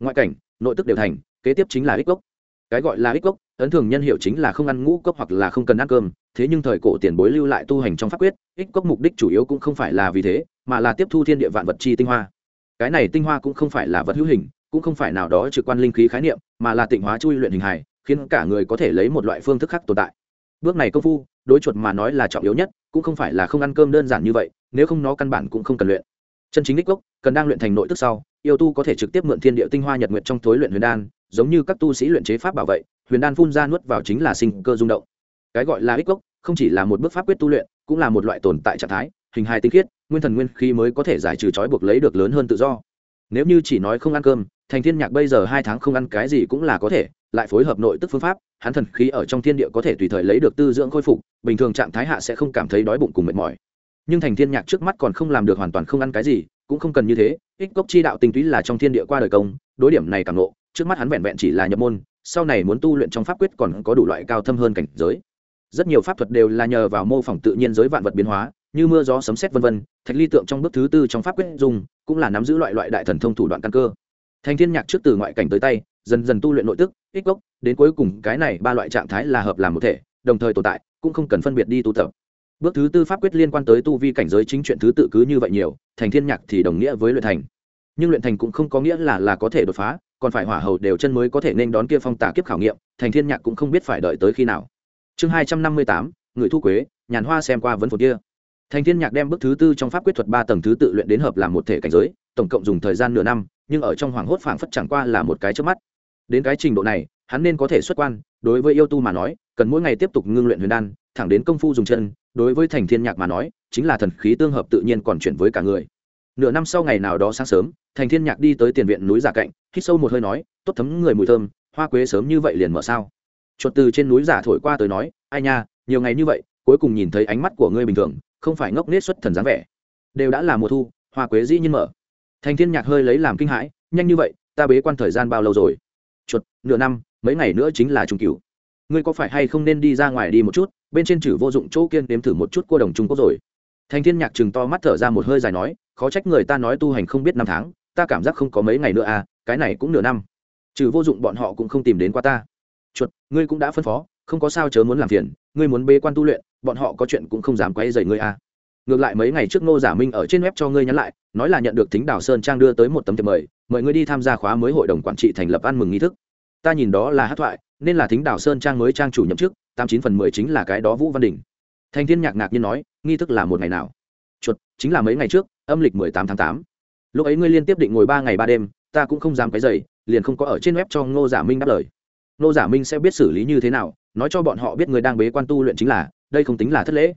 ngoại cảnh, nội tức đều thành, kế tiếp chính là ích gốc. Cái gọi là ích gốc, ấn thường nhân hiệu chính là không ăn ngũ cốc hoặc là không cần ăn cơm, thế nhưng thời cổ tiền bối lưu lại tu hành trong pháp quyết, ích cốc mục đích chủ yếu cũng không phải là vì thế, mà là tiếp thu thiên địa vạn vật chi tinh hoa. Cái này tinh hoa cũng không phải là vật hữu hình, cũng không phải nào đó trực quan linh khí khái niệm, mà là tịnh hóa chui luyện hình hài, khiến cả người có thể lấy một loại phương thức khác tồn tại. Bước này công phu, đối chuột mà nói là trọng yếu nhất, cũng không phải là không ăn cơm đơn giản như vậy, nếu không nó căn bản cũng không cần luyện. Chân chính đích gốc, cần đang luyện thành nội tức sau yêu tu có thể trực tiếp mượn thiên địa tinh hoa nhật nguyện trong thối luyện huyền đan, giống như các tu sĩ luyện chế pháp bảo vệ huyền đan phun ra nuốt vào chính là sinh cơ rung động. Cái gọi là ích gốc, không chỉ là một bước pháp quyết tu luyện, cũng là một loại tồn tại trạng thái, hình hài tinh khiết, nguyên thần nguyên khí mới có thể giải trừ trói buộc lấy được lớn hơn tự do. Nếu như chỉ nói không ăn cơm, thành thiên nhạc bây giờ hai tháng không ăn cái gì cũng là có thể, lại phối hợp nội tức phương pháp, hắn thần khí ở trong thiên địa có thể tùy thời lấy được tư dưỡng khôi phục, bình thường trạng thái hạ sẽ không cảm thấy đói bụng cùng mệt mỏi. Nhưng thành thiên nhạc trước mắt còn không làm được hoàn toàn không ăn cái gì cũng không cần như thế, ích cốc chi đạo tinh túy là trong thiên địa qua đời công, đối điểm này càng nộ trước mắt hắn vẹn vẹn chỉ là nhập môn, sau này muốn tu luyện trong pháp quyết còn có đủ loại cao thâm hơn cảnh giới. Rất nhiều pháp thuật đều là nhờ vào mô phỏng tự nhiên giới vạn vật biến hóa, như mưa gió sấm sét vân vân, thạch ly tượng trong bước thứ tư trong pháp quyết dùng, cũng là nắm giữ loại loại đại thần thông thủ đoạn căn cơ. Thành thiên nhạc trước từ ngoại cảnh tới tay, dần dần tu luyện nội tức, ích gốc đến cuối cùng cái này ba loại trạng thái là hợp làm một thể, đồng thời tồn tại, cũng không cần phân biệt đi tu tập bước thứ tư pháp quyết liên quan tới tu vi cảnh giới chính chuyện thứ tự cứ như vậy nhiều, thành thiên nhạc thì đồng nghĩa với luyện thành. Nhưng luyện thành cũng không có nghĩa là là có thể đột phá, còn phải hỏa hầu đều chân mới có thể nên đón kia phong tà kiếp khảo nghiệm, thành thiên nhạc cũng không biết phải đợi tới khi nào. Chương hai trăm năm mươi tám, người thu quế, nhàn hoa xem qua vấn phục kia. Thành thiên nhạc đem bước thứ tư trong pháp quyết thuật ba tầng thứ tự luyện đến hợp làm một thể cảnh giới, tổng cộng dùng thời gian nửa năm, nhưng ở trong hoàng hốt phảng phất chẳng qua là một cái trước mắt. Đến cái trình độ này, hắn nên có thể xuất quan, đối với yêu tu mà nói, cần mỗi ngày tiếp tục ngưng luyện huyền đan, thẳng đến công phu dùng chân đối với thành thiên nhạc mà nói, chính là thần khí tương hợp tự nhiên còn chuyển với cả người. Nửa năm sau ngày nào đó sáng sớm, thành thiên nhạc đi tới tiền viện núi giả cạnh, hít sâu một hơi nói, tốt thấm người mùi thơm, hoa quế sớm như vậy liền mở sao? Chuột từ trên núi giả thổi qua tới nói, ai nha, nhiều ngày như vậy, cuối cùng nhìn thấy ánh mắt của ngươi bình thường, không phải ngốc nết xuất thần dáng vẻ. Đều đã là mùa thu, hoa quế dĩ nhiên mở. Thành thiên nhạc hơi lấy làm kinh hãi, nhanh như vậy, ta bế quan thời gian bao lâu rồi? Chuột, nửa năm, mấy ngày nữa chính là trung cửu ngươi có phải hay không nên đi ra ngoài đi một chút, bên trên chử vô dụng chỗ kiên đếm thử một chút cua đồng trung quốc rồi. Thành thiên nhạc chừng to mắt thở ra một hơi dài nói, khó trách người ta nói tu hành không biết năm tháng, ta cảm giác không có mấy ngày nữa à cái này cũng nửa năm. Trừ vô dụng bọn họ cũng không tìm đến qua ta. Chuột, ngươi cũng đã phân phó, không có sao chớ muốn làm phiền, ngươi muốn bế quan tu luyện, bọn họ có chuyện cũng không dám quay dày ngươi à. Ngược lại mấy ngày trước ngô giả minh ở trên web cho ngươi nhắn lại, nói là nhận được thính Đào sơn trang đưa tới một tấm thiệp mời mời ngươi đi tham gia khóa mới hội đồng quản trị thành lập ăn mừng nghi thức ta nhìn đó là hát thoại, nên là thính đảo sơn trang mới trang chủ nhậm chức, tám chín phần mười chính là cái đó vũ văn đình. Thành thiên nhạc ngạc nhiên nói, nghi thức là một ngày nào? Chuột, chính là mấy ngày trước, âm lịch mười tám tháng tám. Lúc ấy ngươi liên tiếp định ngồi ba ngày ba đêm, ta cũng không dám cái dày liền không có ở trên web cho ngô giả minh đáp lời. Ngô giả minh sẽ biết xử lý như thế nào, nói cho bọn họ biết người đang bế quan tu luyện chính là, đây không tính là thất lễ.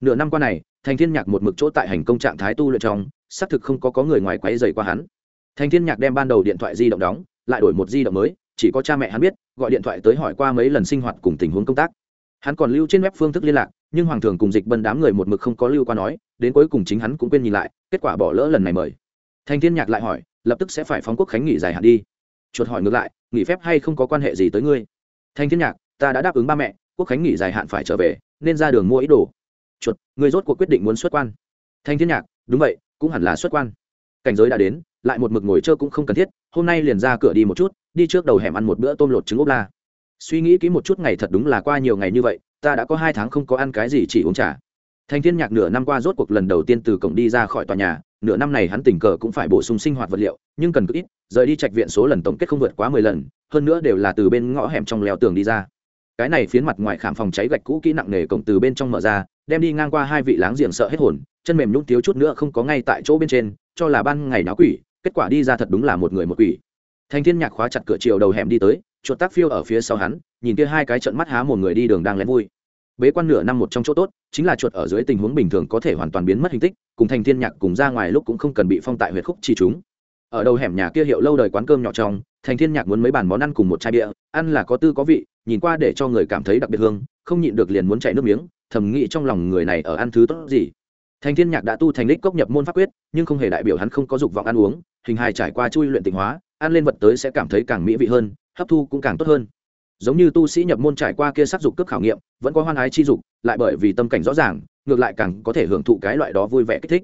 Nửa năm qua này, thành thiên nhạc một mực chỗ tại hành công trạng thái tu luyện trong, xác thực không có có người ngoài quấy dày qua hắn. Thành thiên nhạc đem ban đầu điện thoại di động đóng, lại đổi một di động mới chỉ có cha mẹ hắn biết, gọi điện thoại tới hỏi qua mấy lần sinh hoạt cùng tình huống công tác. Hắn còn lưu trên web phương thức liên lạc, nhưng hoàng thường cùng dịch bân đám người một mực không có lưu qua nói, đến cuối cùng chính hắn cũng quên nhìn lại, kết quả bỏ lỡ lần này mời. Thành thiên nhạc lại hỏi, lập tức sẽ phải phóng quốc khánh nghỉ dài hạn đi. Chuột hỏi ngược lại, nghỉ phép hay không có quan hệ gì tới ngươi? Thành thiên nhạc, ta đã đáp ứng ba mẹ, quốc khánh nghỉ dài hạn phải trở về, nên ra đường mua ít đồ. Chuột, ngươi rốt cuộc quyết định muốn xuất quan. Thành thiên nhạc, đúng vậy, cũng hẳn là xuất quan. Cảnh giới đã đến lại một mực ngồi chơi cũng không cần thiết, hôm nay liền ra cửa đi một chút, đi trước đầu hẻm ăn một bữa tôm lột trứng ốp la. Suy nghĩ kỹ một chút ngày thật đúng là qua nhiều ngày như vậy, ta đã có hai tháng không có ăn cái gì chỉ uống trà. Thành thiên nhạc nửa năm qua rốt cuộc lần đầu tiên từ cổng đi ra khỏi tòa nhà, nửa năm này hắn tình cờ cũng phải bổ sung sinh hoạt vật liệu, nhưng cần cực ít, rời đi trạch viện số lần tổng kết không vượt quá mười lần, hơn nữa đều là từ bên ngõ hẻm trong leo tường đi ra. Cái này phiến mặt ngoài khảm phòng cháy gạch cũ kỹ nặng nề cổng từ bên trong mở ra, đem đi ngang qua hai vị láng giềng sợ hết hồn, chân mềm nhũng thiếu chút nữa không có ngay tại chỗ bên trên, cho là ban ngày náo quỷ kết quả đi ra thật đúng là một người một quỷ. Thành thiên nhạc khóa chặt cửa chiều đầu hẻm đi tới, chuột tác phiêu ở phía sau hắn, nhìn kia hai cái trận mắt há một người đi đường đang lén vui. Bế quan nửa năm một trong chỗ tốt, chính là chuột ở dưới tình huống bình thường có thể hoàn toàn biến mất hình tích, cùng thành thiên nhạc cùng ra ngoài lúc cũng không cần bị phong tại huyệt khúc chi chúng. Ở đầu hẻm nhà kia hiệu lâu đời quán cơm nhỏ trong, thành thiên nhạc muốn mấy bàn món ăn cùng một chai bia, ăn là có tư có vị, nhìn qua để cho người cảm thấy đặc biệt hương, không nhịn được liền muốn chảy nước miếng, thầm nghĩ trong lòng người này ở ăn thứ tốt gì thành thiên nhạc đã tu thành đích cốc nhập môn pháp quyết, nhưng không hề đại biểu hắn không có dục vọng ăn uống, hình hài trải qua chui luyện tịnh hóa, ăn lên vật tới sẽ cảm thấy càng mỹ vị hơn, hấp thu cũng càng tốt hơn. Giống như tu sĩ nhập môn trải qua kia sắc dục cấp khảo nghiệm, vẫn có hoan ái chi dục, lại bởi vì tâm cảnh rõ ràng, ngược lại càng có thể hưởng thụ cái loại đó vui vẻ kích thích.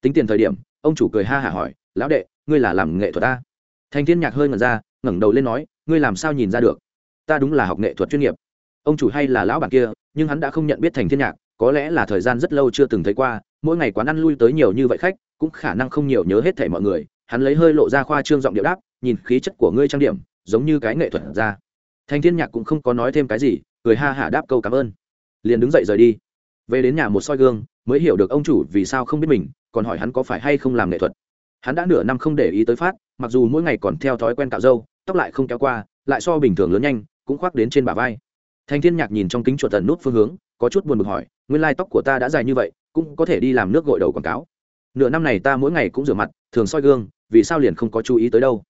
Tính tiền thời điểm, ông chủ cười ha hả hỏi, lão đệ, ngươi là làm nghệ thuật ta? Thành thiên nhạc hơi ngẩn ra, ngẩng đầu lên nói, ngươi làm sao nhìn ra được? Ta đúng là học nghệ thuật chuyên nghiệp. Ông chủ hay là lão bản kia, nhưng hắn đã không nhận biết thành thiên nhạc, có lẽ là thời gian rất lâu chưa từng thấy qua mỗi ngày quán ăn lui tới nhiều như vậy khách, cũng khả năng không nhiều nhớ hết thảy mọi người. Hắn lấy hơi lộ ra khoa trương giọng điệu đáp, nhìn khí chất của ngươi trang điểm, giống như cái nghệ thuật ra. Thanh thiên nhạc cũng không có nói thêm cái gì, cười ha hả đáp câu cảm ơn. Liền đứng dậy rời đi. Về đến nhà một soi gương, mới hiểu được ông chủ vì sao không biết mình, còn hỏi hắn có phải hay không làm nghệ thuật. Hắn đã nửa năm không để ý tới phát, mặc dù mỗi ngày còn theo thói quen cạo râu, tóc lại không kéo qua, lại so bình thường lớn nhanh, cũng khoác đến trên bả vai. Thanh thiên nhạc nhìn trong kính chuột tần nút phương hướng, có chút buồn bực hỏi, nguyên lai tóc của ta đã dài như vậy cũng có thể đi làm nước gội đầu quảng cáo. Nửa năm này ta mỗi ngày cũng rửa mặt, thường soi gương, vì sao liền không có chú ý tới đâu?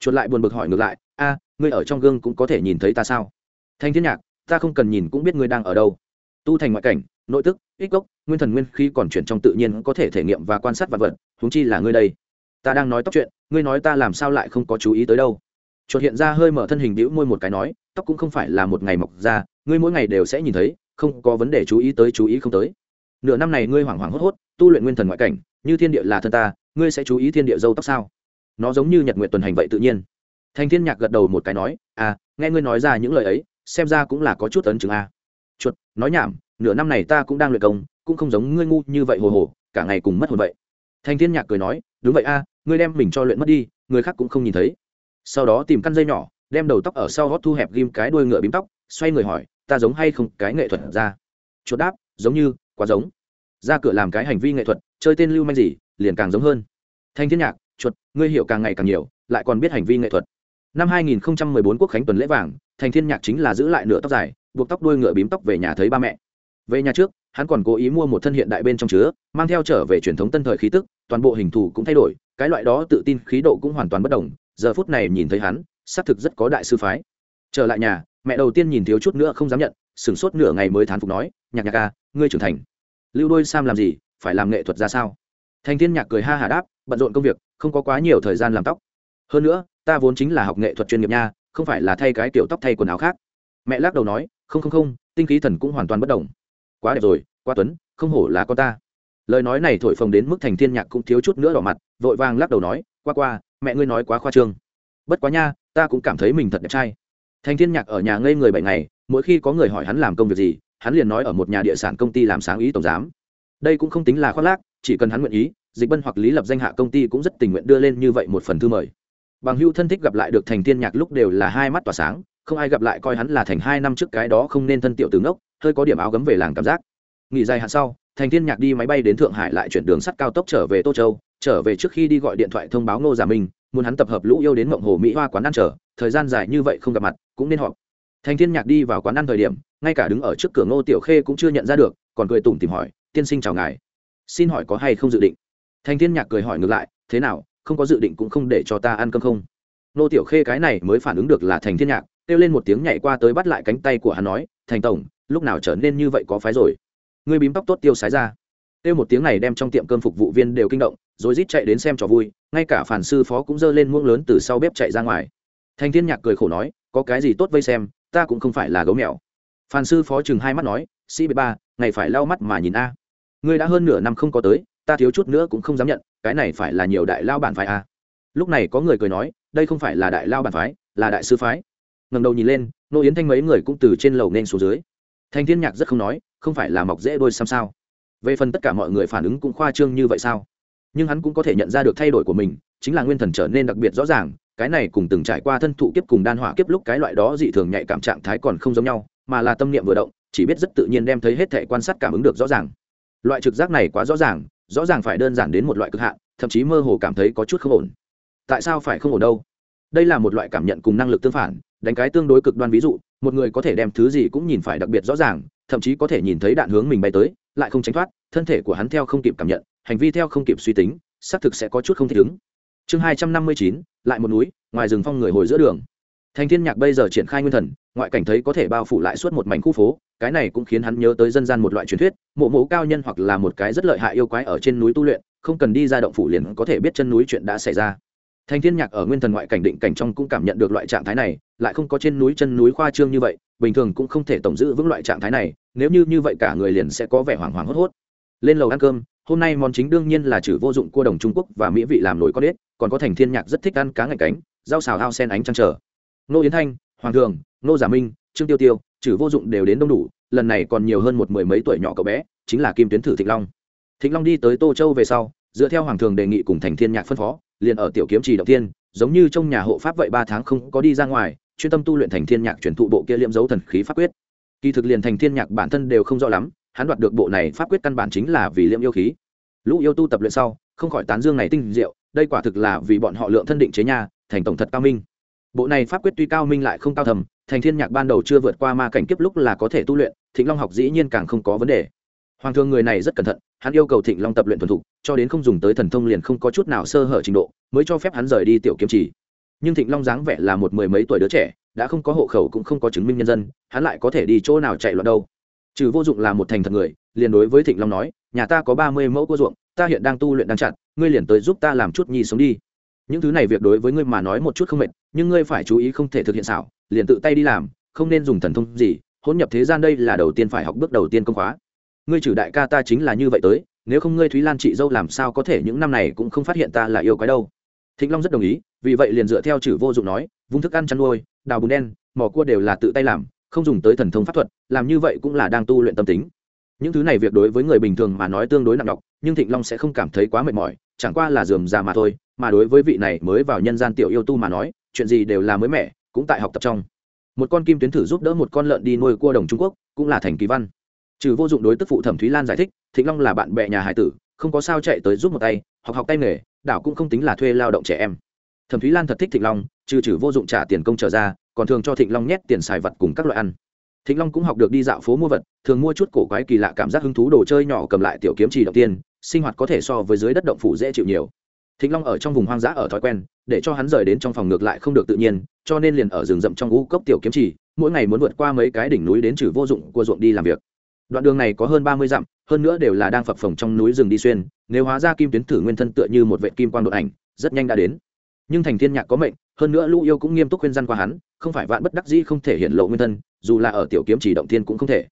Chuột lại buồn bực hỏi ngược lại, a, ngươi ở trong gương cũng có thể nhìn thấy ta sao? Thanh thiên nhạc, ta không cần nhìn cũng biết ngươi đang ở đâu. Tu thành ngoại cảnh, nội tức, ích gốc, nguyên thần nguyên khí còn chuyển trong tự nhiên có thể thể nghiệm và quan sát vật vật, huống chi là ngươi đây. Ta đang nói tóc chuyện, ngươi nói ta làm sao lại không có chú ý tới đâu? Chuột hiện ra hơi mở thân hình đĩu môi một cái nói, tóc cũng không phải là một ngày mọc ra, ngươi mỗi ngày đều sẽ nhìn thấy, không có vấn đề chú ý tới chú ý không tới nửa năm này ngươi hoảng hoảng hốt hốt tu luyện nguyên thần ngoại cảnh như thiên địa là thân ta ngươi sẽ chú ý thiên địa dâu tóc sao? Nó giống như nhật nguyện tuần hành vậy tự nhiên. Thành thiên nhạc gật đầu một cái nói à nghe ngươi nói ra những lời ấy xem ra cũng là có chút ấn chứng a. À. chuột nói nhảm nửa năm này ta cũng đang luyện công cũng không giống ngươi ngu như vậy hồ hồ cả ngày cùng mất hồn vậy. Thành thiên nhạc cười nói đúng vậy a à, ngươi đem mình cho luyện mất đi người khác cũng không nhìn thấy. Sau đó tìm căn dây nhỏ đem đầu tóc ở sau gót thu hẹp ghim cái đuôi ngựa bím tóc xoay người hỏi ta giống hay không cái nghệ thuật ra? Chuột đáp giống như quá giống. Ra cửa làm cái hành vi nghệ thuật chơi tên lưu manh gì liền càng giống hơn. Thanh thiên nhạc chuột ngươi hiểu càng ngày càng nhiều lại còn biết hành vi nghệ thuật. Năm 2014 quốc khánh tuần lễ vàng thành thiên nhạc chính là giữ lại nửa tóc dài buộc tóc đuôi ngựa bím tóc về nhà thấy ba mẹ. Về nhà trước hắn còn cố ý mua một thân hiện đại bên trong chứa mang theo trở về truyền thống tân thời khí tức toàn bộ hình thù cũng thay đổi cái loại đó tự tin khí độ cũng hoàn toàn bất đồng giờ phút này nhìn thấy hắn xác thực rất có đại sư phái. Trở lại nhà mẹ đầu tiên nhìn thiếu chút nữa không dám nhận sửng sốt nửa ngày mới thán phục nói nhạc nhạc ca à, ngươi trưởng thành lưu đôi sam làm gì? Phải làm nghệ thuật ra sao? Thành thiên nhạc cười ha hà đáp, bận rộn công việc, không có quá nhiều thời gian làm tóc. Hơn nữa, ta vốn chính là học nghệ thuật chuyên nghiệp nha, không phải là thay cái kiểu tóc thay quần áo khác. Mẹ lắc đầu nói, không không không, tinh khí thần cũng hoàn toàn bất đồng. Quá đẹp rồi, quá tuấn, không hổ là con ta. Lời nói này thổi phồng đến mức thành thiên nhạc cũng thiếu chút nữa đỏ mặt, vội vàng lắc đầu nói, qua qua, mẹ ngươi nói quá khoa trương. Bất quá nha, ta cũng cảm thấy mình thật đẹp trai. Thành thiên nhạc ở nhà ngây người bảy ngày, mỗi khi có người hỏi hắn làm công việc gì hắn liền nói ở một nhà địa sản công ty làm sáng ý tổng giám. Đây cũng không tính là khoác lác, chỉ cần hắn nguyện ý, dịch bân hoặc lý lập danh hạ công ty cũng rất tình nguyện đưa lên như vậy một phần thư mời. Bằng hữu thân thích gặp lại được thành thiên nhạc lúc đều là hai mắt tỏa sáng, không ai gặp lại coi hắn là thành hai năm trước cái đó không nên thân tiểu tướng ốc hơi có điểm áo gấm về làng cảm giác. Nghỉ dài hạn sau, thành thiên nhạc đi máy bay đến thượng hải lại chuyển đường sắt cao tốc trở về tô châu, trở về trước khi đi gọi điện thoại thông báo ngô giả minh, muốn hắn tập hợp lũ yêu đến mộng hồ mỹ hoa quán ăn chờ, thời gian dài như vậy không gặp mặt, cũng nên họp. Thành thiên nhạc đi vào quán ăn thời điểm ngay cả đứng ở trước cửa ngô tiểu khê cũng chưa nhận ra được, còn cười tủm tìm hỏi, tiên sinh chào ngài. Xin hỏi có hay không dự định? Thành thiên nhạc cười hỏi ngược lại, thế nào, không có dự định cũng không để cho ta ăn cơm không? Nô tiểu khê cái này mới phản ứng được là thành thiên nhạc, kêu lên một tiếng nhảy qua tới bắt lại cánh tay của hắn nói, thành tổng, lúc nào trở nên như vậy có phái rồi? Ngươi bím tóc tốt tiêu sái ra. Kêu một tiếng này đem trong tiệm cơm phục vụ viên đều kinh động, rồi rít chạy đến xem trò vui, ngay cả phản sư phó cũng giơ lên muỗng lớn từ sau bếp chạy ra ngoài. Thành thiên nhạc cười khổ nói, có cái gì tốt vây xem, ta cũng không phải là gấu mèo phan sư phó chừng hai mắt nói, sĩ b ba, ngày phải lau mắt mà nhìn a. Ngươi đã hơn nửa năm không có tới, ta thiếu chút nữa cũng không dám nhận, cái này phải là nhiều đại lao bản phái a. Lúc này có người cười nói, đây không phải là đại lao bản phái, là đại sư phái. Ngầm đầu nhìn lên, nô yến thanh mấy người cũng từ trên lầu nên xuống dưới. Thanh thiên nhạc rất không nói, không phải là mọc dễ đôi xăm sao? Về phần tất cả mọi người phản ứng cũng khoa trương như vậy sao? Nhưng hắn cũng có thể nhận ra được thay đổi của mình, chính là nguyên thần trở nên đặc biệt rõ ràng, cái này cùng từng trải qua thân thụ kiếp cùng đan hỏa kiếp lúc cái loại đó dị thường nhạy cảm trạng thái còn không giống nhau mà là tâm niệm vừa động, chỉ biết rất tự nhiên đem thấy hết thể quan sát cảm ứng được rõ ràng. Loại trực giác này quá rõ ràng rõ ràng phải đơn giản đến một loại cực hạn, thậm chí mơ hồ cảm thấy có chút không ổn. Tại sao phải không ổn đâu? Đây là một loại cảm nhận cùng năng lực tương phản, đánh cái tương đối cực đoan ví dụ, một người có thể đem thứ gì cũng nhìn phải đặc biệt rõ ràng, thậm chí có thể nhìn thấy đạn hướng mình bay tới, lại không tránh thoát, thân thể của hắn theo không kịp cảm nhận, hành vi theo không kịp suy tính, xác thực sẽ có chút không thể ứng. Chương hai trăm năm mươi chín, lại một núi, ngoài rừng phong người hồi giữa đường thành thiên nhạc bây giờ triển khai nguyên thần, ngoại cảnh thấy có thể bao phủ lại suốt một mảnh khu phố, cái này cũng khiến hắn nhớ tới dân gian một loại truyền thuyết, mộ mộ cao nhân hoặc là một cái rất lợi hại yêu quái ở trên núi tu luyện, không cần đi ra động phủ liền có thể biết chân núi chuyện đã xảy ra. Thành thiên nhạc ở nguyên thần ngoại cảnh định cảnh trong cũng cảm nhận được loại trạng thái này, lại không có trên núi chân núi khoa trương như vậy, bình thường cũng không thể tổng giữ vững loại trạng thái này, nếu như như vậy cả người liền sẽ có vẻ hoảng hoảng hốt hốt. Lên lầu ăn cơm, hôm nay món chính đương nhiên là chữ vô dụng cua đồng trung quốc và mỹ vị làm nổi con ếch còn có thành thiên nhạc rất thích ăn cá ngạch cánh, rau xào ao sen ánh trăng trở nô yến thanh, hoàng thường nô giả minh, trương tiêu tiêu trừ vô dụng đều đến đông đủ, lần này còn nhiều hơn một mười mấy tuổi nhỏ cậu bé, chính là kim tuyến thử thịnh long. Thịnh long đi tới tô châu về sau, dựa theo hoàng thường đề nghị cùng thành thiên nhạc phân phó, liền ở tiểu kiếm trì đầu tiên giống như trong nhà hộ pháp vậy ba tháng không có đi ra ngoài, chuyên tâm tu luyện thành thiên nhạc chuyển thụ bộ kia liễm dấu thần khí pháp quyết. Kỳ thực liền thành thiên nhạc bản thân đều không rõ lắm, hắn đoạt được bộ này pháp quyết căn bản chính là vì liễm yêu khí. Lũ yêu tu tập luyện sau, không khỏi tán dương này tinh diệu, đây quả thực là vì bọn họ lượng thân định chế nha, thành tổng thật cao minh bộ này pháp quyết tuy cao minh lại không cao thầm, thành thiên nhạc ban đầu chưa vượt qua ma cảnh kiếp lúc là có thể tu luyện, thịnh long học dĩ nhiên càng không có vấn đề. Hoàng thương người này rất cẩn thận, hắn yêu cầu thịnh long tập luyện thuần thục, cho đến không dùng tới thần thông liền không có chút nào sơ hở trình độ, mới cho phép hắn rời đi tiểu kiếm trì. Nhưng thịnh long dáng vẻ là một mười mấy tuổi đứa trẻ, đã không có hộ khẩu cũng không có chứng minh nhân dân, hắn lại có thể đi chỗ nào chạy loạn đâu. Trừ vô dụng là một thành thật người, liền đối với thịnh long nói, nhà ta có ba mươi mẫu cua ruộng, ta hiện đang tu luyện đang chặt, ngươi liền tới giúp ta làm chút nhi sống đi. Những thứ này việc đối với ngươi mà nói một chút không mệt nhưng ngươi phải chú ý không thể thực hiện xảo, liền tự tay đi làm, không nên dùng thần thông gì, hỗn nhập thế gian đây là đầu tiên phải học bước đầu tiên công khóa. Ngươi trừ đại ca ta chính là như vậy tới, nếu không ngươi thúy lan chị dâu làm sao có thể những năm này cũng không phát hiện ta là yêu quái đâu. Thịnh long rất đồng ý, vì vậy liền dựa theo chữ vô dụng nói, vung thức ăn chăn nuôi, đào bùn đen mỏ cua đều là tự tay làm, không dùng tới thần thông pháp thuật, làm như vậy cũng là đang tu luyện tâm tính. Những thứ này việc đối với người bình thường mà nói tương đối nặng nhọc, nhưng thịnh long sẽ không cảm thấy quá mệt mỏi, chẳng qua là dườm già mà thôi, mà đối với vị này mới vào nhân gian tiểu yêu tu mà nói chuyện gì đều là mới mẻ, cũng tại học tập trong. Một con kim tuyến thử giúp đỡ một con lợn đi nuôi cua đồng trung quốc, cũng là thành kỳ văn. Trừ vô dụng đối tức phụ thẩm thúy lan giải thích, thịnh long là bạn bè nhà hải tử, không có sao chạy tới giúp một tay, học học tay nghề, đảo cũng không tính là thuê lao động trẻ em. Thẩm thúy lan thật thích thịnh long, trừ trừ vô dụng trả tiền công trở ra, còn thường cho thịnh long nhét tiền xài vật cùng các loại ăn. Thịnh long cũng học được đi dạo phố mua vật, thường mua chút cổ quái kỳ lạ cảm giác hứng thú đồ chơi nhỏ cầm lại tiểu kiếm trì đầu tiên, sinh hoạt có thể so với dưới đất động phủ dễ chịu nhiều thịnh long ở trong vùng hoang dã ở thói quen, để cho hắn rời đến trong phòng ngược lại không được tự nhiên, cho nên liền ở rừng rậm trong ngũ cốc tiểu kiếm trì, mỗi ngày muốn vượt qua mấy cái đỉnh núi đến trừ vô dụng của ruộng đi làm việc. Đoạn đường này có hơn ba mươi dặm, hơn nữa đều là đang phập phồng trong núi rừng đi xuyên, nếu hóa ra kim tuyến thử nguyên thân tựa như một vệ kim quan đột ảnh, rất nhanh đã đến. Nhưng thành thiên nhạc có mệnh, hơn nữa lũ yêu cũng nghiêm túc khuyên răn qua hắn, không phải vạn bất đắc dĩ không thể hiện lộ nguyên thân, dù là ở tiểu kiếm chỉ động thiên cũng không thể.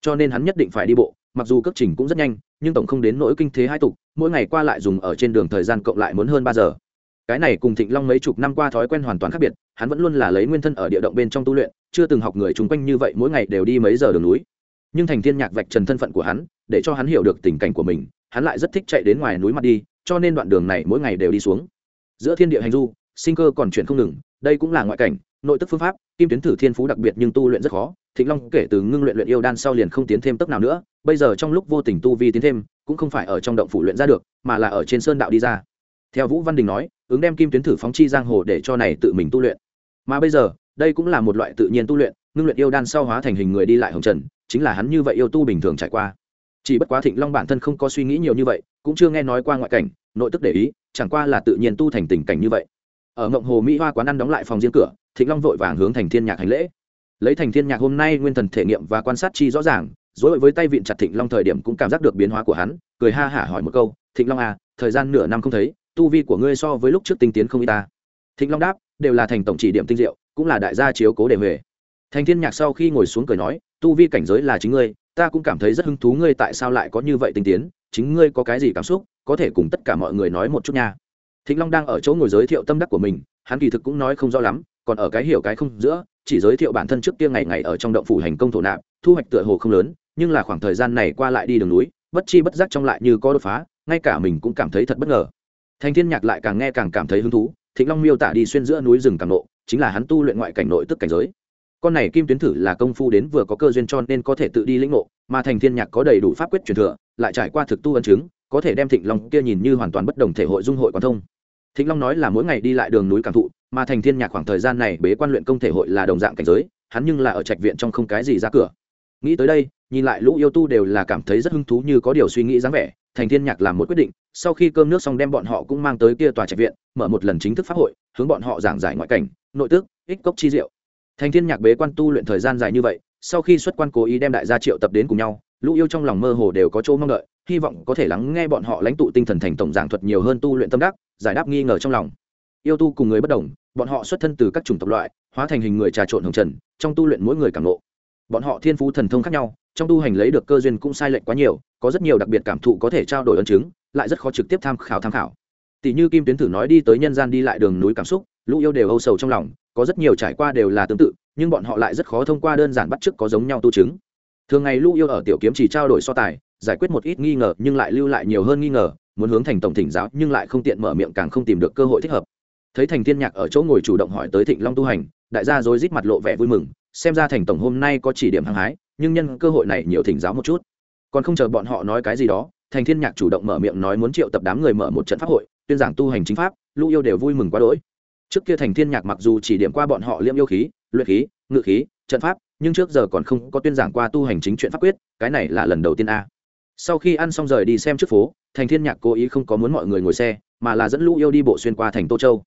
Cho nên hắn nhất định phải đi bộ mặc dù cước trình cũng rất nhanh, nhưng tổng không đến nỗi kinh thế hai tục, mỗi ngày qua lại dùng ở trên đường thời gian cộng lại muốn hơn ba giờ. Cái này cùng thịnh long mấy chục năm qua thói quen hoàn toàn khác biệt, hắn vẫn luôn là lấy nguyên thân ở địa động bên trong tu luyện, chưa từng học người chung quanh như vậy, mỗi ngày đều đi mấy giờ đường núi. Nhưng thành thiên nhạc vạch trần thân phận của hắn, để cho hắn hiểu được tình cảnh của mình, hắn lại rất thích chạy đến ngoài núi mặt đi, cho nên đoạn đường này mỗi ngày đều đi xuống. Giữa thiên địa hành du, sinh cơ còn chuyển không ngừng, đây cũng là ngoại cảnh nội tức phương pháp, kim tuyến thử thiên phú đặc biệt nhưng tu luyện rất khó, thịnh long kể từ ngưng luyện luyện yêu đan sau liền không tiến thêm tốc nào nữa, bây giờ trong lúc vô tình tu vi tiến thêm, cũng không phải ở trong động phủ luyện ra được, mà là ở trên sơn đạo đi ra. Theo vũ văn đình nói, ứng đem kim tuyến thử phóng chi giang hồ để cho này tự mình tu luyện. Mà bây giờ, đây cũng là một loại tự nhiên tu luyện, ngưng luyện yêu đan sau hóa thành hình người đi lại hồng trần, chính là hắn như vậy yêu tu bình thường trải qua. Chỉ bất quá thịnh long bản thân không có suy nghĩ nhiều như vậy, cũng chưa nghe nói qua ngoại cảnh, nội tức để ý, chẳng qua là tự nhiên tu thành tình cảnh như vậy ở ngộng hồ mỹ hoa quán ăn đóng lại phòng riêng cửa, thịnh long vội vàng hướng thành thiên nhạc hành lễ. Lấy thành thiên nhạc hôm nay nguyên thần thể nghiệm và quan sát chi rõ ràng, dối với tay vịn chặt thịnh long thời điểm cũng cảm giác được biến hóa của hắn, cười ha hả hỏi một câu, thịnh long à thời gian nửa năm không thấy, tu vi của ngươi so với lúc trước tinh tiến không y ta. Thịnh long đáp, đều là thành tổng chỉ điểm tinh diệu, cũng là đại gia chiếu cố để về. thành thiên nhạc sau khi ngồi xuống cười nói, tu vi cảnh giới là chính ngươi, ta cũng cảm thấy rất hứng thú ngươi tại sao lại có như vậy tinh tiến, chính ngươi có cái gì cảm xúc, có thể cùng tất cả mọi người nói một chút nha thịnh long đang ở chỗ ngồi giới thiệu tâm đắc của mình, hắn kỳ thực cũng nói không rõ lắm, còn ở cái hiểu cái không giữa, chỉ giới thiệu bản thân trước kia ngày ngày ở trong động phủ hành công thổ nạp, thu hoạch tựa hồ không lớn, nhưng là khoảng thời gian này qua lại đi đường núi, bất chi bất giác trong lại như có đột phá, ngay cả mình cũng cảm thấy thật bất ngờ. Thành thiên nhạc lại càng nghe càng cảm thấy hứng thú, thịnh long miêu tả đi xuyên giữa núi rừng càng nộ, chính là hắn tu luyện ngoại cảnh nội tức cảnh giới. Con này kim tuyến thử là công phu đến vừa có cơ duyên cho nên có thể tự đi lĩnh ngộ, mà thành thiên nhạc có đầy đủ pháp quyết truyền thừa, lại trải qua thực tu ấn chứng, có thể đem thịnh long kia nhìn như hoàn toàn bất đồng thể hội dung hội quan thông thịnh long nói là mỗi ngày đi lại đường núi cảm thụ, mà thành thiên nhạc khoảng thời gian này bế quan luyện công thể hội là đồng dạng cảnh giới, hắn nhưng là ở trạch viện trong không cái gì ra cửa. Nghĩ tới đây, nhìn lại lũ yêu tu đều là cảm thấy rất hứng thú như có điều suy nghĩ dáng vẻ, thành thiên nhạc làm một quyết định, sau khi cơm nước xong đem bọn họ cũng mang tới kia tòa trạch viện, mở một lần chính thức pháp hội, hướng bọn họ giảng giải ngoại cảnh, nội tức ích cốc chi diệu. Thành thiên nhạc bế quan tu luyện thời gian dài như vậy, sau khi xuất quan cố ý đem đại gia triệu tập đến cùng nhau, lũ yêu trong lòng mơ hồ đều có chỗ mong đợi, hy vọng có thể lắng nghe bọn họ lãnh tụ tinh thần thành tổng giảng thuật nhiều hơn tu luyện tâm đắc giải đáp nghi ngờ trong lòng. Yêu tu cùng người bất đồng, bọn họ xuất thân từ các chủng tộc loại, hóa thành hình người trà trộn hồng trần, trong tu luyện mỗi người cảm nộ bọn họ thiên phú thần thông khác nhau, trong tu hành lấy được cơ duyên cũng sai lệch quá nhiều, có rất nhiều đặc biệt cảm thụ có thể trao đổi ấn chứng, lại rất khó trực tiếp tham khảo tham khảo. Tỷ như kim tuyến thử nói đi tới nhân gian đi lại đường núi cảm xúc, lũ yêu đều âu sầu trong lòng, có rất nhiều trải qua đều là tương tự, nhưng bọn họ lại rất khó thông qua đơn giản bắt chước có giống nhau tu chứng. Thường ngày lũ yêu ở tiểu kiếm chỉ trao đổi so tài, giải quyết một ít nghi ngờ nhưng lại lưu lại nhiều hơn nghi ngờ muốn hướng thành tổng thỉnh giáo nhưng lại không tiện mở miệng càng không tìm được cơ hội thích hợp. Thấy thành thiên nhạc ở chỗ ngồi chủ động hỏi tới thịnh long tu hành, đại gia rối rít mặt lộ vẻ vui mừng, xem ra thành tổng hôm nay có chỉ điểm hăng hái, nhưng nhân cơ hội này nhiều thỉnh giáo một chút. Còn không chờ bọn họ nói cái gì đó, thành thiên nhạc chủ động mở miệng nói muốn triệu tập đám người mở một trận pháp hội, tuyên giảng tu hành chính pháp, lũ yêu đều vui mừng quá đỗi. Trước kia thành thiên nhạc mặc dù chỉ điểm qua bọn họ liêm yêu khí, luyện khí, ngự khí, trận pháp, nhưng trước giờ còn không có tuyên giảng qua tu hành chính chuyện pháp quyết, cái này là lần đầu tiên a. Sau khi ăn xong rời đi xem trước phố thành thiên nhạc cố ý không có muốn mọi người ngồi xe, mà là dẫn lũ yêu đi bộ xuyên qua thành tô châu.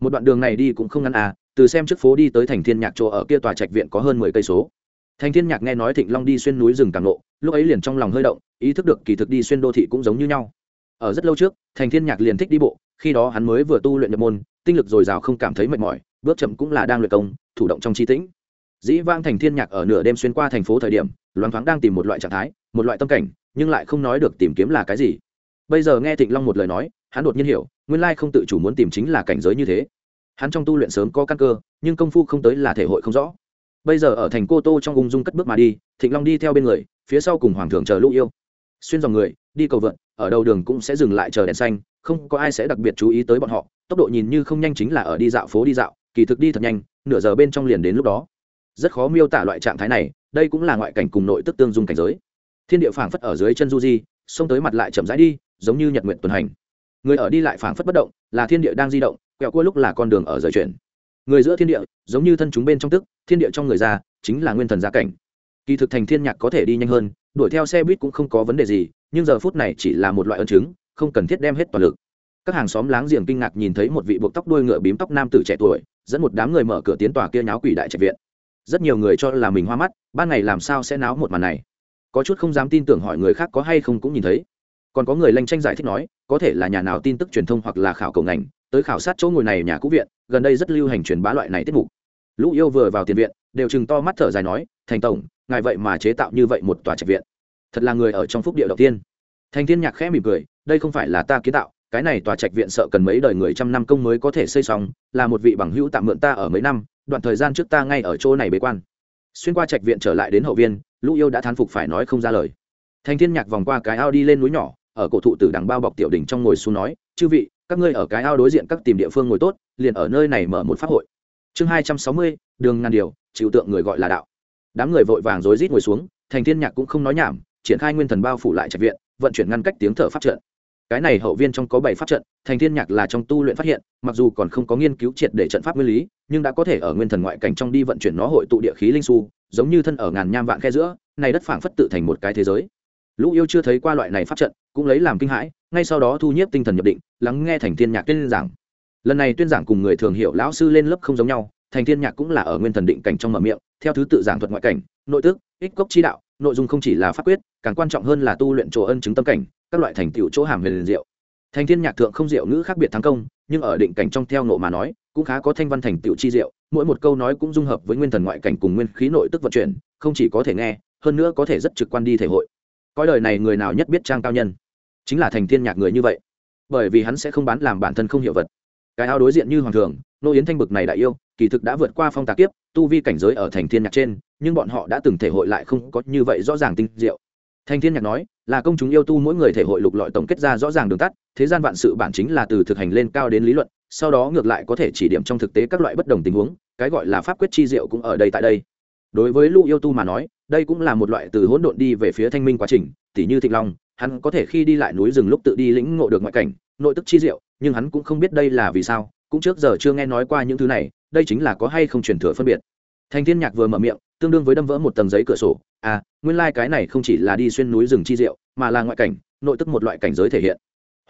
Một đoạn đường này đi cũng không ngắn à từ xem trước phố đi tới thành thiên nhạc chỗ ở kia tòa trạch viện có hơn mười cây số. Thành thiên nhạc nghe nói thịnh long đi xuyên núi rừng càng lộ, lúc ấy liền trong lòng hơi động, ý thức được kỳ thực đi xuyên đô thị cũng giống như nhau. Ở rất lâu trước, thành thiên nhạc liền thích đi bộ, khi đó hắn mới vừa tu luyện nhập môn, tinh lực dồi dào không cảm thấy mệt mỏi, bước chậm cũng là đang luyện công, thủ động trong chi tĩnh. Dĩ vang thành thiên nhạc ở nửa đêm xuyên qua thành phố thời điểm, loáng thoáng đang tìm một loại trạng thái, một loại tâm cảnh, nhưng lại không nói được tìm kiếm là cái gì bây giờ nghe thịnh long một lời nói, hắn đột nhiên hiểu, nguyên lai không tự chủ muốn tìm chính là cảnh giới như thế. Hắn trong tu luyện sớm có căn cơ, nhưng công phu không tới là thể hội không rõ. Bây giờ ở thành cô tô trong ung dung cất bước mà đi, thịnh long đi theo bên người, phía sau cùng hoàng thượng chờ lũ yêu. Xuyên dòng người, đi cầu vượn, ở đầu đường cũng sẽ dừng lại chờ đèn xanh, không có ai sẽ đặc biệt chú ý tới bọn họ, tốc độ nhìn như không nhanh chính là ở đi dạo phố đi dạo, kỳ thực đi thật nhanh, nửa giờ bên trong liền đến lúc đó. Rất khó miêu tả loại trạng thái này, đây cũng là ngoại cảnh cùng nội tức tương dung cảnh giới. Thiên địa phảng phất ở dưới chân du di, xông tới mặt lại chậm rãi đi giống như nhật nguyện tuần hành. Người ở đi lại phảng phất bất động, là thiên địa đang di động, quẹo cua lúc là con đường ở rời chuyển. Người giữa thiên địa, giống như thân chúng bên trong tức, thiên địa trong người ra, chính là nguyên thần gia cảnh. Kỳ thực thành thiên nhạc có thể đi nhanh hơn, đuổi theo xe buýt cũng không có vấn đề gì, nhưng giờ phút này chỉ là một loại ân chứng, không cần thiết đem hết toàn lực. Các hàng xóm láng giềng kinh ngạc nhìn thấy một vị buộc tóc đuôi ngựa bím tóc nam tử trẻ tuổi, dẫn một đám người mở cửa tiến tòa kia nháo quỷ đại trạch viện. Rất nhiều người cho là mình hoa mắt, ban ngày làm sao sẽ náo một màn này? Có chút không dám tin tưởng hỏi người khác có hay không cũng nhìn thấy còn có người lanh tranh giải thích nói, có thể là nhà nào tin tức truyền thông hoặc là khảo cầu ngành, tới khảo sát chỗ ngồi này nhà cũ viện, gần đây rất lưu hành truyền bá loại này tiết mục. Lũ yêu vừa vào tiền viện, đều chừng to mắt thở dài nói, thành tổng, ngài vậy mà chế tạo như vậy một tòa trạch viện. Thật là người ở trong phúc địa đầu tiên. Thành thiên nhạc khẽ mỉm cười, đây không phải là ta kiến tạo, cái này tòa trạch viện sợ cần mấy đời người trăm năm công mới có thể xây xong, là một vị bằng hữu tạm mượn ta ở mấy năm, đoạn thời gian trước ta ngay ở chỗ này bế quan. Xuyên qua trạch viện trở lại đến hậu viên, lũ yêu đã thán phục phải nói không ra lời. Thành thiên nhạc vòng qua cái ao đi lên núi nhỏ ở cổ thụ tử đằng bao bọc tiểu đỉnh trong ngồi xuống nói, chư vị, các ngươi ở cái ao đối diện các tìm địa phương ngồi tốt, liền ở nơi này mở một pháp hội. Chương hai trăm sáu mươi, đường ngàn điều, chịu tượng người gọi là đạo. Đám người vội vàng rối rít ngồi xuống, thành thiên nhạc cũng không nói nhảm, triển khai nguyên thần bao phủ lại trạch viện, vận chuyển ngăn cách tiếng thở pháp trận. Cái này hậu viên trong có bảy pháp trận, thành thiên nhạc là trong tu luyện phát hiện, mặc dù còn không có nghiên cứu triệt để trận pháp nguyên lý, nhưng đã có thể ở nguyên thần ngoại cảnh trong đi vận chuyển nó hội tụ địa khí linh su, giống như thân ở ngàn nham vạn khe giữa, này đất phảng phất tự thành một cái thế giới. Lũ yêu chưa thấy qua loại này pháp trận cũng lấy làm kinh hãi, ngay sau đó thu nhiếp tinh thần nhập định, lắng nghe thành thiên nhạc tuyên giảng. Lần này tuyên giảng cùng người thường hiểu lão sư lên lớp không giống nhau, thành thiên nhạc cũng là ở nguyên thần định cảnh trong mở miệng, theo thứ tự giảng thuật ngoại cảnh, nội tức ích cốc chi đạo, nội dung không chỉ là pháp quyết, càng quan trọng hơn là tu luyện chỗ ân chứng tâm cảnh, các loại thành tựu chỗ hàm huyền liền diệu. Thành thiên nhạc thượng không diệu ngữ khác biệt thắng công, nhưng ở định cảnh trong theo nộ mà nói, cũng khá có thanh văn thành tựu chi diệu, mỗi một câu nói cũng dung hợp với nguyên thần ngoại cảnh cùng nguyên khí nội tức vận chuyển, không chỉ có thể nghe, hơn nữa có thể rất trực quan đi thể hội. Coi đời này người nào nhất biết trang cao nhân? Chính là thành thiên nhạc người như vậy. Bởi vì hắn sẽ không bán làm bản thân không hiểu vật. Cái áo đối diện như hoàng thường nô yến thanh bực này đại yêu, kỳ thực đã vượt qua phong tạc kiếp, tu vi cảnh giới ở thành thiên nhạc trên, nhưng bọn họ đã từng thể hội lại không có như vậy rõ ràng tinh diệu. Thành thiên nhạc nói, là công chúng yêu tu mỗi người thể hội lục lọi tổng kết ra rõ ràng đường tắt, thế gian vạn sự bản chính là từ thực hành lên cao đến lý luận, sau đó ngược lại có thể chỉ điểm trong thực tế các loại bất đồng tình huống, cái gọi là pháp quyết chi diệu cũng ở đây tại đây. Đối với lũ yêu tu mà nói, đây cũng là một loại từ hỗn độn đi về phía thanh minh quá trình, tỉ như thịnh long hắn có thể khi đi lại núi rừng lúc tự đi lĩnh ngộ được ngoại cảnh, nội tức chi diệu, nhưng hắn cũng không biết đây là vì sao, cũng trước giờ chưa nghe nói qua những thứ này, đây chính là có hay không truyền thừa phân biệt. Thành thiên nhạc vừa mở miệng, tương đương với đâm vỡ một tầng giấy cửa sổ à nguyên lai like cái này không chỉ là đi xuyên núi rừng chi diệu, mà là ngoại cảnh, nội tức một loại cảnh giới thể hiện.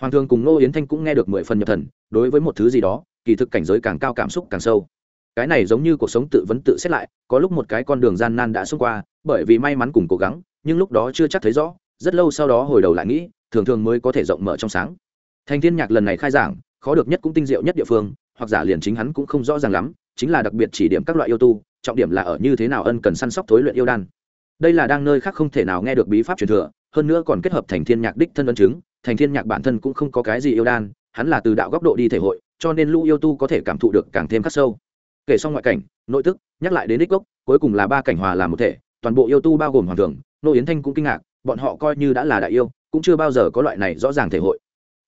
Hoàng thương cùng ngô yến thanh cũng nghe được mười phần nhập thần, đối với một thứ gì đó, kỳ thực cảnh giới càng cao cảm xúc càng sâu. Cái này giống như cuộc sống tự vấn tự xét lại, có lúc một cái con đường gian nan đã xông qua, bởi vì may mắn cùng cố gắng, nhưng lúc đó chưa chắc thấy rõ rất lâu sau đó hồi đầu lại nghĩ, thường thường mới có thể rộng mở trong sáng. Thành thiên nhạc lần này khai giảng, khó được nhất cũng tinh diệu nhất địa phương, hoặc giả liền chính hắn cũng không rõ ràng lắm, chính là đặc biệt chỉ điểm các loại yêu tu, trọng điểm là ở như thế nào ân cần săn sóc thối luyện yêu đan. Đây là đang nơi khác không thể nào nghe được bí pháp truyền thừa, hơn nữa còn kết hợp thành thiên nhạc đích thân ân chứng, thành thiên nhạc bản thân cũng không có cái gì yêu đan, hắn là từ đạo góc độ đi thể hội, cho nên lũ yêu tu có thể cảm thụ được càng thêm khắc sâu. Kể xong ngoại cảnh, nội tức, nhắc lại đến đích gốc, cuối cùng là ba cảnh hòa làm một thể, toàn bộ yêu tu bao gồm hoàng thường nô yến thanh cũng kinh ngạc bọn họ coi như đã là đại yêu, cũng chưa bao giờ có loại này rõ ràng thể hội.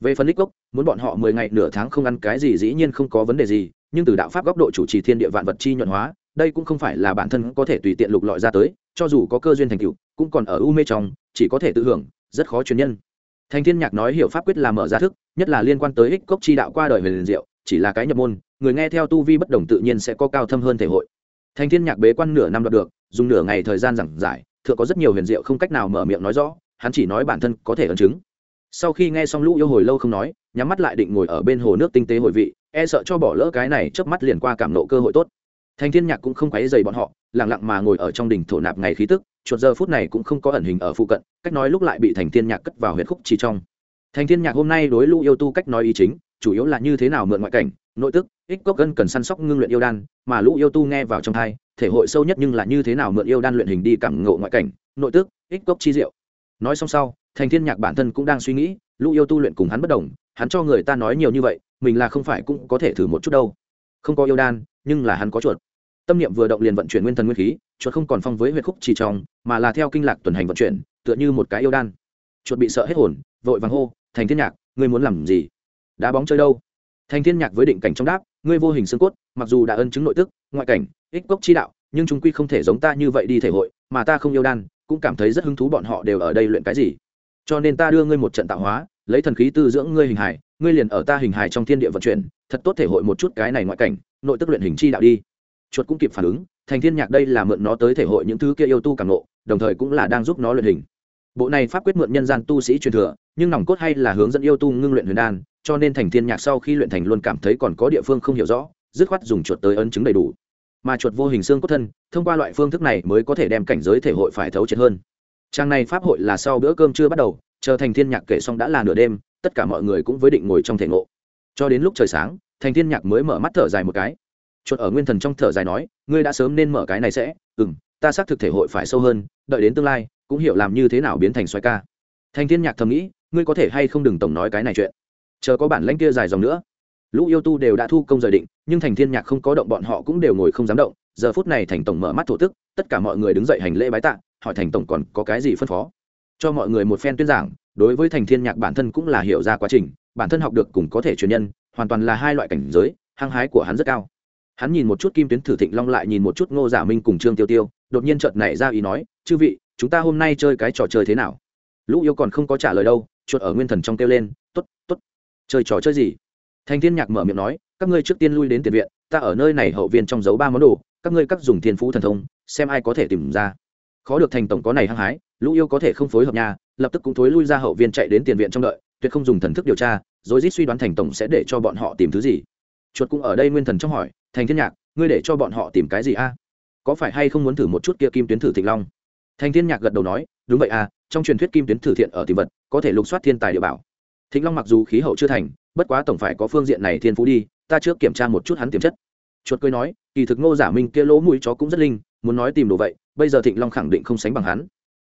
Về phần đích gốc muốn bọn họ mười ngày nửa tháng không ăn cái gì dĩ nhiên không có vấn đề gì, nhưng từ đạo pháp góc độ chủ trì thiên địa vạn vật chi nhuận hóa, đây cũng không phải là bản thân có thể tùy tiện lục lọi ra tới, cho dù có cơ duyên thành tựu, cũng còn ở u mê trong, chỉ có thể tự hưởng, rất khó truyền nhân. Thành thiên nhạc nói hiểu pháp quyết là mở ra thức, nhất là liên quan tới ích cốc chi đạo qua đời về liền diệu, chỉ là cái nhập môn, người nghe theo tu vi bất đồng tự nhiên sẽ có cao thâm hơn thể hội. Thành thiên nhạc bế quan nửa năm đoạt được, dùng nửa ngày thời gian giảng giải thượng có rất nhiều huyền diệu không cách nào mở miệng nói rõ, hắn chỉ nói bản thân có thể ấn chứng. Sau khi nghe xong lũ yêu hồi lâu không nói, nhắm mắt lại định ngồi ở bên hồ nước tinh tế hồi vị e sợ cho bỏ lỡ cái này trước mắt liền qua cảm nộ cơ hội tốt. Thành thiên nhạc cũng không quấy dày bọn họ, lặng lặng mà ngồi ở trong đỉnh thổ nạp ngày khí tức, chuột giờ phút này cũng không có ẩn hình ở phụ cận, cách nói lúc lại bị thành thiên nhạc cất vào huyệt khúc chỉ trong. Thành thiên nhạc hôm nay đối lũ yêu tu cách nói ý chính, chủ yếu là như thế nào mượn ngoại cảnh, nội tức, ích cốc gân cần săn sóc ngưng luyện yêu đan, mà lũ yêu tu nghe vào trong thai thể hội sâu nhất nhưng là như thế nào mượn yêu đan luyện hình đi cảm ngộ ngoại cảnh, nội tức, ích cốc chi diệu. Nói xong sau, thành thiên nhạc bản thân cũng đang suy nghĩ, lũ yêu tu luyện cùng hắn bất đồng, hắn cho người ta nói nhiều như vậy, mình là không phải cũng có thể thử một chút đâu. Không có yêu đan, nhưng là hắn có chuột. Tâm niệm vừa động liền vận chuyển nguyên thần nguyên khí, chuột không còn phong với huyệt khúc chỉ trong mà là theo kinh lạc tuần hành vận chuyển, tựa như một cái yêu đan. Chuột bị sợ hết hồn, vội vàng hô, thành thiên nhạc, ngươi muốn làm gì? Đá bóng chơi đâu? Thành thiên nhạc với định cảnh trong đáp ngươi vô hình xương cốt, mặc dù đã ân chứng nội tức, ngoại cảnh, ích cốc chi đạo, nhưng chúng quy không thể giống ta như vậy đi thể hội, mà ta không yêu đan, cũng cảm thấy rất hứng thú bọn họ đều ở đây luyện cái gì. Cho nên ta đưa ngươi một trận tạo hóa, lấy thần khí tư dưỡng ngươi hình hài, ngươi liền ở ta hình hài trong thiên địa vận chuyển, thật tốt thể hội một chút cái này ngoại cảnh, nội tức luyện hình chi đạo đi. Chuột cũng kịp phản ứng, thành thiên nhạc đây là mượn nó tới thể hội những thứ kia yêu tu càng ngộ, đồng thời cũng là đang giúp nó luyện hình bộ này pháp quyết mượn nhân gian tu sĩ truyền thừa, nhưng nòng cốt hay là hướng dẫn yêu tu ngưng luyện huyền đan, cho nên thành thiên nhạc sau khi luyện thành luôn cảm thấy còn có địa phương không hiểu rõ, dứt khoát dùng chuột tới ấn chứng đầy đủ. Mà chuột vô hình xương cốt thân, thông qua loại phương thức này mới có thể đem cảnh giới thể hội phải thấu triệt hơn. Trang này pháp hội là sau bữa cơm chưa bắt đầu, chờ thành thiên nhạc kể xong đã là nửa đêm, tất cả mọi người cũng với định ngồi trong thể ngộ. Cho đến lúc trời sáng, thành thiên nhạc mới mở mắt thở dài một cái. Chuột ở nguyên thần trong thở dài nói, ngươi đã sớm nên mở cái này sẽ, ừm, ta xác thực thể hội phải sâu hơn, đợi đến tương lai cũng hiểu làm như thế nào biến thành xoay ca. Thành thiên nhạc thầm nghĩ, ngươi có thể hay không đừng tổng nói cái này chuyện. Chờ có bản lãnh kia dài dòng nữa. Lũ yêu tu đều đã thu công rời định, nhưng thành thiên nhạc không có động bọn họ cũng đều ngồi không dám động. Giờ phút này thành tổng mở mắt thổ tức, tất cả mọi người đứng dậy hành lễ bái tạ, hỏi thành tổng còn có cái gì phân phó? Cho mọi người một phen tuyên giảng, đối với thành thiên nhạc bản thân cũng là hiểu ra quá trình, bản thân học được cùng có thể truyền nhân, hoàn toàn là hai loại cảnh giới, hăng hái của hắn rất cao. Hắn nhìn một chút kim tuyến thử thịnh long lại nhìn một chút ngô giả minh cùng trương tiêu tiêu, đột nhiên chợt nảy ra ý nói, chư vị chúng ta hôm nay chơi cái trò chơi thế nào? Lũ yêu còn không có trả lời đâu, chuột ở nguyên thần trong kêu lên t ố t t ố t chơi trò chơi gì? Thành thiên nhạc mở miệng nói, các ngươi trước tiên lui đến tiền viện, ta ở nơi này hậu viên trong giấu ba món đồ, các ngươi cắt dùng thiên phú thần thông, xem ai có thể tìm ra. Khó được thành tổng có này hăng hái, lũ yêu có thể không phối hợp nhà, lập tức cũng thối lui ra hậu viên chạy đến tiền viện trong đợi, tuyệt không dùng thần thức điều tra, rồi rít suy đoán thành tổng sẽ để cho bọn họ tìm thứ gì. Chuột cũng ở đây nguyên thần trong hỏi, thành thiên nhạc, ngươi để cho bọn họ tìm cái gì a? Có phải hay không muốn thử một chút kia kim tuyến thử thịnh long? Thành thiên nhạc gật đầu nói, đúng vậy à trong truyền thuyết kim tuyến thử thiện ở tìm vật, có thể lục soát thiên tài địa bảo. Thịnh long mặc dù khí hậu chưa thành, bất quá tổng phải có phương diện này thiên phú đi, ta trước kiểm tra một chút hắn tiềm chất. Chuột cười nói, kỳ thực ngô giả minh kia lỗ mũi chó cũng rất linh, muốn nói tìm đồ vậy, bây giờ thịnh long khẳng định không sánh bằng hắn.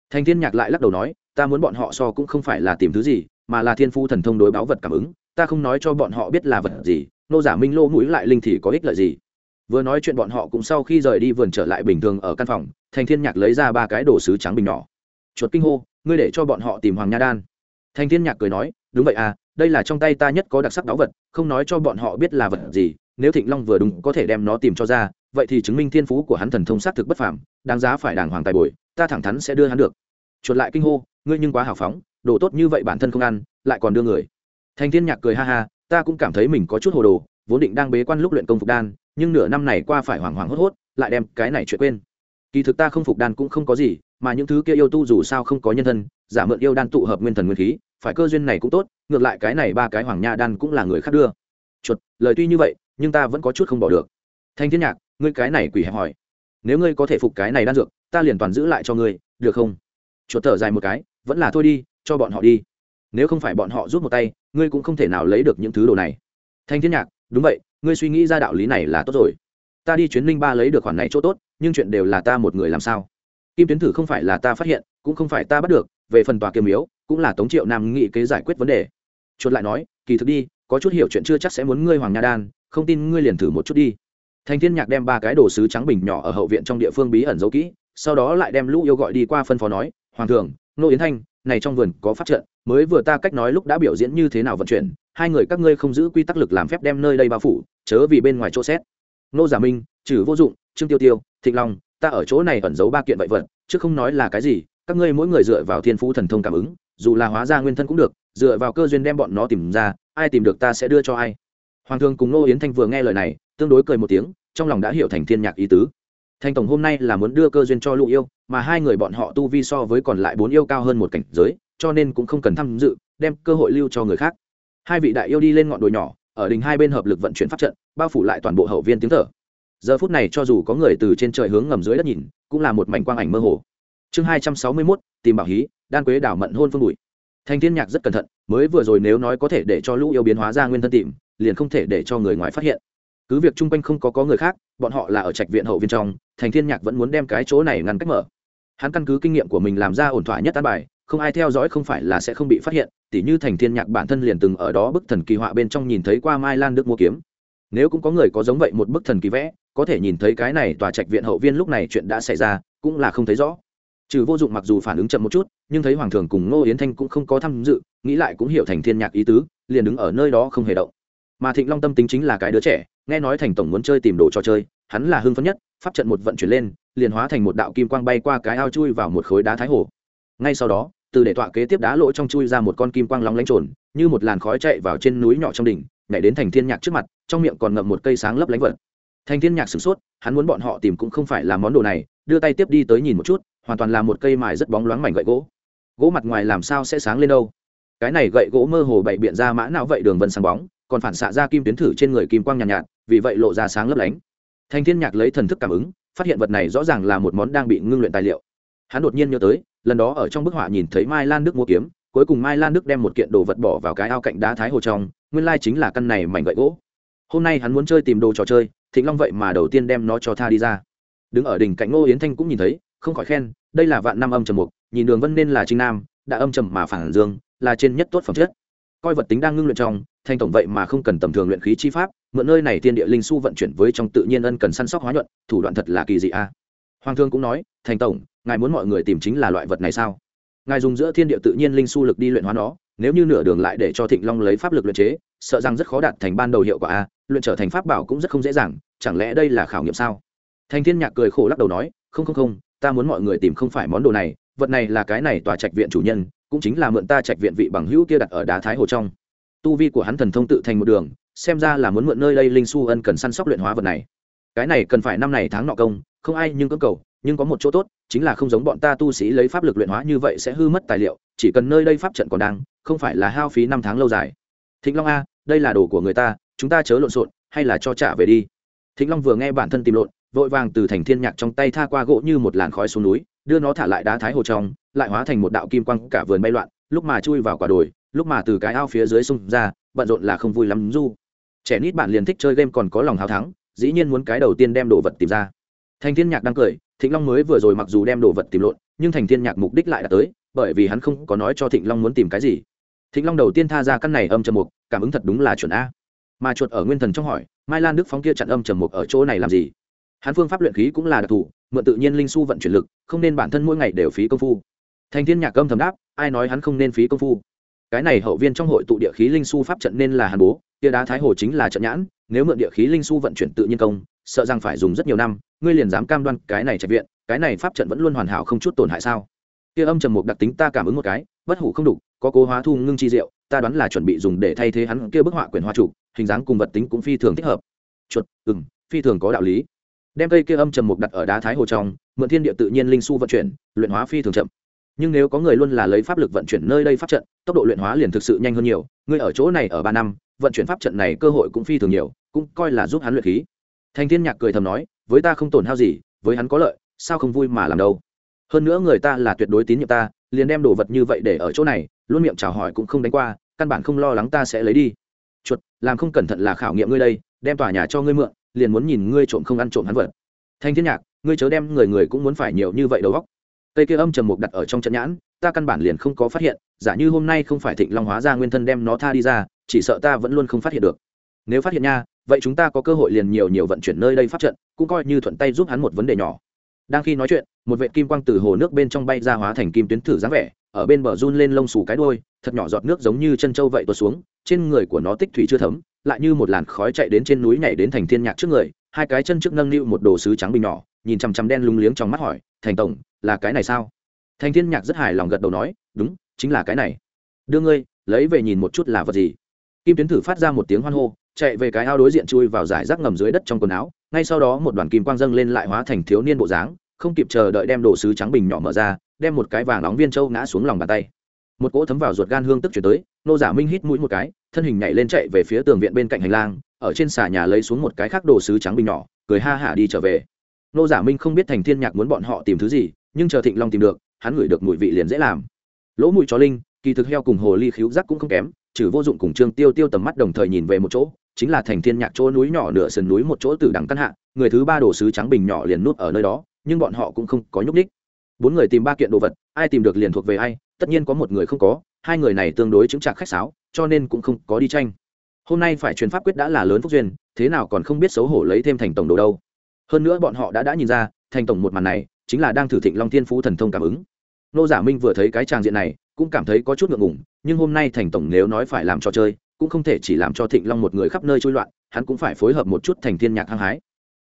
Thành thiên nhạc lại lắc đầu nói, ta muốn bọn họ so cũng không phải là tìm thứ gì, mà là thiên phu thần thông đối báo vật cảm ứng, ta không nói cho bọn họ biết là vật gì, ngô giả minh lỗ mũi lại linh thì có ích lợi gì vừa nói chuyện bọn họ cũng sau khi rời đi vườn trở lại bình thường ở căn phòng, thành thiên nhạc lấy ra ba cái đồ sứ trắng bình nhỏ. Chuột kinh hô, ngươi để cho bọn họ tìm hoàng nha đan. Thành thiên nhạc cười nói, đúng vậy à đây là trong tay ta nhất có đặc sắc đáo vật, không nói cho bọn họ biết là vật gì, nếu thịnh long vừa đúng có thể đem nó tìm cho ra, vậy thì chứng minh thiên phú của hắn thần thông xác thực bất phàm, đáng giá phải đàng hoàng tài bồi, ta thẳng thắn sẽ đưa hắn được. Chuột lại kinh hô, ngươi nhưng quá hào phóng, đồ tốt như vậy bản thân không ăn, lại còn đưa người. Thành thiên nhạc cười ha ha, ta cũng cảm thấy mình có chút hồ đồ, vốn định đang bế quan lúc luyện công phục đan nhưng nửa năm này qua phải hoảng hoảng hốt hốt, lại đem cái này chuyện quên. Kỳ thực ta không phục đan cũng không có gì, mà những thứ kia yêu tu dù sao không có nhân thân, giả mượn yêu đan tụ hợp nguyên thần nguyên khí, phải cơ duyên này cũng tốt, ngược lại cái này ba cái hoàng nha đan cũng là người khác đưa. Chuột, lời tuy như vậy, nhưng ta vẫn có chút không bỏ được. Thanh thiên nhạc, ngươi cái này quỷ hẹp hỏi. Nếu ngươi có thể phục cái này đan dược, ta liền toàn giữ lại cho ngươi, được không? Chuột thở dài một cái, vẫn là thôi đi, cho bọn họ đi. Nếu không phải bọn họ rút một tay, ngươi cũng không thể nào lấy được những thứ đồ này. Thanh thiên nhạc, đúng vậy ngươi suy nghĩ ra đạo lý này là tốt rồi. Ta đi chuyến Ninh ba lấy được khoản này chỗ tốt nhưng chuyện đều là ta một người làm sao? Kim tuyến thử không phải là ta phát hiện cũng không phải ta bắt được về phần tòa kiềm yếu, cũng là tống triệu nam nghị kế giải quyết vấn đề. Chuột lại nói kỳ thực đi có chút hiểu chuyện chưa chắc sẽ muốn ngươi hoàng nha đan không tin ngươi liền thử một chút đi. Thành thiên nhạc đem ba cái đồ sứ trắng bình nhỏ ở hậu viện trong địa phương bí ẩn giấu kỹ sau đó lại đem lũ yêu gọi đi qua phân phó nói hoàng thường nô yến thanh này trong vườn có phát trận mới vừa ta cách nói lúc đã biểu diễn như thế nào vận chuyển hai người các ngươi không giữ quy tắc lực làm phép đem nơi đây bao phủ, chớ vì bên ngoài chỗ xét. Nô giả minh, trừ vô dụng, trương tiêu tiêu, thịnh long, ta ở chỗ này ẩn giấu ba kiện vậy vật, chứ không nói là cái gì, các ngươi mỗi người dựa vào thiên phú thần thông cảm ứng, dù là hóa ra nguyên thân cũng được, dựa vào cơ duyên đem bọn nó tìm ra, ai tìm được ta sẽ đưa cho ai. Hoàng thương cùng nô yến thanh vừa nghe lời này, tương đối cười một tiếng, trong lòng đã hiểu thành thiên nhạc ý tứ. Thành tổng hôm nay là muốn đưa cơ duyên cho lũ yêu, mà hai người bọn họ tu vi so với còn lại bốn yêu cao hơn một cảnh giới, cho nên cũng không cần tham dự, đem cơ hội lưu cho người khác hai vị đại yêu đi lên ngọn đồi nhỏ, ở đỉnh hai bên hợp lực vận chuyển pháp trận, bao phủ lại toàn bộ hậu viên tiếng thở. Giờ phút này cho dù có người từ trên trời hướng ngầm dưới đất nhìn, cũng là một mảnh quang ảnh mơ hồ. Chương hai trăm sáu mươi mốt, tìm bảo hí, đan quế đảo mận hôn phương bụi. Thanh thiên nhạc rất cẩn thận, mới vừa rồi nếu nói có thể để cho lũ yêu biến hóa ra nguyên thân tìm, liền không thể để cho người ngoài phát hiện. Cứ việc chung quanh không có có người khác, bọn họ là ở trạch viện hậu viên trong thành thiên nhạc vẫn muốn đem cái chỗ này ngăn cách mở. Hắn căn cứ kinh nghiệm của mình làm ra ổn thỏa nhất an bài không ai theo dõi không phải là sẽ không bị phát hiện, tỉ như thành thiên nhạc bản thân liền từng ở đó bức thần kỳ họa bên trong nhìn thấy qua mai lan đức mua kiếm. Nếu cũng có người có giống vậy một bức thần kỳ vẽ, có thể nhìn thấy cái này tòa trạch viện hậu viên lúc này chuyện đã xảy ra, cũng là không thấy rõ. Trừ vô dụng mặc dù phản ứng chậm một chút, nhưng thấy hoàng thường cùng ngô yến thanh cũng không có tham dự, nghĩ lại cũng hiểu thành thiên nhạc ý tứ, liền đứng ở nơi đó không hề động. Mà thịnh long tâm tính chính là cái đứa trẻ, nghe nói thành tổng muốn chơi tìm đồ cho chơi, hắn là hưng phấn nhất, pháp trận một vận chuyển lên, liền hóa thành một đạo kim quang bay qua cái ao chui vào một khối đá thái hồ. Ngay sau đó từ để tọa kế tiếp đá lỗ trong chui ra một con kim quang lóng lánh trồn như một làn khói chạy vào trên núi nhỏ trong đỉnh nhảy đến thành thiên nhạc trước mặt trong miệng còn ngậm một cây sáng lấp lánh vật. Thành thiên nhạc sửng sốt hắn muốn bọn họ tìm cũng không phải là món đồ này đưa tay tiếp đi tới nhìn một chút hoàn toàn là một cây mài rất bóng loáng mảnh gậy gỗ. Gỗ mặt ngoài làm sao sẽ sáng lên đâu? Cái này gậy gỗ mơ hồ bậy biện ra mã não vậy đường vân sáng bóng còn phản xạ ra kim tuyến thử trên người kim quang nhàn nhạt, nhạt vì vậy lộ ra sáng lấp lánh. Thành thiên nhạc lấy thần thức cảm ứng phát hiện vật này rõ ràng là một món đang bị ngưng luyện tài liệu. Hắn đột nhiên nhớ tới lần đó ở trong bức họa nhìn thấy mai lan đức mua kiếm, cuối cùng mai lan đức đem một kiện đồ vật bỏ vào cái ao cạnh đá thái hồ trong, nguyên lai chính là căn này mảnh gậy gỗ. Hôm nay hắn muốn chơi tìm đồ trò chơi, thịnh long vậy mà đầu tiên đem nó cho tha đi ra. Đứng ở đỉnh cạnh ngô yến thanh cũng nhìn thấy, không khỏi khen, đây là vạn năm âm trầm mục, nhìn đường vân nên là trinh nam, đã âm trầm mà phản dương, là trên nhất tốt phẩm chất. Coi vật tính đang ngưng luyện trong, thanh tổng vậy mà không cần tầm thường luyện khí chi pháp, mượn nơi này tiên địa linh su vận chuyển với trong tự nhiên ân cần săn sóc hóa nhuận, thủ đoạn thật là kỳ dị a. Hoàng thương cũng nói thành tổng ngài muốn mọi người tìm chính là loại vật này sao? Ngài dùng giữa thiên địa tự nhiên linh su lực đi luyện hóa nó, nếu như nửa đường lại để cho thịnh long lấy pháp lực luyện chế, sợ rằng rất khó đạt thành ban đầu hiệu quả a, luyện trở thành pháp bảo cũng rất không dễ dàng, chẳng lẽ đây là khảo nghiệm sao? Thành thiên nhạc cười khổ lắc đầu nói, không không không, ta muốn mọi người tìm không phải món đồ này, vật này là cái này tòa trạch viện chủ nhân, cũng chính là mượn ta trạch viện vị bằng hữu kia đặt ở đá thái hồ trong. Tu vi của hắn thần thông tự thành một đường, xem ra là muốn mượn nơi đây linh su ân cần săn sóc luyện hóa vật này. Cái này cần phải năm này tháng nọ công, không ai nhưng cưỡng cầu nhưng có một chỗ tốt, chính là không giống bọn ta tu sĩ lấy pháp lực luyện hóa như vậy sẽ hư mất tài liệu, chỉ cần nơi đây pháp trận còn đang, không phải là hao phí năm tháng lâu dài. Thịnh long a, đây là đồ của người ta, chúng ta chớ lộn xộn, hay là cho trả về đi. Thịnh long vừa nghe bản thân tìm lộn, vội vàng từ thành thiên nhạc trong tay tha qua gỗ như một làn khói xuống núi, đưa nó thả lại đá thái hồ trong, lại hóa thành một đạo kim quang cả vườn bay loạn, lúc mà chui vào quả đồi, lúc mà từ cái ao phía dưới sông ra, bận rộn là không vui lắm du. Trẻ nít bạn liền thích chơi game còn có lòng hào thắng, dĩ nhiên muốn cái đầu tiên đem đồ vật tìm ra thành thiên nhạc đang cười, thịnh long mới vừa rồi mặc dù đem đồ vật tìm lộn, nhưng thành thiên nhạc mục đích lại đã tới, bởi vì hắn không có nói cho thịnh long muốn tìm cái gì. Thịnh long đầu tiên tha ra căn này âm trầm mục, cảm ứng thật đúng là chuẩn a. Mà chuột ở nguyên thần trong hỏi, mai lan đức phóng kia chặn âm trầm mục ở chỗ này làm gì? Hắn phương pháp luyện khí cũng là đặc thù, mượn tự nhiên linh su vận chuyển lực, không nên bản thân mỗi ngày đều phí công phu. Thành thiên nhạc âm thầm đáp, ai nói hắn không nên phí công phu? Cái này hậu viên trong hội tụ địa khí linh su pháp trận nên là hàn bố, kia đá thái hồ chính là trận nhãn, nếu mượn địa khí linh su vận chuyển tự nhiên công sợ rằng phải dùng rất nhiều năm, ngươi liền dám cam đoan cái này trạch viện, cái này pháp trận vẫn luôn hoàn hảo không chút tổn hại sao? Kia âm trầm mục đặc tính ta cảm ứng một cái, bất hủ không đủ, có cố hóa thu ngưng chi diệu, ta đoán là chuẩn bị dùng để thay thế hắn kia bức họa quyền hoa chủ hình dáng cùng vật tính cũng phi thường thích hợp. Chuột ừng phi thường có đạo lý. Đem cây kia âm trầm mục đặt ở đá thái hồ trong, mượn thiên địa tự nhiên linh su vận chuyển, luyện hóa phi thường chậm. Nhưng nếu có người luôn là lấy pháp lực vận chuyển nơi đây pháp trận, tốc độ luyện hóa liền thực sự nhanh hơn nhiều, ngươi ở chỗ này ở ba năm, vận chuyển pháp trận này cơ hội cũng phi thường nhiều, cũng coi là giúp hắn luyện khí thành thiên nhạc cười thầm nói, với ta không tổn hao gì, với hắn có lợi, sao không vui mà làm đâu? Hơn nữa người ta là tuyệt đối tín nhiệm ta, liền đem đồ vật như vậy để ở chỗ này, luôn miệng chào hỏi cũng không đánh qua, căn bản không lo lắng ta sẽ lấy đi. Chuột, làm không cẩn thận là khảo nghiệm ngươi đây, đem tòa nhà cho ngươi mượn, liền muốn nhìn ngươi trộm không ăn trộm hắn vật. Thanh thiên nhạc, ngươi chớ đem người người cũng muốn phải nhiều như vậy đầu góc cây kia âm trầm mục đặt ở trong trận nhãn, ta căn bản liền không có phát hiện, giả như hôm nay không phải thịnh long hóa ra nguyên thân đem nó tha đi ra, chỉ sợ ta vẫn luôn không phát hiện được. Nếu phát hiện nha vậy chúng ta có cơ hội liền nhiều nhiều vận chuyển nơi đây phát trận, cũng coi như thuận tay giúp hắn một vấn đề nhỏ. Đang khi nói chuyện, một vệ kim quang từ hồ nước bên trong bay ra hóa thành kim tuyến thử dáng vẻ, ở bên bờ run lên lông xù cái đôi thật nhỏ giọt nước giống như chân trâu vậy tuột xuống, trên người của nó tích thủy chưa thấm, lại như một làn khói chạy đến trên núi nhảy đến thành thiên nhạc trước người, hai cái chân trước nâng niu một đồ sứ trắng bình nhỏ, nhìn chằm chằm đen lúng liếng trong mắt hỏi, thành tổng, là cái này sao? Thành thiên nhạc rất hài lòng gật đầu nói, đúng, chính là cái này. Đưa ngươi, lấy về nhìn một chút là vật gì? Kim tuyến thử phát ra một tiếng hoan hô chạy về cái ao đối diện chui vào giải rác ngầm dưới đất trong quần áo, ngay sau đó một đoàn kim quang dâng lên lại hóa thành thiếu niên bộ dáng, không kịp chờ đợi đem đồ sứ trắng bình nhỏ mở ra, đem một cái vàng nóng viên trâu ngã xuống lòng bàn tay. Một cỗ thấm vào ruột gan hương tức chuyển tới, nô giả minh hít mũi một cái, thân hình nhảy lên chạy về phía tường viện bên cạnh hành lang, ở trên xà nhà lấy xuống một cái khác đồ sứ trắng bình nhỏ, cười ha hả đi trở về. Nô giả minh không biết thành thiên nhạc muốn bọn họ tìm thứ gì, nhưng chờ thịnh long tìm được, hắn ngửi được mùi vị liền dễ làm. Lỗ mùi chó linh, kỳ thực heo cùng hồ ly khíu giác cũng không kém trừ vô dụng cùng trương tiêu tiêu tầm mắt đồng thời nhìn về một chỗ, chính là thành thiên nhạc chỗ núi nhỏ nửa sườn núi một chỗ từ đằng căn hạ, người thứ ba đồ sứ trắng bình nhỏ liền nuốt ở nơi đó, nhưng bọn họ cũng không có nhúc ních bốn người tìm ba kiện đồ vật, ai tìm được liền thuộc về ai, tất nhiên có một người không có, hai người này tương đối chứng trạc khách sáo, cho nên cũng không có đi tranh. Hôm nay phải truyền pháp quyết đã là lớn phúc duyên, thế nào còn không biết xấu hổ lấy thêm thành tổng đồ đâu. Hơn nữa bọn họ đã đã nhìn ra, thành tổng một màn này, chính là đang thử thịnh long thiên phú thần thông cảm ứng. Nô giả minh vừa thấy cái tràng diện này, cũng cảm thấy có chút ngượng ngùng nhưng hôm nay thành tổng nếu nói phải làm trò chơi, cũng không thể chỉ làm cho thịnh long một người khắp nơi trôi loạn, hắn cũng phải phối hợp một chút thành thiên nhạc hăng hái.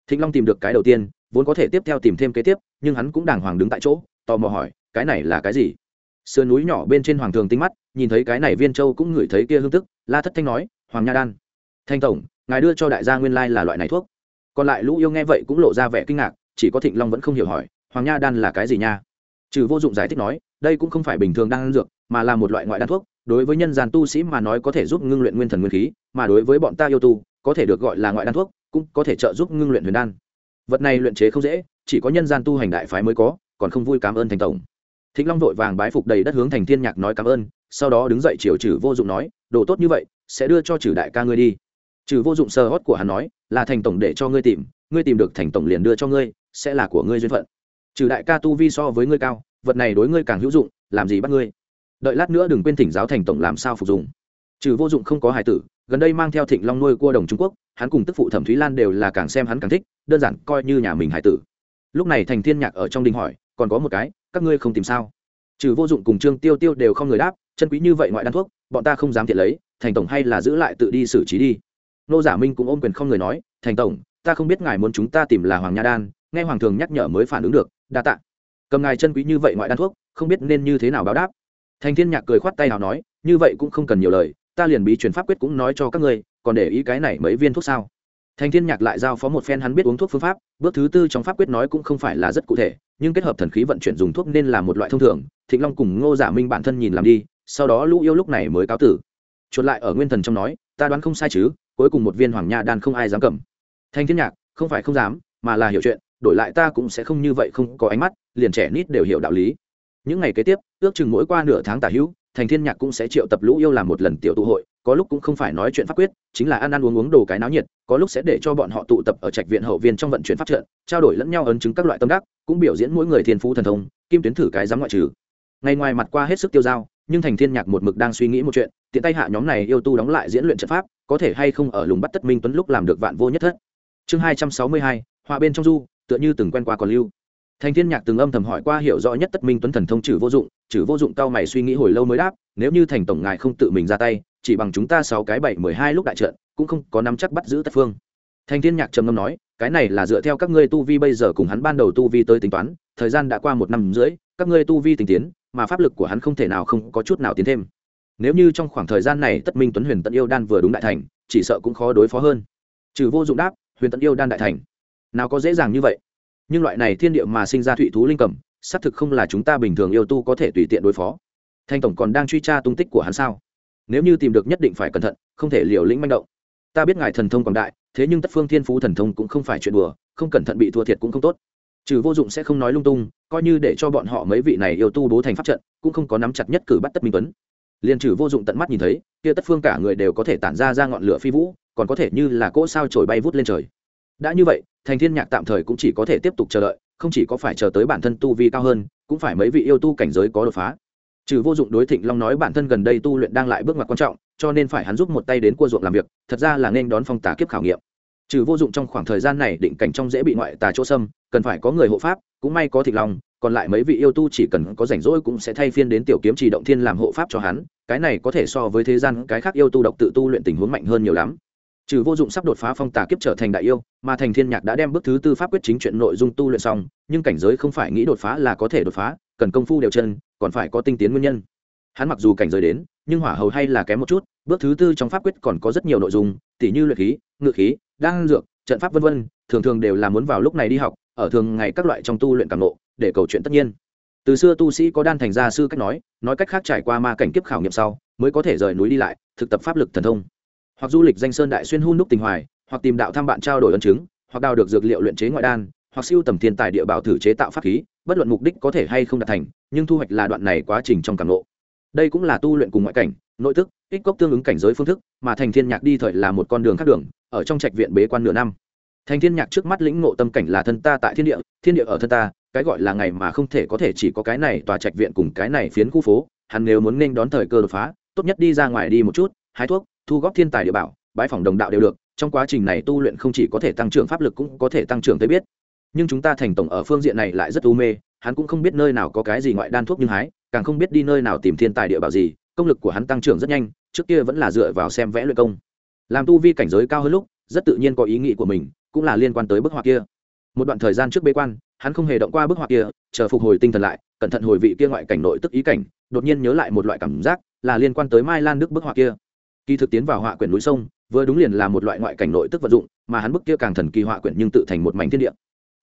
Thịnh long tìm được cái đầu tiên, vốn có thể tiếp theo tìm thêm kế tiếp, nhưng hắn cũng đàng hoàng đứng tại chỗ, tò mò hỏi, cái này là cái gì? Sườn núi nhỏ bên trên hoàng thường tinh mắt, nhìn thấy cái này viên châu cũng ngửi thấy kia hương tức, la thất thanh nói, hoàng nha đan. Thanh tổng, ngài đưa cho đại gia nguyên lai là loại này thuốc. Còn lại lũ yêu nghe vậy cũng lộ ra vẻ kinh ngạc, chỉ có thịnh long vẫn không hiểu hỏi, hoàng nha đan là cái gì nha? Trừ vô dụng giải thích nói, đây cũng không phải bình thường đan dược mà là một loại ngoại đan thuốc, đối với nhân gian tu sĩ mà nói có thể giúp ngưng luyện nguyên thần nguyên khí, mà đối với bọn ta yêu tu, có thể được gọi là ngoại đan thuốc, cũng có thể trợ giúp ngưng luyện huyền đan. Vật này luyện chế không dễ, chỉ có nhân gian tu hành đại phái mới có, còn không vui cảm ơn thành tổng. Thịnh long vội vàng bái phục đầy đất hướng thành thiên nhạc nói cảm ơn, sau đó đứng dậy chiều trừ vô dụng nói, đồ tốt như vậy, sẽ đưa cho trừ đại ca ngươi đi. Trừ vô dụng sơ hót của hắn nói, là thành tổng để cho ngươi tìm ngươi tìm được thành tổng liền đưa cho ngươi, sẽ là của ngươi duyên phận. Trừ đại ca tu vi so với ngươi cao, vật này đối ngươi càng hữu dụng, làm gì bắt ngươi? Đợi lát nữa đừng quên thỉnh giáo thành tổng làm sao phục dụng. Trừ vô dụng không có hài tử, gần đây mang theo thịnh long nuôi cua đồng trung quốc, hắn cùng tức phụ thẩm thúy lan đều là càng xem hắn càng thích, đơn giản coi như nhà mình hài tử. Lúc này thành thiên nhạc ở trong đình hỏi, còn có một cái, các ngươi không tìm sao? Trừ vô dụng cùng trương tiêu tiêu đều không người đáp, chân quý như vậy ngoại đan thuốc, bọn ta không dám thiện lấy, thành tổng hay là giữ lại tự đi xử trí đi. Nô giả minh cũng ôm quyền không người nói, thành tổng, ta không biết ngài muốn chúng ta tìm là hoàng nha đan, nghe hoàng thường nhắc nhở mới phản ứng được, đa tạ. Cầm ngài chân quý như vậy ngoại đan thuốc, không biết nên như thế nào báo đáp thành thiên nhạc cười khoát tay nào nói, như vậy cũng không cần nhiều lời, ta liền bí truyền pháp quyết cũng nói cho các ngươi, còn để ý cái này mấy viên thuốc sao? Thành thiên nhạc lại giao phó một phen hắn biết uống thuốc phương pháp, bước thứ tư trong pháp quyết nói cũng không phải là rất cụ thể, nhưng kết hợp thần khí vận chuyển dùng thuốc nên là một loại thông thường, thịnh long cùng ngô giả minh bản thân nhìn làm đi, sau đó lũ yêu lúc này mới cáo tử. Chuột lại ở nguyên thần trong nói, ta đoán không sai chứ, cuối cùng một viên hoàng nha đan không ai dám cầm. Thanh thiên nhạc, không phải không dám, mà là hiểu chuyện, đổi lại ta cũng sẽ không như vậy không có ánh mắt, liền trẻ nít đều hiểu đạo lý những ngày kế tiếp, ước chừng mỗi qua nửa tháng tả hữu, thành thiên nhạc cũng sẽ triệu tập lũ yêu làm một lần tiểu tụ hội, có lúc cũng không phải nói chuyện pháp quyết, chính là ăn ăn uống uống đồ cái náo nhiệt, có lúc sẽ để cho bọn họ tụ tập ở trạch viện hậu viên trong vận chuyển pháp trận, trao đổi lẫn nhau ấn chứng các loại tâm đắc, cũng biểu diễn mỗi người thiên phú thần thông, kim tuyến thử cái dám ngoại trừ. Ngày ngoài mặt qua hết sức tiêu dao, nhưng thành thiên nhạc một mực đang suy nghĩ một chuyện, tiện tay hạ nhóm này yêu tu đóng lại diễn luyện trận pháp, có thể hay không ở lùng bắt tất minh tuấn lúc làm được vạn vô nhất thất. Chương hai trăm sáu mươi hai hòa bên trong du, tựa như từng quen qua còn lưu thành thiên nhạc từng âm thầm hỏi qua hiểu rõ nhất tất minh tuấn thần thông trừ vô dụng trừ vô dụng cao mày suy nghĩ hồi lâu mới đáp, nếu như thành tổng ngài không tự mình ra tay, chỉ bằng chúng ta sáu cái bảy mười hai lúc đại trận, cũng không có nắm chắc bắt giữ tất phương. Thành thiên nhạc trầm ngâm nói, cái này là dựa theo các ngươi tu vi bây giờ cùng hắn ban đầu tu vi tới tính toán, thời gian đã qua một năm rưỡi, các ngươi tu vi tình tiến, mà pháp lực của hắn không thể nào không có chút nào tiến thêm. Nếu như trong khoảng thời gian này tất minh tuấn huyền tận yêu đan vừa đúng đại thành, chỉ sợ cũng khó đối phó hơn. Trừ vô dụng đáp, huyền tận yêu đan đại thành. Nào có dễ dàng như vậy nhưng loại này thiên địa mà sinh ra thụy thú linh cầm, xác thực không là chúng ta bình thường yêu tu có thể tùy tiện đối phó. Thanh tổng còn đang truy tra tung tích của hắn sao? Nếu như tìm được nhất định phải cẩn thận, không thể liều lĩnh manh động. Ta biết ngài thần thông còn đại, thế nhưng tất phương thiên phú thần thông cũng không phải chuyện đùa, không cẩn thận bị thua thiệt cũng không tốt. Trừ vô dụng sẽ không nói lung tung, coi như để cho bọn họ mấy vị này yêu tu bố thành pháp trận, cũng không có nắm chặt nhất cử bắt tất minh tuấn. Liền trừ vô dụng tận mắt nhìn thấy, kia tất phương cả người đều có thể tản ra ra ngọn lửa phi vũ, còn có thể như là cỗ sao trổi bay vút lên trời. Đã như vậy thành thiên nhạc tạm thời cũng chỉ có thể tiếp tục chờ đợi, không chỉ có phải chờ tới bản thân tu vi cao hơn, cũng phải mấy vị yêu tu cảnh giới có đột phá. Trừ vô dụng đối thịnh long nói bản thân gần đây tu luyện đang lại bước ngoặt quan trọng, cho nên phải hắn giúp một tay đến cua ruộng làm việc, thật ra là nên đón phong tà kiếp khảo nghiệm. Trừ vô dụng trong khoảng thời gian này định cảnh trong dễ bị ngoại tà chỗ xâm, cần phải có người hộ pháp, cũng may có thịnh long, còn lại mấy vị yêu tu chỉ cần có rảnh rỗi cũng sẽ thay phiên đến tiểu kiếm trì động thiên làm hộ pháp cho hắn, cái này có thể so với thế gian cái khác yêu tu độc tự tu luyện tình huống mạnh hơn nhiều lắm trừ vô dụng sắp đột phá phong tà kiếp trở thành đại yêu, mà thành thiên nhạc đã đem bước thứ tư pháp quyết chính chuyện nội dung tu luyện xong, nhưng cảnh giới không phải nghĩ đột phá là có thể đột phá, cần công phu đều chân, còn phải có tinh tiến nguyên nhân. Hắn mặc dù cảnh giới đến, nhưng hỏa hầu hay là kém một chút, bước thứ tư trong pháp quyết còn có rất nhiều nội dung, tỉ như luyện khí, ngự khí, đan dược, trận pháp vân vân, thường thường đều là muốn vào lúc này đi học, ở thường ngày các loại trong tu luyện cảm ngộ, để cầu chuyện tất nhiên. Từ xưa tu sĩ có đan thành gia sư cách nói nói cách khác trải qua ma cảnh kiếp khảo nghiệm sau, mới có thể rời núi đi lại, thực tập pháp lực thần thông hoặc du lịch danh sơn đại xuyên hun đúc tình hoài, hoặc tìm đạo thăm bạn trao đổi ân chứng, hoặc đào được dược liệu luyện chế ngoại đan, hoặc siêu tầm thiên tài địa bảo thử chế tạo pháp khí, bất luận mục đích có thể hay không đạt thành, nhưng thu hoạch là đoạn này quá trình trong cảm ngộ. đây cũng là tu luyện cùng ngoại cảnh, nội tức ích cốc tương ứng cảnh giới phương thức, mà thành thiên nhạc đi thời là một con đường khác đường, ở trong trạch viện bế quan nửa năm thành thiên nhạc trước mắt lĩnh ngộ tâm cảnh là thân ta tại thiên địa thiên địa ở thân ta, cái gọi là ngày mà không thể có thể chỉ có cái này tòa trạch viện cùng cái này phiến khu phố, hắn nếu muốn nên đón thời cơ đột phá, tốt nhất đi ra ngoài đi một chút, hái thuốc thu góp thiên tài địa bảo bãi phòng đồng đạo đều được, trong quá trình này tu luyện không chỉ có thể tăng trưởng pháp lực cũng có thể tăng trưởng tới biết. Nhưng chúng ta thành tổng ở phương diện này lại rất u mê, hắn cũng không biết nơi nào có cái gì ngoại đan thuốc nhưng hái, càng không biết đi nơi nào tìm thiên tài địa bảo gì, công lực của hắn tăng trưởng rất nhanh, trước kia vẫn là dựa vào xem vẽ luyện công. Làm tu vi cảnh giới cao hơn lúc, rất tự nhiên có ý nghĩ của mình, cũng là liên quan tới bức họa kia. Một đoạn thời gian trước bế quan, hắn không hề động qua bức họa kia, chờ phục hồi tinh thần lại, cẩn thận hồi vị kia ngoại cảnh nội tức ý cảnh, đột nhiên nhớ lại một loại cảm giác, là liên quan tới mai lan đức bức họa kia kỳ thực tiến vào họa quyển núi sông, vừa đúng liền là một loại ngoại cảnh nội tức vật dụng, mà hắn bức kia càng thần kỳ họa quyển nhưng tự thành một mảnh thiên địa.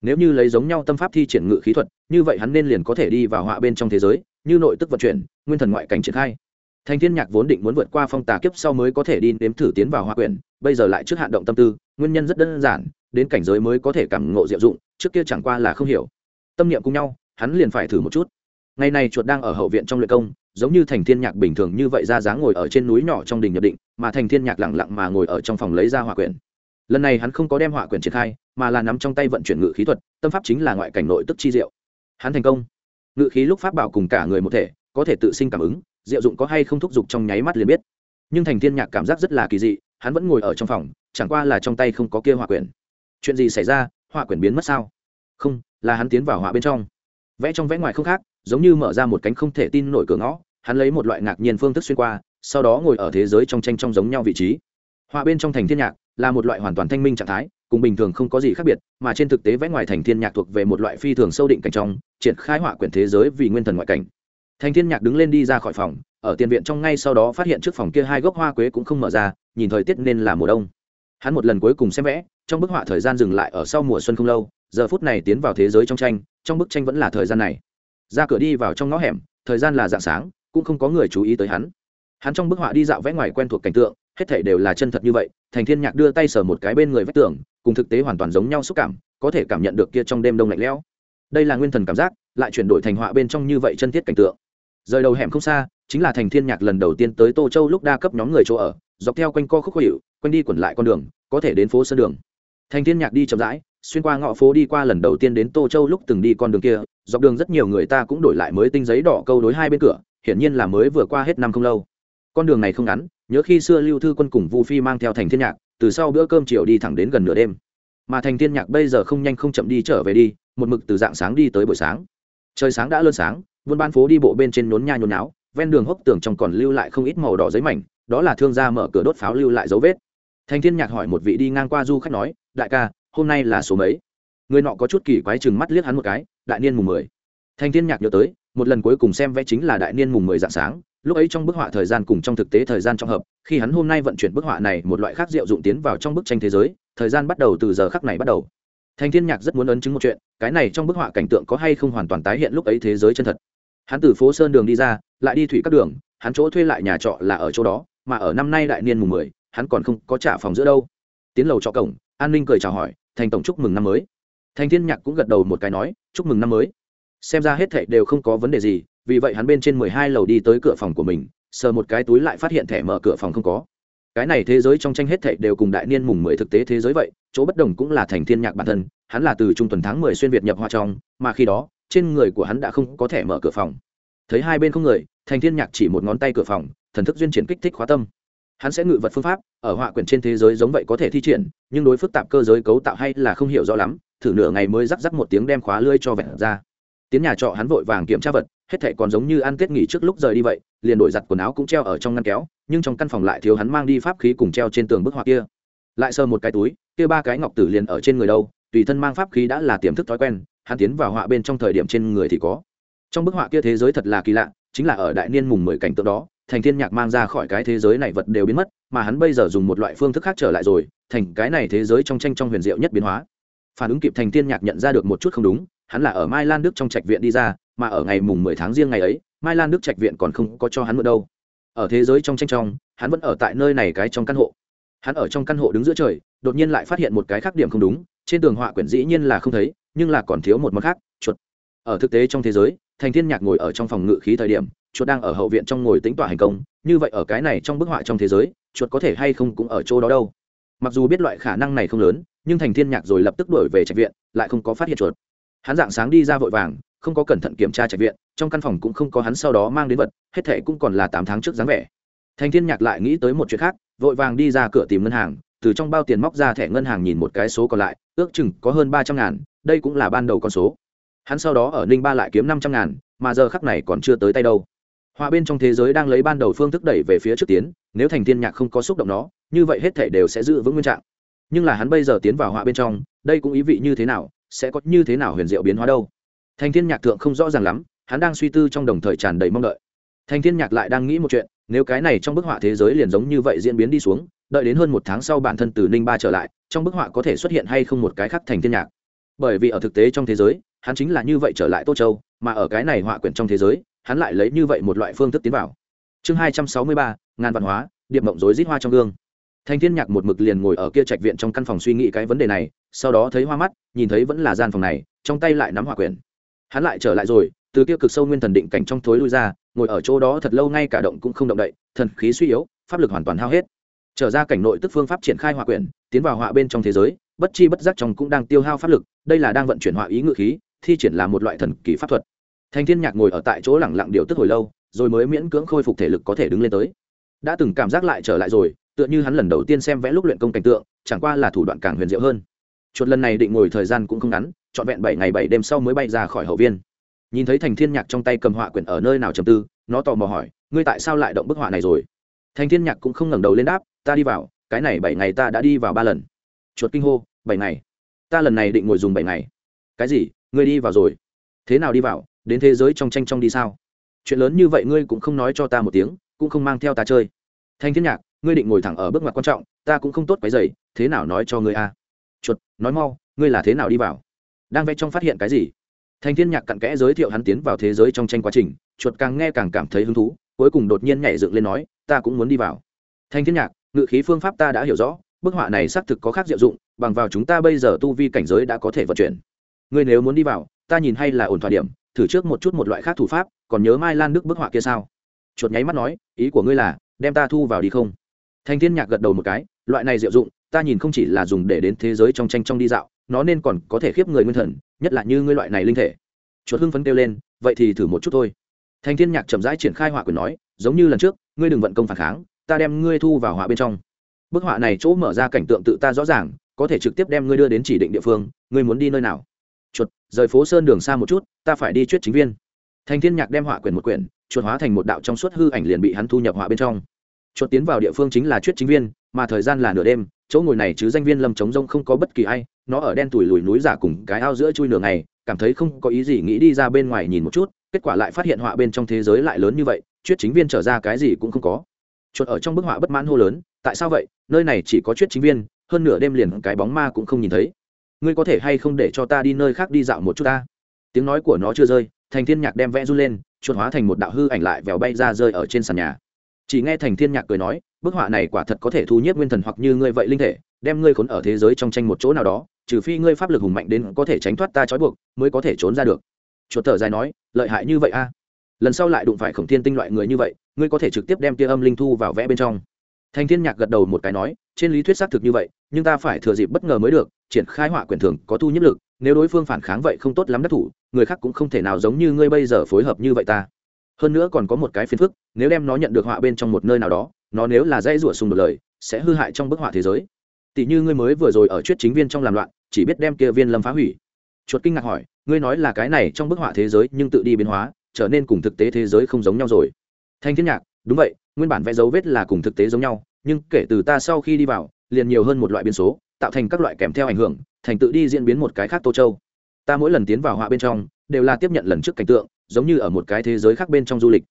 Nếu như lấy giống nhau tâm pháp thi triển ngự khí thuật, như vậy hắn nên liền có thể đi vào họa bên trong thế giới, như nội tức vận chuyển, nguyên thần ngoại cảnh triển khai. Thành thiên nhạc vốn định muốn vượt qua phong tà kiếp sau mới có thể đi nếm thử tiến vào họa quyển, bây giờ lại trước hạn động tâm tư, nguyên nhân rất đơn giản, đến cảnh giới mới có thể cảm ngộ diệu dụng, trước kia chẳng qua là không hiểu. Tâm niệm cùng nhau, hắn liền phải thử một chút. Ngày này chuột đang ở hậu viện trong luyện công giống như thành thiên nhạc bình thường như vậy ra dáng ngồi ở trên núi nhỏ trong đình nhập định, mà thành thiên nhạc lặng lặng mà ngồi ở trong phòng lấy ra họa quyển. Lần này hắn không có đem họa quyển triển khai, mà là nắm trong tay vận chuyển ngự khí thuật, tâm pháp chính là ngoại cảnh nội tức chi diệu. Hắn thành công. Ngự khí lúc pháp bảo cùng cả người một thể, có thể tự sinh cảm ứng, diệu dụng có hay không thúc giục trong nháy mắt liền biết. Nhưng thành thiên nhạc cảm giác rất là kỳ dị, hắn vẫn ngồi ở trong phòng, chẳng qua là trong tay không có kia họa quyển. Chuyện gì xảy ra họa quyển biến mất sao? Không, là hắn tiến vào họa bên trong. Vẽ trong vẽ ngoài không khác giống như mở ra một cánh không thể tin nổi cửa ngõ, hắn lấy một loại ngạc nhiên phương thức xuyên qua, sau đó ngồi ở thế giới trong tranh trong giống nhau vị trí. Họa bên trong thành thiên nhạc là một loại hoàn toàn thanh minh trạng thái, cùng bình thường không có gì khác biệt, mà trên thực tế vẽ ngoài thành thiên nhạc thuộc về một loại phi thường sâu định cảnh trong, triển khai họa quyển thế giới vì nguyên thần ngoại cảnh. Thành thiên nhạc đứng lên đi ra khỏi phòng, ở tiền viện trong ngay sau đó phát hiện trước phòng kia hai gốc hoa quế cũng không mở ra, nhìn thời tiết nên là mùa đông. Hắn một lần cuối cùng xem vẽ, trong bức họa thời gian dừng lại ở sau mùa xuân không lâu, giờ phút này tiến vào thế giới trong tranh, trong bức tranh vẫn là thời gian này ra cửa đi vào trong ngõ hẻm, thời gian là dạng sáng, cũng không có người chú ý tới hắn. Hắn trong bức họa đi dạo vẽ ngoài quen thuộc cảnh tượng, hết thảy đều là chân thật như vậy, thành thiên nhạc đưa tay sờ một cái bên người vách tường, cùng thực tế hoàn toàn giống nhau xúc cảm, có thể cảm nhận được kia trong đêm đông lạnh lẽo. Đây là nguyên thần cảm giác, lại chuyển đổi thành họa bên trong như vậy chân thiết cảnh tượng. Rời đầu hẻm không xa, chính là thành thiên nhạc lần đầu tiên tới tô châu lúc đa cấp nhóm người chỗ ở, dọc theo quanh co khúc hữu quanh đi quẩn lại con đường, có thể đến phố sân đường. Thành thiên nhạc đi chậm rãi xuyên qua ngõ phố đi qua lần đầu tiên đến tô châu lúc từng đi con đường kia, dọc đường rất nhiều người ta cũng đổi lại mới tinh giấy đỏ câu đối hai bên cửa, hiển nhiên là mới vừa qua hết năm không lâu. Con đường này không ngắn, nhớ khi xưa lưu thư quân cùng vu phi mang theo thành thiên nhạc, từ sau bữa cơm chiều đi thẳng đến gần nửa đêm. Mà thành thiên nhạc bây giờ không nhanh không chậm đi trở về đi, một mực từ dạng sáng đi tới buổi sáng. Trời sáng đã lơn sáng, buôn ban phố đi bộ bên trên nhốn nha nhốn náo ven đường hốc tường trong còn lưu lại không ít màu đỏ giấy mảnh, đó là thương gia mở cửa đốt pháo lưu lại dấu vết. Thành thiên nhạc hỏi một vị đi ngang qua du khách nói, đại ca hôm nay là số mấy? Người nọ có chút kỳ quái chừng mắt liếc hắn một cái, đại niên mùng mười. Thanh thiên nhạc nhớ tới, một lần cuối cùng xem vẽ chính là đại niên mùng mười dạng sáng, lúc ấy trong bức họa thời gian cùng trong thực tế thời gian trong hợp, khi hắn hôm nay vận chuyển bức họa này một loại khác diệu dụng tiến vào trong bức tranh thế giới, thời gian bắt đầu từ giờ khắc này bắt đầu. Thanh thiên nhạc rất muốn ấn chứng một chuyện, cái này trong bức họa cảnh tượng có hay không hoàn toàn tái hiện lúc ấy thế giới chân thật. Hắn từ phố sơn đường đi ra, lại đi thủy các đường, hắn chỗ thuê lại nhà trọ là ở chỗ đó, mà ở năm nay đại niên mùng mười, hắn còn không có trả phòng giữa đâu. Tiến lầu trọ cổng, an ninh cười chào hỏi thành tổng chúc mừng năm mới. Thành thiên nhạc cũng gật đầu một cái nói, chúc mừng năm mới. Xem ra hết thệ đều không có vấn đề gì, vì vậy hắn bên trên mười hai lầu đi tới cửa phòng của mình, sờ một cái túi lại phát hiện thẻ mở cửa phòng không có. Cái này thế giới trong tranh hết thệ đều cùng đại niên mùng mười thực tế thế giới vậy, chỗ bất đồng cũng là thành thiên nhạc bản thân, hắn là từ trung tuần tháng mười xuyên việt nhập hoa trong, mà khi đó, trên người của hắn đã không có thẻ mở cửa phòng. Thấy hai bên không người, thành thiên nhạc chỉ một ngón tay cửa phòng, thần thức duyên triển kích thích khóa tâm hắn sẽ ngự vật phương pháp, ở họa quyển trên thế giới giống vậy có thể thi triển, nhưng đối phức tạp cơ giới cấu tạo hay là không hiểu rõ lắm, thử nửa ngày mới rắc rắc một tiếng đem khóa lưới cho vẹn ra. Tiến nhà trọ hắn vội vàng kiểm tra vật, hết thảy còn giống như ăn tết nghỉ trước lúc rời đi vậy, liền đổi giặt quần áo cũng treo ở trong ngăn kéo, nhưng trong căn phòng lại thiếu hắn mang đi pháp khí cùng treo trên tường bức họa kia. Lại sờ một cái túi, kia ba cái ngọc tử liền ở trên người đâu, tùy thân mang pháp khí đã là tiềm thức thói quen, hắn tiến vào họa bên trong thời điểm trên người thì có. Trong bức họa kia thế giới thật là kỳ lạ, chính là ở đại niên mùng mười cảnh tượng đó thành thiên nhạc mang ra khỏi cái thế giới này vật đều biến mất, mà hắn bây giờ dùng một loại phương thức khác trở lại rồi, thành cái này thế giới trong tranh trong huyền diệu nhất biến hóa. Phản ứng kịp thành thiên nhạc nhận ra được một chút không đúng, hắn là ở mai lan đức trong trạch viện đi ra, mà ở ngày mùng mười tháng riêng ngày ấy, mai lan đức trạch viện còn không có cho hắn mượn đâu. Ở thế giới trong tranh trong, hắn vẫn ở tại nơi này cái trong căn hộ. Hắn ở trong căn hộ đứng giữa trời, đột nhiên lại phát hiện một cái khác điểm không đúng, trên tường họa quyển dĩ nhiên là không thấy, nhưng là còn thiếu một món khác, chuột. Ở thực tế trong thế giới, thành thiên nhạc ngồi ở trong phòng ngự khí thời điểm chuột đang ở hậu viện trong ngồi tính tỏa hành công, như vậy ở cái này trong bức họa trong thế giới, chuột có thể hay không cũng ở chỗ đó đâu. Mặc dù biết loại khả năng này không lớn, nhưng thành thiên nhạc rồi lập tức đuổi về trạch viện, lại không có phát hiện chuột. Hắn dạng sáng đi ra vội vàng, không có cẩn thận kiểm tra trạch viện, trong căn phòng cũng không có hắn sau đó mang đến vật, hết thệ cũng còn là tám tháng trước dáng vẻ. Thành thiên nhạc lại nghĩ tới một chuyện khác, vội vàng đi ra cửa tìm ngân hàng, từ trong bao tiền móc ra thẻ ngân hàng nhìn một cái số còn lại, ước chừng có hơn ba trăm ngàn, đây cũng là ban đầu con số. Hắn sau đó ở ninh ba lại kiếm năm trăm ngàn, mà giờ khắc này còn chưa tới tay đâu hòa bên trong thế giới đang lấy ban đầu phương thức đẩy về phía trước tiến, nếu thành thiên nhạc không có xúc động nó, như vậy hết thể đều sẽ giữ vững nguyên trạng. Nhưng là hắn bây giờ tiến vào họa bên trong, đây cũng ý vị như thế nào, sẽ có như thế nào huyền diệu biến hóa đâu? Thành thiên nhạc thượng không rõ ràng lắm, hắn đang suy tư trong đồng thời tràn đầy mong đợi. Thành thiên nhạc lại đang nghĩ một chuyện, nếu cái này trong bức họa thế giới liền giống như vậy diễn biến đi xuống, đợi đến hơn một tháng sau bản thân từ ninh ba trở lại, trong bức họa có thể xuất hiện hay không một cái khác thành thiên nhạc. Bởi vì ở thực tế trong thế giới, hắn chính là như vậy trở lại tô châu, mà ở cái này họa quyển trong thế giới hắn lại lấy như vậy một loại phương thức tiến vào. Chương hai trăm sáu mươi ba, ngàn văn hóa, điệp mộng rối rít hoa trong gương. Thanh thiên nhạc một mực liền ngồi ở kia trạch viện trong căn phòng suy nghĩ cái vấn đề này, sau đó thấy hoa mắt, nhìn thấy vẫn là gian phòng này, trong tay lại nắm hỏa quyển. Hắn lại trở lại rồi, từ kia cực sâu nguyên thần định cảnh trong thối lui ra, ngồi ở chỗ đó thật lâu ngay cả động cũng không động đậy, thần khí suy yếu, pháp lực hoàn toàn hao hết. Trở ra cảnh nội tức phương pháp triển khai hỏa quyển, tiến vào họa bên trong thế giới, bất chi bất giác trong cũng đang tiêu hao pháp lực, đây là đang vận chuyển họa ý ngự khí, thi triển là một loại thần kỳ pháp thuật thành thiên nhạc ngồi ở tại chỗ lẳng lặng điều tức hồi lâu, rồi mới miễn cưỡng khôi phục thể lực có thể đứng lên tới. Đã từng cảm giác lại trở lại rồi, tựa như hắn lần đầu tiên xem vẽ lúc luyện công cảnh tượng, chẳng qua là thủ đoạn càng huyền diệu hơn. Chuột lần này định ngồi thời gian cũng không ngắn, trọn vẹn bảy ngày bảy đêm sau mới bay ra khỏi hậu viên. Nhìn thấy thành thiên nhạc trong tay cầm họa quyển ở nơi nào trầm tư, nó tò mò hỏi, ngươi tại sao lại động bức họa này rồi? Thành thiên nhạc cũng không ngẩng đầu lên đáp, ta đi vào, cái này bảy ngày ta đã đi vào ba lần. Chuột kinh hô, bảy ngày? Ta lần này định ngồi dùng bảy ngày. Cái gì? Ngươi đi vào rồi. Thế nào đi vào? Đến thế giới trong tranh trong đi sao? Chuyện lớn như vậy ngươi cũng không nói cho ta một tiếng, cũng không mang theo ta chơi. Thanh thiên nhạc, ngươi định ngồi thẳng ở bước ngoặt quan trọng, ta cũng không tốt quấy dày thế nào nói cho ngươi a? Chuột, nói mau, ngươi là thế nào đi vào? Đang vẽ trong phát hiện cái gì? Thanh thiên nhạc cặn kẽ giới thiệu hắn tiến vào thế giới trong tranh quá trình, chuột càng nghe càng cảm thấy hứng thú, cuối cùng đột nhiên nhảy dựng lên nói, ta cũng muốn đi vào. Thanh thiên nhạc, ngự khí phương pháp ta đã hiểu rõ, bức họa này xác thực có khác diệu dụng, bằng vào chúng ta bây giờ tu vi cảnh giới đã có thể vận chuyển. Ngươi nếu muốn đi vào, ta nhìn hay là ổn thỏa điểm thử trước một chút một loại khác thủ pháp, còn nhớ mai lan đức bức họa kia sao? Chuột nháy mắt nói, ý của ngươi là, đem ta thu vào đi không? Thanh thiên nhạc gật đầu một cái, loại này diệu dụng, ta nhìn không chỉ là dùng để đến thế giới trong tranh trong đi dạo, nó nên còn có thể khiếp người nguyên thần, nhất là như ngươi loại này linh thể. Chuột hưng phấn kêu lên, vậy thì thử một chút thôi. Thanh thiên nhạc chậm rãi triển khai họa quyền nói, giống như lần trước, ngươi đừng vận công phản kháng, ta đem ngươi thu vào họa bên trong. Bức họa này chỗ mở ra cảnh tượng tự ta rõ ràng, có thể trực tiếp đem ngươi đưa đến chỉ định địa phương, ngươi muốn đi nơi nào? Chuột, rời phố sơn đường xa một chút, ta phải đi chuyết chính viên. Thành thiên nhạc đem họa quyển một quyển, chuột hóa thành một đạo trong suốt hư ảnh liền bị hắn thu nhập họa bên trong. Chuột tiến vào địa phương chính là chuyết chính viên, mà thời gian là nửa đêm, chỗ ngồi này chứ danh viên lâm trống rông không có bất kỳ ai, nó ở đen tủi lùi núi giả cùng cái ao giữa chui nửa ngày, cảm thấy không có ý gì nghĩ đi ra bên ngoài nhìn một chút, kết quả lại phát hiện họa bên trong thế giới lại lớn như vậy chuyết chính viên trở ra cái gì cũng không có. Chuột ở trong bức họa bất mãn hô lớn, tại sao vậy? Nơi này chỉ có chuyết chính viên, hơn nửa đêm liền cái bóng ma cũng không nhìn thấy ngươi có thể hay không để cho ta đi nơi khác đi dạo một chút ta? Tiếng nói của nó chưa rơi, thành thiên nhạc đem vẽ run lên, chuột hóa thành một đạo hư ảnh lại vèo bay ra rơi ở trên sàn nhà. Chỉ nghe thành thiên nhạc cười nói, bức họa này quả thật có thể thu nhiếp nguyên thần hoặc như ngươi vậy linh thể, đem ngươi khốn ở thế giới trong tranh một chỗ nào đó, trừ phi ngươi pháp lực hùng mạnh đến có thể tránh thoát ta trói buộc, mới có thể trốn ra được. Chuột thở dài nói, lợi hại như vậy a. Lần sau lại đụng phải khổng thiên tinh loại người như vậy, ngươi có thể trực tiếp đem tia âm linh thu vào vẽ bên trong. Thành thiên nhạc gật đầu một cái nói trên lý thuyết xác thực như vậy, nhưng ta phải thừa dịp bất ngờ mới được, triển khai họa quyền thường có thu nhiếp lực, nếu đối phương phản kháng vậy không tốt lắm đắc thủ, người khác cũng không thể nào giống như ngươi bây giờ phối hợp như vậy ta. Hơn nữa còn có một cái phiền phức, nếu đem nó nhận được họa bên trong một nơi nào đó, nó nếu là dãy rủa xung đột lời, sẽ hư hại trong bức họa thế giới. Tỷ như ngươi mới vừa rồi ở chuyết chính viên trong làm loạn, chỉ biết đem kia viên lâm phá hủy. Chuột kinh ngạc hỏi, ngươi nói là cái này trong bức họa thế giới nhưng tự đi biến hóa, trở nên cùng thực tế thế giới không giống nhau rồi. Thanh thiên nhạc, đúng vậy, nguyên bản vẽ dấu vết là cùng thực tế giống nhau nhưng kể từ ta sau khi đi vào, liền nhiều hơn một loại biến số, tạo thành các loại kèm theo ảnh hưởng, thành tự đi diễn biến một cái khác tô châu. Ta mỗi lần tiến vào họa bên trong, đều là tiếp nhận lần trước cảnh tượng, giống như ở một cái thế giới khác bên trong du lịch.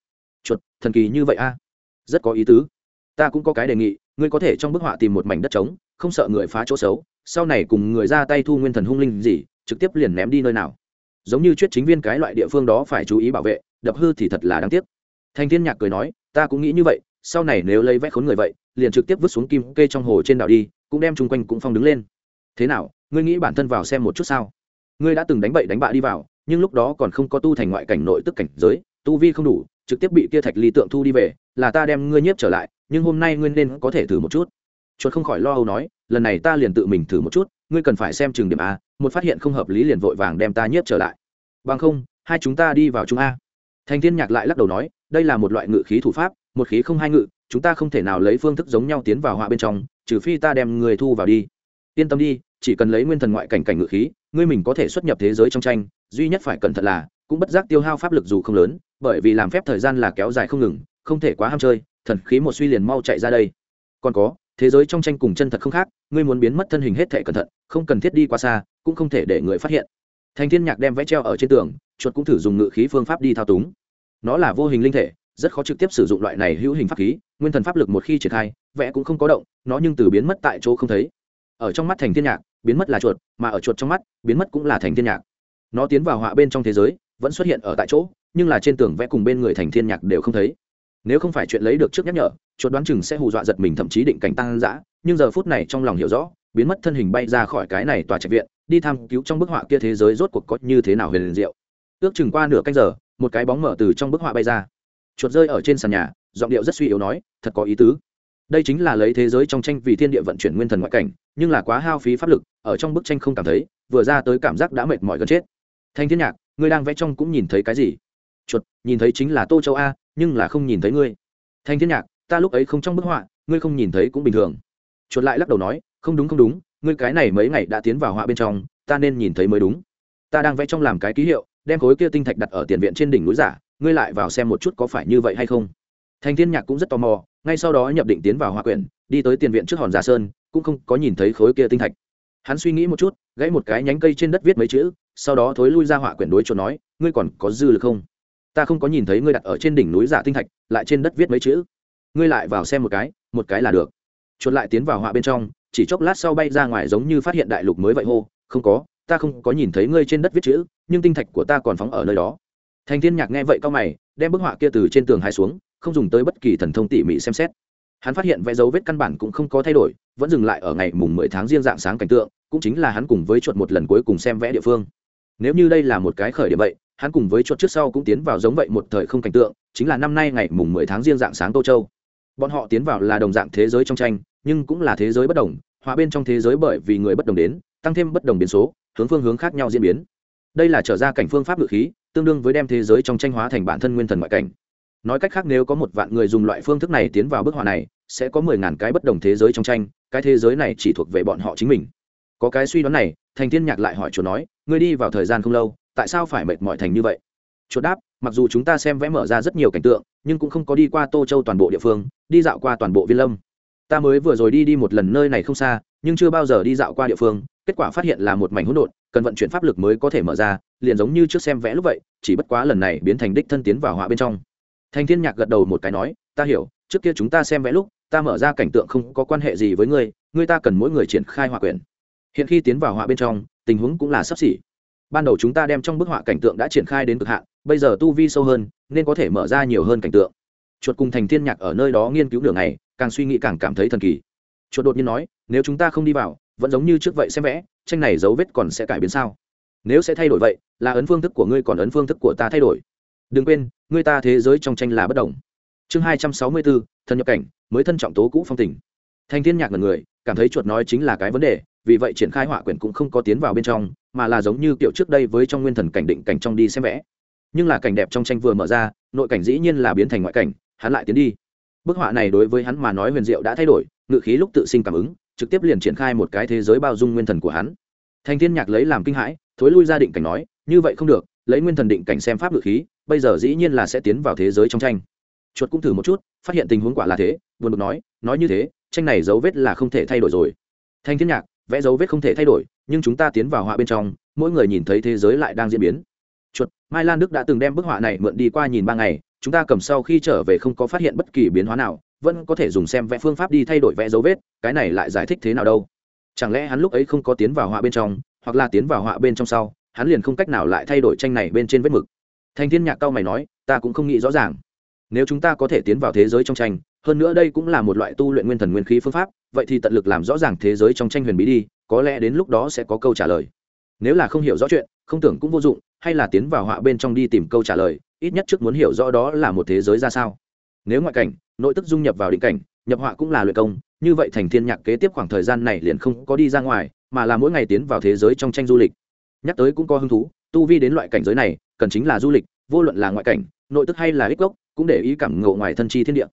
Chuột, thần kỳ như vậy a. Rất có ý tứ. Ta cũng có cái đề nghị, ngươi có thể trong bức họa tìm một mảnh đất trống, không sợ người phá chỗ xấu, sau này cùng người ra tay thu nguyên thần hung linh gì, trực tiếp liền ném đi nơi nào. Giống như chuyết chính viên cái loại địa phương đó phải chú ý bảo vệ, đập hư thì thật là đáng tiếc. Thanh thiên nhạc cười nói, ta cũng nghĩ như vậy sau này nếu lấy vẽ khốn người vậy, liền trực tiếp vứt xuống kim kê trong hồ trên đảo đi, cũng đem chung quanh cũng phong đứng lên. Thế nào, ngươi nghĩ bản thân vào xem một chút sao? Ngươi đã từng đánh bậy đánh bạ đi vào, nhưng lúc đó còn không có tu thành ngoại cảnh nội tức cảnh giới, tu vi không đủ, trực tiếp bị kia thạch ly tượng thu đi về, là ta đem ngươi nhiếp trở lại, nhưng hôm nay ngươi nên có thể thử một chút. Chuột không khỏi lo âu nói, lần này ta liền tự mình thử một chút, ngươi cần phải xem trường điểm a, một phát hiện không hợp lý liền vội vàng đem ta nhiếp trở lại. Bằng không, hai chúng ta đi vào chúng a. Thành thiên nhạc lại lắc đầu nói, đây là một loại ngự khí thủ pháp một khí không hai ngự, chúng ta không thể nào lấy phương thức giống nhau tiến vào họa bên trong, trừ phi ta đem người thu vào đi. Yên tâm đi, chỉ cần lấy nguyên thần ngoại cảnh cảnh ngự khí, ngươi mình có thể xuất nhập thế giới trong tranh, duy nhất phải cẩn thận là, cũng bất giác tiêu hao pháp lực dù không lớn, bởi vì làm phép thời gian là kéo dài không ngừng, không thể quá ham chơi, thần khí một suy liền mau chạy ra đây. Còn có, thế giới trong tranh cùng chân thật không khác, ngươi muốn biến mất thân hình hết thể cẩn thận, không cần thiết đi qua xa, cũng không thể để người phát hiện. Thành thiên nhạc đem vẽ treo ở trên tường, chuột cũng thử dùng ngự khí phương pháp đi thao túng. Nó là vô hình linh thể rất khó trực tiếp sử dụng loại này hữu hình pháp khí, nguyên thần pháp lực một khi triển khai, vẽ cũng không có động, nó nhưng từ biến mất tại chỗ không thấy. Ở trong mắt thành thiên nhạc, biến mất là chuột, mà ở chuột trong mắt, biến mất cũng là thành thiên nhạc. Nó tiến vào họa bên trong thế giới, vẫn xuất hiện ở tại chỗ, nhưng là trên tường vẽ cùng bên người thành thiên nhạc đều không thấy. Nếu không phải chuyện lấy được trước nhắc nhở, chuột đoán chừng sẽ hù dọa giật mình thậm chí định cảnh tăng dã, nhưng giờ phút này trong lòng hiểu rõ, biến mất thân hình bay ra khỏi cái này tòa trạch viện, đi tham cứu trong bức họa kia thế giới rốt cuộc có như thế nào huyền diệu. Ước chừng qua nửa canh giờ, một cái bóng mở từ trong bức họa bay ra chuột rơi ở trên sàn nhà, giọng điệu rất suy yếu nói, thật có ý tứ. Đây chính là lấy thế giới trong tranh vì thiên địa vận chuyển nguyên thần ngoại cảnh, nhưng là quá hao phí pháp lực, ở trong bức tranh không cảm thấy, vừa ra tới cảm giác đã mệt mỏi gần chết. Thanh thiên nhạc, ngươi đang vẽ trong cũng nhìn thấy cái gì? Chuột, nhìn thấy chính là tô châu a, nhưng là không nhìn thấy ngươi. Thanh thiên nhạc, ta lúc ấy không trong bức họa, ngươi không nhìn thấy cũng bình thường. Chuột lại lắc đầu nói, không đúng không đúng, ngươi cái này mấy ngày đã tiến vào họa bên trong, ta nên nhìn thấy mới đúng. Ta đang vẽ trong làm cái ký hiệu, đem khối kia tinh thạch đặt ở tiền viện trên đỉnh núi giả ngươi lại vào xem một chút có phải như vậy hay không? Thành thiên nhạc cũng rất tò mò, ngay sau đó nhập định tiến vào hòa quyển, đi tới tiền viện trước hòn giả sơn, cũng không có nhìn thấy khối kia tinh thạch. Hắn suy nghĩ một chút, gãy một cái nhánh cây trên đất viết mấy chữ, sau đó thối lui ra họa quyển đối chỗ nói, ngươi còn có dư lực không? Ta không có nhìn thấy ngươi đặt ở trên đỉnh núi giả tinh thạch, lại trên đất viết mấy chữ. Ngươi lại vào xem một cái một cái là được. Chuột lại tiến vào họa bên trong, chỉ chốc lát sau bay ra ngoài giống như phát hiện đại lục mới vậy hô, không có, ta không có nhìn thấy ngươi trên đất viết chữ, nhưng tinh thạch của ta còn phóng ở nơi đó thành thiên nhạc nghe vậy cao mày, đem bức họa kia từ trên tường hai xuống, không dùng tới bất kỳ thần thông tỉ mỉ xem xét. Hắn phát hiện vẽ dấu vết căn bản cũng không có thay đổi, vẫn dừng lại ở ngày mùng mười tháng riêng dạng sáng cảnh tượng, cũng chính là hắn cùng với chuột một lần cuối cùng xem vẽ địa phương. Nếu như đây là một cái khởi địa vậy, hắn cùng với chuột trước sau cũng tiến vào giống vậy một thời không cảnh tượng, chính là năm nay ngày mùng mười tháng riêng dạng sáng tô châu. Bọn họ tiến vào là đồng dạng thế giới trong tranh, nhưng cũng là thế giới bất đồng, hòa bên trong thế giới bởi vì người bất đồng đến, tăng thêm bất đồng biến số, hướng phương hướng khác nhau diễn biến. Đây là trở ra cảnh phương pháp ngự khí tương đương với đem thế giới trong tranh hóa thành bản thân nguyên thần ngoại cảnh. Nói cách khác, nếu có một vạn người dùng loại phương thức này tiến vào bức họa này, sẽ có mười ngàn cái bất đồng thế giới trong tranh, cái thế giới này chỉ thuộc về bọn họ chính mình. Có cái suy đoán này, thành thiên nhạc lại hỏi chuột nói, ngươi đi vào thời gian không lâu, tại sao phải mệt mỏi thành như vậy? Chuột đáp, mặc dù chúng ta xem vẽ mở ra rất nhiều cảnh tượng, nhưng cũng không có đi qua tô châu toàn bộ địa phương, đi dạo qua toàn bộ viên lâm. Ta mới vừa rồi đi đi một lần nơi này không xa, nhưng chưa bao giờ đi dạo qua địa phương kết quả phát hiện là một mảnh hỗn độn, cần vận chuyển pháp lực mới có thể mở ra, liền giống như trước xem vẽ lúc vậy, chỉ bất quá lần này biến thành đích thân tiến vào họa bên trong. Thành thiên nhạc gật đầu một cái nói, ta hiểu, trước kia chúng ta xem vẽ lúc, ta mở ra cảnh tượng không có quan hệ gì với ngươi ngươi ta cần mỗi người triển khai họa quyển. Hiện khi tiến vào họa bên trong, tình huống cũng là sắp xỉ. Ban đầu chúng ta đem trong bức họa cảnh tượng đã triển khai đến cực hạn, bây giờ tu vi sâu hơn, nên có thể mở ra nhiều hơn cảnh tượng. Chuột cùng thành thiên nhạc ở nơi đó nghiên cứu đường này càng suy nghĩ càng cảm thấy thần kỳ. Chuột đột nhiên nói, nếu chúng ta không đi vào vẫn giống như trước vậy xem vẽ, tranh này dấu vết còn sẽ cải biến sao? Nếu sẽ thay đổi vậy, là ấn phương thức của ngươi còn ấn phương thức của ta thay đổi. Đừng quên, ngươi ta thế giới trong tranh là bất đồng. Chương hai trăm sáu mươi bốn thân nhập cảnh, mới thân trọng tố cũ phong tình. Thanh thiên nhạc là người, cảm thấy chuột nói chính là cái vấn đề, vì vậy triển khai họa quyển cũng không có tiến vào bên trong, mà là giống như kiểu trước đây với trong nguyên thần cảnh định cảnh trong đi xem vẽ. Nhưng là cảnh đẹp trong tranh vừa mở ra, nội cảnh dĩ nhiên là biến thành ngoại cảnh, hắn lại tiến đi. Bức họa này đối với hắn mà nói huyền diệu đã thay đổi, ngự khí lúc tự sinh cảm ứng trực tiếp liền triển khai một cái thế giới bao dung nguyên thần của hắn. Thành thiên nhạc lấy làm kinh hãi, thối lui ra định cảnh nói, như vậy không được, lấy nguyên thần định cảnh xem pháp ngự khí, bây giờ dĩ nhiên là sẽ tiến vào thế giới trong tranh. Chuột cũng thử một chút, phát hiện tình huống quả là thế, buồn bực nói nói như thế, tranh này dấu vết là không thể thay đổi rồi. Thanh thiên nhạc, vẽ dấu vết không thể thay đổi, nhưng chúng ta tiến vào họa bên trong, mỗi người nhìn thấy thế giới lại đang diễn biến. Chuột, mai lan đức đã từng đem bức họa này mượn đi qua nhìn ba ngày, chúng ta cầm sau khi trở về không có phát hiện bất kỳ biến hóa nào vẫn có thể dùng xem vẽ phương pháp đi thay đổi vẽ dấu vết, cái này lại giải thích thế nào đâu? Chẳng lẽ hắn lúc ấy không có tiến vào họa bên trong, hoặc là tiến vào họa bên trong sau, hắn liền không cách nào lại thay đổi tranh này bên trên vết mực? Thành thiên nhạc cao mày nói, ta cũng không nghĩ rõ ràng. Nếu chúng ta có thể tiến vào thế giới trong tranh, hơn nữa đây cũng là một loại tu luyện nguyên thần nguyên khí phương pháp, vậy thì tận lực làm rõ ràng thế giới trong tranh huyền bí đi, có lẽ đến lúc đó sẽ có câu trả lời. Nếu là không hiểu rõ chuyện, không tưởng cũng vô dụng, hay là tiến vào họa bên trong đi tìm câu trả lời, ít nhất trước muốn hiểu rõ đó là một thế giới ra sao. Nếu ngoại cảnh nội tức dung nhập vào định cảnh, nhập họa cũng là luyện công, như vậy thành thiên nhạc kế tiếp khoảng thời gian này liền không có đi ra ngoài, mà là mỗi ngày tiến vào thế giới trong tranh du lịch. Nhắc tới cũng có hứng thú, tu vi đến loại cảnh giới này, cần chính là du lịch, vô luận là ngoại cảnh, nội tức hay là ích gốc, cũng để ý cảm ngộ ngoài thân chi thiên địa.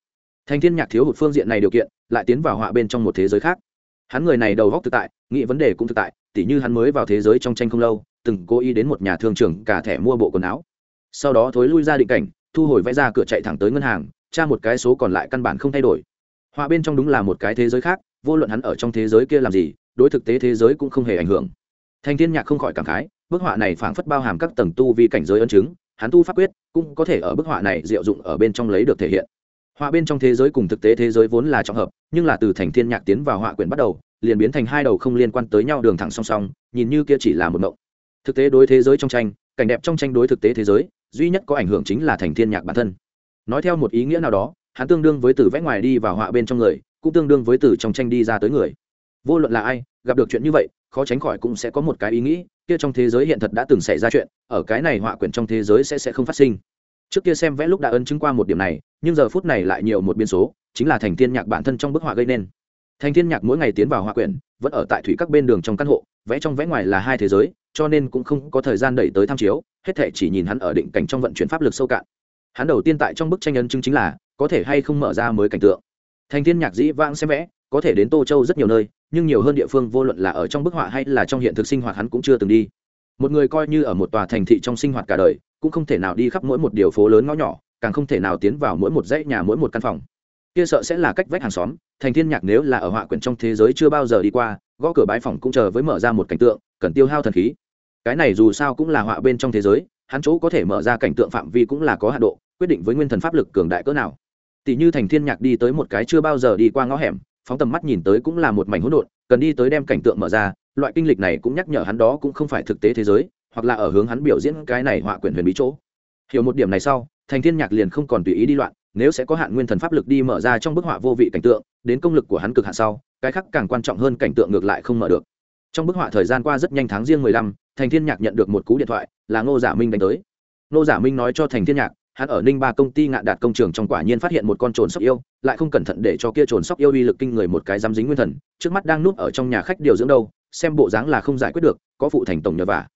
Thành thiên nhạc thiếu hụt phương diện này điều kiện, lại tiến vào họa bên trong một thế giới khác. Hắn người này đầu góc thực tại, nghĩ vấn đề cũng thực tại, tỉ như hắn mới vào thế giới trong tranh không lâu, từng cố ý đến một nhà thương trường cả thẻ mua bộ quần áo. Sau đó thối lui ra định cảnh, thu hồi vẽ ra cửa chạy thẳng tới ngân hàng tra một cái số còn lại căn bản không thay đổi. Họa bên trong đúng là một cái thế giới khác, vô luận hắn ở trong thế giới kia làm gì, đối thực tế thế giới cũng không hề ảnh hưởng. Thanh thiên nhạc không khỏi cảm khái, bức họa này phảng phất bao hàm các tầng tu vi cảnh giới ân chứng, hắn tu pháp quyết cũng có thể ở bức họa này diệu dụng ở bên trong lấy được thể hiện. Họa bên trong thế giới cùng thực tế thế giới vốn là trọng hợp, nhưng là từ thành thiên nhạc tiến vào họa quyển bắt đầu, liền biến thành hai đầu không liên quan tới nhau đường thẳng song song, nhìn như kia chỉ là một mộng. Thực tế đối thế giới trong tranh, cảnh đẹp trong tranh đối thực tế thế giới, duy nhất có ảnh hưởng chính là thành thiên nhạc bản thân nói theo một ý nghĩa nào đó, hắn tương đương với từ vẽ ngoài đi vào họa bên trong người, cũng tương đương với từ trong tranh đi ra tới người. Vô luận là ai, gặp được chuyện như vậy, khó tránh khỏi cũng sẽ có một cái ý nghĩ, kia trong thế giới hiện thật đã từng xảy ra chuyện, ở cái này họa quyển trong thế giới sẽ sẽ không phát sinh. Trước kia xem vẽ lúc đã ấn chứng qua một điểm này, nhưng giờ phút này lại nhiều một biên số, chính là thành thiên nhạc bản thân trong bức họa gây nên. Thành thiên nhạc mỗi ngày tiến vào họa quyển, vẫn ở tại thủy các bên đường trong căn hộ, vẽ trong vẽ ngoài là hai thế giới, cho nên cũng không có thời gian đẩy tới tham chiếu, hết thể chỉ nhìn hắn ở định cảnh trong vận chuyển pháp lực sâu cạn hắn đầu tiên tại trong bức tranh ấn chứng chính là, có thể hay không mở ra mới cảnh tượng. Thành thiên nhạc dĩ vãng xem vẽ, có thể đến tô châu rất nhiều nơi, nhưng nhiều hơn địa phương vô luận là ở trong bức họa hay là trong hiện thực sinh hoạt hắn cũng chưa từng đi. Một người coi như ở một tòa thành thị trong sinh hoạt cả đời, cũng không thể nào đi khắp mỗi một điều phố lớn ngõ nhỏ, càng không thể nào tiến vào mỗi một dãy nhà mỗi một căn phòng. Kia sợ sẽ là cách vách hàng xóm, thành thiên nhạc nếu là ở họa quyển trong thế giới chưa bao giờ đi qua, gõ cửa bãi phòng cũng chờ với mở ra một cảnh tượng, cần tiêu hao thần khí. Cái này dù sao cũng là họa bên trong thế giới hắn chỗ có thể mở ra cảnh tượng phạm vi cũng là có hạ độ, quyết định với nguyên thần pháp lực cường đại cỡ nào. Tỷ như thành thiên nhạc đi tới một cái chưa bao giờ đi qua ngõ hẻm, phóng tầm mắt nhìn tới cũng là một mảnh hỗn độn, cần đi tới đem cảnh tượng mở ra, loại kinh lịch này cũng nhắc nhở hắn đó cũng không phải thực tế thế giới, hoặc là ở hướng hắn biểu diễn cái này họa quyển huyền bí chỗ. Hiểu một điểm này sau, thành thiên nhạc liền không còn tùy ý đi loạn, nếu sẽ có hạn nguyên thần pháp lực đi mở ra trong bức họa vô vị cảnh tượng, đến công lực của hắn cực hạn sau, cái khác càng quan trọng hơn cảnh tượng ngược lại không mở được. Trong bức họa thời gian qua rất nhanh tháng riêng mười lăm thành thiên nhạc nhận được một cú điện thoại, là ngô giả minh đánh tới. Ngô giả minh nói cho thành thiên nhạc, hắn ở ninh ba công ty ngạn đạt công trường trong quả nhiên phát hiện một con trồn sóc yêu, lại không cẩn thận để cho kia trồn sóc yêu uy lực kinh người một cái dám dính nguyên thần, trước mắt đang núp ở trong nhà khách điều dưỡng đâu, xem bộ dáng là không giải quyết được, có phụ thành tổng nhờ vả.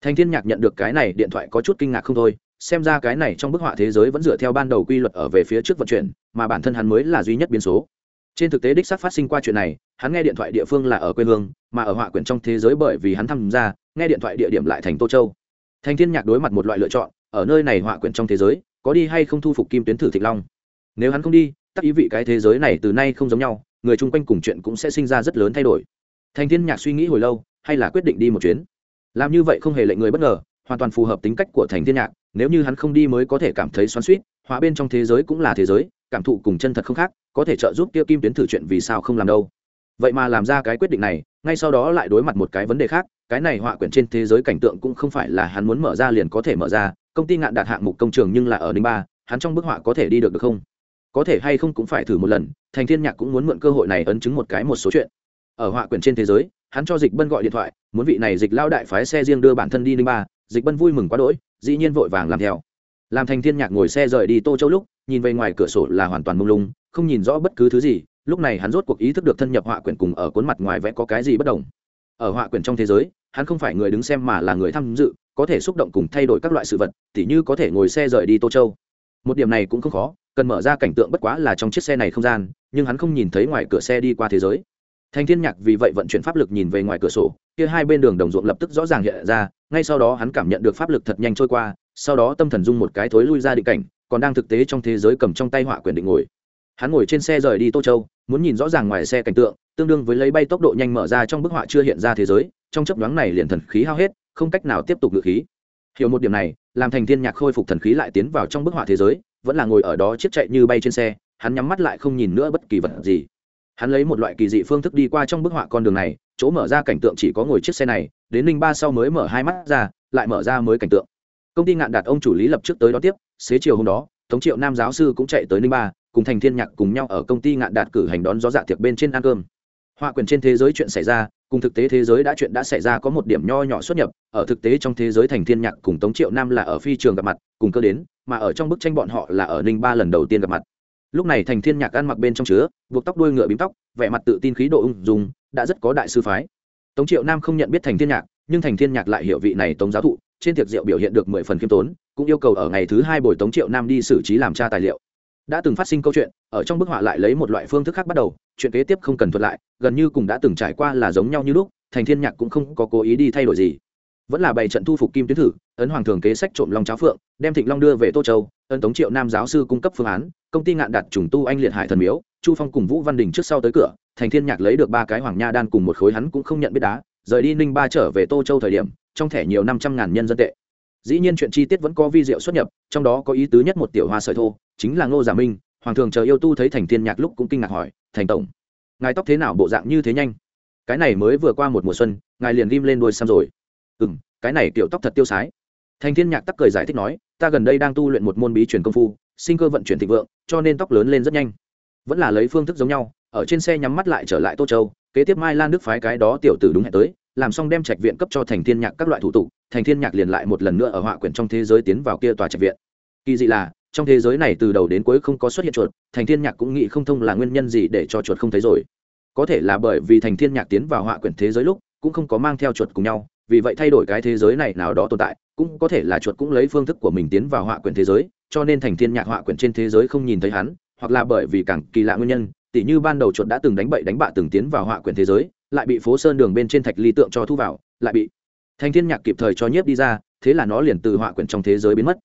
Thành thiên nhạc nhận được cái này điện thoại có chút kinh ngạc không thôi, xem ra cái này trong bức họa thế giới vẫn dựa theo ban đầu quy luật ở về phía trước vận chuyển, mà bản thân hắn mới là duy nhất biến số. Trên thực tế đích xác phát sinh qua chuyện này, hắn nghe điện thoại địa phương là ở quê hương, mà ở họa quyển trong thế giới bởi vì hắn tham gia nghe điện thoại địa điểm lại thành tô châu. Thành thiên nhạc đối mặt một loại lựa chọn, ở nơi này họa quyển trong thế giới, có đi hay không thu phục kim tuyến thử thịnh long. Nếu hắn không đi tắc ý vị cái thế giới này từ nay không giống nhau, người chung quanh cùng chuyện cũng sẽ sinh ra rất lớn thay đổi. Thành thiên nhạc suy nghĩ hồi lâu, hay là quyết định đi một chuyến? Làm như vậy không hề lệnh người bất ngờ, hoàn toàn phù hợp tính cách của thành thiên nhạc, nếu như hắn không đi mới có thể cảm thấy xoắn suýt hóa bên trong thế giới cũng là thế giới, cảm thụ cùng chân thật không khác, có thể trợ giúp kia kim tuyến thử chuyện vì sao không làm đâu vậy mà làm ra cái quyết định này, ngay sau đó lại đối mặt một cái vấn đề khác, cái này họa quyển trên thế giới cảnh tượng cũng không phải là hắn muốn mở ra liền có thể mở ra, công ty ngạn đạt hạng mục công trường nhưng là ở ninh ba, hắn trong bức họa có thể đi được được không? Có thể hay không cũng phải thử một lần, thành thiên nhạc cũng muốn mượn cơ hội này ấn chứng một cái một số chuyện. Ở họa quyển trên thế giới, hắn cho dịch bân gọi điện thoại, muốn vị này dịch lao đại phái xe riêng đưa bản thân đi ninh ba, dịch bân vui mừng quá đỗi, dĩ nhiên vội vàng làm theo. Làm thành thiên nhạc ngồi xe rời đi tô châu lúc, nhìn về ngoài cửa sổ là hoàn toàn mông lung, không nhìn rõ bất cứ thứ gì lúc này hắn rốt cuộc ý thức được thân nhập họa quyển cùng ở cuốn mặt ngoài vẽ có cái gì bất đồng. Ở họa quyển trong thế giới, hắn không phải người đứng xem mà là người tham dự, có thể xúc động cùng thay đổi các loại sự vật, tỉ như có thể ngồi xe rời đi tô châu. Một điểm này cũng không khó, cần mở ra cảnh tượng bất quá là trong chiếc xe này không gian, nhưng hắn không nhìn thấy ngoài cửa xe đi qua thế giới. Thanh thiên nhạc vì vậy vận chuyển pháp lực nhìn về ngoài cửa sổ, kia hai bên đường đồng ruộng lập tức rõ ràng hiện ra, ngay sau đó hắn cảm nhận được pháp lực thật nhanh trôi qua, sau đó tâm thần dung một cái thối lui ra định cảnh, còn đang thực tế trong thế giới cầm trong tay họa quyền định ngồi. Hắn ngồi trên xe rời đi tô châu muốn nhìn rõ ràng ngoài xe cảnh tượng, tương đương với lấy bay tốc độ nhanh mở ra trong bức họa chưa hiện ra thế giới, trong chấp nhoáng này liền thần khí hao hết, không cách nào tiếp tục ngự khí. Hiểu một điểm này, làm thành thiên nhạc khôi phục thần khí lại tiến vào trong bức họa thế giới, vẫn là ngồi ở đó chiếc chạy như bay trên xe, hắn nhắm mắt lại không nhìn nữa bất kỳ vật gì. Hắn lấy một loại kỳ dị phương thức đi qua trong bức họa con đường này, chỗ mở ra cảnh tượng chỉ có ngồi chiếc xe này, đến ninh ba sau mới mở hai mắt ra, lại mở ra mới cảnh tượng. Công ty ngạn đạt ông chủ lý lập trước tới đó tiếp, xế chiều hôm đó, tống triệu nam giáo sư cũng chạy tới ninh ba cùng thành thiên nhạc cùng nhau ở công ty ngạn đạt cử hành đón gió dạ tiệc bên trên ăn cơm. Họa quyền trên thế giới chuyện xảy ra, cùng thực tế thế giới đã chuyện đã xảy ra có một điểm nho nhỏ xuất nhập. Ở thực tế trong thế giới thành thiên nhạc cùng tống triệu nam là ở phi trường gặp mặt, cùng cơ đến, mà ở trong bức tranh bọn họ là ở ninh ba lần đầu tiên gặp mặt. Lúc này thành thiên nhạc ăn mặc bên trong chứa, buộc tóc đuôi ngựa bím tóc, vẻ mặt tự tin khí độ ung dung, đã rất có đại sư phái. Tống triệu nam không nhận biết thành thiên nhạc, nhưng thành thiên nhạc lại hiểu vị này tống giáo thụ, trên tiệc rượu biểu hiện được mười phần khiêm tốn, cũng yêu cầu ở ngày thứ hai buổi tống triệu nam đi xử trí làm tra tài liệu đã từng phát sinh câu chuyện, ở trong bức họa lại lấy một loại phương thức khác bắt đầu, chuyện kế tiếp không cần thuật lại, gần như cùng đã từng trải qua là giống nhau như lúc, thành thiên nhạc cũng không có cố ý đi thay đổi gì. Vẫn là bày trận thu phục kim tuyến thử, ấn hoàng thường kế sách trộm long cháo phượng, đem thịnh long đưa về tô châu, ấn tống triệu nam giáo sư cung cấp phương án, công ty ngạn đặt trùng tu anh liệt hải thần miếu, chu phong cùng vũ văn đình trước sau tới cửa, thành thiên nhạc lấy được ba cái hoàng nha đan cùng một khối hắn cũng không nhận biết đá, rời đi ninh ba trở về tô châu thời điểm, trong thẻ nhiều năm trăm ngàn nhân dân tệ dĩ nhiên chuyện chi tiết vẫn có vi diệu xuất nhập, trong đó có ý tứ nhất một tiểu hoa sợi thô, chính là ngô giả minh, hoàng thường chờ yêu tu thấy thành thiên nhạc lúc cũng kinh ngạc hỏi, thành tổng, ngài tóc thế nào, bộ dạng như thế nhanh? Cái này mới vừa qua một mùa xuân, ngài liền ghim lên đuôi xăm rồi. Ừ m cái này kiểu tóc thật tiêu sái. Thành thiên nhạc tắc cười giải thích nói, ta gần đây đang tu luyện một môn bí truyền công phu, sinh cơ vận chuyển thịnh vượng, cho nên tóc lớn lên rất nhanh. Vẫn là lấy phương thức giống nhau, ở trên xe nhắm mắt lại trở lại tô châu, kế tiếp mai lan Đức phái cái đó tiểu tử đúng hẹn tới, làm xong đem trạch viện cấp cho thành thiên nhạc các loại thủ tục thành thiên nhạc liền lại một lần nữa ở họa quyển trong thế giới tiến vào kia tòa trạch viện. Kỳ dị là, trong thế giới này từ đầu đến cuối không có xuất hiện chuột, thành thiên nhạc cũng nghĩ không thông là nguyên nhân gì để cho chuột không thấy rồi. Có thể là bởi vì thành thiên nhạc tiến vào họa quyển thế giới lúc, cũng không có mang theo chuột cùng nhau, vì vậy thay đổi cái thế giới này nào đó tồn tại, cũng có thể là chuột cũng lấy phương thức của mình tiến vào họa quyển thế giới, cho nên thành thiên nhạc họa quyển trên thế giới không nhìn thấy hắn, hoặc là bởi vì càng kỳ lạ nguyên nhân, tỉ như ban đầu chuột đã từng đánh bậy đánh bạ từng tiến vào họa quyển thế giới, lại bị phố sơn đường bên trên thạch ly tượng cho thu vào, lại bị thành thiên nhạc kịp thời cho nhiếp đi ra, thế là nó liền từ họa quyển trong thế giới biến mất.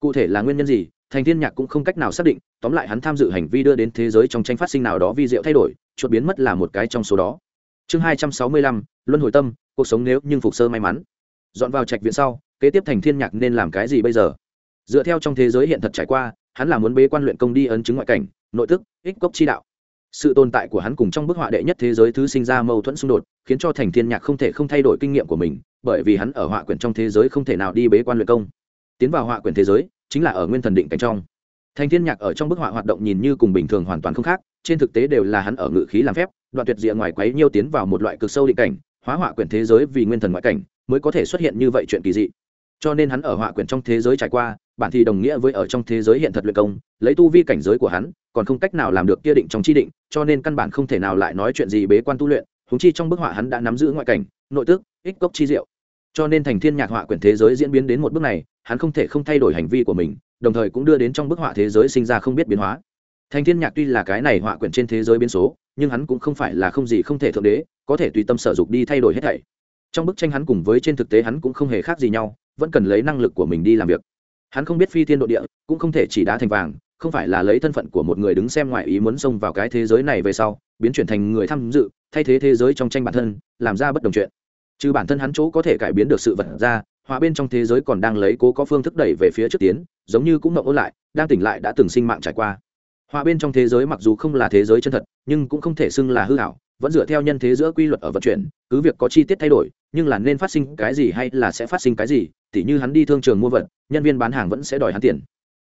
Cụ thể là nguyên nhân gì thành thiên nhạc cũng không cách nào xác định, tóm lại hắn tham dự hành vi đưa đến thế giới trong tranh phát sinh nào đó vi diệu thay đổi, chuột biến mất là một cái trong số đó. Chương hai trăm sáu mươi lăm, luân hồi tâm, cuộc sống nếu nhưng phục sơ may mắn. Dọn vào trạch viện sau, kế tiếp thành thiên nhạc nên làm cái gì bây giờ? Dựa theo trong thế giới hiện thật trải qua, hắn là muốn bế quan luyện công đi ấn chứng ngoại cảnh, nội tức, ích cốc chi đạo. Sự tồn tại của hắn cùng trong bức họa đệ nhất thế giới thứ sinh ra mâu thuẫn xung đột, khiến cho thành thiên nhạc không thể không thay đổi kinh nghiệm của mình bởi vì hắn ở họa quyển trong thế giới không thể nào đi bế quan luyện công. Tiến vào họa quyển thế giới, chính là ở nguyên thần định cảnh trong. Thành thiên nhạc ở trong bức họa hoạt động nhìn như cùng bình thường hoàn toàn không khác, trên thực tế đều là hắn ở ngự khí làm phép, đoạn tuyệt diện ngoài quấy nhiêu tiến vào một loại cực sâu định cảnh, hóa họa quyển thế giới vì nguyên thần ngoại cảnh, mới có thể xuất hiện như vậy chuyện kỳ dị. Cho nên hắn ở họa quyển trong thế giới trải qua, bản thì đồng nghĩa với ở trong thế giới hiện thật luyện công, lấy tu vi cảnh giới của hắn, còn không cách nào làm được kia định trong chi định, cho nên căn bản không thể nào lại nói chuyện gì bế quan tu luyện húng chi trong bức họa hắn đã nắm giữ ngoại cảnh, nội tức, ích cốc chi diệu cho nên thành thiên nhạc họa quyển thế giới diễn biến đến một bước này, hắn không thể không thay đổi hành vi của mình, đồng thời cũng đưa đến trong bức họa thế giới sinh ra không biết biến hóa. Thành thiên nhạc tuy là cái này họa quyển trên thế giới biến số, nhưng hắn cũng không phải là không gì không thể thượng đế, có thể tùy tâm sở dục đi thay đổi hết thảy. Trong bức tranh hắn cùng với trên thực tế hắn cũng không hề khác gì nhau, vẫn cần lấy năng lực của mình đi làm việc. Hắn không biết phi thiên độ địa, cũng không thể chỉ đá thành vàng, không phải là lấy thân phận của một người đứng xem ngoài ý muốn xông vào cái thế giới này về sau, biến chuyển thành người tham dự, thay thế thế giới trong tranh bản thân, làm ra bất đồng chuyện trừ bản thân hắn chỗ có thể cải biến được sự vật ra hòa bên trong thế giới còn đang lấy cố có phương thức đẩy về phía trước tiến giống như cũng mộng ôn lại đang tỉnh lại đã từng sinh mạng trải qua. Hòa bên trong thế giới mặc dù không là thế giới chân thật nhưng cũng không thể xưng là hư hảo vẫn dựa theo nhân thế giữa quy luật ở vận chuyển cứ việc có chi tiết thay đổi nhưng là nên phát sinh cái gì hay là sẽ phát sinh cái gì tỉ như hắn đi thương trường mua vật nhân viên bán hàng vẫn sẽ đòi hắn tiền.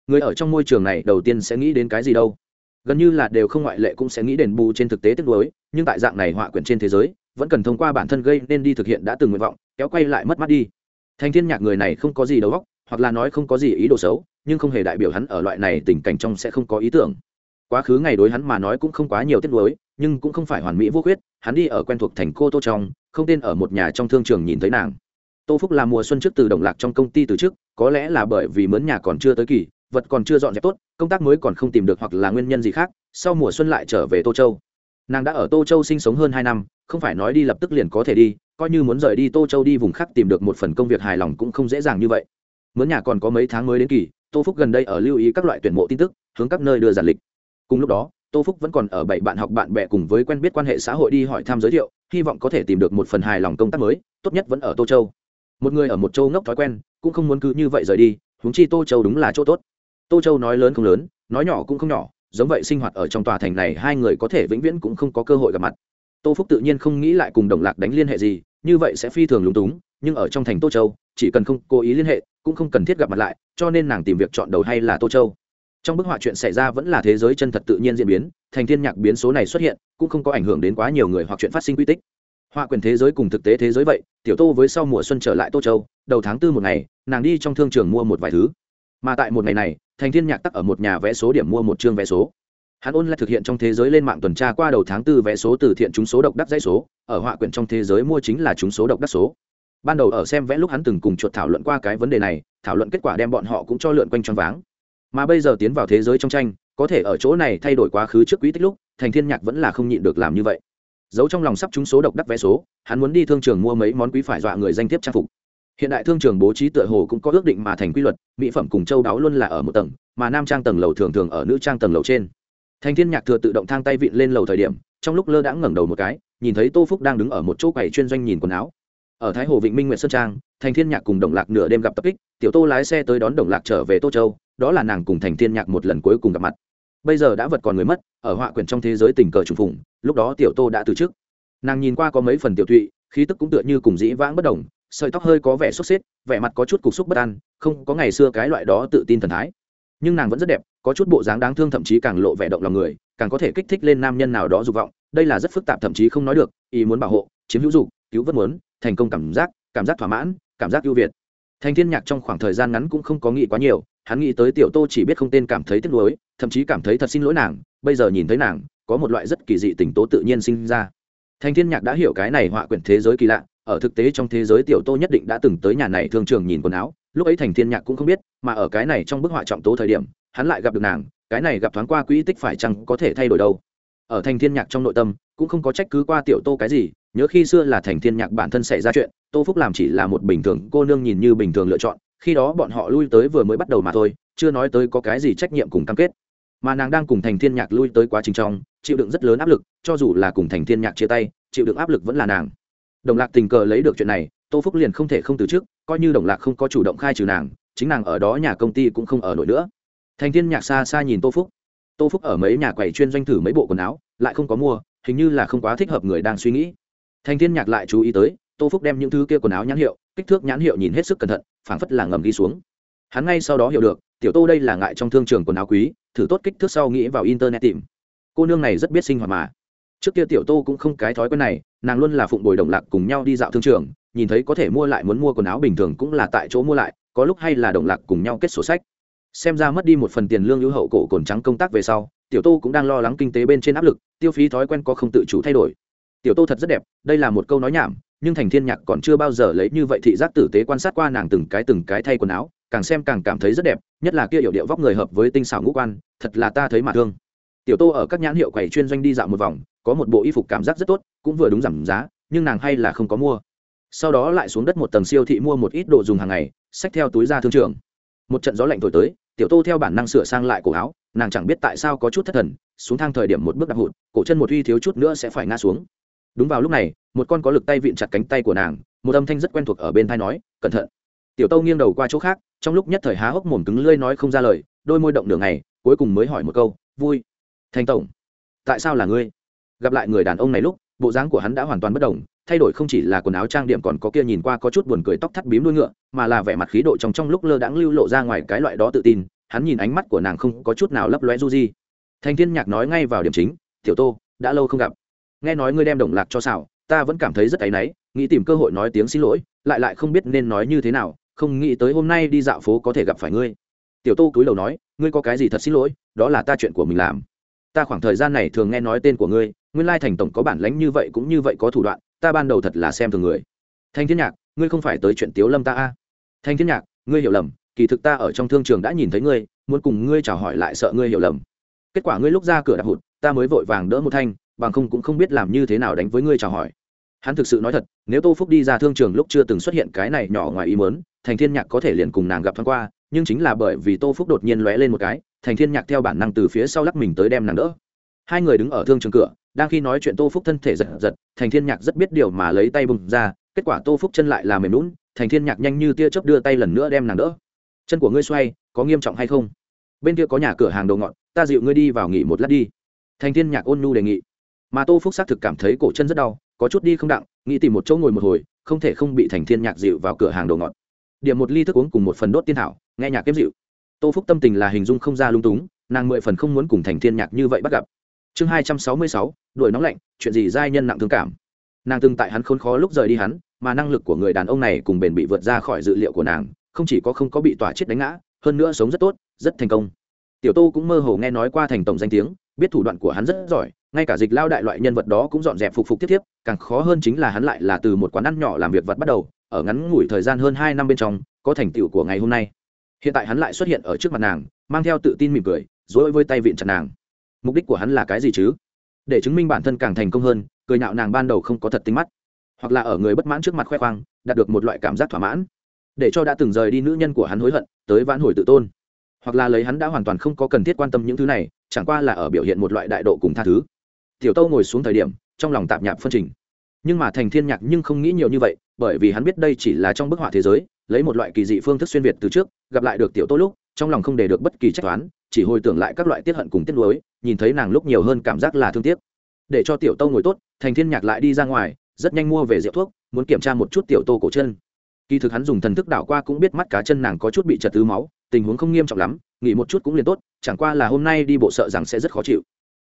Người ở trong môi trường này đầu tiên sẽ nghĩ đến cái gì đâu? Gần như là đều không ngoại lệ cũng sẽ nghĩ đền bù trên thực tế tuyệt đối, nhưng tại dạng này họa quyển trên thế giới vẫn cần thông qua bản thân gây nên đi thực hiện đã từng nguyện vọng, kéo quay lại mất mắt đi. Thành thiên nhạc người này không có gì đầu óc, hoặc là nói không có gì ý đồ xấu, nhưng không hề đại biểu hắn ở loại này tình cảnh trong sẽ không có ý tưởng. Quá khứ ngày đối hắn mà nói cũng không quá nhiều tiếc nuối, nhưng cũng không phải hoàn mỹ vô khuyết, hắn đi ở quen thuộc thành cô tô trong, không tên ở một nhà trong thương trường nhìn thấy nàng. Tô phúc là mùa xuân trước từ đồng lạc trong công ty từ trước, có lẽ là bởi vì mướn nhà còn chưa tới kỳ, vật còn chưa dọn dẹp tốt, công tác mới còn không tìm được hoặc là nguyên nhân gì khác, sau mùa xuân lại trở về tô châu nàng đã ở tô châu sinh sống hơn hai năm, không phải nói đi lập tức liền có thể đi, coi như muốn rời đi tô châu đi vùng khác tìm được một phần công việc hài lòng cũng không dễ dàng như vậy. Mướn nhà còn có mấy tháng mới đến kỳ, tô phúc gần đây ở lưu ý các loại tuyển mộ tin tức, hướng các nơi đưa giản lịch. Cùng lúc đó, tô phúc vẫn còn ở bảy bạn học bạn bè cùng với quen biết quan hệ xã hội đi hỏi thăm giới thiệu, hy vọng có thể tìm được một phần hài lòng công tác mới, tốt nhất vẫn ở tô châu. Một người ở một châu ngốc thói quen, cũng không muốn cứ như vậy rời đi, huống chi tô châu đúng là chỗ tốt. Tô châu nói lớn không lớn, nói nhỏ cũng không nhỏ giống vậy sinh hoạt ở trong tòa thành này hai người có thể vĩnh viễn cũng không có cơ hội gặp mặt. Tô phúc tự nhiên không nghĩ lại cùng đồng lạc đánh liên hệ gì, như vậy sẽ phi thường lúng túng, nhưng ở trong thành tô châu, chỉ cần không cố ý liên hệ, cũng không cần thiết gặp mặt lại, cho nên nàng tìm việc chọn đầu hay là tô châu. Trong bức họa chuyện xảy ra vẫn là thế giới chân thật tự nhiên diễn biến, thành thiên nhạc biến số này xuất hiện, cũng không có ảnh hưởng đến quá nhiều người hoặc chuyện phát sinh quy tích. Họa quyền thế giới cùng thực tế thế giới vậy, tiểu tô với sau mùa xuân trở lại tô châu, đầu tháng tư một ngày, nàng đi trong thương trường mua một vài thứ mà tại một ngày này, thành thiên nhạc tắc ở một nhà vẽ số điểm mua một chương vé số. Hắn ôn lại thực hiện trong thế giới lên mạng tuần tra qua đầu tháng tư vé số từ thiện chúng số độc đắc dãy số, ở họa quyển trong thế giới mua chính là chúng số độc đắc số. Ban đầu ở xem vẽ lúc hắn từng cùng chuột thảo luận qua cái vấn đề này, thảo luận kết quả đem bọn họ cũng cho lượn quanh choáng váng. Mà bây giờ tiến vào thế giới trong tranh, có thể ở chỗ này thay đổi quá khứ trước quý tích lúc, thành thiên nhạc vẫn là không nhịn được làm như vậy. Giấu trong lòng sắp chúng số độc đắc vé số, hắn muốn đi thương trường mua mấy món quý phải dọa người danh thiếp trang phục hiện đại thương trường bố trí tựa hồ cũng có ước định mà thành quy luật, mỹ phẩm cùng châu đáo luôn là ở một tầng, mà nam trang tầng lầu thường thường ở nữ trang tầng lầu trên. Thành thiên nhạc thừa tự động thang tay vịn lên lầu thời điểm, trong lúc lơ đãng ngẩng đầu một cái, nhìn thấy tô phúc đang đứng ở một chỗ quầy chuyên doanh nhìn quần áo. Ở thái hồ vịnh minh nguyện sơn trang, thành thiên nhạc cùng đồng lạc nửa đêm gặp tập kích, tiểu tô lái xe tới đón đồng lạc trở về tô châu, đó là nàng cùng thành thiên nhạc một lần cuối cùng gặp mặt. Bây giờ đã vật còn người mất, ở họa quyển trong thế giới tình cờ trùng phùng, lúc đó tiểu tô đã từ chức. Nàng nhìn qua có mấy phần tiểu thụy khí tức cũng tựa như cùng dĩ vãng bất đồng sợi tóc hơi có vẻ sốt xếp vẻ mặt có chút cục xúc bất an, không có ngày xưa cái loại đó tự tin thần thái. Nhưng nàng vẫn rất đẹp, có chút bộ dáng đáng thương thậm chí càng lộ vẻ động lòng người, càng có thể kích thích lên nam nhân nào đó dục vọng. Đây là rất phức tạp thậm chí không nói được, ý muốn bảo hộ, chiếm hữu dục, cứu vớt muốn, thành công cảm giác cảm giác thỏa mãn, cảm giác ưu việt. Thành thiên nhạc trong khoảng thời gian ngắn cũng không có nghĩ quá nhiều, hắn nghĩ tới tiểu tô chỉ biết không tên cảm thấy tiếc nuối, thậm chí cảm thấy thật xin lỗi nàng, bây giờ nhìn thấy nàng, có một loại rất kỳ dị tình tố tự nhiên sinh ra. Thành thiên nhạc đã hiểu cái này họa quyển thế giới kỳ lạ ở thực tế trong thế giới tiểu tô nhất định đã từng tới nhà này thương trường nhìn quần áo, lúc ấy thành thiên nhạc cũng không biết, mà ở cái này trong bức họa trọng tố thời điểm, hắn lại gặp được nàng, cái này gặp thoáng qua quỹ tích phải chăng có thể thay đổi đâu. Ở thành thiên nhạc trong nội tâm, cũng không có trách cứ qua tiểu tô cái gì, nhớ khi xưa là thành thiên nhạc bản thân xảy ra chuyện, tô phúc làm chỉ là một bình thường cô nương nhìn như bình thường lựa chọn, khi đó bọn họ lui tới vừa mới bắt đầu mà thôi, chưa nói tới có cái gì trách nhiệm cùng cam kết. Mà nàng đang cùng thành thiên nhạc lui tới quá trình trong, chịu đựng rất lớn áp lực, cho dù là cùng thành thiên nhạc chia tay, chịu đựng áp lực vẫn là nàng đồng lạc tình cờ lấy được chuyện này, tô phúc liền không thể không từ chức, coi như đồng lạc không có chủ động khai trừ nàng, chính nàng ở đó nhà công ty cũng không ở nổi nữa. Thành thiên nhạc xa xa nhìn tô phúc. Tô phúc ở mấy nhà quầy chuyên doanh thử mấy bộ quần áo, lại không có mua, hình như là không quá thích hợp người đang suy nghĩ. Thành thiên nhạc lại chú ý tới, tô phúc đem những thứ kia quần áo nhãn hiệu, kích thước nhãn hiệu nhìn hết sức cẩn thận, phảng phất là ngầm ghi xuống. Hắn ngay sau đó hiểu được, tiểu tô đây là ngại trong thương trường quần áo quý, thử tốt kích thước sau nghĩ vào internet tìm. Cô nương này rất biết sinh hoạt mà trước kia tiểu tô cũng không cái thói quen này, nàng luôn là phụng bồi đồng lạc cùng nhau đi dạo thương trường, nhìn thấy có thể mua lại muốn mua quần áo bình thường cũng là tại chỗ mua lại, có lúc hay là đồng lạc cùng nhau kết sổ sách. Xem ra mất đi một phần tiền lương hữu hậu cổ cồn trắng công tác về sau, tiểu tô cũng đang lo lắng kinh tế bên trên áp lực, tiêu phí thói quen có không tự chủ thay đổi. Tiểu tô thật rất đẹp, đây là một câu nói nhảm, nhưng thành thiên nhạc còn chưa bao giờ lấy như vậy thị giác tử tế quan sát qua nàng từng cái từng cái thay quần áo, càng xem càng cảm thấy rất đẹp, nhất là kia hiệu điệu vóc người hợp với tinh xảo ngũ quan, thật là ta thấy mà thương. Tiểu tô ở các nhãn hiệu quầy chuyên doanh đi dạo một vòng có một bộ y phục cảm giác rất tốt, cũng vừa đúng giảm giá, nhưng nàng hay là không có mua. Sau đó lại xuống đất một tầng siêu thị mua một ít đồ dùng hàng ngày, xách theo túi ra thương trường. Một trận gió lạnh thổi tới, tiểu tô theo bản năng sửa sang lại cổ áo, nàng chẳng biết tại sao có chút thất thần, xuống thang thời điểm một bước đạp hụt, cổ chân một uy thiếu chút nữa sẽ phải ngã xuống. Đúng vào lúc này, một con có lực tay vịn chặt cánh tay của nàng, một âm thanh rất quen thuộc ở bên thai nói, cẩn thận. Tiểu tô nghiêng đầu qua chỗ khác, trong lúc nhất thời há hốc mồm cứng lưỡi nói không ra lời, đôi môi động đường này cuối cùng mới hỏi một câu, vui. Thành tổng, tại sao là ngươi? Gặp lại người đàn ông này lúc, bộ dáng của hắn đã hoàn toàn bất đồng, thay đổi không chỉ là quần áo trang điểm còn có kia nhìn qua có chút buồn cười tóc thắt bím đuôi ngựa, mà là vẻ mặt khí độ trong trong lúc lơ đãng lưu lộ ra ngoài cái loại đó tự tin, hắn nhìn ánh mắt của nàng không có chút nào lấp lóe du di. Thành thiên nhạc nói ngay vào điểm chính, tiểu tô, đã lâu không gặp. Nghe nói ngươi đem đồng lạc cho xảo, ta vẫn cảm thấy rất áy náy, nghĩ tìm cơ hội nói tiếng xin lỗi, lại lại không biết nên nói như thế nào, không nghĩ tới hôm nay đi dạo phố có thể gặp phải ngươi. Tiểu tô cúi đầu nói, ngươi có cái gì thật xin lỗi, đó là ta chuyện của mình làm ta khoảng thời gian này thường nghe nói tên của ngươi, nguyên lai thành tổng có bản lãnh như vậy cũng như vậy có thủ đoạn, ta ban đầu thật là xem thường người. Thanh thiên nhạc, ngươi không phải tới chuyện tiếu lâm ta a? Thanh thiên nhạc, ngươi hiểu lầm, kỳ thực ta ở trong thương trường đã nhìn thấy ngươi, muốn cùng ngươi chào hỏi lại sợ ngươi hiểu lầm. Kết quả ngươi lúc ra cửa đạp hụt, ta mới vội vàng đỡ một thanh, bằng không cũng không biết làm như thế nào đánh với ngươi chào hỏi. Hắn thực sự nói thật, nếu tô phúc đi ra thương trường lúc chưa từng xuất hiện cái này nhỏ ngoài ý mớn thành thiên nhạc có thể liền cùng nàng gặp thoáng qua nhưng chính là bởi vì tô phúc đột nhiên lóe lên một cái thành thiên nhạc theo bản năng từ phía sau lắc mình tới đem nàng đỡ. Hai người đứng ở thương trường cửa đang khi nói chuyện tô phúc thân thể giật giật thành thiên nhạc rất biết điều mà lấy tay bùng ra kết quả tô phúc chân lại là mềm lún thành thiên nhạc nhanh như tia chớp đưa tay lần nữa đem nàng đỡ. Chân của ngươi xoay có nghiêm trọng hay không? Bên kia có nhà cửa hàng đồ ngọn, ta dịu ngươi đi vào nghỉ một lát đi. Thành thiên nhạc ôn nhu đề nghị. Mà tô phúc xác thực cảm thấy cổ chân rất đau có chút đi không đặng nghĩ tìm một chỗ ngồi một hồi không thể không bị thành thiên nhạc dịu vào cửa hàng đồ ngọn điểm một ly thức uống cùng một phần đốt tiên thảo, nghe nhạc kiếm dịu. Tô phúc tâm tình là hình dung không ra lung túng, nàng mười phần không muốn cùng thành thiên nhạc như vậy bắt gặp. Chương hai trăm sáu mươi sáu, đuổi nóng lạnh, chuyện gì giai nhân nặng thương cảm. Nàng từng tại hắn khốn khó lúc rời đi hắn, mà năng lực của người đàn ông này cùng bền bị vượt ra khỏi dự liệu của nàng, không chỉ có không có bị tỏa chết đánh ngã, hơn nữa sống rất tốt, rất thành công. Tiểu tô cũng mơ hồ nghe nói qua thành tổng danh tiếng, biết thủ đoạn của hắn rất giỏi, ngay cả dịch lao đại loại nhân vật đó cũng dọn dẹp phục phục tiếp tiếp càng khó hơn chính là hắn lại là từ một quán ăn nhỏ làm việc vật bắt đầu ở ngắn ngủi thời gian hơn hai năm bên trong, có thành tựu của ngày hôm nay. Hiện tại hắn lại xuất hiện ở trước mặt nàng, mang theo tự tin mỉm cười dối với tay vịn chặt nàng. Mục đích của hắn là cái gì chứ? Để chứng minh bản thân càng thành công hơn, cười nhạo nàng ban đầu không có thật tính mắt. Hoặc là ở người bất mãn trước mặt khoe khoang, đạt được một loại cảm giác thỏa mãn. Để cho đã từng rời đi nữ nhân của hắn hối hận, tới vãn hồi tự tôn. Hoặc là lấy hắn đã hoàn toàn không có cần thiết quan tâm những thứ này, chẳng qua là ở biểu hiện một loại đại độ cùng tha thứ. Tiểu tâu ngồi xuống thời điểm, trong lòng tạp nhạp phân trình. Nhưng mà thành thiên nhạc nhưng không nghĩ nhiều như vậy bởi vì hắn biết đây chỉ là trong bức họa thế giới, lấy một loại kỳ dị phương thức xuyên việt từ trước, gặp lại được tiểu tô lúc, trong lòng không để được bất kỳ trách toán chỉ hồi tưởng lại các loại tiết hận cùng tiết lối nhìn thấy nàng lúc nhiều hơn cảm giác là thương tiếc. Để cho tiểu tô ngồi tốt, thành thiên nhạc lại đi ra ngoài, rất nhanh mua về rượu thuốc, muốn kiểm tra một chút tiểu tô cổ chân. Kỳ thực hắn dùng thần thức đảo qua cũng biết mắt cá chân nàng có chút bị chật tứ máu, tình huống không nghiêm trọng lắm, nghỉ một chút cũng liền tốt, chẳng qua là hôm nay đi bộ sợ rằng sẽ rất khó chịu.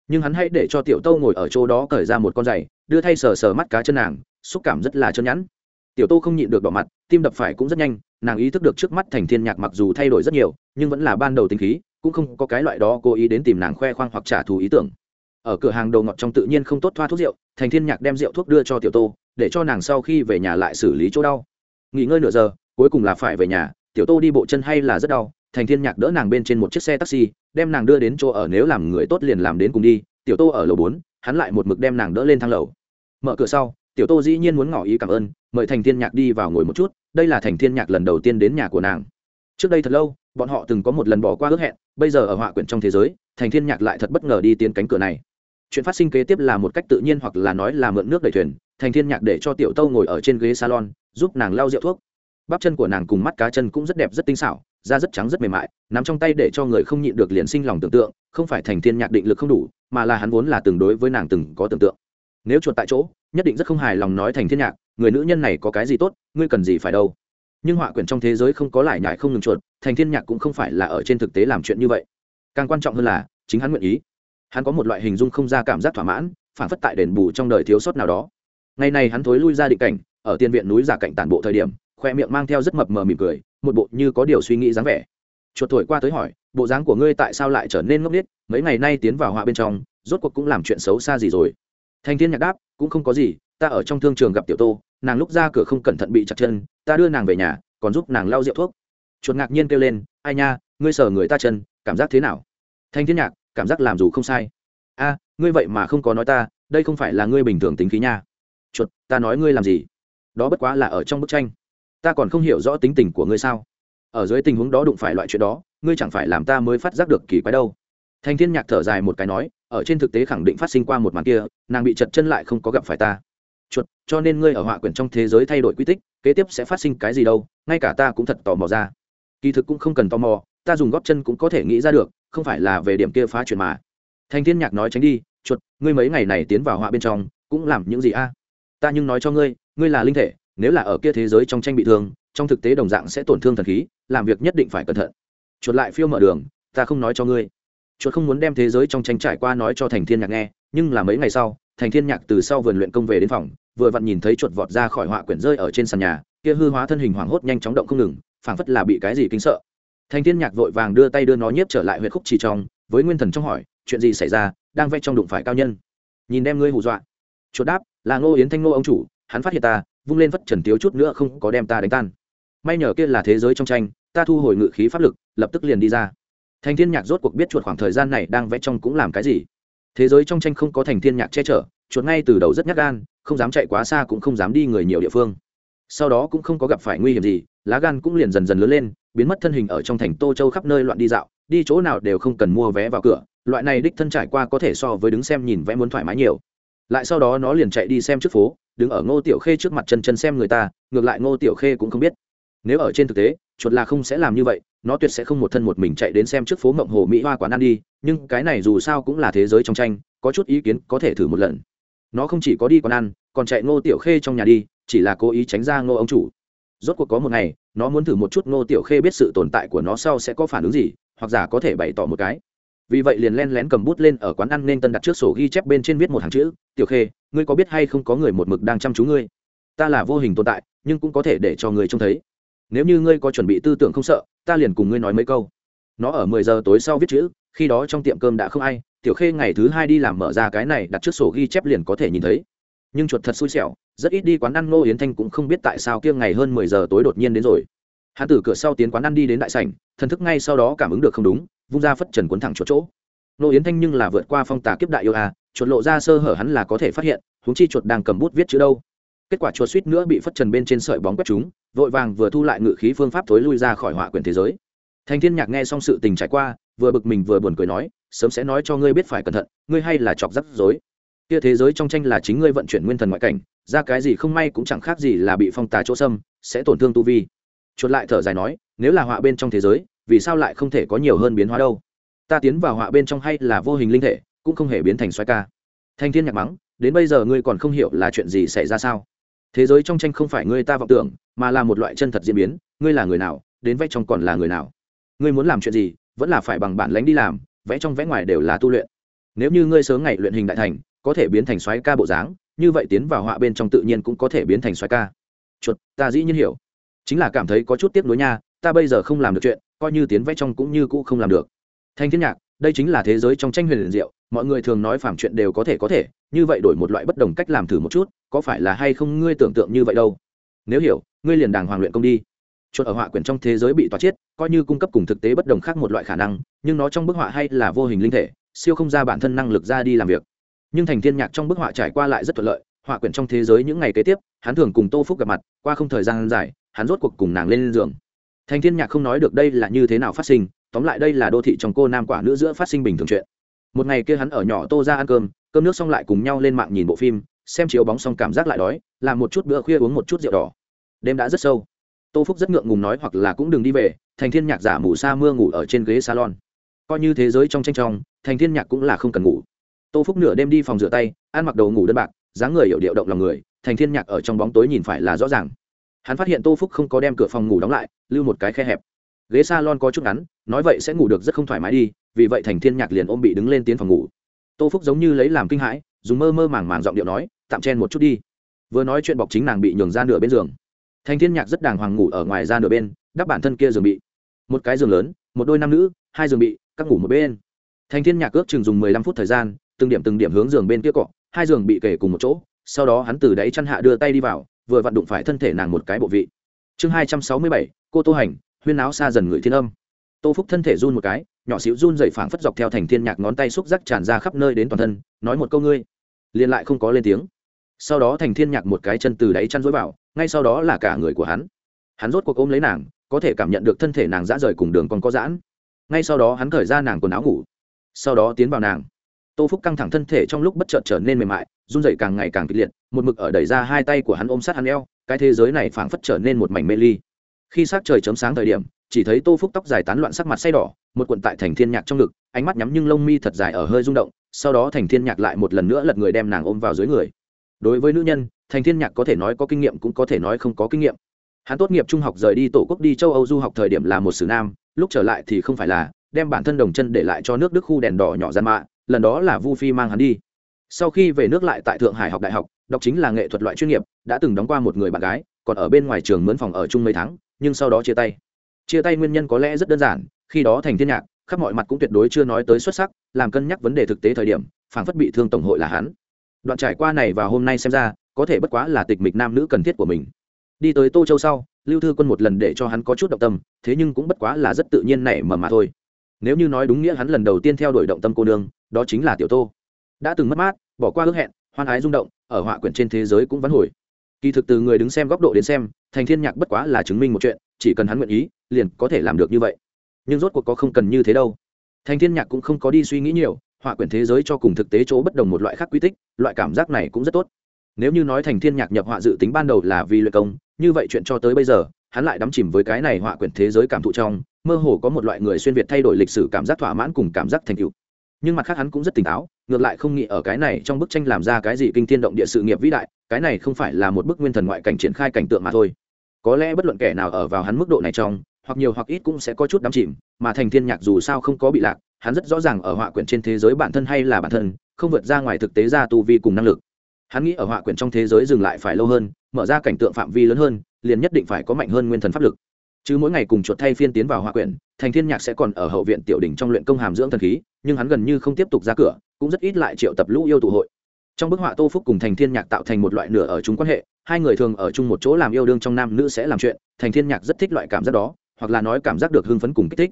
Nhưng hắn hãy để cho tiểu tô ngồi ở chỗ đó cởi ra một con giày, đưa thay sờ sờ mắt cá chân nàng, xúc cảm rất là chân nhẵn tiểu tô không nhịn được đỏ mặt, tim đập phải cũng rất nhanh, nàng ý thức được trước mắt thành thiên nhạc mặc dù thay đổi rất nhiều, nhưng vẫn là ban đầu tính khí, cũng không có cái loại đó cố ý đến tìm nàng khoe khoang hoặc trả thù ý tưởng. Ở cửa hàng đồ ngọt trong tự nhiên không tốt thoa thuốc rượu, thành thiên nhạc đem rượu thuốc đưa cho tiểu tô, để cho nàng sau khi về nhà lại xử lý chỗ đau. Nghỉ ngơi nửa giờ, cuối cùng là phải về nhà, tiểu tô đi bộ chân hay là rất đau, thành thiên nhạc đỡ nàng bên trên một chiếc xe taxi, đem nàng đưa đến chỗ ở nếu làm người tốt liền làm đến cùng đi, tiểu tô ở lầu bốn, hắn lại một mực đem nàng đỡ lên thang lầu. Mở cửa sau tiểu tô dĩ nhiên muốn ngỏ ý cảm ơn, mời thành thiên nhạc đi vào ngồi một chút, đây là thành thiên nhạc lần đầu tiên đến nhà của nàng. Trước đây thật lâu, bọn họ từng có một lần bỏ qua ước hẹn, bây giờ ở họa quyển trong thế giới, thành thiên nhạc lại thật bất ngờ đi tiến cánh cửa này. Chuyện phát sinh kế tiếp là một cách tự nhiên hoặc là nói là mượn nước đẩy thuyền, thành thiên nhạc để cho tiểu tâu ngồi ở trên ghế salon, giúp nàng lau rượu thuốc. Bắp chân của nàng cùng mắt cá chân cũng rất đẹp, rất tinh xảo, da rất trắng, rất mềm mại, nắm trong tay để cho người không nhịn được liền sinh lòng tưởng tượng, không phải thành thiên nhạc định lực không đủ, mà là hắn vốn là từng đối với nàng từng có tưởng tượng. Nếu chuột tại chỗ nhất định rất không hài lòng nói thành thiên nhạc, người nữ nhân này có cái gì tốt, ngươi cần gì phải đâu. Nhưng họa quyển trong thế giới không có lại nhải không ngừng chuột, thành thiên nhạc cũng không phải là ở trên thực tế làm chuyện như vậy. Càng quan trọng hơn là, chính hắn nguyện ý. Hắn có một loại hình dung không ra cảm giác thỏa mãn, phản phất tại đền bù trong đời thiếu sót nào đó. Ngày này hắn thối lui ra định cảnh, ở tiên viện núi giả cạnh tản bộ thời điểm, khoe miệng mang theo rất mập mờ mỉm cười, một bộ như có điều suy nghĩ dáng vẻ. Chuột thổi qua tới hỏi, bộ dáng của ngươi tại sao lại trở nên ngốc nghếch? Mấy ngày nay tiến vào họa bên trong, rốt cuộc cũng làm chuyện xấu xa gì rồi? Thanh thiên nhạc đáp, cũng không có gì, ta ở trong thương trường gặp tiểu tô, nàng lúc ra cửa không cẩn thận bị chặt chân, ta đưa nàng về nhà, còn giúp nàng lau rượu thuốc. Chuột ngạc nhiên kêu lên, ai nha, ngươi sờ người ta chân, cảm giác thế nào? Thanh thiên nhạc, cảm giác làm dù không sai. A, ngươi vậy mà không có nói ta, đây không phải là ngươi bình thường tính khí nha. Chuột, ta nói ngươi làm gì? Đó bất quá là ở trong bức tranh. Ta còn không hiểu rõ tính tình của ngươi sao. Ở dưới tình huống đó đụng phải loại chuyện đó, ngươi chẳng phải làm ta mới phát giác được kỳ quái đâu. Thanh thiên nhạc thở dài một cái nói ở trên thực tế khẳng định phát sinh qua một màn kia, nàng bị chật chân lại không có gặp phải ta. Chuột, cho nên ngươi ở họa quyển trong thế giới thay đổi quy tích, kế tiếp sẽ phát sinh cái gì đâu, ngay cả ta cũng thật tò mò ra. Kỳ thực cũng không cần tò mò, ta dùng góp chân cũng có thể nghĩ ra được, không phải là về điểm kia phá chuyện mà. Thanh thiên nhạc nói tránh đi, chuột, ngươi mấy ngày này tiến vào họa bên trong, cũng làm những gì a? Ta nhưng nói cho ngươi ngươi là linh thể, nếu là ở kia thế giới trong tranh bị thương, trong thực tế đồng dạng sẽ tổn thương thần khí, làm việc nhất định phải cẩn thận. Chuột lại phiêu mở đường, ta không nói cho ngươi chuột không muốn đem thế giới trong tranh trải qua nói cho thành thiên nhạc nghe, nhưng là mấy ngày sau, thành thiên nhạc từ sau vườn luyện công về đến phòng, vừa vặn nhìn thấy chuột vọt ra khỏi họa quyển rơi ở trên sàn nhà, kia hư hóa thân hình hoảng hốt nhanh chóng động không ngừng, phảng phất là bị cái gì kinh sợ. Thành thiên nhạc vội vàng đưa tay đưa nó nhiếp trở lại huyệt khúc chỉ trong, với nguyên thần trong hỏi, chuyện gì xảy ra? Đang vẽ trong đụng phải cao nhân. Nhìn đem ngươi hù dọa. Chuột đáp, là ngô yến thanh ngô ông chủ, hắn phát hiện ta, vung lên vất trần tiếu chút nữa không có đem ta đánh tan. May nhờ kia là thế giới trong tranh, ta thu hồi ngự khí pháp lực, lập tức liền đi ra thành thiên nhạc rốt cuộc biết chuột khoảng thời gian này đang vẽ trong cũng làm cái gì. Thế giới trong tranh không có thành thiên nhạc che chở, chuột ngay từ đầu rất nhát gan, không dám chạy quá xa cũng không dám đi người nhiều địa phương. Sau đó cũng không có gặp phải nguy hiểm gì, lá gan cũng liền dần dần lớn lên, biến mất thân hình ở trong thành tô châu khắp nơi loạn đi dạo, đi chỗ nào đều không cần mua vé vào cửa, loại này đích thân trải qua có thể so với đứng xem nhìn vẽ muốn thoải mái nhiều. Lại sau đó nó liền chạy đi xem trước phố, đứng ở ngô tiểu khê trước mặt chân chân xem người ta, ngược lại ngô tiểu khê cũng không biết. Nếu ở trên thực tế chuột là không sẽ làm như vậy, nó tuyệt sẽ không một thân một mình chạy đến xem trước phố mộng hồ mỹ hoa quán ăn đi, nhưng cái này dù sao cũng là thế giới trong tranh, có chút ý kiến có thể thử một lần. Nó không chỉ có đi quán ăn, còn chạy ngô tiểu khê trong nhà đi, chỉ là cố ý tránh ra ngô ông chủ. Rốt cuộc có một ngày, nó muốn thử một chút ngô tiểu khê biết sự tồn tại của nó sau sẽ có phản ứng gì, hoặc giả có thể bày tỏ một cái. Vì vậy liền len lén cầm bút lên ở quán ăn nên tân đặt trước sổ ghi chép bên trên viết một hàng chữ, tiểu khê, ngươi có biết hay không có người một mực đang chăm chú ngươi? Ta là vô hình tồn tại, nhưng cũng có thể để cho người trông thấy nếu như ngươi có chuẩn bị tư tưởng không sợ, ta liền cùng ngươi nói mấy câu. Nó ở mười giờ tối sau viết chữ, khi đó trong tiệm cơm đã không ai, tiểu khê ngày thứ hai đi làm mở ra cái này, đặt trước sổ ghi chép liền có thể nhìn thấy. Nhưng chuột thật xui xẻo, rất ít đi quán ăn, ngô yến thanh cũng không biết tại sao kia ngày hơn mười giờ tối đột nhiên đến rồi. Hắn từ cửa sau tiến quán ăn đi đến đại sảnh, thần thức ngay sau đó cảm ứng được không đúng, vung ra phất trần cuốn thẳng chuột chỗ. Ngô yến thanh nhưng là vượt qua phong tà kiếp đại yêu a chuột lộ ra sơ hở hắn là có thể phát hiện, huống chi chuột đang cầm bút viết chữ đâu kết quả chuột suýt nữa bị phất trần bên trên sợi bóng quét chúng, vội vàng vừa thu lại ngự khí phương pháp thối lui ra khỏi họa quyển thế giới. Thành thiên nhạc nghe xong sự tình trải qua, vừa bực mình vừa buồn cười nói, sớm sẽ nói cho ngươi biết phải cẩn thận, ngươi hay là chọc rắc rối. Kia thế giới trong tranh là chính ngươi vận chuyển nguyên thần ngoại cảnh, ra cái gì không may cũng chẳng khác gì là bị phong tà chỗ xâm, sẽ tổn thương tu vi. Chuột lại thở dài nói, nếu là họa bên trong thế giới, vì sao lại không thể có nhiều hơn biến hóa đâu? Ta tiến vào họa bên trong hay là vô hình linh thể, cũng không hề biến thành xoay ca. Thanh thiên nhạc mắng, đến bây giờ ngươi còn không hiểu là chuyện gì xảy ra sao? Thế giới trong tranh không phải ngươi ta vọng tưởng, mà là một loại chân thật diễn biến, ngươi là người nào, đến vẽ trong còn là người nào. Ngươi muốn làm chuyện gì, vẫn là phải bằng bản lánh đi làm, vẽ trong vẽ ngoài đều là tu luyện. Nếu như ngươi sớm ngày luyện hình đại thành, có thể biến thành xoáy ca bộ dáng, như vậy tiến vào họa bên trong tự nhiên cũng có thể biến thành xoáy ca. Chuột, ta dĩ nhiên hiểu. Chính là cảm thấy có chút tiếc nuối nha, ta bây giờ không làm được chuyện, coi như tiến vẽ trong cũng như cũ không làm được. Thanh thiên nhạc đây chính là thế giới trong tranh huyền diệu, mọi người thường nói phản chuyện đều có thể có thể, như vậy đổi một loại bất đồng cách làm thử một chút, có phải là hay không ngươi tưởng tượng như vậy đâu? Nếu hiểu, ngươi liền đàng hoàng luyện công đi. Chuột ở họa quyển trong thế giới bị tỏa chết, coi như cung cấp cùng thực tế bất đồng khác một loại khả năng, nhưng nó trong bức họa hay là vô hình linh thể, siêu không ra bản thân năng lực ra đi làm việc. Nhưng thành thiên nhạc trong bức họa trải qua lại rất thuận lợi, họa quyển trong thế giới những ngày kế tiếp, hắn thường cùng tô phúc gặp mặt, qua không thời gian dài, hắn rốt cuộc cùng nàng lên giường. Thành thiên nhạc không nói được đây là như thế nào phát sinh tóm lại đây là đô thị trong cô nam quả nữ giữa phát sinh bình thường chuyện. Một ngày kia hắn ở nhỏ tô ra ăn cơm cơm nước xong lại cùng nhau lên mạng nhìn bộ phim, xem chiếu bóng xong cảm giác lại đói, làm một chút bữa khuya uống một chút rượu đỏ. Đêm đã rất sâu. Tô phúc rất ngượng ngùng nói hoặc là cũng đừng đi về, thành thiên nhạc giả mù sa mưa ngủ ở trên ghế salon. Coi như thế giới trong tranh trong, thành thiên nhạc cũng là không cần ngủ. Tô phúc nửa đêm đi phòng rửa tay, ăn mặc đầu ngủ đơn bạc, dáng người hiểu điệu động lòng người, thành thiên nhạc ở trong bóng tối nhìn phải là rõ ràng. Hắn phát hiện tô phúc không có đem cửa phòng ngủ đóng lại, lưu một cái khe hẹp ghế salon có chút ngắn, nói vậy sẽ ngủ được rất không thoải mái đi, vì vậy thành thiên nhạc liền ôm bị đứng lên tiến phòng ngủ. Tô phúc giống như lấy làm kinh hãi, dùng mơ mơ màng màng giọng điệu nói, tạm chen một chút đi. Vừa nói chuyện bọc chính nàng bị nhường ra nửa bên giường. Thành thiên nhạc rất đàng hoàng ngủ ở ngoài ra nửa bên, đắp bản thân kia giường bị. Một cái giường lớn, một đôi nam nữ, hai giường bị, các ngủ một bên. Thành thiên nhạc ước chừng dùng mười lăm phút thời gian, từng điểm từng điểm hướng giường bên kia cọ, hai giường bị kể cùng một chỗ, sau đó hắn từ đáy chăn hạ đưa tay đi vào, vừa vặn đụng phải thân thể nàng một cái bộ vị. Chương hai trăm sáu mươi bảy, cô tô hành huyên áo xa dần người thiên âm. Tô phúc thân thể run một cái, nhỏ xíu run dậy phảng phất dọc theo thành thiên nhạc ngón tay xúc giác tràn ra khắp nơi đến toàn thân, nói một câu ngươi. Liền lại không có lên tiếng. Sau đó thành thiên nhạc một cái chân từ đáy chăn dối vào, ngay sau đó là cả người của hắn. Hắn rốt cuộc ôm lấy nàng, có thể cảm nhận được thân thể nàng dã rời cùng đường còn có giãn. Ngay sau đó hắn cởi ra nàng quần áo ngủ. Sau đó tiến vào nàng. Tô phúc căng thẳng thân thể trong lúc bất chợt trở nên mềm mại, run dậy càng ngày càng kịch liệt, một mực ở đẩy ra hai tay của hắn ôm sát hắn eo, cái thế giới này phảng phất trở nên một mảnh mê ly khi s trời chấm sáng thời điểm, chỉ thấy tô phúc tóc dài tán loạn sắc mặt say đỏ, một cuộn tại thành thiên nhạc trong ngực, ánh mắt nhắm nhưng lông mi thật dài ở hơi rung động, sau đó thành thiên nhạc lại một lần nữa lật người đem nàng ôm vào dưới người. Đối với nữ nhân, thành thiên nhạc có thể nói có kinh nghiệm cũng có thể nói không có kinh nghiệm. Hắn tốt nghiệp trung học rời đi tổ quốc đi châu âu du học thời điểm là một sử nam, lúc trở lại thì không phải là, đem bản thân đồng chân để lại cho nước đức khu đèn đỏ nhỏ gian mạ, lần đó là vu phi mang hắn đi. Sau khi về nước lại tại thượng hải học đại học, đọc chính là nghệ thuật loại chuyên nghiệp, đã từng đóng qua một người bạn gái, còn ở bên ngoài trường mướn phòng ở chung mấy tháng nhưng sau đó chia tay. Chia tay nguyên nhân có lẽ rất đơn giản, khi đó thành thiên nhạc, khắp mọi mặt cũng tuyệt đối chưa nói tới xuất sắc, làm cân nhắc vấn đề thực tế thời điểm, phảng phất bị thương tổng hội là hắn. Đoạn trải qua này và hôm nay xem ra, có thể bất quá là tịch mịch nam nữ cần thiết của mình. Đi tới tô châu sau, lưu thư quân một lần để cho hắn có chút động tâm, thế nhưng cũng bất quá là rất tự nhiên nảy mầm mà thôi. Nếu như nói đúng nghĩa hắn lần đầu tiên theo đuổi động tâm cô nương, đó chính là tiểu tô. Đã từng mất mát, bỏ qua ước hẹn, hoan ái rung động, ở họa quyển trên thế giới cũng vẫn hồi. Kỳ thực từ người đứng xem góc độ đến xem thành thiên nhạc bất quá là chứng minh một chuyện, chỉ cần hắn nguyện ý, liền có thể làm được như vậy. Nhưng rốt cuộc có không cần như thế đâu. Thành thiên nhạc cũng không có đi suy nghĩ nhiều, họa quyển thế giới cho cùng thực tế chỗ bất đồng một loại khác quy tích, loại cảm giác này cũng rất tốt. Nếu như nói thành thiên nhạc nhập họa dự tính ban đầu là vì luyện công, như vậy chuyện cho tới bây giờ, hắn lại đắm chìm với cái này họa quyển thế giới cảm thụ trong, mơ hồ có một loại người xuyên việt thay đổi lịch sử cảm giác thỏa mãn cùng cảm giác thành tựu. Nhưng mặt khác hắn cũng rất tỉnh táo, ngược lại không nghĩ ở cái này trong bức tranh làm ra cái gì kinh thiên động địa sự nghiệp vĩ đại, cái này không phải là một bức nguyên thần ngoại cảnh triển khai cảnh tượng mà thôi có lẽ bất luận kẻ nào ở vào hắn mức độ này trong, hoặc nhiều hoặc ít cũng sẽ có chút đắm chìm, mà thành thiên nhạc dù sao không có bị lạc, hắn rất rõ ràng ở họa quyển trên thế giới bản thân hay là bản thân, không vượt ra ngoài thực tế ra tu vi cùng năng lực. Hắn nghĩ ở họa quyển trong thế giới dừng lại phải lâu hơn, mở ra cảnh tượng phạm vi lớn hơn, liền nhất định phải có mạnh hơn nguyên thần pháp lực. Chứ mỗi ngày cùng chuột thay phiên tiến vào họa quyển, thành thiên nhạc sẽ còn ở hậu viện tiểu đỉnh trong luyện công hàm dưỡng thần khí, nhưng hắn gần như không tiếp tục ra cửa, cũng rất ít lại triệu tập lũ yêu tụ hội trong bức họa tô phúc cùng thành thiên nhạc tạo thành một loại nửa ở chung quan hệ, hai người thường ở chung một chỗ làm yêu đương trong nam nữ sẽ làm chuyện, thành thiên nhạc rất thích loại cảm giác đó, hoặc là nói cảm giác được hưng phấn cùng kích thích.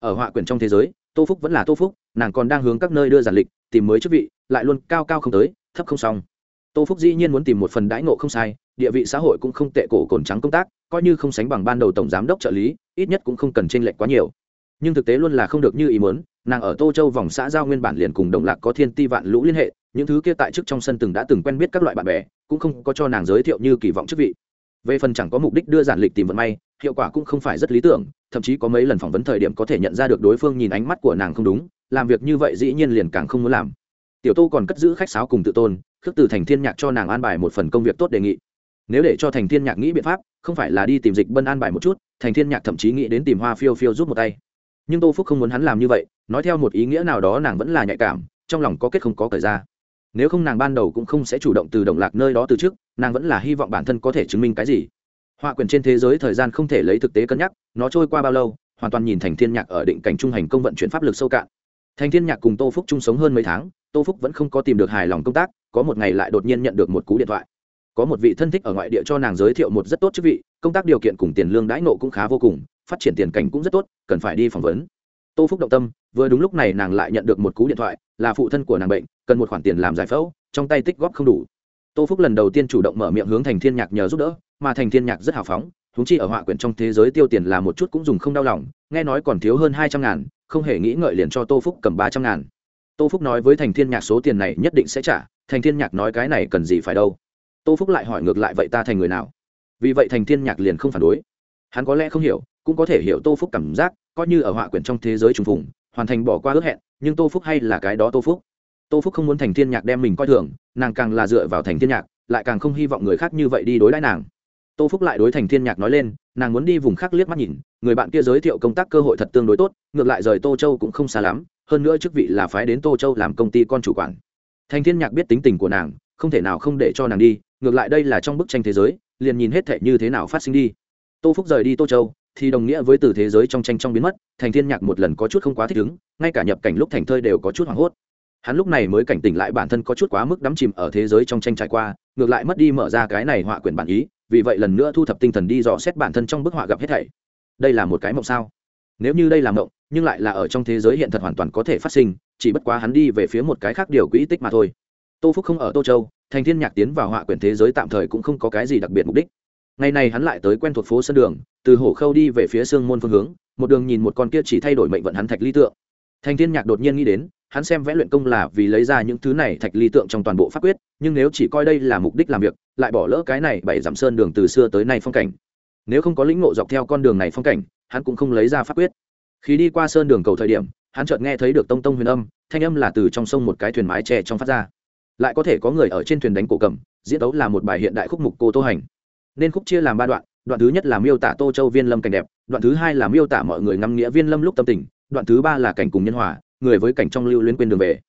Ở họa quyển trong thế giới, tô phúc vẫn là tô phúc, nàng còn đang hướng các nơi đưa giản lịch, tìm mới chức vị, lại luôn cao cao không tới, thấp không xong tô phúc dĩ nhiên muốn tìm một phần đãi ngộ không sai, địa vị xã hội cũng không tệ cổ cồn trắng công tác, coi như không sánh bằng ban đầu tổng giám đốc trợ lý, ít nhất cũng không cần tranh lệch quá nhiều. Nhưng thực tế luôn là không được như ý muốn, nàng ở tô châu vòng xã giao nguyên bản liền cùng đồng lạc có thiên ti vạn lũ liên hệ những thứ kia tại chức trong sân từng đã từng quen biết các loại bạn bè, cũng không có cho nàng giới thiệu như kỳ vọng chức vị. Về phần chẳng có mục đích đưa giản lịch tìm vận may, hiệu quả cũng không phải rất lý tưởng, thậm chí có mấy lần phỏng vấn thời điểm có thể nhận ra được đối phương nhìn ánh mắt của nàng không đúng, làm việc như vậy dĩ nhiên liền càng không muốn làm. Tiểu tô còn cất giữ khách sáo cùng tự tôn, khước từ thành thiên nhạc cho nàng an bài một phần công việc tốt đề nghị. Nếu để cho thành thiên nhạc nghĩ biện pháp, không phải là đi tìm dịch bân an bài một chút, thành thiên nhạc thậm chí nghĩ đến tìm hoa phiêu phiêu giúp một tay. Nhưng tô phúc không muốn hắn làm như vậy, nói theo một ý nghĩa nào đó nàng vẫn là nhạy cảm, trong lòng có kết không có cởi ra nếu không nàng ban đầu cũng không sẽ chủ động từ động lạc nơi đó từ trước, nàng vẫn là hy vọng bản thân có thể chứng minh cái gì. Họa quyền trên thế giới thời gian không thể lấy thực tế cân nhắc, nó trôi qua bao lâu, hoàn toàn nhìn thành thiên nhạc ở định cảnh trung hành công vận chuyển pháp lực sâu cạn. Thành thiên nhạc cùng tô phúc chung sống hơn mấy tháng, tô phúc vẫn không có tìm được hài lòng công tác, có một ngày lại đột nhiên nhận được một cú điện thoại. Có một vị thân thích ở ngoại địa cho nàng giới thiệu một rất tốt chức vị, công tác điều kiện cùng tiền lương đãi nộ cũng khá vô cùng, phát triển tiền cảnh cũng rất tốt, cần phải đi phỏng vấn tô phúc động tâm, vừa đúng lúc này nàng lại nhận được một cú điện thoại, là phụ thân của nàng bệnh, cần một khoản tiền làm giải phẫu, trong tay tích góp không đủ. Tô phúc lần đầu tiên chủ động mở miệng hướng thành thiên nhạc nhờ giúp đỡ, mà thành thiên nhạc rất hào phóng húng chi ở họa quyển trong thế giới tiêu tiền là một chút cũng dùng không đau lòng, nghe nói còn thiếu hơn hai trăm ngàn, không hề nghĩ ngợi liền cho tô phúc cầm ba trăm ngàn. Tô phúc nói với thành thiên nhạc số tiền này nhất định sẽ trả, thành thiên nhạc nói cái này cần gì phải đâu. Tô phúc lại hỏi ngược lại vậy ta thành người nào? Vì vậy thành thiên nhạc liền không phản đối. Hắn có lẽ không hiểu, cũng có thể hiểu tô phúc cảm giác coi như ở họa quyển trong thế giới trùng phùng, hoàn thành bỏ qua ước hẹn, nhưng tô phúc hay là cái đó tô phúc. Tô phúc không muốn thành thiên nhạc đem mình coi thường, nàng càng là dựa vào thành thiên nhạc, lại càng không hy vọng người khác như vậy đi đối đãi nàng. Tô phúc lại đối thành thiên nhạc nói lên, nàng muốn đi vùng khác liếc mắt nhìn, người bạn kia giới thiệu công tác cơ hội thật tương đối tốt, ngược lại rời tô châu cũng không xa lắm, hơn nữa chức vị là phái đến tô châu làm công ty con chủ quản. Thành thiên nhạc biết tính tình của nàng, không thể nào không để cho nàng đi, ngược lại đây là trong bức tranh thế giới, liền nhìn hết thể như thế nào phát sinh đi. Tô phúc rời đi tô châu thì đồng nghĩa với từ thế giới trong tranh trong biến mất, thành thiên nhạc một lần có chút không quá thích ứng, ngay cả nhập cảnh lúc thành thơi đều có chút hoảng hốt. Hắn lúc này mới cảnh tỉnh lại bản thân có chút quá mức đắm chìm ở thế giới trong tranh trải qua, ngược lại mất đi mở ra cái này họa quyển bản ý, vì vậy lần nữa thu thập tinh thần đi dò xét bản thân trong bức họa gặp hết thảy. Đây là một cái mộng sao? Nếu như đây là mộng, nhưng lại là ở trong thế giới hiện thật hoàn toàn có thể phát sinh, chỉ bất quá hắn đi về phía một cái khác điều quỹ tích mà thôi. Tô phúc không ở tô châu, thành thiên nhạc tiến vào họa quyển thế giới tạm thời cũng không có cái gì đặc biệt mục đích ngày này hắn lại tới quen thuộc phố sân đường, từ hổ khâu đi về phía sương môn phương hướng, một đường nhìn một con kia chỉ thay đổi mệnh vận hắn thạch ly tượng. Thành thiên nhạc đột nhiên nghĩ đến, hắn xem vẽ luyện công là vì lấy ra những thứ này thạch ly tượng trong toàn bộ pháp quyết, nhưng nếu chỉ coi đây là mục đích làm việc, lại bỏ lỡ cái này bảy giảm sơn đường từ xưa tới nay phong cảnh. Nếu không có lĩnh ngộ dọc theo con đường này phong cảnh, hắn cũng không lấy ra pháp quyết. Khi đi qua sơn đường cầu thời điểm, hắn chợt nghe thấy được tông tông huyền âm, thanh âm là từ trong sông một cái thuyền mái tre trong phát ra. Lại có thể có người ở trên thuyền đánh cổ cầm, diễn tấu là một bài hiện đại khúc mục cô tô hành nên khúc chia làm ba đoạn đoạn thứ nhất là miêu tả tô châu viên lâm cảnh đẹp, đoạn thứ hai là miêu tả mọi người ngắm nghĩa viên lâm lúc tâm tình, đoạn thứ ba là cảnh cùng nhân hòa, người với cảnh trong lưu liên quên đường về.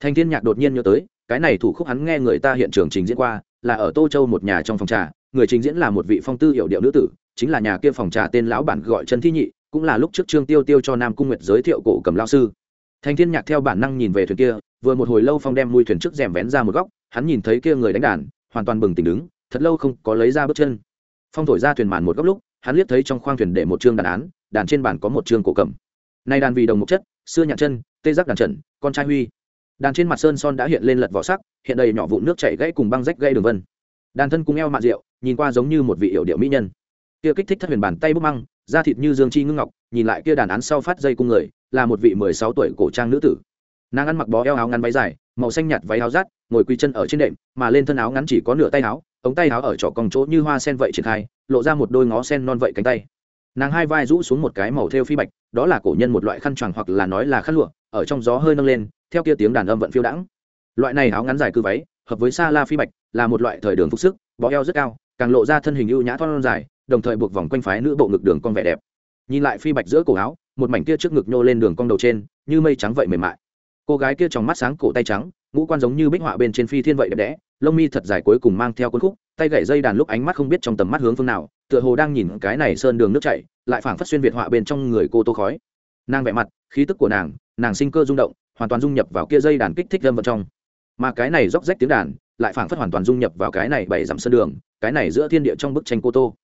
Thanh thiên nhạc đột nhiên nhớ tới, cái này thủ khúc hắn nghe người ta hiện trường trình diễn qua, là ở tô châu một nhà trong phòng trà, người trình diễn là một vị phong tư hiệu điệu nữ tử, chính là nhà kia phòng trà tên lão bản gọi trần thi nhị, cũng là lúc trước trương tiêu tiêu cho nam cung nguyệt giới thiệu cổ cầm lao sư. Thanh thiên nhạc theo bản năng nhìn về thuyền kia, vừa một hồi lâu phong đem mùi thuyền trước rèm vén ra một góc, hắn nhìn thấy kia người đánh đàn, hoàn toàn bừng tỉnh đứng thật lâu không có lấy ra bước chân. Phong thổi ra thuyền màn một góc lúc, hắn liếc thấy trong khoang thuyền để một chương đàn án, đàn trên bàn có một chương cổ cầm. Nay đàn vì đồng một chất, xưa nhạn chân, tê giác đàn trần, con trai huy. Đàn trên mặt sơn son đã hiện lên lật vỏ sắc, hiện đầy nhỏ vụn nước chảy gãy cùng băng rách gây đường vân. Đàn thân cung eo mạn rượu, nhìn qua giống như một vị hiệu điệu mỹ nhân. Kia kích thích thất huyền bàn tay bút măng, da thịt như dương chi ngưng ngọc, nhìn lại kia đàn án sau phát dây cung người, là một vị mười sáu tuổi cổ trang nữ tử. Nàng ăn mặc bó eo áo ngắn váy dài, màu xanh nhạt váy áo rát, ngồi quỳ chân ở trên đệm, mà lên thân áo ngắn chỉ có nửa tay áo ống tay áo ở trỏ còng chỗ như hoa sen vậy triển khai, lộ ra một đôi ngó sen non vậy cánh tay. Nàng hai vai rũ xuống một cái màu theo phi bạch, đó là cổ nhân một loại khăn choàng hoặc là nói là khăn lụa, ở trong gió hơi nâng lên, theo kia tiếng đàn âm vận phiêu đãng. Loại này áo ngắn dài cư váy, hợp với sa la phi bạch, là một loại thời đường phục sức, bó eo rất cao, càng lộ ra thân hình ưu nhã thon dài, đồng thời buộc vòng quanh phái nữ bộ ngực đường con vẻ đẹp. Nhìn lại phi bạch giữa cổ áo, một mảnh kia trước ngực nhô lên đường cong đầu trên, như mây trắng vậy mềm mại. Cô gái kia trong mắt sáng cổ tay trắng ngũ quan giống như bích họa bên trên phi thiên vậy đẹp đẽ, lông mi thật dài cuối cùng mang theo cuốn khúc, tay gậy dây đàn lúc ánh mắt không biết trong tầm mắt hướng phương nào, tựa hồ đang nhìn cái này sơn đường nước chảy, lại phảng phất xuyên việt họa bên trong người cô tô khói. Nàng vẽ mặt, khí tức của nàng nàng sinh cơ rung động, hoàn toàn dung nhập vào kia dây đàn kích thích lâm vào trong. Mà cái này róc rách tiếng đàn, lại phảng phất hoàn toàn dung nhập vào cái này bảy dặm sơn đường, cái này giữa thiên địa trong bức tranh cô tô.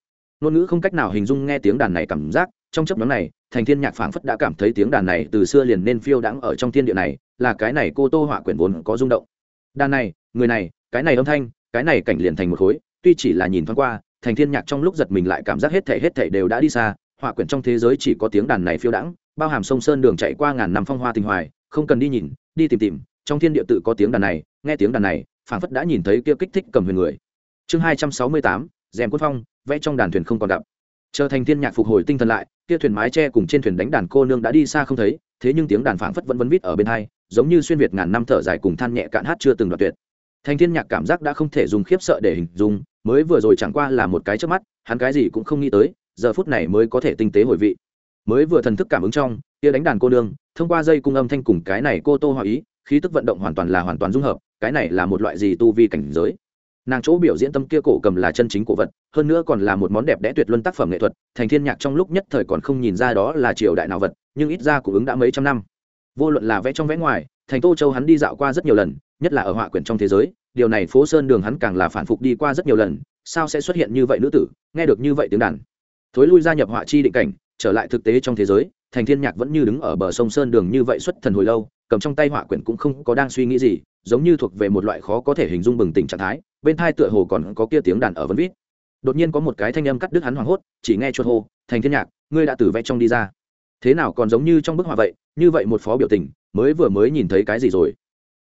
Ngôn ngữ không cách nào hình dung nghe tiếng đàn này cảm giác trong chấp nhóm này, thành thiên nhạc phảng phất đã cảm thấy tiếng đàn này từ xưa liền nên phiêu đãng ở trong thiên địa này, là cái này cô tô họa quyển vốn có rung động. Đàn này, người này, cái này âm thanh, cái này cảnh liền thành một khối, tuy chỉ là nhìn thoáng qua, thành thiên nhạc trong lúc giật mình lại cảm giác hết thảy hết thảy đều đã đi xa họa quyển trong thế giới chỉ có tiếng đàn này phiêu đãng, bao hàm sông sơn đường chạy qua ngàn năm phong hoa tình hoài, không cần đi nhìn, đi tìm tìm, trong thiên địa tự có tiếng đàn này, nghe tiếng đàn này, phảng phất đã nhìn thấy kia kích thích cầm huyền người. Chương hai trăm sáu mươi tám, rèm quân phong, vẽ trong đàn thuyền không còn gặp chờ thành thiên nhạc phục hồi tinh thần lại, kia thuyền mái tre cùng trên thuyền đánh đàn cô nương đã đi xa không thấy, thế nhưng tiếng đàn phảng phất vẫn vẫn vít ở bên hai, giống như xuyên việt ngàn năm thở dài cùng than nhẹ cạn hát chưa từng đoạt tuyệt. Thành thiên nhạc cảm giác đã không thể dùng khiếp sợ để hình dung, mới vừa rồi chẳng qua là một cái trước mắt, hắn cái gì cũng không nghĩ tới, giờ phút này mới có thể tinh tế hồi vị. Mới vừa thần thức cảm ứng trong, kia đánh đàn cô nương, thông qua dây cung âm thanh cùng cái này cô tô hỏi ý, khí tức vận động hoàn toàn là hoàn toàn dung hợp, cái này là một loại gì tu vi cảnh giới? Nàng chỗ biểu diễn tâm kia cổ cầm là chân chính cổ vật, hơn nữa còn là một món đẹp đẽ tuyệt luân tác phẩm nghệ thuật, thành thiên nhạc trong lúc nhất thời còn không nhìn ra đó là triều đại nào vật, nhưng ít ra cũng ứng đã mấy trăm năm. Vô luận là vẽ trong vẽ ngoài, thành tô châu hắn đi dạo qua rất nhiều lần, nhất là ở họa quyển trong thế giới, điều này phố sơn đường hắn càng là phản phục đi qua rất nhiều lần, sao sẽ xuất hiện như vậy nữ tử, nghe được như vậy tiếng đàn. Thối lui gia nhập họa chi định cảnh, trở lại thực tế trong thế giới, thành thiên nhạc vẫn như đứng ở bờ sông sơn đường như vậy xuất thần hồi lâu, cầm trong tay họa quyển cũng không có đang suy nghĩ gì, giống như thuộc về một loại khó có thể hình dung bừng tỉnh trạng thái bên thai tựa hồ còn có kia tiếng đàn ở vân vít. Đột nhiên có một cái thanh âm cắt đứt hắn hoảng hốt, chỉ nghe chuột hô, thành thiên nhạc, ngươi đã từ vẽ trong đi ra. Thế nào còn giống như trong bức họa vậy, như vậy một phó biểu tình, mới vừa mới nhìn thấy cái gì rồi?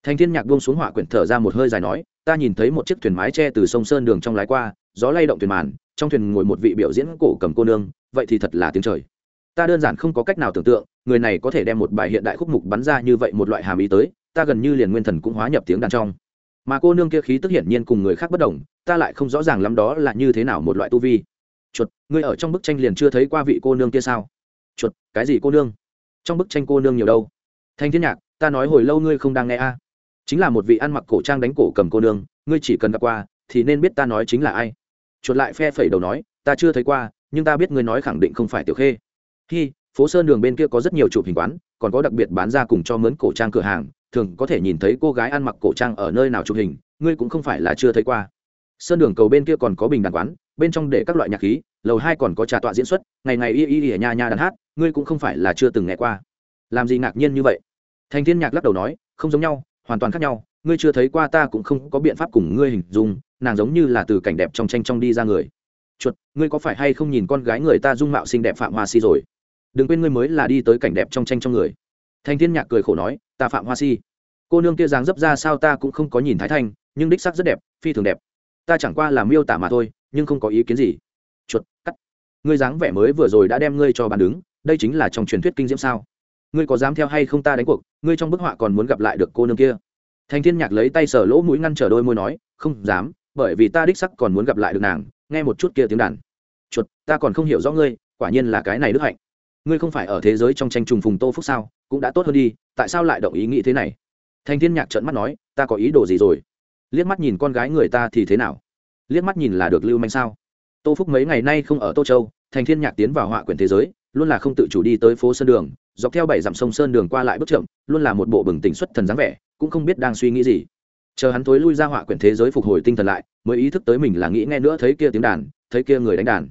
Thành thiên nhạc buông xuống họa quyển thở ra một hơi dài nói, ta nhìn thấy một chiếc thuyền mái tre từ sông sơn đường trong lái qua, gió lay động thuyền màn, trong thuyền ngồi một vị biểu diễn cổ cầm cô nương, vậy thì thật là tiếng trời. Ta đơn giản không có cách nào tưởng tượng, người này có thể đem một bài hiện đại khúc mục bắn ra như vậy một loại hàm ý tới, ta gần như liền nguyên thần cũng hóa nhập tiếng đàn trong mà cô nương kia khí tức hiển nhiên cùng người khác bất đồng, ta lại không rõ ràng lắm đó là như thế nào một loại tu vi. Chuột, ngươi ở trong bức tranh liền chưa thấy qua vị cô nương kia sao? Chuột, cái gì cô nương? Trong bức tranh cô nương nhiều đâu? Thanh thiên nhạc, ta nói hồi lâu ngươi không đang nghe a. Chính là một vị ăn mặc cổ trang đánh cổ cầm cô nương, ngươi chỉ cần gặp qua, thì nên biết ta nói chính là ai. Chuột lại phe phẩy đầu nói, ta chưa thấy qua, nhưng ta biết ngươi nói khẳng định không phải tiểu khê. Hi, phố sơn đường bên kia có rất nhiều chụp hình quán, còn có đặc biệt bán ra cùng cho mướn cổ trang cửa hàng thường có thể nhìn thấy cô gái ăn mặc cổ trang ở nơi nào chụp hình, ngươi cũng không phải là chưa thấy qua. Sơn đường cầu bên kia còn có bình đàn quán, bên trong để các loại nhạc khí, lầu hai còn có trà tọa diễn xuất, ngày ngày y y y nhà nhà đàn hát, ngươi cũng không phải là chưa từng nghe qua. Làm gì ngạc nhiên như vậy? Thành thiên nhạc lắc đầu nói, không giống nhau, hoàn toàn khác nhau, ngươi chưa thấy qua ta cũng không có biện pháp cùng ngươi hình dung, nàng giống như là từ cảnh đẹp trong tranh trong đi ra người. Chuột, ngươi có phải hay không nhìn con gái người ta dung mạo xinh đẹp phạm hoa si rồi? Đừng quên ngươi mới là đi tới cảnh đẹp trong tranh trong người thành thiên nhạc cười khổ nói, ta phạm hoa si. Cô nương kia dáng dấp ra sao ta cũng không có nhìn thái thanh, nhưng đích sắc rất đẹp, phi thường đẹp. Ta chẳng qua là miêu tả mà thôi, nhưng không có ý kiến gì. Chuột, cắt. Ngươi dáng vẻ mới vừa rồi đã đem ngươi cho bàn đứng, đây chính là trong truyền thuyết kinh diễm sao? Ngươi có dám theo hay không ta đánh cuộc, ngươi trong bức họa còn muốn gặp lại được cô nương kia? Thành thiên nhạc lấy tay sờ lỗ mũi ngăn trở đôi môi nói, không dám, bởi vì ta đích sắc còn muốn gặp lại được nàng, nghe một chút kia tiếng đàn. Chuột, ta còn không hiểu rõ ngươi, quả nhiên là cái này đức hạnh ngươi không phải ở thế giới trong tranh trùng phùng tô phúc sao, cũng đã tốt hơn đi, tại sao lại động ý nghĩ thế này? Thành thiên nhạc trợn mắt nói, ta có ý đồ gì rồi? Liếc mắt nhìn con gái người ta thì thế nào? Liếc mắt nhìn là được lưu manh sao? Tô phúc mấy ngày nay không ở tô châu, thành thiên nhạc tiến vào họa quyển thế giới, luôn là không tự chủ đi tới phố sơn đường, dọc theo bảy dặm sông sơn đường qua lại bước chậm, luôn là một bộ bừng tỉnh xuất thần dáng vẻ, cũng không biết đang suy nghĩ gì. Chờ hắn tối lui ra họa quyển thế giới phục hồi tinh thần lại, mới ý thức tới mình là nghĩ nghe nữa thấy kia tiếng đàn, thấy kia người đánh đàn.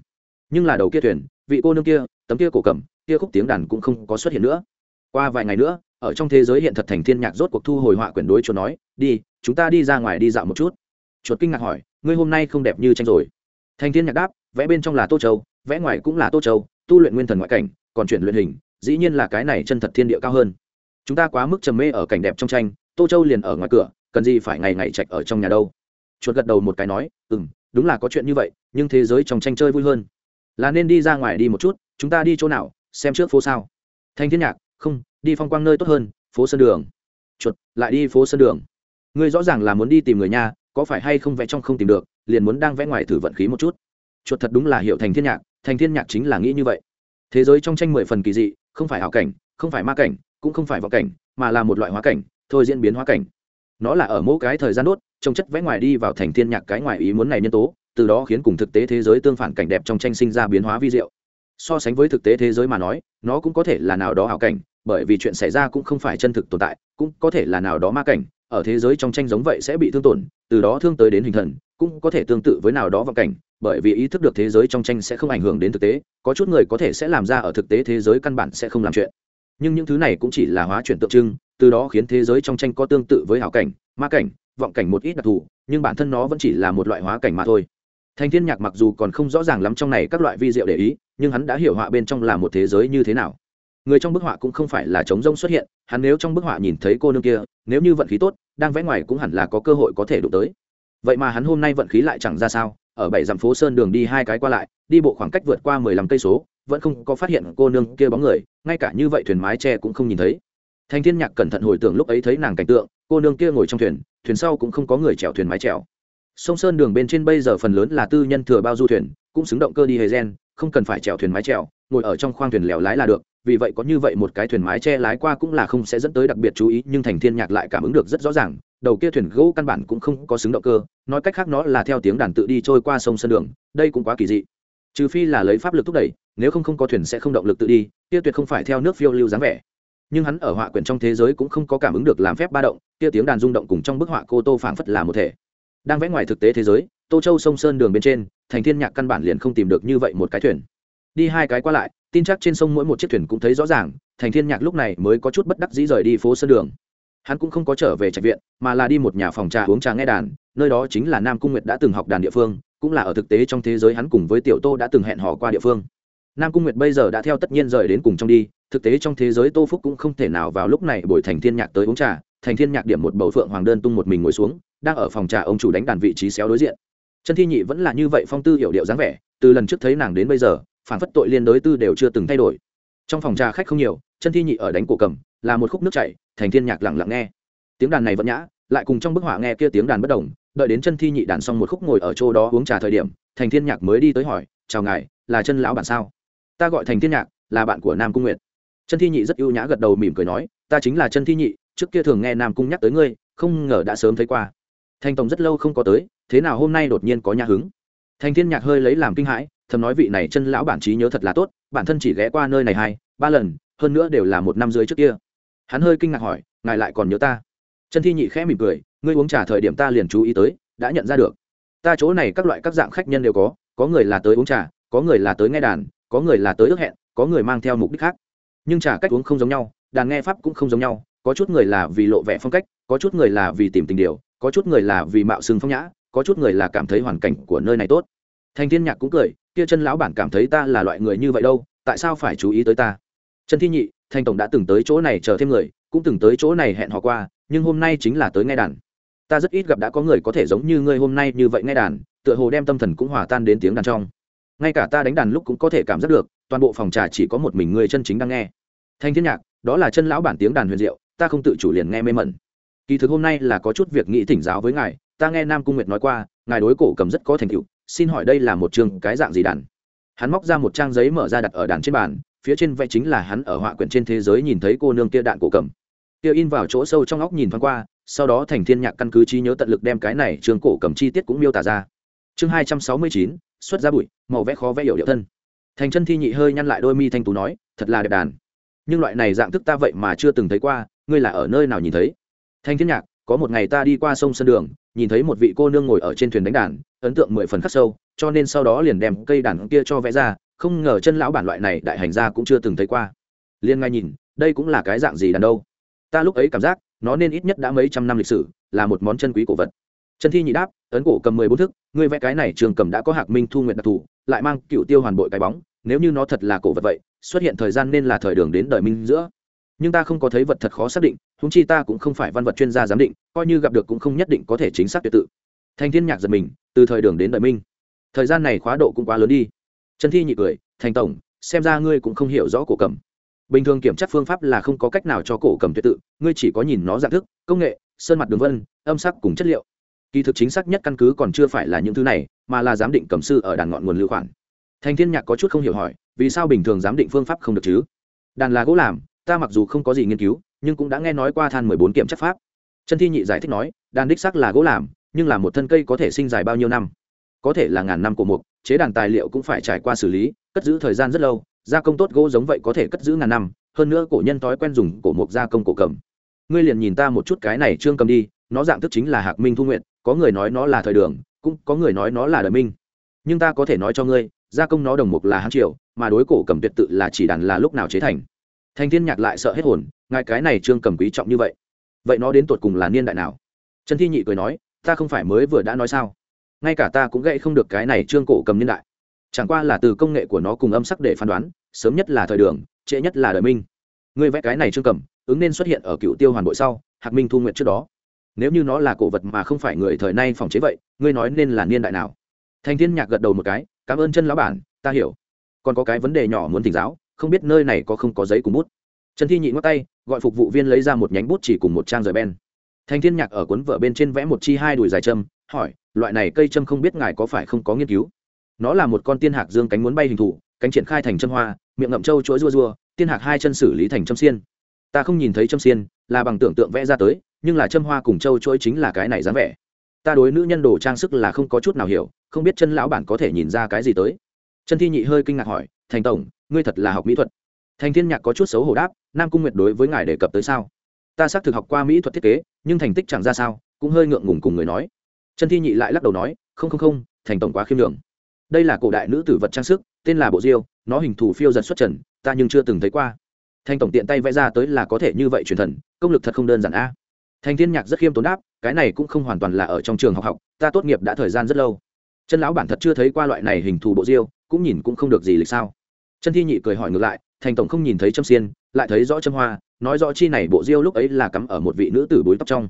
Nhưng là đầu kia thuyền, vị cô nương kia, tấm kia cổ cầm kia khúc tiếng đàn cũng không có xuất hiện nữa. Qua vài ngày nữa, ở trong thế giới hiện thật thành thiên nhạc rốt cuộc thu hồi họa quyển đối chuột nói, đi, chúng ta đi ra ngoài đi dạo một chút. Chuột kinh ngạc hỏi, ngươi hôm nay không đẹp như tranh rồi? Thành thiên nhạc đáp, vẽ bên trong là tô châu, vẽ ngoài cũng là tô châu, tu luyện nguyên thần ngoại cảnh, còn chuyển luyện hình, dĩ nhiên là cái này chân thật thiên địa cao hơn. Chúng ta quá mức trầm mê ở cảnh đẹp trong tranh, tô châu liền ở ngoài cửa, cần gì phải ngày ngày trạch ở trong nhà đâu? Chuột gật đầu một cái nói ừ m đúng là có chuyện như vậy, nhưng thế giới trong tranh chơi vui hơn. Là nên đi ra ngoài đi một chút, chúng ta đi chỗ nào xem trước phố sao. Thanh thiên nhạc, không, đi phong quang nơi tốt hơn, phố sân đường. Chuột, lại đi phố sân đường. Ngươi rõ ràng là muốn đi tìm người nhà có phải hay không vẽ trong không tìm được, liền muốn đang vẽ ngoài thử vận khí một chút. Chuột thật đúng là hiểu thành thiên nhạc thành thiên nhạc chính là nghĩ như vậy. Thế giới trong tranh mười phần kỳ dị, không phải hảo cảnh, không phải ma cảnh, cũng không phải vọng cảnh, mà là một loại hóa cảnh, thôi diễn biến hóa cảnh. Nó là ở mỗi cái thời gian đốt trong chất vẽ ngoài đi vào thành thiên nhạc cái ngoài ý muốn này nhân tố, từ đó khiến cùng thực tế thế giới tương phản cảnh đẹp trong tranh sinh ra biến hóa vi diệu so sánh với thực tế thế giới mà nói, nó cũng có thể là nào đó hảo cảnh, bởi vì chuyện xảy ra cũng không phải chân thực tồn tại, cũng có thể là nào đó ma cảnh, ở thế giới trong tranh giống vậy sẽ bị thương tổn, từ đó thương tới đến hình thần, cũng có thể tương tự với nào đó vọng cảnh, bởi vì ý thức được thế giới trong tranh sẽ không ảnh hưởng đến thực tế, có chút người có thể sẽ làm ra ở thực tế thế giới căn bản sẽ không làm chuyện. Nhưng những thứ này cũng chỉ là hóa chuyển tượng trưng, từ đó khiến thế giới trong tranh có tương tự với hảo cảnh, ma cảnh, vọng cảnh một ít đặc thù, nhưng bản thân nó vẫn chỉ là một loại hóa cảnh mà thôi thành thiên nhạc mặc dù còn không rõ ràng lắm trong này các loại vi diệu để ý, nhưng hắn đã hiểu họa bên trong là một thế giới như thế nào. Người trong bức họa cũng không phải là trống rông xuất hiện, hắn nếu trong bức họa nhìn thấy cô nương kia, nếu như vận khí tốt, đang vẽ ngoài cũng hẳn là có cơ hội có thể đụng tới. Vậy mà hắn hôm nay vận khí lại chẳng ra sao, ở bảy dặm phố sơn đường đi hai cái qua lại, đi bộ khoảng cách vượt qua mười lăm cây số, vẫn không có phát hiện cô nương kia bóng người, ngay cả như vậy thuyền mái tre cũng không nhìn thấy. Thanh thiên nhạc cẩn thận hồi tưởng lúc ấy thấy nàng cảnh tượng, cô nương kia ngồi trong thuyền thuyền sau cũng không có người chèo thuyền mái chèo sông sơn đường bên trên bây giờ phần lớn là tư nhân thừa bao du thuyền, cũng xứng động cơ đi hề gen, không cần phải chèo thuyền mái chèo ngồi ở trong khoang thuyền lèo lái là được, vì vậy có như vậy một cái thuyền mái che lái qua cũng là không sẽ dẫn tới đặc biệt chú ý, nhưng thành thiên nhạc lại cảm ứng được rất rõ ràng, đầu kia thuyền gỗ căn bản cũng không có xứng động cơ, nói cách khác nó là theo tiếng đàn tự đi trôi qua sông sơn đường, đây cũng quá kỳ dị. Trừ phi là lấy pháp lực thúc đẩy, nếu không không có thuyền sẽ không động lực tự đi, kia tuyệt không phải theo nước phiêu lưu dáng vẻ. Nhưng hắn ở họa quyển trong thế giới cũng không có cảm ứng được làm phép ba động, kia tiếng đàn rung động cùng trong bức họa cô tô phảng phất là một thể đang vẽ ngoài thực tế thế giới, tô châu sông sơn đường bên trên, thành thiên nhạc căn bản liền không tìm được như vậy một cái thuyền. Đi hai cái qua lại, tin chắc trên sông mỗi một chiếc thuyền cũng thấy rõ ràng, thành thiên nhạc lúc này mới có chút bất đắc dĩ rời đi phố sơn đường. Hắn cũng không có trở về trạch viện, mà là đi một nhà phòng trà uống trà nghe đàn, nơi đó chính là nam cung nguyệt đã từng học đàn địa phương, cũng là ở thực tế trong thế giới hắn cùng với tiểu tô đã từng hẹn hò qua địa phương. Nam cung nguyệt bây giờ đã theo tất nhiên rời đến cùng trong đi, thực tế trong thế giới tô phúc cũng không thể nào vào lúc này bồi thành thiên nhạc tới uống trà, thành thiên nhạc điểm một bầu phượng hoàng đơn tung một mình ngồi xuống đang ở phòng trà ông chủ đánh đàn vị trí xéo đối diện. Chân thi nhị vẫn là như vậy phong tư hiểu điệu dáng vẻ, từ lần trước thấy nàng đến bây giờ phản phất tội liên đối tư đều chưa từng thay đổi. Trong phòng trà khách không nhiều chân thi nhị ở đánh cổ cầm, là một khúc nước chảy, thành thiên nhạc lặng lặng nghe. Tiếng đàn này vẫn nhã, lại cùng trong bức họa nghe kia tiếng đàn bất đồng, đợi đến chân thi nhị đàn xong một khúc ngồi ở chỗ đó uống trà thời điểm, thành thiên nhạc mới đi tới hỏi, chào ngài, là chân lão bản sao? Ta gọi thành thiên nhạc, là bạn của nam cung nguyệt. Chân thi nhị rất ưu nhã gật đầu mỉm cười nói, ta chính là chân thi nhị, trước kia thường nghe nam cung nhắc tới ngươi, không ngờ đã sớm thấy qua. Thanh tổng rất lâu không có tới, thế nào hôm nay đột nhiên có nhà hứng? Thanh thiên nhạc hơi lấy làm kinh hãi, thầm nói vị này chân lão bản trí nhớ thật là tốt, bản thân chỉ ghé qua nơi này hai, ba lần, hơn nữa đều là một năm dưới trước kia. Hắn hơi kinh ngạc hỏi, ngài lại còn nhớ ta? Chân thi nhị khẽ mỉm cười, ngươi uống trà thời điểm ta liền chú ý tới, đã nhận ra được. Ta chỗ này các loại các dạng khách nhân đều có có người là tới uống trà, có người là tới nghe đàn, có người là tới ước hẹn, có người mang theo mục đích khác. Nhưng trà cách uống không giống nhau, đàn nghe pháp cũng không giống nhau, có chút người là vì lộ vẻ phong cách, có chút người là vì tìm tình điều có chút người là vì mạo xưng phong nhã, có chút người là cảm thấy hoàn cảnh của nơi này tốt. Thành thiên nhạc cũng cười, kia chân lão bản cảm thấy ta là loại người như vậy đâu, tại sao phải chú ý tới ta? Trần thi nhị, thành tổng đã từng tới chỗ này chờ thêm người, cũng từng tới chỗ này hẹn hò qua, nhưng hôm nay chính là tới nghe đàn. Ta rất ít gặp đã có người có thể giống như ngươi hôm nay như vậy nghe đàn, tựa hồ đem tâm thần cũng hòa tan đến tiếng đàn trong. Ngay cả ta đánh đàn lúc cũng có thể cảm giác được, toàn bộ phòng trà chỉ có một mình người chân chính đang nghe. Thanh thiên nhạc, đó là chân lão bản tiếng đàn huyền diệu, ta không tự chủ liền nghe mê mẩn kỳ thực hôm nay là có chút việc nghĩ thỉnh giáo với ngài, ta nghe nam cung nguyệt nói qua, ngài đối cổ cầm rất có thành tựu, xin hỏi đây là một chương cái dạng gì đàn? Hắn móc ra một trang giấy mở ra đặt ở đàn trên bàn, phía trên vẽ chính là hắn ở họa quyển trên thế giới nhìn thấy cô nương kia đạn cổ cầm. Kia in vào chỗ sâu trong óc nhìn thoáng qua, sau đó thành thiên nhạc căn cứ trí nhớ tận lực đem cái này trường cổ cầm chi tiết cũng miêu tả ra. Chương hai trăm sáu mươi chín, xuất ra bụi, màu vẽ khó vẽ hiểu điệu thân. Thành chân thi nhị hơi nhăn lại đôi mi thanh tú nói, thật là đẹp đàn. Nhưng loại này dạng thức ta vậy mà chưa từng thấy qua, ngươi là ở nơi nào nhìn thấy? Thanh thiên nhạc, có một ngày ta đi qua sông sân đường, nhìn thấy một vị cô nương ngồi ở trên thuyền đánh đàn, ấn tượng mười phần khắc sâu, cho nên sau đó liền đem cây đàn kia cho vẽ ra, không ngờ chân lão bản loại này đại hành gia cũng chưa từng thấy qua. Liên ngay nhìn, đây cũng là cái dạng gì đàn đâu? Ta lúc ấy cảm giác, nó nên ít nhất đã mấy trăm năm lịch sử, là một món chân quý cổ vật. Chân thi nhị đáp, ấn cổ cầm mười bốn thức, ngươi vẽ cái này trường cầm đã có hạc minh thu nguyện đặc thù, lại mang cựu tiêu hoàn bội cái bóng, nếu như nó thật là cổ vật vậy, xuất hiện thời gian nên là thời đường đến đời minh giữa nhưng ta không có thấy vật thật khó xác định húng chi ta cũng không phải văn vật chuyên gia giám định, coi như gặp được cũng không nhất định có thể chính xác tuyệt tự. Thành thiên nhạc giật mình, từ thời đường đến đời minh. Thời gian này khóa độ cũng quá lớn đi. Trần thi nhị cười, thành tổng, xem ra ngươi cũng không hiểu rõ cổ cầm. Bình thường kiểm tra phương pháp là không có cách nào cho cổ cầm tuyệt tự, ngươi chỉ có nhìn nó dạng thức, công nghệ, sơn mặt đường vân, âm sắc cùng chất liệu. Kỳ thực chính xác nhất căn cứ còn chưa phải là những thứ này, mà là giám định cầm sư ở đàn ngọn nguồn lưu khoản. Thành thiên nhạc có chút không hiểu hỏi, vì sao bình thường giám định phương pháp không được chứ? Đàn là gỗ làm ta mặc dù không có gì nghiên cứu, nhưng cũng đã nghe nói qua than mười bốn kiểm chất pháp. Chân thi nhị giải thích nói, đàn đích sắc là gỗ làm, nhưng là một thân cây có thể sinh dài bao nhiêu năm? Có thể là ngàn năm của mục, chế đàn tài liệu cũng phải trải qua xử lý, cất giữ thời gian rất lâu, gia công tốt gỗ giống vậy có thể cất giữ ngàn năm, hơn nữa cổ nhân thói quen dùng cổ mục gia công cổ cầm. Ngươi liền nhìn ta một chút cái này trương cầm đi, nó dạng thức chính là hạc minh thu nguyện có người nói nó là thời đường, cũng có người nói nó là đời minh. Nhưng ta có thể nói cho ngươi, gia công nó đồng mục là hán triều, mà đối cổ cầm tuyệt tự là chỉ đàn là lúc nào chế thành thanh thiên nhạc lại sợ hết hồn, ngài cái này trương cầm quý trọng như vậy. Vậy nó đến tột cùng là niên đại nào? Trần thi nhị cười nói, ta không phải mới vừa đã nói sao? Ngay cả ta cũng gậy không được cái này trương cổ cầm niên đại. Chẳng qua là từ công nghệ của nó cùng âm sắc để phán đoán, sớm nhất là thời đường, trễ nhất là đời minh. Ngươi vẽ cái này trương cầm, ứng nên xuất hiện ở cựu tiêu hoàn bội sau, hạc minh thu nguyện trước đó. Nếu như nó là cổ vật mà không phải người thời nay phòng chế vậy, ngươi nói nên là niên đại nào? Thành thiên nhạc gật đầu một cái, cảm ơn chân lão bản, ta hiểu. Còn có cái vấn đề nhỏ muốn thỉnh giáo không biết nơi này có không có giấy cùng bút. Trần thi nhị ngót tay gọi phục vụ viên lấy ra một nhánh bút chỉ cùng một trang rời ben thành thiên nhạc ở cuốn vở bên trên vẽ một chi hai đùi dài châm hỏi loại này cây châm không biết ngài có phải không có nghiên cứu? Nó là một con tiên hạc dương cánh muốn bay hình thụ, cánh triển khai thành châm hoa miệng ngậm trâu chuỗi rua rua tiên hạc hai chân xử lý thành châm xiên. Ta không nhìn thấy châm xiên là bằng tưởng tượng vẽ ra tới nhưng là châm hoa cùng trâu chuỗi chính là cái này dáng vẻ. Ta đối nữ nhân đồ trang sức là không có chút nào hiểu không biết chân lão bản có thể nhìn ra cái gì tới. Chân thi nhị hơi kinh ngạc hỏi thành tổng ngươi thật là học mỹ thuật. Thành thiên nhạc có chút xấu hổ đáp, nam cung nguyệt đối với ngài đề cập tới sao? Ta xác thực học qua mỹ thuật thiết kế, nhưng thành tích chẳng ra sao, cũng hơi ngượng ngùng cùng người nói. Chân thi nhị lại lắc đầu nói, không không không, thành tổng quá khiêm lượng đây là cổ đại nữ tử vật trang sức, tên là bộ diêu, nó hình thù phiêu giật xuất trần, ta nhưng chưa từng thấy qua. Thành tổng tiện tay vẽ ra tới là có thể như vậy truyền thần, công lực thật không đơn giản a. Thành thiên nhạc rất khiêm tốn đáp, cái này cũng không hoàn toàn là ở trong trường học học, ta tốt nghiệp đã thời gian rất lâu. Chân lão bản thật chưa thấy qua loại này hình thù bộ diêu, cũng nhìn cũng không được gì lịch sao chân thi nhị cười hỏi ngược lại, thành tổng không nhìn thấy châm xiên, lại thấy rõ châm hoa, nói rõ chi này bộ diêu lúc ấy là cắm ở một vị nữ tử búi tóc trong.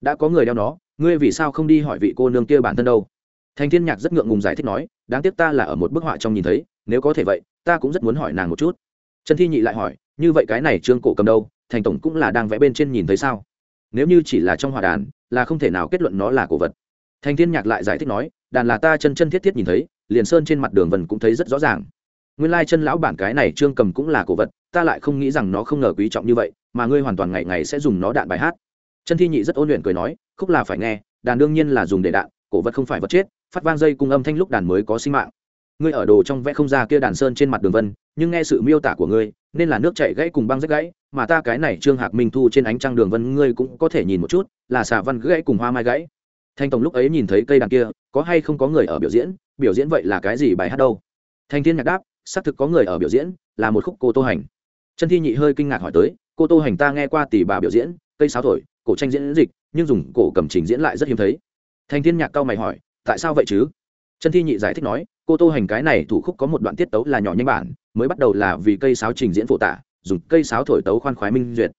Đã có người đeo nó, ngươi vì sao không đi hỏi vị cô nương kia bản thân đâu? Thành thiên nhạc rất ngượng ngùng giải thích nói, đáng tiếc ta là ở một bức họa trong nhìn thấy, nếu có thể vậy, ta cũng rất muốn hỏi nàng một chút. Trần thi nhị lại hỏi, như vậy cái này trương cổ cầm đâu, thành tổng cũng là đang vẽ bên trên nhìn thấy sao? Nếu như chỉ là trong họa đàn, là không thể nào kết luận nó là cổ vật. Thành thiên nhạc lại giải thích nói, đàn là ta chân chân thiết thiết nhìn thấy, liền sơn trên mặt đường vần cũng thấy rất rõ ràng nguyên lai chân lão bản cái này trương cầm cũng là cổ vật, ta lại không nghĩ rằng nó không ngờ quý trọng như vậy, mà ngươi hoàn toàn ngày ngày sẽ dùng nó đạn bài hát. Chân thi nhị rất ôn luyện cười nói, khúc là phải nghe, đàn đương nhiên là dùng để đạn, cổ vật không phải vật chết, phát vang dây cung âm thanh lúc đàn mới có sinh mạng. Ngươi ở đồ trong vẽ không ra kia đàn sơn trên mặt đường vân, nhưng nghe sự miêu tả của ngươi, nên là nước chảy gãy cùng băng rách gãy, mà ta cái này trương hạc minh thu trên ánh trăng đường vân ngươi cũng có thể nhìn một chút, là xà văn gãy cùng hoa mai gãy. Thanh tổng lúc ấy nhìn thấy cây đàn kia, có hay không có người ở biểu diễn biểu diễn vậy là cái gì bài hát đâu? Thanh thiên nhạc đáp xác thực có người ở biểu diễn, là một khúc cô tô hành. Chân thi nhị hơi kinh ngạc hỏi tới, cô tô hành ta nghe qua tỷ bà biểu diễn, cây sáo thổi, cổ tranh diễn dịch, nhưng dùng cổ cầm trình diễn lại rất hiếm thấy. Thanh thiên nhạc cao mày hỏi, tại sao vậy chứ? Chân thi nhị giải thích nói, cô tô hành cái này thủ khúc có một đoạn tiết tấu là nhỏ nhanh bản, mới bắt đầu là vì cây sáo trình diễn phụ tả, dùng cây sáo thổi tấu khoan khoái minh duyệt.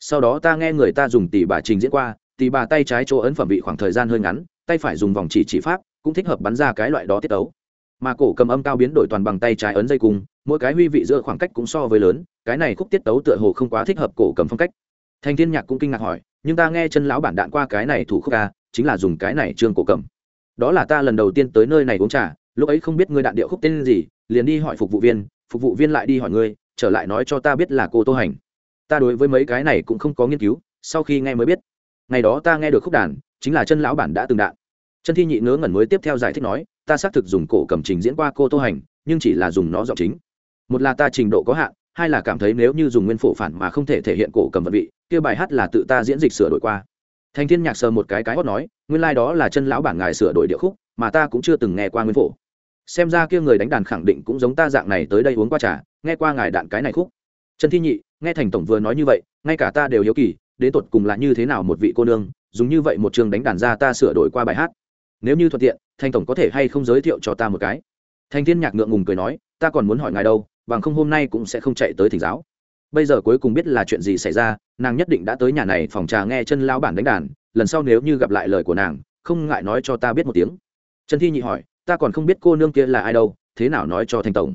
Sau đó ta nghe người ta dùng tỷ bà trình diễn qua, tỷ bà tay trái chỗ ấn phẩm vị khoảng thời gian hơi ngắn, tay phải dùng vòng chỉ chỉ pháp, cũng thích hợp bắn ra cái loại đó tiết tấu mà cổ cầm âm cao biến đổi toàn bằng tay trái ấn dây cung, mỗi cái huy vị giữa khoảng cách cũng so với lớn, cái này khúc tiết tấu tựa hồ không quá thích hợp cổ cầm phong cách. Thanh thiên nhạc cũng kinh ngạc hỏi, nhưng ta nghe chân lão bản đạn qua cái này thủ khúc ca chính là dùng cái này trương cổ cầm. Đó là ta lần đầu tiên tới nơi này uống trà, lúc ấy không biết ngươi đạn điệu khúc tên gì, liền đi hỏi phục vụ viên, phục vụ viên lại đi hỏi ngươi, trở lại nói cho ta biết là cô tô hành. Ta đối với mấy cái này cũng không có nghiên cứu, sau khi nghe mới biết. Ngày đó ta nghe được khúc đàn, chính là chân lão bản đã từng đạn. Chân thi nhị ngớ ngẩn mới tiếp theo giải thích nói ta xác thực dùng cổ cầm trình diễn qua cô tô hành, nhưng chỉ là dùng nó giọng chính. Một là ta trình độ có hạn, hai là cảm thấy nếu như dùng nguyên phổ phản mà không thể thể hiện cổ cầm vật vị, kia bài hát là tự ta diễn dịch sửa đổi qua. Thành thiên nhạc sờ một cái cái hót nói, nguyên lai、like、đó là chân lão bản ngài sửa đổi địa khúc, mà ta cũng chưa từng nghe qua nguyên phổ. Xem ra kia người đánh đàn khẳng định cũng giống ta dạng này tới đây uống qua trà, nghe qua ngài đạn cái này khúc. Trần thi nhị, nghe thành tổng vừa nói như vậy, ngay cả ta đều hiếu kỳ, đến tột cùng là như thế nào một vị cô nương, dùng như vậy một trường đánh đàn ra ta sửa đổi qua bài hát nếu như thuận tiện, thanh tổng có thể hay không giới thiệu cho ta một cái? Thanh thiên nhạc ngượng ngùng cười nói, ta còn muốn hỏi ngài đâu, bằng không hôm nay cũng sẽ không chạy tới thỉnh giáo. Bây giờ cuối cùng biết là chuyện gì xảy ra, nàng nhất định đã tới nhà này phòng trà nghe chân lão bản đánh đàn, lần sau nếu như gặp lại lời của nàng, không ngại nói cho ta biết một tiếng. Trần thi nhị hỏi, ta còn không biết cô nương kia là ai đâu, thế nào nói cho thanh tổng?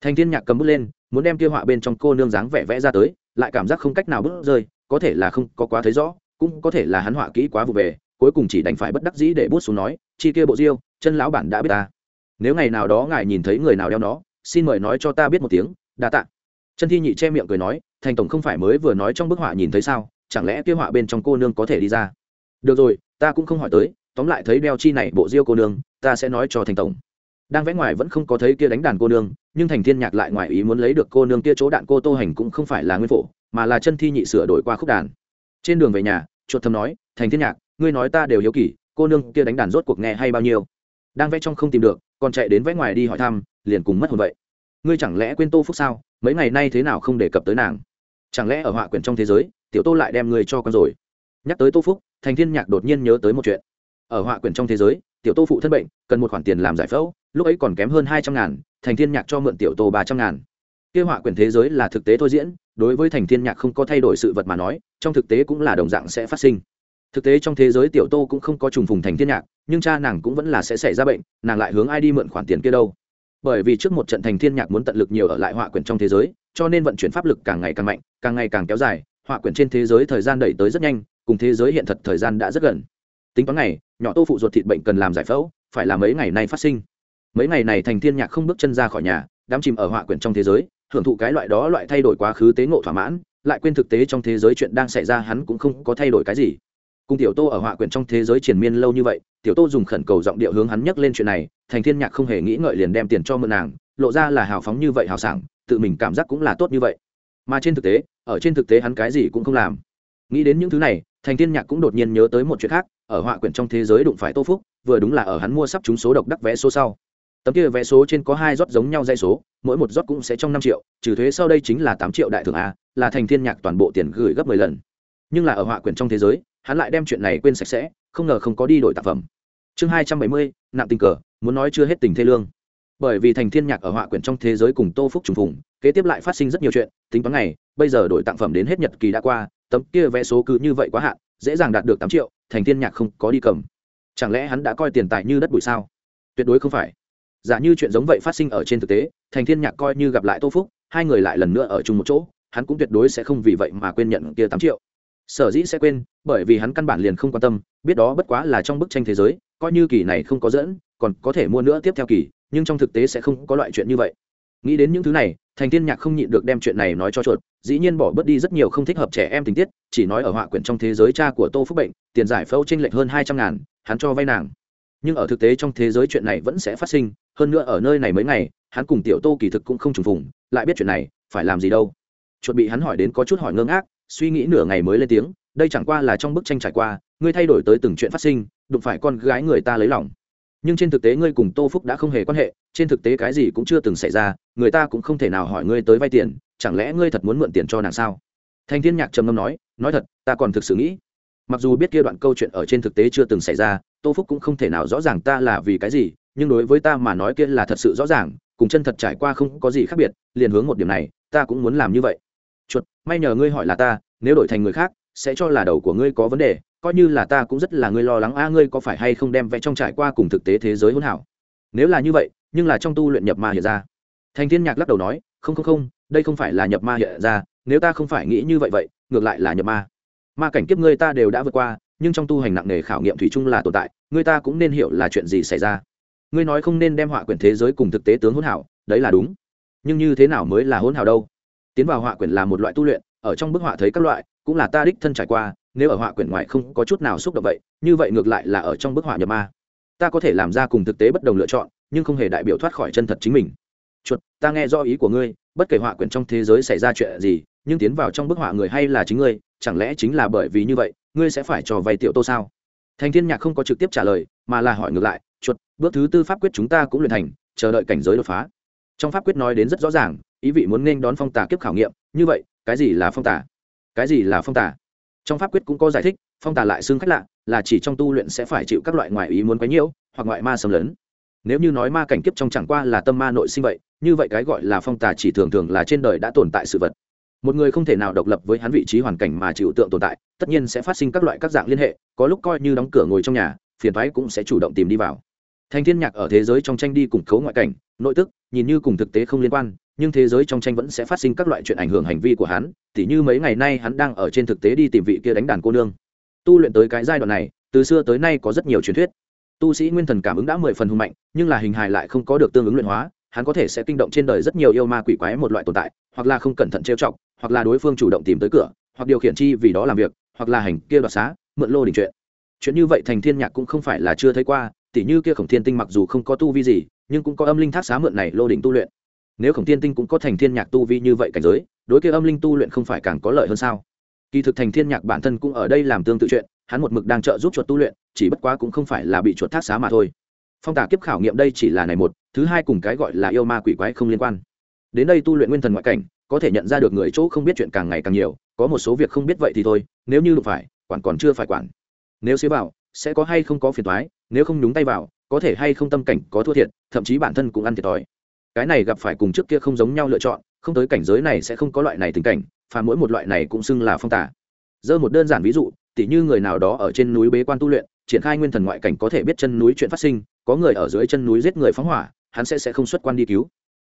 Thanh thiên nhạc cầm bước lên, muốn đem kia họa bên trong cô nương dáng vẻ vẽ ra tới, lại cảm giác không cách nào bước rơi, có thể là không có quá thấy rõ, cũng có thể là hắn họa kỹ quá vụ về cuối cùng chỉ đành phải bất đắc dĩ để bút xuống nói, chi kia bộ diêu, chân lão bản đã biết ta. Nếu ngày nào đó ngài nhìn thấy người nào đeo nó, xin mời nói cho ta biết một tiếng, đa tạ. Chân thi nhị che miệng cười nói, thành tổng không phải mới vừa nói trong bức họa nhìn thấy sao, chẳng lẽ kia họa bên trong cô nương có thể đi ra? Được rồi, ta cũng không hỏi tới, tóm lại thấy đeo chi này bộ diêu cô nương, ta sẽ nói cho thành tổng. Đang vẽ ngoài vẫn không có thấy kia đánh đàn cô nương, nhưng thành thiên nhạc lại ngoài ý muốn lấy được cô nương kia chỗ đạn cô tô hành cũng không phải là nguyên phổ, mà là chân thi nhị sửa đổi qua khúc đàn. Trên đường về nhà, chuột thầm nói, thành thiên nhạc ngươi nói ta đều hiếu kỳ, cô nương kia đánh đàn rốt cuộc nghe hay bao nhiêu? Đang vẽ trong không tìm được, còn chạy đến vẽ ngoài đi hỏi thăm, liền cùng mất hồn vậy. Ngươi chẳng lẽ quên tô phúc sao? Mấy ngày nay thế nào không đề cập tới nàng? Chẳng lẽ ở họa quyển trong thế giới, tiểu tô lại đem ngươi cho con rồi? Nhắc tới tô phúc, thành thiên nhạc đột nhiên nhớ tới một chuyện. Ở họa quyển trong thế giới, tiểu tô phụ thân bệnh, cần một khoản tiền làm giải phẫu, lúc ấy còn kém hơn hai trăm ngàn, thành thiên nhạc cho mượn tiểu tô ba trăm ngàn. Kia họa quyển thế giới là thực tế thôi diễn, đối với thành thiên nhạc không có thay đổi sự vật mà nói, trong thực tế cũng là đồng dạng sẽ phát sinh thực tế trong thế giới tiểu tô cũng không có trùng phùng thành thiên nhạc, nhưng cha nàng cũng vẫn là sẽ xảy ra bệnh, nàng lại hướng ai đi mượn khoản tiền kia đâu. Bởi vì trước một trận thành thiên nhạc muốn tận lực nhiều ở lại họa quyển trong thế giới, cho nên vận chuyển pháp lực càng ngày càng mạnh, càng ngày càng kéo dài, họa quyển trên thế giới thời gian đẩy tới rất nhanh, cùng thế giới hiện thật thời gian đã rất gần. Tính toán ngày, nhỏ tô phụ ruột thịt bệnh cần làm giải phẫu, phải là mấy ngày nay phát sinh. Mấy ngày này thành thiên nhạc không bước chân ra khỏi nhà đám chìm ở họa quyển trong thế giới, hưởng thụ cái loại đó loại thay đổi quá khứ tế ngộ thỏa mãn, lại quên thực tế trong thế giới chuyện đang xảy ra hắn cũng không có thay đổi cái gì cùng tiểu tô ở họa quyển trong thế giới triển miên lâu như vậy, tiểu tô dùng khẩn cầu giọng điệu hướng hắn nhắc lên chuyện này, thành thiên nhạc không hề nghĩ ngợi liền đem tiền cho mượn nàng, lộ ra là hào phóng như vậy hào sảng, tự mình cảm giác cũng là tốt như vậy. Mà trên thực tế, ở trên thực tế hắn cái gì cũng không làm. Nghĩ đến những thứ này, thành thiên nhạc cũng đột nhiên nhớ tới một chuyện khác, ở họa quyển trong thế giới đụng phải tô phúc, vừa đúng là ở hắn mua sắp trúng số độc đắc vé số sau. Tấm kia vé số trên có hai rót giống nhau dây số, mỗi một rót cũng sẽ trong năm triệu, trừ thuế sau đây chính là tám triệu đại thưởng a, là thành thiên nhạc toàn bộ tiền gửi gấp mười lần. Nhưng là ở họa quyển trong thế giới hắn lại đem chuyện này quên sạch sẽ, không ngờ không có đi đổi tạp phẩm. Chương hai trăm bảy mươi, nặng tình cờ, muốn nói chưa hết tình thê lương. Bởi vì thành thiên nhạc ở họa quyển trong thế giới cùng tô phúc trùng phùng, kế tiếp lại phát sinh rất nhiều chuyện, tính toán ngày, bây giờ đổi tặng phẩm đến hết nhật kỳ đã qua, tấm kia vé số cứ như vậy quá hạn, dễ dàng đạt được tám triệu, thành thiên nhạc không có đi cầm. Chẳng lẽ hắn đã coi tiền tài như đất bụi sao? Tuyệt đối không phải. Giả như chuyện giống vậy phát sinh ở trên thực tế, thành thiên nhạc coi như gặp lại tô phúc, hai người lại lần nữa ở chung một chỗ, hắn cũng tuyệt đối sẽ không vì vậy mà quên nhận kia tám triệu. Sở dĩ sẽ quên bởi vì hắn căn bản liền không quan tâm, biết đó bất quá là trong bức tranh thế giới, coi như kỳ này không có dẫn, còn có thể mua nữa tiếp theo kỳ, nhưng trong thực tế sẽ không có loại chuyện như vậy. Nghĩ đến những thứ này, thành thiên nhạc không nhịn được đem chuyện này nói cho chuột, dĩ nhiên bỏ bớt đi rất nhiều không thích hợp trẻ em tình tiết, chỉ nói ở họa quyển trong thế giới cha của tô phúc bệnh, tiền giải phẫu tranh lệch hơn hai trăm ngàn, hắn cho vay nàng. Nhưng ở thực tế trong thế giới chuyện này vẫn sẽ phát sinh, hơn nữa ở nơi này mấy ngày, hắn cùng tiểu tô kỳ thực cũng không trùng phùng, lại biết chuyện này, phải làm gì đâu. Chuột bị hắn hỏi đến có chút hỏi ngơ ngác suy nghĩ nửa ngày mới lên tiếng, đây chẳng qua là trong bức tranh trải qua, ngươi thay đổi tới từng chuyện phát sinh, đụng phải con gái người ta lấy lòng. Nhưng trên thực tế ngươi cùng tô phúc đã không hề quan hệ, trên thực tế cái gì cũng chưa từng xảy ra, người ta cũng không thể nào hỏi ngươi tới vay tiền, chẳng lẽ ngươi thật muốn mượn tiền cho nàng sao? Thanh thiên nhạc trầm ngâm nói nói thật, ta còn thực sự nghĩ. Mặc dù biết kia đoạn câu chuyện ở trên thực tế chưa từng xảy ra, tô phúc cũng không thể nào rõ ràng ta là vì cái gì, nhưng đối với ta mà nói kia là thật sự rõ ràng, cùng chân thật trải qua không có gì khác biệt, liền hướng một điểm này, ta cũng muốn làm như vậy chuột, may nhờ ngươi hỏi là ta, nếu đổi thành người khác, sẽ cho là đầu của ngươi có vấn đề, coi như là ta cũng rất là ngươi lo lắng, a, ngươi có phải hay không đem vẽ trong trải qua cùng thực tế thế giới hỗn hảo? Nếu là như vậy, nhưng là trong tu luyện nhập ma hiện ra. Thành thiên nhạc lắc đầu nói, không không không, đây không phải là nhập ma hiện ra, nếu ta không phải nghĩ như vậy vậy, ngược lại là nhập ma. Ma cảnh kiếp ngươi ta đều đã vượt qua, nhưng trong tu hành nặng nề khảo nghiệm thủy chung là tồn tại, ngươi ta cũng nên hiểu là chuyện gì xảy ra. Ngươi nói không nên đem họa quyển thế giới cùng thực tế tướng hỗn hảo, đấy là đúng. Nhưng như thế nào mới là hỗn hảo đâu? Tiến vào họa quyển là một loại tu luyện, ở trong bức họa thấy các loại, cũng là ta đích thân trải qua, nếu ở họa quyển ngoài không có chút nào xúc động vậy, như vậy ngược lại là ở trong bức họa nhập ma. Ta có thể làm ra cùng thực tế bất đồng lựa chọn, nhưng không hề đại biểu thoát khỏi chân thật chính mình. Chuột, ta nghe do ý của ngươi, bất kể họa quyển trong thế giới xảy ra chuyện gì, nhưng tiến vào trong bức họa người hay là chính ngươi, chẳng lẽ chính là bởi vì như vậy, ngươi sẽ phải cho vay tiểu tô sao? Thành thiên nhạc không có trực tiếp trả lời, mà là hỏi ngược lại, chuột, bước thứ tư pháp quyết chúng ta cũng luyện thành, chờ đợi cảnh giới đột phá. Trong pháp quyết nói đến rất rõ ràng ý vị muốn nên đón phong tà kiếp khảo nghiệm, như vậy, cái gì là phong tà? Cái gì là phong tà? Trong pháp quyết cũng có giải thích, phong tà lại xương khách lạ, là chỉ trong tu luyện sẽ phải chịu các loại ngoại ý muốn quấy nhiễu, hoặc ngoại ma xâm lấn. Nếu như nói ma cảnh kiếp trong chẳng qua là tâm ma nội sinh vậy, như vậy cái gọi là phong tà chỉ thường thường là trên đời đã tồn tại sự vật. Một người không thể nào độc lập với hắn vị trí hoàn cảnh mà chịu tượng tồn tại, tất nhiên sẽ phát sinh các loại các dạng liên hệ, có lúc coi như đóng cửa ngồi trong nhà, phiền thoái cũng sẽ chủ động tìm đi vào thành thiên nhạc ở thế giới trong tranh đi củng cố ngoại cảnh, nội tức, nhìn như cùng thực tế không liên quan, nhưng thế giới trong tranh vẫn sẽ phát sinh các loại chuyện ảnh hưởng hành vi của hắn, tỉ như mấy ngày nay hắn đang ở trên thực tế đi tìm vị kia đánh đàn cô nương. Tu luyện tới cái giai đoạn này, từ xưa tới nay có rất nhiều truyền thuyết. Tu sĩ nguyên thần cảm ứng đã mười phần hùng mạnh, nhưng là hình hài lại không có được tương ứng luyện hóa, hắn có thể sẽ kinh động trên đời rất nhiều yêu ma quỷ quái một loại tồn tại, hoặc là không cẩn thận trêu chọc, hoặc là đối phương chủ động tìm tới cửa, hoặc điều khiển chi vì đó làm việc, hoặc là hành kia đoạt xá, mượn lô đình chuyện chuyện như vậy thành thiên nhạc cũng không phải là chưa thấy qua tỉ như kia khổng thiên tinh mặc dù không có tu vi gì nhưng cũng có âm linh thác xá mượn này lô đỉnh tu luyện. Nếu khổng thiên tinh cũng có thành thiên nhạc tu vi như vậy cảnh giới đối kia âm linh tu luyện không phải càng có lợi hơn sao? Kỳ thực thành thiên nhạc bản thân cũng ở đây làm tương tự chuyện hắn một mực đang trợ giúp chuột tu luyện chỉ bất quá cũng không phải là bị chuột thác xá mà thôi. Phong tả kiếp khảo nghiệm đây chỉ là này một thứ hai cùng cái gọi là yêu ma quỷ quái không liên quan. Đến đây tu luyện nguyên thần ngoại cảnh có thể nhận ra được người chỗ không biết chuyện càng ngày càng nhiều có một số việc không biết vậy thì thôi nếu như đụng phải quản còn chưa phải quản. Nếu xế bảo, sẽ có hay không có phiền toái nếu không nhúng tay vào, có thể hay không tâm cảnh có thua thiệt, thậm chí bản thân cũng ăn thiệt thòi. Cái này gặp phải cùng trước kia không giống nhau lựa chọn, không tới cảnh giới này sẽ không có loại này tình cảnh và mỗi một loại này cũng xưng là phong tả dơ một đơn giản ví dụ, tỉ như người nào đó ở trên núi bế quan tu luyện, triển khai nguyên thần ngoại cảnh có thể biết chân núi chuyện phát sinh, có người ở dưới chân núi giết người phóng hỏa, hắn sẽ sẽ không xuất quan đi cứu.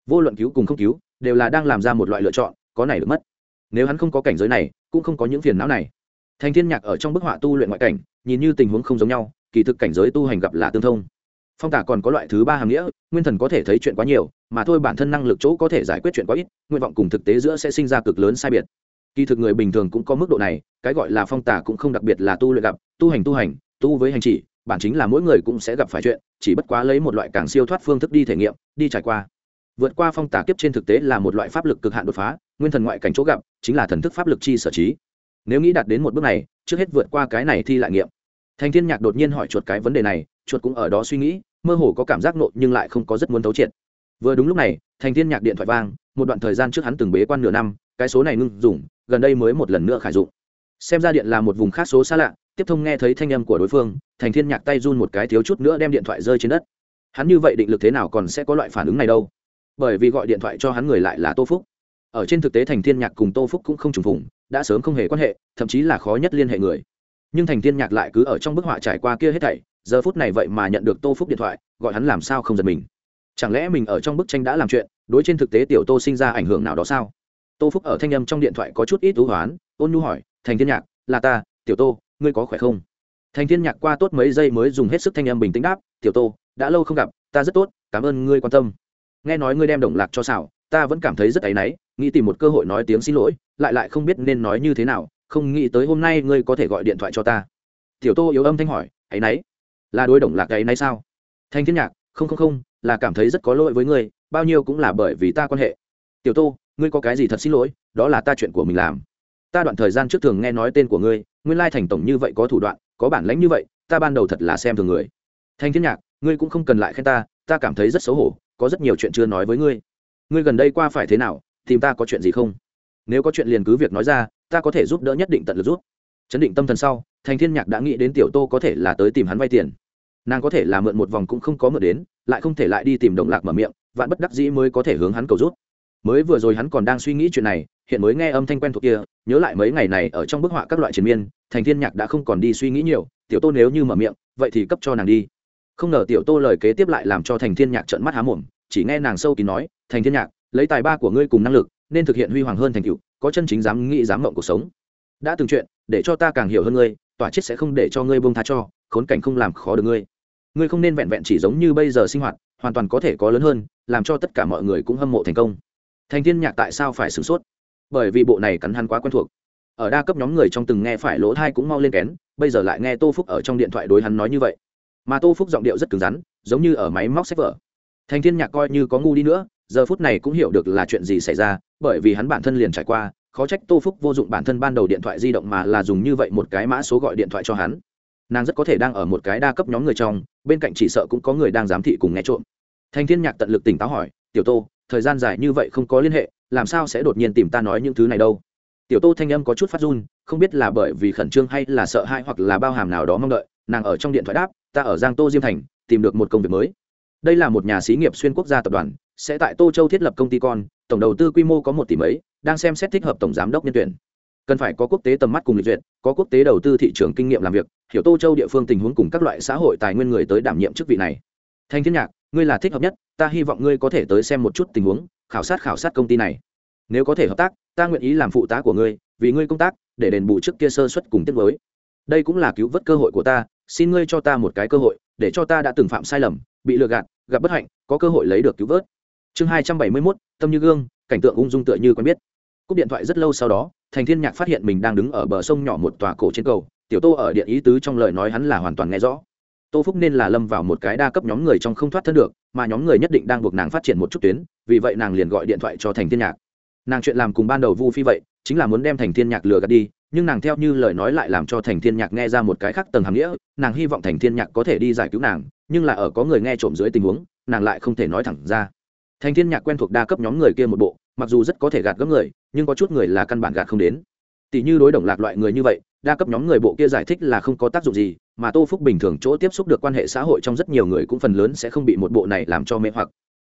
Vô luận cứu cùng không cứu, đều là đang làm ra một loại lựa chọn, có này được mất. Nếu hắn không có cảnh giới này, cũng không có những phiền não này. Thành thiên nhạc ở trong bức họa tu luyện ngoại cảnh, nhìn như tình huống không giống nhau kỳ thực cảnh giới tu hành gặp là tương thông. Phong tả còn có loại thứ ba hàm nghĩa, nguyên thần có thể thấy chuyện quá nhiều, mà thôi bản thân năng lực chỗ có thể giải quyết chuyện quá ít, nguyện vọng cùng thực tế giữa sẽ sinh ra cực lớn sai biệt. Kỳ thực người bình thường cũng có mức độ này, cái gọi là phong tả cũng không đặc biệt là tu luyện gặp, tu hành tu hành, tu với hành chỉ, bản chính là mỗi người cũng sẽ gặp phải chuyện, chỉ bất quá lấy một loại càng siêu thoát phương thức đi thể nghiệm, đi trải qua. Vượt qua phong tả kiếp trên thực tế là một loại pháp lực cực hạn đột phá, nguyên thần ngoại cảnh chỗ gặp, chính là thần thức pháp lực chi sở trí. Nếu nghĩ đạt đến một bước này, trước hết vượt qua cái này thi lại nghiệm thành thiên nhạc đột nhiên hỏi chuột cái vấn đề này, chuột cũng ở đó suy nghĩ, mơ hồ có cảm giác nộ nhưng lại không có rất muốn thấu triệt. Vừa đúng lúc này, thành thiên nhạc điện thoại vang, một đoạn thời gian trước hắn từng bế quan nửa năm, cái số này ngưng dùng gần đây mới một lần nữa khải dụng. Xem ra điện là một vùng khác số xa lạ, tiếp thông nghe thấy thanh âm của đối phương, thành thiên nhạc tay run một cái thiếu chút nữa đem điện thoại rơi trên đất. Hắn như vậy định lực thế nào còn sẽ có loại phản ứng này đâu? Bởi vì gọi điện thoại cho hắn người lại là tô phúc. Ở trên thực tế thành thiên nhạc cùng tô phúc cũng không trùng phùng, đã sớm không hề quan hệ, thậm chí là khó nhất liên hệ người nhưng thành thiên nhạc lại cứ ở trong bức họa trải qua kia hết thảy, giờ phút này vậy mà nhận được tô phúc điện thoại, gọi hắn làm sao không giật mình. Chẳng lẽ mình ở trong bức tranh đã làm chuyện, đối trên thực tế tiểu tô sinh ra ảnh hưởng nào đó sao? Tô phúc ở thanh âm trong điện thoại có chút ít thú hoán, ôn nhu hỏi, thành thiên nhạc, là ta, tiểu tô, ngươi có khỏe không? Thành thiên nhạc qua tốt mấy giây mới dùng hết sức thanh âm bình tĩnh đáp, tiểu tô, đã lâu không gặp, ta rất tốt, cảm ơn ngươi quan tâm. Nghe nói ngươi đem đồng lạc cho xảo, ta vẫn cảm thấy rất áy náy, nghĩ tìm một cơ hội nói tiếng xin lỗi, lại lại không biết nên nói như thế nào không nghĩ tới hôm nay ngươi có thể gọi điện thoại cho ta. Tiểu tô yếu âm thanh hỏi áy náy là đối đồng lạc áy náy sao? Thanh thiên nhạc, không không không, là cảm thấy rất có lỗi với ngươi, bao nhiêu cũng là bởi vì ta quan hệ. Tiểu tô, ngươi có cái gì thật xin lỗi, đó là ta chuyện của mình làm. Ta đoạn thời gian trước thường nghe nói tên của ngươi, nguyên lai thành tổng như vậy có thủ đoạn, có bản lãnh như vậy, ta ban đầu thật là xem thường người. Thanh thiên nhạc, ngươi cũng không cần lại khen ta ta cảm thấy rất xấu hổ, có rất nhiều chuyện chưa nói với ngươi. Ngươi gần đây qua phải thế nào, tìm ta có chuyện gì không? Nếu có chuyện liền cứ việc nói ra ta có thể giúp đỡ nhất định tận lực giúp. Chấn định tâm thần sau, thành thiên nhạc đã nghĩ đến tiểu tô có thể là tới tìm hắn vay tiền. Nàng có thể là mượn một vòng cũng không có mượn đến, lại không thể lại đi tìm đồng lạc mở miệng, vạn bất đắc dĩ mới có thể hướng hắn cầu rút mới vừa rồi hắn còn đang suy nghĩ chuyện này, hiện mới nghe âm thanh quen thuộc kia, nhớ lại mấy ngày này ở trong bức họa các loại chiến miên, thành thiên nhạc đã không còn đi suy nghĩ nhiều, tiểu tô nếu như mở miệng, vậy thì cấp cho nàng đi. Không ngờ tiểu tô lời kế tiếp lại làm cho thành thiên nhạc trợn mắt há mồm, chỉ nghe nàng sâu kín nói, thành thiên nhạc, lấy tài ba của ngươi cùng năng lực, nên thực hiện huy hoàng hơn thành tựu có chân chính dám nghĩ dám mộng cuộc sống. Đã từng chuyện, để cho ta càng hiểu hơn ngươi, tỏa chết sẽ không để cho ngươi buông tha cho, khốn cảnh không làm khó được ngươi. Ngươi không nên vẹn vẹn chỉ giống như bây giờ sinh hoạt, hoàn toàn có thể có lớn hơn, làm cho tất cả mọi người cũng hâm mộ thành công. Thành thiên nhạc tại sao phải sửng sốt? Bởi vì bộ này cắn hắn quá quen thuộc. Ở đa cấp nhóm người trong từng nghe phải lỗ thai cũng mau lên kén, bây giờ lại nghe tô phúc ở trong điện thoại đối hắn nói như vậy. Mà tô phúc giọng điệu rất cứng rắn, giống như ở máy móc sách vở. Thành thiên nhạc coi như có ngu đi nữa giờ phút này cũng hiểu được là chuyện gì xảy ra, bởi vì hắn bản thân liền trải qua, khó trách tô phúc vô dụng bản thân ban đầu điện thoại di động mà là dùng như vậy một cái mã số gọi điện thoại cho hắn. Nàng rất có thể đang ở một cái đa cấp nhóm người trong, bên cạnh chỉ sợ cũng có người đang giám thị cùng nghe trộm. Thanh thiên nhạc tận lực tỉnh táo hỏi, tiểu tô, thời gian dài như vậy không có liên hệ, làm sao sẽ đột nhiên tìm ta nói những thứ này đâu? Tiểu tô thanh âm có chút phát run, không biết là bởi vì khẩn trương hay là sợ hãi hoặc là bao hàm nào đó mong đợi, nàng ở trong điện thoại đáp, ta ở giang tô diêm thành, tìm được một công việc mới. Đây là một nhà xí nghiệp xuyên quốc gia tập đoàn sẽ tại tô châu thiết lập công ty con, tổng đầu tư quy mô có một tỷ mấy, đang xem xét thích hợp tổng giám đốc nhân tuyển. Cần phải có quốc tế tầm mắt cùng lịch duyệt, có quốc tế đầu tư thị trường kinh nghiệm làm việc, hiểu tô châu địa phương tình huống cùng các loại xã hội tài nguyên người tới đảm nhiệm chức vị này. Thanh thiên nhạc, ngươi là thích hợp nhất, ta hy vọng ngươi có thể tới xem một chút tình huống, khảo sát khảo sát công ty này. Nếu có thể hợp tác, ta nguyện ý làm phụ tá của ngươi, vì ngươi công tác, để đền bù trước kia sơ xuất cùng tiết mới. Đây cũng là cứu vớt cơ hội của ta, xin ngươi cho ta một cái cơ hội, để cho ta đã từng phạm sai lầm, bị lừa gạt, gặp bất hạnh, có cơ hội lấy được cứu vớt chương hai trăm bảy mươi mốt, tâm như gương, cảnh tượng ung dung tựa như quen biết. Cúp điện thoại rất lâu sau đó, thành thiên nhạc phát hiện mình đang đứng ở bờ sông nhỏ một tòa cổ trên cầu. Tiểu tô ở điện ý tứ trong lời nói hắn là hoàn toàn nghe rõ. Tô phúc nên là lâm vào một cái đa cấp nhóm người trong không thoát thân được, mà nhóm người nhất định đang buộc nàng phát triển một chút tuyến, vì vậy nàng liền gọi điện thoại cho thành thiên nhạc. Nàng chuyện làm cùng ban đầu vu phi vậy, chính là muốn đem thành thiên nhạc lừa gạt đi, nhưng nàng theo như lời nói lại làm cho thành thiên nhạc nghe ra một cái khác tầng hàm nghĩa, nàng hy vọng thành thiên nhạc có thể đi giải cứu nàng, nhưng là ở có người nghe trộm dưới tình huống, nàng lại không thể nói thẳng ra thành thiên nhạc quen thuộc đa cấp nhóm người kia một bộ, mặc dù rất có thể gạt gấp người, nhưng có chút người là căn bản gạt không đến. Tỷ như đối đồng lạc loại người như vậy, đa cấp nhóm người bộ kia giải thích là không có tác dụng gì, mà tô phúc bình thường chỗ tiếp xúc được quan hệ xã hội trong rất nhiều người cũng phần lớn sẽ không bị một bộ này làm cho mê hoặc.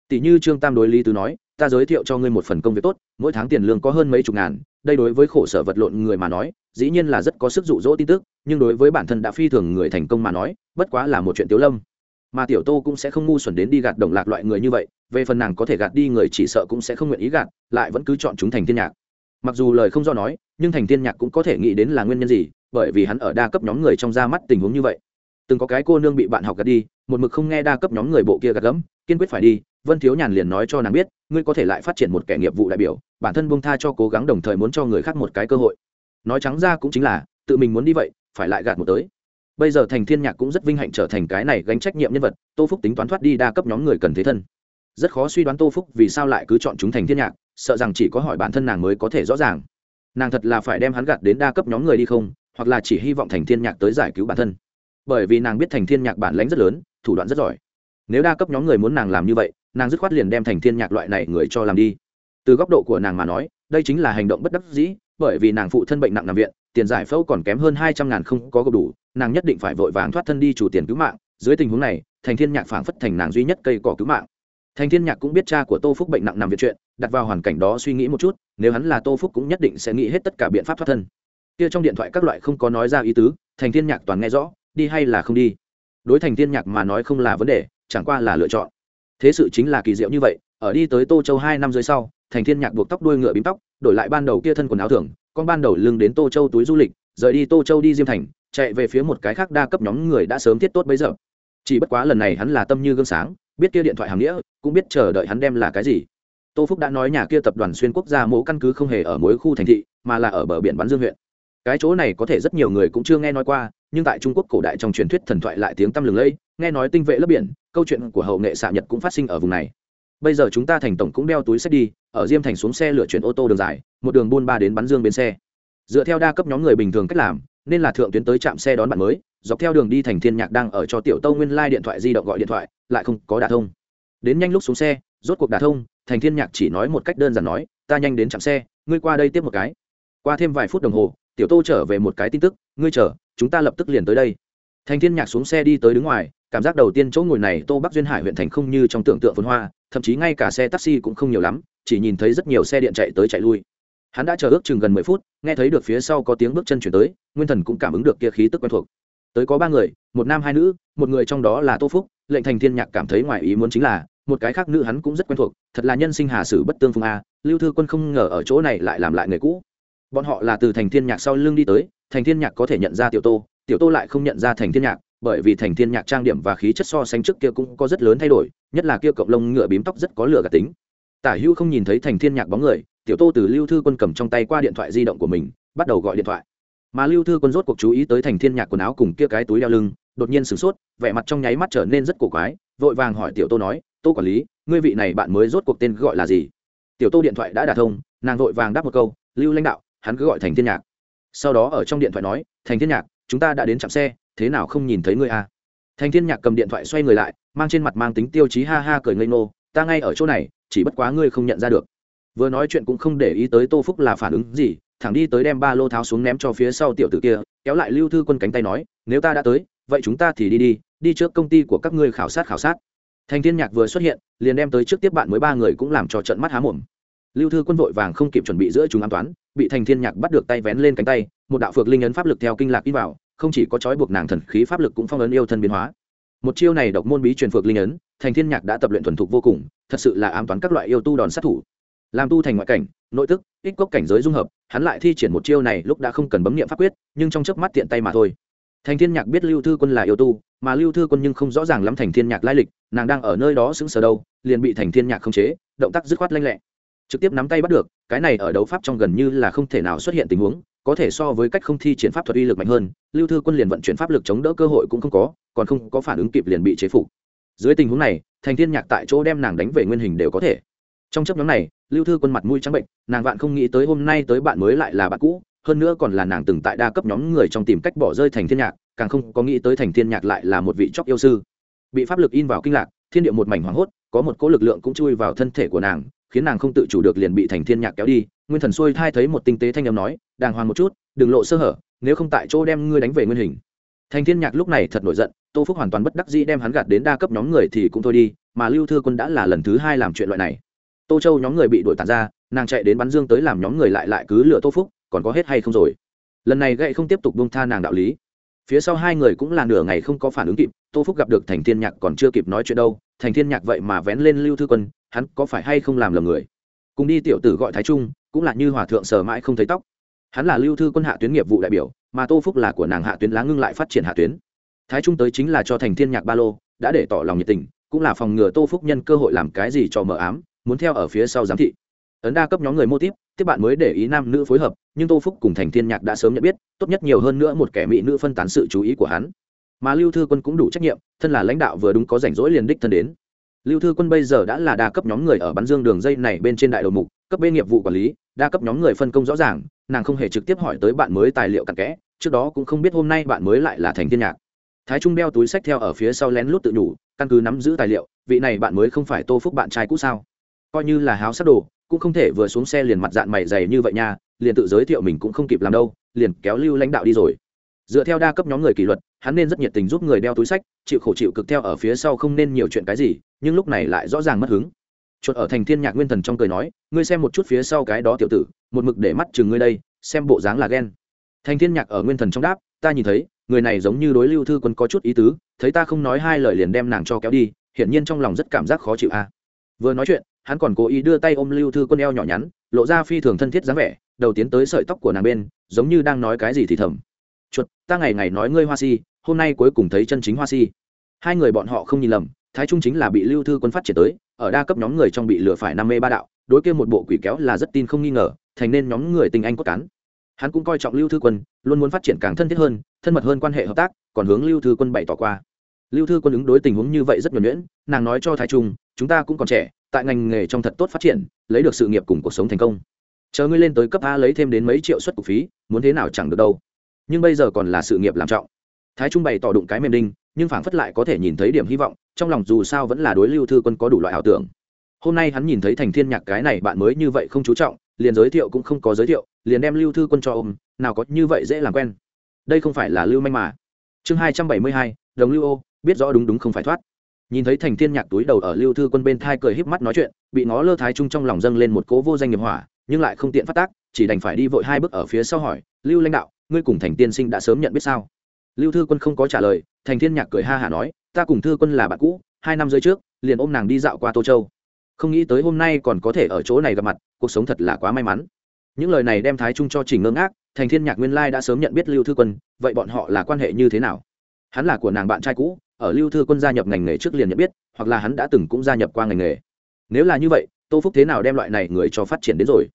Tỷ như trương tam đối lý tứ nói, ta giới thiệu cho ngươi một phần công việc tốt, mỗi tháng tiền lương có hơn mấy chục ngàn, đây đối với khổ sở vật lộn người mà nói, dĩ nhiên là rất có sức dụ dỗ tin tức, nhưng đối với bản thân đã phi thường người thành công mà nói, bất quá là một chuyện tiếu lâm mà tiểu tô cũng sẽ không ngu xuẩn đến đi gạt đồng lạc loại người như vậy, về phần nàng có thể gạt đi người chỉ sợ cũng sẽ không nguyện ý gạt, lại vẫn cứ chọn chúng thành thiên nhạc. Mặc dù lời không do nói, nhưng thành thiên nhạc cũng có thể nghĩ đến là nguyên nhân gì, bởi vì hắn ở đa cấp nhóm người trong ra mắt tình huống như vậy. Từng có cái cô nương bị bạn học gạt đi, một mực không nghe đa cấp nhóm người bộ kia gạt gẫm, kiên quyết phải đi, vân thiếu nhàn liền nói cho nàng biết, ngươi có thể lại phát triển một kẻ nghiệp vụ đại biểu, bản thân buông tha cho cố gắng đồng thời muốn cho người khác một cái cơ hội. Nói trắng ra cũng chính là, tự mình muốn đi vậy, phải lại gạt một tới bây giờ thành thiên nhạc cũng rất vinh hạnh trở thành cái này gánh trách nhiệm nhân vật, tô phúc tính toán thoát đi đa cấp nhóm người cần thế thân. Rất khó suy đoán tô phúc vì sao lại cứ chọn chúng thành thiên nhạc, sợ rằng chỉ có hỏi bản thân nàng mới có thể rõ ràng. Nàng thật là phải đem hắn gạt đến đa cấp nhóm người đi không, hoặc là chỉ hy vọng thành thiên nhạc tới giải cứu bản thân. Bởi vì nàng biết thành thiên nhạc bản lãnh rất lớn, thủ đoạn rất giỏi. Nếu đa cấp nhóm người muốn nàng làm như vậy, nàng dứt khoát liền đem thành thiên nhạc loại này người cho làm đi. Từ góc độ của nàng mà nói, đây chính là hành động bất đắc dĩ bởi vì nàng phụ thân bệnh nặng nằm viện, tiền giải phẫu còn kém hơn hai trăm ngàn không có gộp đủ, nàng nhất định phải vội vàng thoát thân đi chủ tiền cứu mạng. Dưới tình huống này, thành thiên nhạc phảng phất thành nàng duy nhất cây cỏ cứu mạng. Thành thiên nhạc cũng biết cha của tô phúc bệnh nặng nằm viện chuyện, đặt vào hoàn cảnh đó suy nghĩ một chút, nếu hắn là tô phúc cũng nhất định sẽ nghĩ hết tất cả biện pháp thoát thân. Kia trong điện thoại các loại không có nói ra ý tứ, thành thiên nhạc toàn nghe rõ, đi hay là không đi. Đối thành thiên nhạc mà nói không là vấn đề, chẳng qua là lựa chọn. Thế sự chính là kỳ diệu như vậy, ở đi tới tô châu hai năm dưới sau thành thiên nhạc buộc tóc đuôi ngựa bím tóc, đổi lại ban đầu kia thân quần áo thường, con ban đầu lưng đến tô châu túi du lịch, rời đi tô châu đi diêm thành, chạy về phía một cái khác đa cấp nhóm người đã sớm thiết tốt bấy giờ. Chỉ bất quá lần này hắn là tâm như gương sáng, biết kia điện thoại hàm nghĩa, cũng biết chờ đợi hắn đem là cái gì. Tô phúc đã nói nhà kia tập đoàn xuyên quốc gia mẫu căn cứ không hề ở mỗi khu thành thị, mà là ở bờ biển bắn dương huyện. Cái chỗ này có thể rất nhiều người cũng chưa nghe nói qua, nhưng tại trung quốc cổ đại trong truyền thuyết thần thoại lại tiếng tăm lừng lẫy, nghe nói tinh vệ lớp biển, câu chuyện của hậu nghệ xạ nhật cũng phát sinh ở vùng này bây giờ chúng ta thành tổng cũng đeo túi sách đi, ở diêm thành xuống xe lựa chuyển ô tô đường dài, một đường buôn ba đến bắn dương bến xe. Dựa theo đa cấp nhóm người bình thường cách làm, nên là thượng tuyến tới trạm xe đón bạn mới, dọc theo đường đi thành thiên nhạc đang ở cho tiểu tâu nguyên lai điện thoại di động gọi điện thoại, lại không có đả thông. Đến nhanh lúc xuống xe, rốt cuộc đả thông, thành thiên nhạc chỉ nói một cách đơn giản nói, ta nhanh đến trạm xe, ngươi qua đây tiếp một cái. Qua thêm vài phút đồng hồ, tiểu tô trở về một cái tin tức, ngươi chờ, chúng ta lập tức liền tới đây. Thành thiên nhạc xuống xe đi tới đứng ngoài, cảm giác đầu tiên chỗ ngồi này tô bắc duyên hải huyện thành không như trong tưởng tượng phồn hoa thậm chí ngay cả xe taxi cũng không nhiều lắm, chỉ nhìn thấy rất nhiều xe điện chạy tới chạy lui. Hắn đã chờ ước chừng gần mười phút, nghe thấy được phía sau có tiếng bước chân chuyển tới, nguyên thần cũng cảm ứng được kia khí tức quen thuộc. Tới có ba người, một nam hai nữ, một người trong đó là tô phúc, lệnh thành thiên nhạc cảm thấy ngoài ý muốn chính là, một cái khác nữ hắn cũng rất quen thuộc, thật là nhân sinh hà sử bất tương phương a, lưu thư quân không ngờ ở chỗ này lại làm lại người cũ. Bọn họ là từ thành thiên nhạc sau lưng đi tới, thành thiên nhạc có thể nhận ra tiểu tô tiểu tô lại không nhận ra thành thiên nhạc bởi vì thành thiên nhạc trang điểm và khí chất so sánh trước kia cũng có rất lớn thay đổi, nhất là kia cộng lông ngựa bím tóc rất có lửa gạt tính. Tả hữu không nhìn thấy thành thiên nhạc bóng người, tiểu tô từ lưu thư quân cầm trong tay qua điện thoại di động của mình, bắt đầu gọi điện thoại. Mà lưu thư quân rốt cuộc chú ý tới thành thiên nhạc quần áo cùng kia cái túi đeo lưng, đột nhiên sửng sốt, vẻ mặt trong nháy mắt trở nên rất cổ quái, vội vàng hỏi tiểu tô nói, tô quản lý, ngươi vị này bạn mới rốt cuộc tên gọi là gì? Tiểu tô điện thoại đã đả thông, nàng vội vàng đáp một câu, lưu lãnh đạo, hắn cứ gọi thành thiên nhạc. Sau đó ở trong điện thoại nói, thành thiên nhạc, chúng ta đã đến trạm xe thế nào không nhìn thấy ngươi à? Thành thiên nhạc cầm điện thoại xoay người lại, mang trên mặt mang tính tiêu chí ha ha cười ngây ngô, ta ngay ở chỗ này, chỉ bất quá ngươi không nhận ra được. Vừa nói chuyện cũng không để ý tới tô phúc là phản ứng gì, thẳng đi tới đem ba lô tháo xuống ném cho phía sau tiểu tử kia, kéo lại lưu thư quân cánh tay nói, nếu ta đã tới, vậy chúng ta thì đi đi đi trước công ty của các ngươi khảo sát khảo sát. Thành thiên nhạc vừa xuất hiện, liền đem tới trước tiếp bạn mới ba người cũng làm cho trận mắt há mồm. Lưu thư quân vội vàng không kịp chuẩn bị giữa chúng an toán, bị thành thiên nhạc bắt được tay vén lên cánh tay, một đạo phược linh ấn pháp lực theo kinh lạc in vào không chỉ có trói buộc nàng thần khí pháp lực cũng phong ấn yêu thân biến hóa. Một chiêu này độc môn bí truyền phược linh ấn, thành thiên nhạc đã tập luyện thuần thục vô cùng, thật sự là ám toán các loại yêu tu đòn sát thủ. Làm tu thành ngoại cảnh, nội tức, ích cốc cảnh giới dung hợp, hắn lại thi triển một chiêu này lúc đã không cần bấm niệm pháp quyết, nhưng trong chớp mắt tiện tay mà thôi. Thành thiên nhạc biết lưu thư quân là yêu tu, mà lưu thư quân nhưng không rõ ràng lắm thành thiên nhạc lai lịch, nàng đang ở nơi đó sững sờ đâu, liền bị thành thiên nhạc khống chế, động tác dứt khoát lanh lẹ. Trực tiếp nắm tay bắt được, cái này ở đấu pháp trong gần như là không thể nào xuất hiện tình huống có thể so với cách không thi triển pháp thuật uy lực mạnh hơn, lưu thư quân liền vận chuyển pháp lực chống đỡ cơ hội cũng không có, còn không có phản ứng kịp liền bị chế phục. Dưới tình huống này, thành thiên nhạc tại chỗ đem nàng đánh về nguyên hình đều có thể. Trong chấp nhóm này, lưu thư quân mặt mũi trắng bệnh, nàng vạn không nghĩ tới hôm nay tới bạn mới lại là bạn cũ, hơn nữa còn là nàng từng tại đa cấp nhóm người trong tìm cách bỏ rơi thành thiên nhạc, càng không có nghĩ tới thành thiên nhạc lại là một vị chóc yêu sư. Bị pháp lực in vào kinh lạc, thiên địa một mảnh hoảng hốt, có một cỗ lực lượng cũng chui vào thân thể của nàng, khiến nàng không tự chủ được liền bị thành thiên nhạc kéo đi. Nguyên thần xuôi thai thấy một tinh tế thanh âm nói đàng hoàng một chút, đừng lộ sơ hở, nếu không tại chỗ đem ngươi đánh về nguyên hình. Thành thiên nhạc lúc này thật nổi giận, tô phúc hoàn toàn bất đắc dĩ đem hắn gạt đến đa cấp nhóm người thì cũng thôi đi, mà lưu thư quân đã là lần thứ hai làm chuyện loại này. Tô châu nhóm người bị đuổi tàn ra, nàng chạy đến bắn dương tới làm nhóm người lại lại cứ lựa tô phúc, còn có hết hay không rồi? Lần này gậy không tiếp tục buông tha nàng đạo lý. Phía sau hai người cũng là nửa ngày không có phản ứng kịp, tô phúc gặp được thành thiên nhạc còn chưa kịp nói chuyện đâu, thành thiên nhạc vậy mà vén lên lưu thư quân, hắn có phải hay không làm lầm người? Cùng đi tiểu tử gọi thái trung, cũng là như hòa thượng sờ mãi không thấy tóc hắn là lưu thư quân hạ tuyến nghiệp vụ đại biểu, mà tô phúc là của nàng hạ tuyến lá ngưng lại phát triển hạ tuyến. Thái trung tới chính là cho thành thiên nhạc ba lô, đã để tỏ lòng nhiệt tình, cũng là phòng ngừa tô phúc nhân cơ hội làm cái gì cho mờ ám, muốn theo ở phía sau giám thị. Ấn đa cấp nhóm người mô tiếp tiếp bạn mới để ý nam nữ phối hợp, nhưng tô phúc cùng thành thiên nhạc đã sớm nhận biết, tốt nhất nhiều hơn nữa một kẻ mỹ nữ phân tán sự chú ý của hắn. Mà lưu thư quân cũng đủ trách nhiệm, thân là lãnh đạo vừa đúng có rảnh rỗi liền đích thân đến. Lưu thư quân bây giờ đã là đa cấp nhóm người ở bắn dương đường dây này bên trên đại đầu mục, cấp bên nghiệp vụ quản lý đa cấp nhóm người phân công rõ ràng, nàng không hề trực tiếp hỏi tới bạn mới tài liệu cặn kẽ, trước đó cũng không biết hôm nay bạn mới lại là thành thiên nhạc. Thái trung đeo túi sách theo ở phía sau lén lút tự nhủ, căn cứ nắm giữ tài liệu, vị này bạn mới không phải tô phúc bạn trai cũ sao? Coi như là háo sắc đồ, cũng không thể vừa xuống xe liền mặt dạng mày dày như vậy nha, liền tự giới thiệu mình cũng không kịp làm đâu, liền kéo lưu lãnh đạo đi rồi. Dựa theo đa cấp nhóm người kỷ luật, hắn nên rất nhiệt tình giúp người đeo túi sách, chịu khổ chịu cực theo ở phía sau không nên nhiều chuyện cái gì, nhưng lúc này lại rõ ràng mất hứng chuột ở thành thiên nhạc nguyên thần trong cười nói, ngươi xem một chút phía sau cái đó tiểu tử, một mực để mắt chừng ngươi đây, xem bộ dáng là ghen. Thành thiên nhạc ở nguyên thần trong đáp, ta nhìn thấy, người này giống như đối lưu thư quân có chút ý tứ, thấy ta không nói hai lời liền đem nàng cho kéo đi, hiển nhiên trong lòng rất cảm giác khó chịu a. Vừa nói chuyện, hắn còn cố ý đưa tay ôm lưu thư quân eo nhỏ nhắn, lộ ra phi thường thân thiết dáng vẻ, đầu tiến tới sợi tóc của nàng bên, giống như đang nói cái gì thì thầm. Chuột, ta ngày ngày nói ngươi hoa si, hôm nay cuối cùng thấy chân chính hoa si. Hai người bọn họ không nhìn lầm thái trung chính là bị lưu thư quân phát triển tới, ở đa cấp nhóm người trong bị lừa phải năm mê ba đạo, đối kia một bộ quỷ kéo là rất tin không nghi ngờ, thành nên nhóm người tình anh cốt cán. Hắn cũng coi trọng lưu thư quân, luôn muốn phát triển càng thân thiết hơn, thân mật hơn quan hệ hợp tác, còn hướng lưu thư quân bày tỏ qua. Lưu thư quân ứng đối tình huống như vậy rất nhuẩn nhuyễn, nàng nói cho thái trung, chúng ta cũng còn trẻ, tại ngành nghề trong thật tốt phát triển, lấy được sự nghiệp cùng cuộc sống thành công. Chờ ngươi lên tới cấp a lấy thêm đến mấy triệu suất cục phí, muốn thế nào chẳng được đâu. Nhưng bây giờ còn là sự nghiệp làm trọng. Thái trung bày tỏ đụng cái mềm đinh nhưng phảng phất lại có thể nhìn thấy điểm hy vọng, trong lòng dù sao vẫn là đối lưu thư quân có đủ loại ảo tưởng. Hôm nay hắn nhìn thấy thành thiên nhạc cái này bạn mới như vậy không chú trọng, liền giới thiệu cũng không có giới thiệu, liền đem lưu thư quân cho ôm, nào có như vậy dễ làm quen. Đây không phải là lưu manh mà. Chương hai trăm bảy mươi hai, đồng lưu ô, biết rõ đúng đúng không phải thoát. Nhìn thấy thành thiên nhạc túi đầu ở lưu thư quân bên thai cười híp mắt nói chuyện, bị ngó lơ thái trung trong lòng dâng lên một cố vô danh nghiệp hỏa, nhưng lại không tiện phát tác, chỉ đành phải đi vội hai bước ở phía sau hỏi, lưu lãnh đạo, ngươi cùng thành tiên sinh đã sớm nhận biết sao? Lưu thư quân không có trả lời, thành thiên nhạc cười ha hả nói, ta cùng thư quân là bạn cũ, hai năm rưỡi trước, liền ôm nàng đi dạo qua tô châu. Không nghĩ tới hôm nay còn có thể ở chỗ này gặp mặt, cuộc sống thật là quá may mắn. Những lời này đem thái trung cho trình ngưng ác thành thiên nhạc nguyên lai đã sớm nhận biết lưu thư quân, vậy bọn họ là quan hệ như thế nào? Hắn là của nàng bạn trai cũ, ở lưu thư quân gia nhập ngành nghề trước liền nhận biết, hoặc là hắn đã từng cũng gia nhập qua ngành nghề. Nếu là như vậy, tô phúc thế nào đem loại này người cho phát triển đến rồi?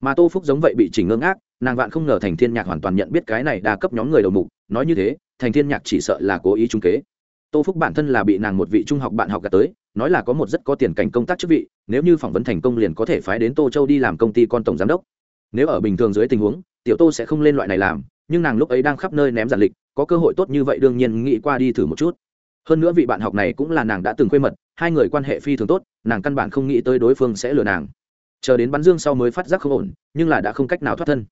Mà tô phúc giống vậy bị chỉnh ngưng ác nàng vạn không ngờ thành thiên nhạc hoàn toàn nhận biết cái này đa cấp nhóm người đầu mục, nói như thế thành thiên nhạc chỉ sợ là cố ý trung kế. Tô phúc bản thân là bị nàng một vị trung học bạn học gạt tới, nói là có một rất có tiền cảnh công tác chức vị, nếu như phỏng vấn thành công liền có thể phái đến tô châu đi làm công ty con tổng giám đốc. Nếu ở bình thường dưới tình huống, tiểu tô sẽ không lên loại này làm, nhưng nàng lúc ấy đang khắp nơi ném giản lịch, có cơ hội tốt như vậy đương nhiên nghĩ qua đi thử một chút. Hơn nữa vị bạn học này cũng là nàng đã từng quê mật, hai người quan hệ phi thường tốt, nàng căn bản không nghĩ tới đối phương sẽ lừa nàng. Chờ đến bắn dương sau mới phát giác không ổn, nhưng là đã không cách nào thoát thân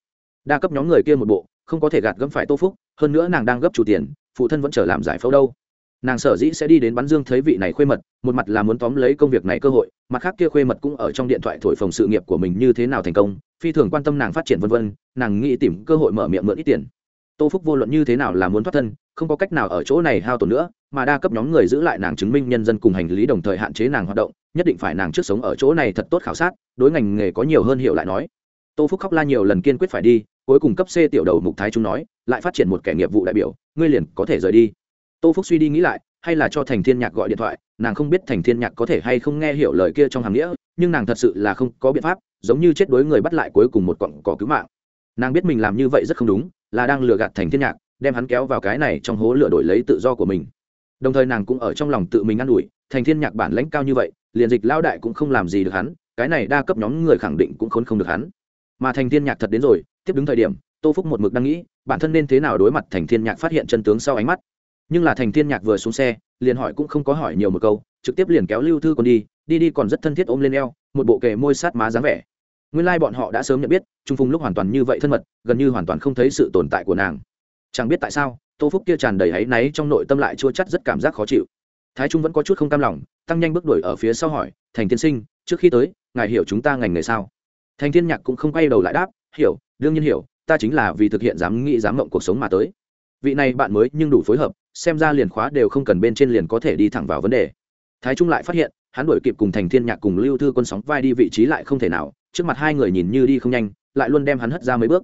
đa cấp nhóm người kia một bộ, không có thể gạt gẫm phải tô phúc, hơn nữa nàng đang gấp chủ tiền, phụ thân vẫn chờ làm giải phẫu đâu. Nàng sở dĩ sẽ đi đến bắn dương thấy vị này khuê mật, một mặt là muốn tóm lấy công việc này cơ hội, mặt khác kia khuê mật cũng ở trong điện thoại thổi phồng sự nghiệp của mình như thế nào thành công, phi thường quan tâm nàng phát triển vân vân, nàng nghĩ tìm cơ hội mở miệng mượn ít tiền. Tô phúc vô luận như thế nào là muốn thoát thân, không có cách nào ở chỗ này hao tổn nữa, mà đa cấp nhóm người giữ lại nàng chứng minh nhân dân cùng hành lý đồng thời hạn chế nàng hoạt động, nhất định phải nàng trước sống ở chỗ này thật tốt khảo sát, đối ngành nghề có nhiều hơn hiệu lại nói tô phúc khóc la nhiều lần kiên quyết phải đi, cuối cùng cấp c tiểu đầu mục thái trung nói, lại phát triển một kẻ nghiệp vụ đại biểu, ngươi liền có thể rời đi. Tô phúc suy đi nghĩ lại, hay là cho thành thiên nhạc gọi điện thoại, nàng không biết thành thiên nhạc có thể hay không nghe hiểu lời kia trong hàng nghĩa, nhưng nàng thật sự là không có biện pháp, giống như chết đối người bắt lại cuối cùng một cọng cỏ cứu mạng. Nàng biết mình làm như vậy rất không đúng, là đang lừa gạt thành thiên nhạc, đem hắn kéo vào cái này trong hố lửa đổi lấy tự do của mình. Đồng thời nàng cũng ở trong lòng tự mình ă n ủi, thành thiên nhạc bản lãnh cao như vậy, liền dịch lao đại cũng không làm gì được hắn, cái này đa cấp nhóm người khẳng định cũng khốn không được hắn mà thành thiên nhạc thật đến rồi, tiếp đứng thời điểm, tô phúc một mực đang nghĩ, bản thân nên thế nào đối mặt thành thiên nhạc phát hiện chân tướng sau ánh mắt. Nhưng là thành thiên nhạc vừa xuống xe, liền hỏi cũng không có hỏi nhiều một câu, trực tiếp liền kéo lưu thư còn đi đi đi còn rất thân thiết ôm lên eo, một bộ kề môi sát má dáng vẻ. Nguyên lai bọn họ đã sớm nhận biết, trung phùng lúc hoàn toàn như vậy thân mật, gần như hoàn toàn không thấy sự tồn tại của nàng. Chẳng biết tại sao, tô phúc kia tràn đầy áy náy trong nội tâm lại chua chắt rất cảm giác khó chịu. Thái trung vẫn có chút không cam lòng, tăng nhanh bước đuổi ở phía sau hỏi, thành tiên sinh, trước khi tới, ngài hiểu chúng ta ngành nghề sao? Thành thiên nhạc cũng không quay đầu lại đáp, hiểu, đương nhiên hiểu, ta chính là vì thực hiện dám nghĩ dám mộng cuộc sống mà tới. Vị này bạn mới nhưng đủ phối hợp, xem ra liền khóa đều không cần bên trên liền có thể đi thẳng vào vấn đề. Thái trung lại phát hiện, hắn đuổi kịp cùng thành thiên nhạc cùng lưu thư quân sóng vai đi vị trí lại không thể nào, trước mặt hai người nhìn như đi không nhanh, lại luôn đem hắn hất ra mấy bước.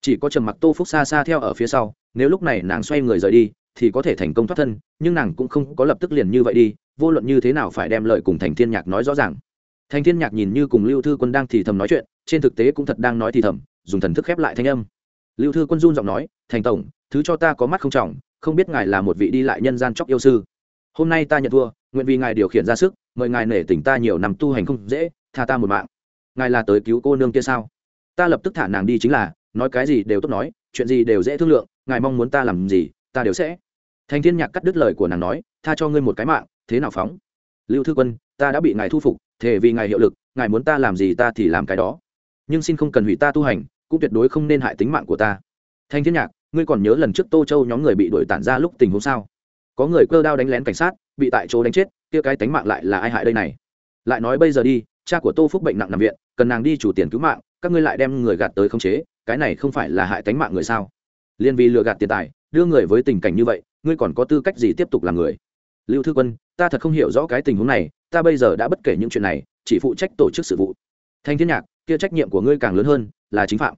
Chỉ có trầm mặc tô phúc xa xa theo ở phía sau, nếu lúc này nàng xoay người rời đi, thì có thể thành công thoát thân, nhưng nàng cũng không có lập tức liền như vậy đi, vô luận như thế nào phải đem lợi cùng thành thiên nhạc nói rõ ràng thành thiên nhạc nhìn như cùng lưu thư quân đang thì thầm nói chuyện, trên thực tế cũng thật đang nói thì thầm, dùng thần thức khép lại thanh âm. Lưu thư quân run giọng nói, thành tổng, thứ cho ta có mắt không trọng, không biết ngài là một vị đi lại nhân gian chóc yêu sư. Hôm nay ta nhận thua, nguyện vì ngài điều khiển ra sức, mời ngài nể tình ta nhiều năm tu hành không dễ, tha ta một mạng. Ngài là tới cứu cô nương kia sao? Ta lập tức thả nàng đi chính là, nói cái gì đều tốt nói, chuyện gì đều dễ thương lượng, ngài mong muốn ta làm gì, ta đều sẽ. Thành thiên nhạc cắt đứt lời của nàng nói, tha cho ngươi một cái mạng, thế nào phóng? Lưu thư quân, ta đã bị ngài thu phục thể vì ngài hiệu lực, ngài muốn ta làm gì ta thì làm cái đó. Nhưng xin không cần hủy ta tu hành, cũng tuyệt đối không nên hại tính mạng của ta. Thanh thiên nhạc, ngươi còn nhớ lần trước tô châu nhóm người bị đuổi tản ra lúc tình huống sao? Có người cơ đao đánh lén cảnh sát, bị tại chỗ đánh chết, kia cái tánh mạng lại là ai hại đây này? Lại nói bây giờ đi, cha của tô phúc bệnh nặng nằm viện, cần nàng đi chủ tiền cứu mạng, các ngươi lại đem người gạt tới không chế, cái này không phải là hại tánh mạng người sao? Liên vì lừa gạt tiền tài, đưa người với tình cảnh như vậy, ngươi còn có tư cách gì tiếp tục làm người? Lưu thư quân, ta thật không hiểu rõ cái tình huống này, ta bây giờ đã bất kể những chuyện này, chỉ phụ trách tổ chức sự vụ. Thanh thiên nhạc, kia trách nhiệm của ngươi càng lớn hơn là chính phạm.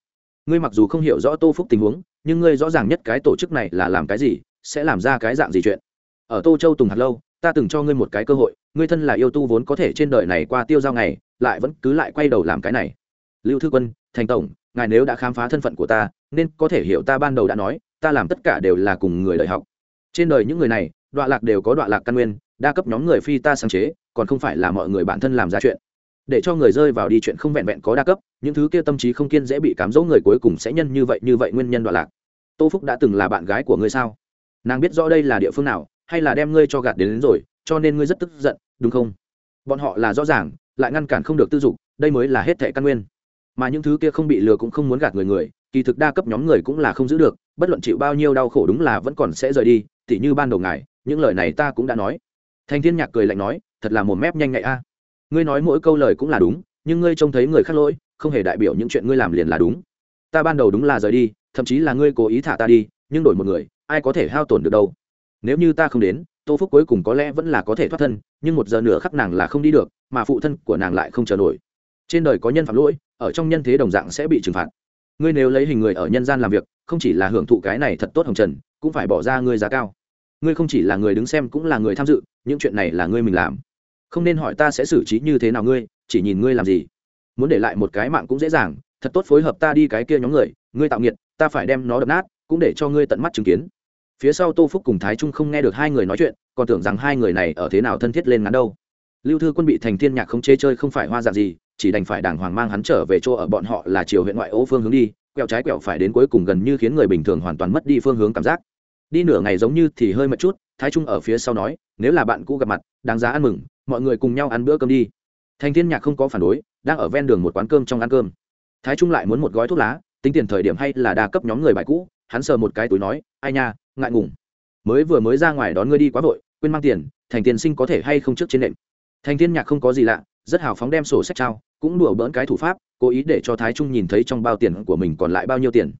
Ngươi mặc dù không hiểu rõ tô phúc tình huống, nhưng ngươi rõ ràng nhất cái tổ chức này là làm cái gì, sẽ làm ra cái dạng gì chuyện. Ở tô châu tùng hạt lâu, ta từng cho ngươi một cái cơ hội, ngươi thân là yêu tu vốn có thể trên đời này qua tiêu giao ngày, lại vẫn cứ lại quay đầu làm cái này. Lưu thư quân, thành tổng, ngài nếu đã khám phá thân phận của ta, nên có thể hiểu ta ban đầu đã nói, ta làm tất cả đều là cùng người đời học. Trên đời những người này đoạn lạc đều có đoạn lạc căn nguyên đa cấp nhóm người phi ta sáng chế còn không phải là mọi người bản thân làm ra chuyện. Để cho người rơi vào đi chuyện không vẹn vẹn có đa cấp những thứ kia tâm trí không kiên dễ bị cám dỗ người cuối cùng sẽ nhân như vậy như vậy nguyên nhân đoạn lạc. Tô phúc đã từng là bạn gái của ngươi sao? Nàng biết rõ đây là địa phương nào hay là đem ngươi cho gạt đến, đến rồi cho nên ngươi rất tức giận đúng không? Bọn họ là rõ ràng lại ngăn cản không được tư dục đây mới là hết thẻ căn nguyên. Mà những thứ kia không bị lừa cũng không muốn gạt người người kỳ thực đa cấp nhóm người cũng là không giữ được bất luận chịu bao nhiêu đau khổ đúng là vẫn còn sẽ rời đi tỉ như ban đầu ngài những lời này ta cũng đã nói. Thành thiên nhạc cười lạnh nói, thật là một mép nhanh nhạy a. Ngươi nói mỗi câu lời cũng là đúng, nhưng ngươi trông thấy người khác lỗi, không hề đại biểu những chuyện ngươi làm liền là đúng. Ta ban đầu đúng là rời đi, thậm chí là ngươi cố ý thả ta đi, nhưng đổi một người, ai có thể hao tổn được đâu. Nếu như ta không đến, tô phúc cuối cùng có lẽ vẫn là có thể thoát thân, nhưng một giờ nửa khắc nàng là không đi được, mà phụ thân của nàng lại không chờ nổi. Trên đời có nhân phạm lỗi, ở trong nhân thế đồng dạng sẽ bị trừng phạt. Ngươi nếu lấy hình người ở nhân gian làm việc, không chỉ là hưởng thụ cái này thật tốt hồng trần, cũng phải bỏ ra ngươi giá cao ngươi không chỉ là người đứng xem cũng là người tham dự, những chuyện này là ngươi mình làm. Không nên hỏi ta sẽ xử trí như thế nào ngươi, chỉ nhìn ngươi làm gì. Muốn để lại một cái mạng cũng dễ dàng, thật tốt phối hợp ta đi cái kia nhóm người, ngươi tạo nghiệt, ta phải đem nó đập nát, cũng để cho ngươi tận mắt chứng kiến. Phía sau tô phúc cùng thái trung không nghe được hai người nói chuyện, còn tưởng rằng hai người này ở thế nào thân thiết lên ngắn đâu. Lưu thư quân bị thành thiên nhạc không chê chơi không phải hoa dạng gì, chỉ đành phải đàng hoàng mang hắn trở về chỗ ở bọn họ là chiều huyện ngoại ô phương hướng đi, quẹo trái quẹo phải đến cuối cùng gần như khiến người bình thường hoàn toàn mất đi phương hướng cảm giác đi nửa ngày giống như thì hơi mệt chút, thái trung ở phía sau nói, nếu là bạn cũ gặp mặt, đáng giá ăn mừng, mọi người cùng nhau ăn bữa cơm đi. Thành thiên nhạc không có phản đối, đang ở ven đường một quán cơm trong ăn cơm. Thái trung lại muốn một gói thuốc lá, tính tiền thời điểm hay là đa cấp nhóm người bài cũ, hắn sờ một cái túi nói, ai nha, ngại ngùng. Mới vừa mới ra ngoài đón ngươi đi quá vội, quên mang tiền, thành tiên sinh có thể hay không trước trên nệm? Thành thiên nhạc không có gì lạ, rất hào phóng đem sổ sách trao, cũng đùa bỡn cái thủ pháp, cố ý để cho thái trung nhìn thấy trong bao tiền của mình còn lại bao nhiêu tiền.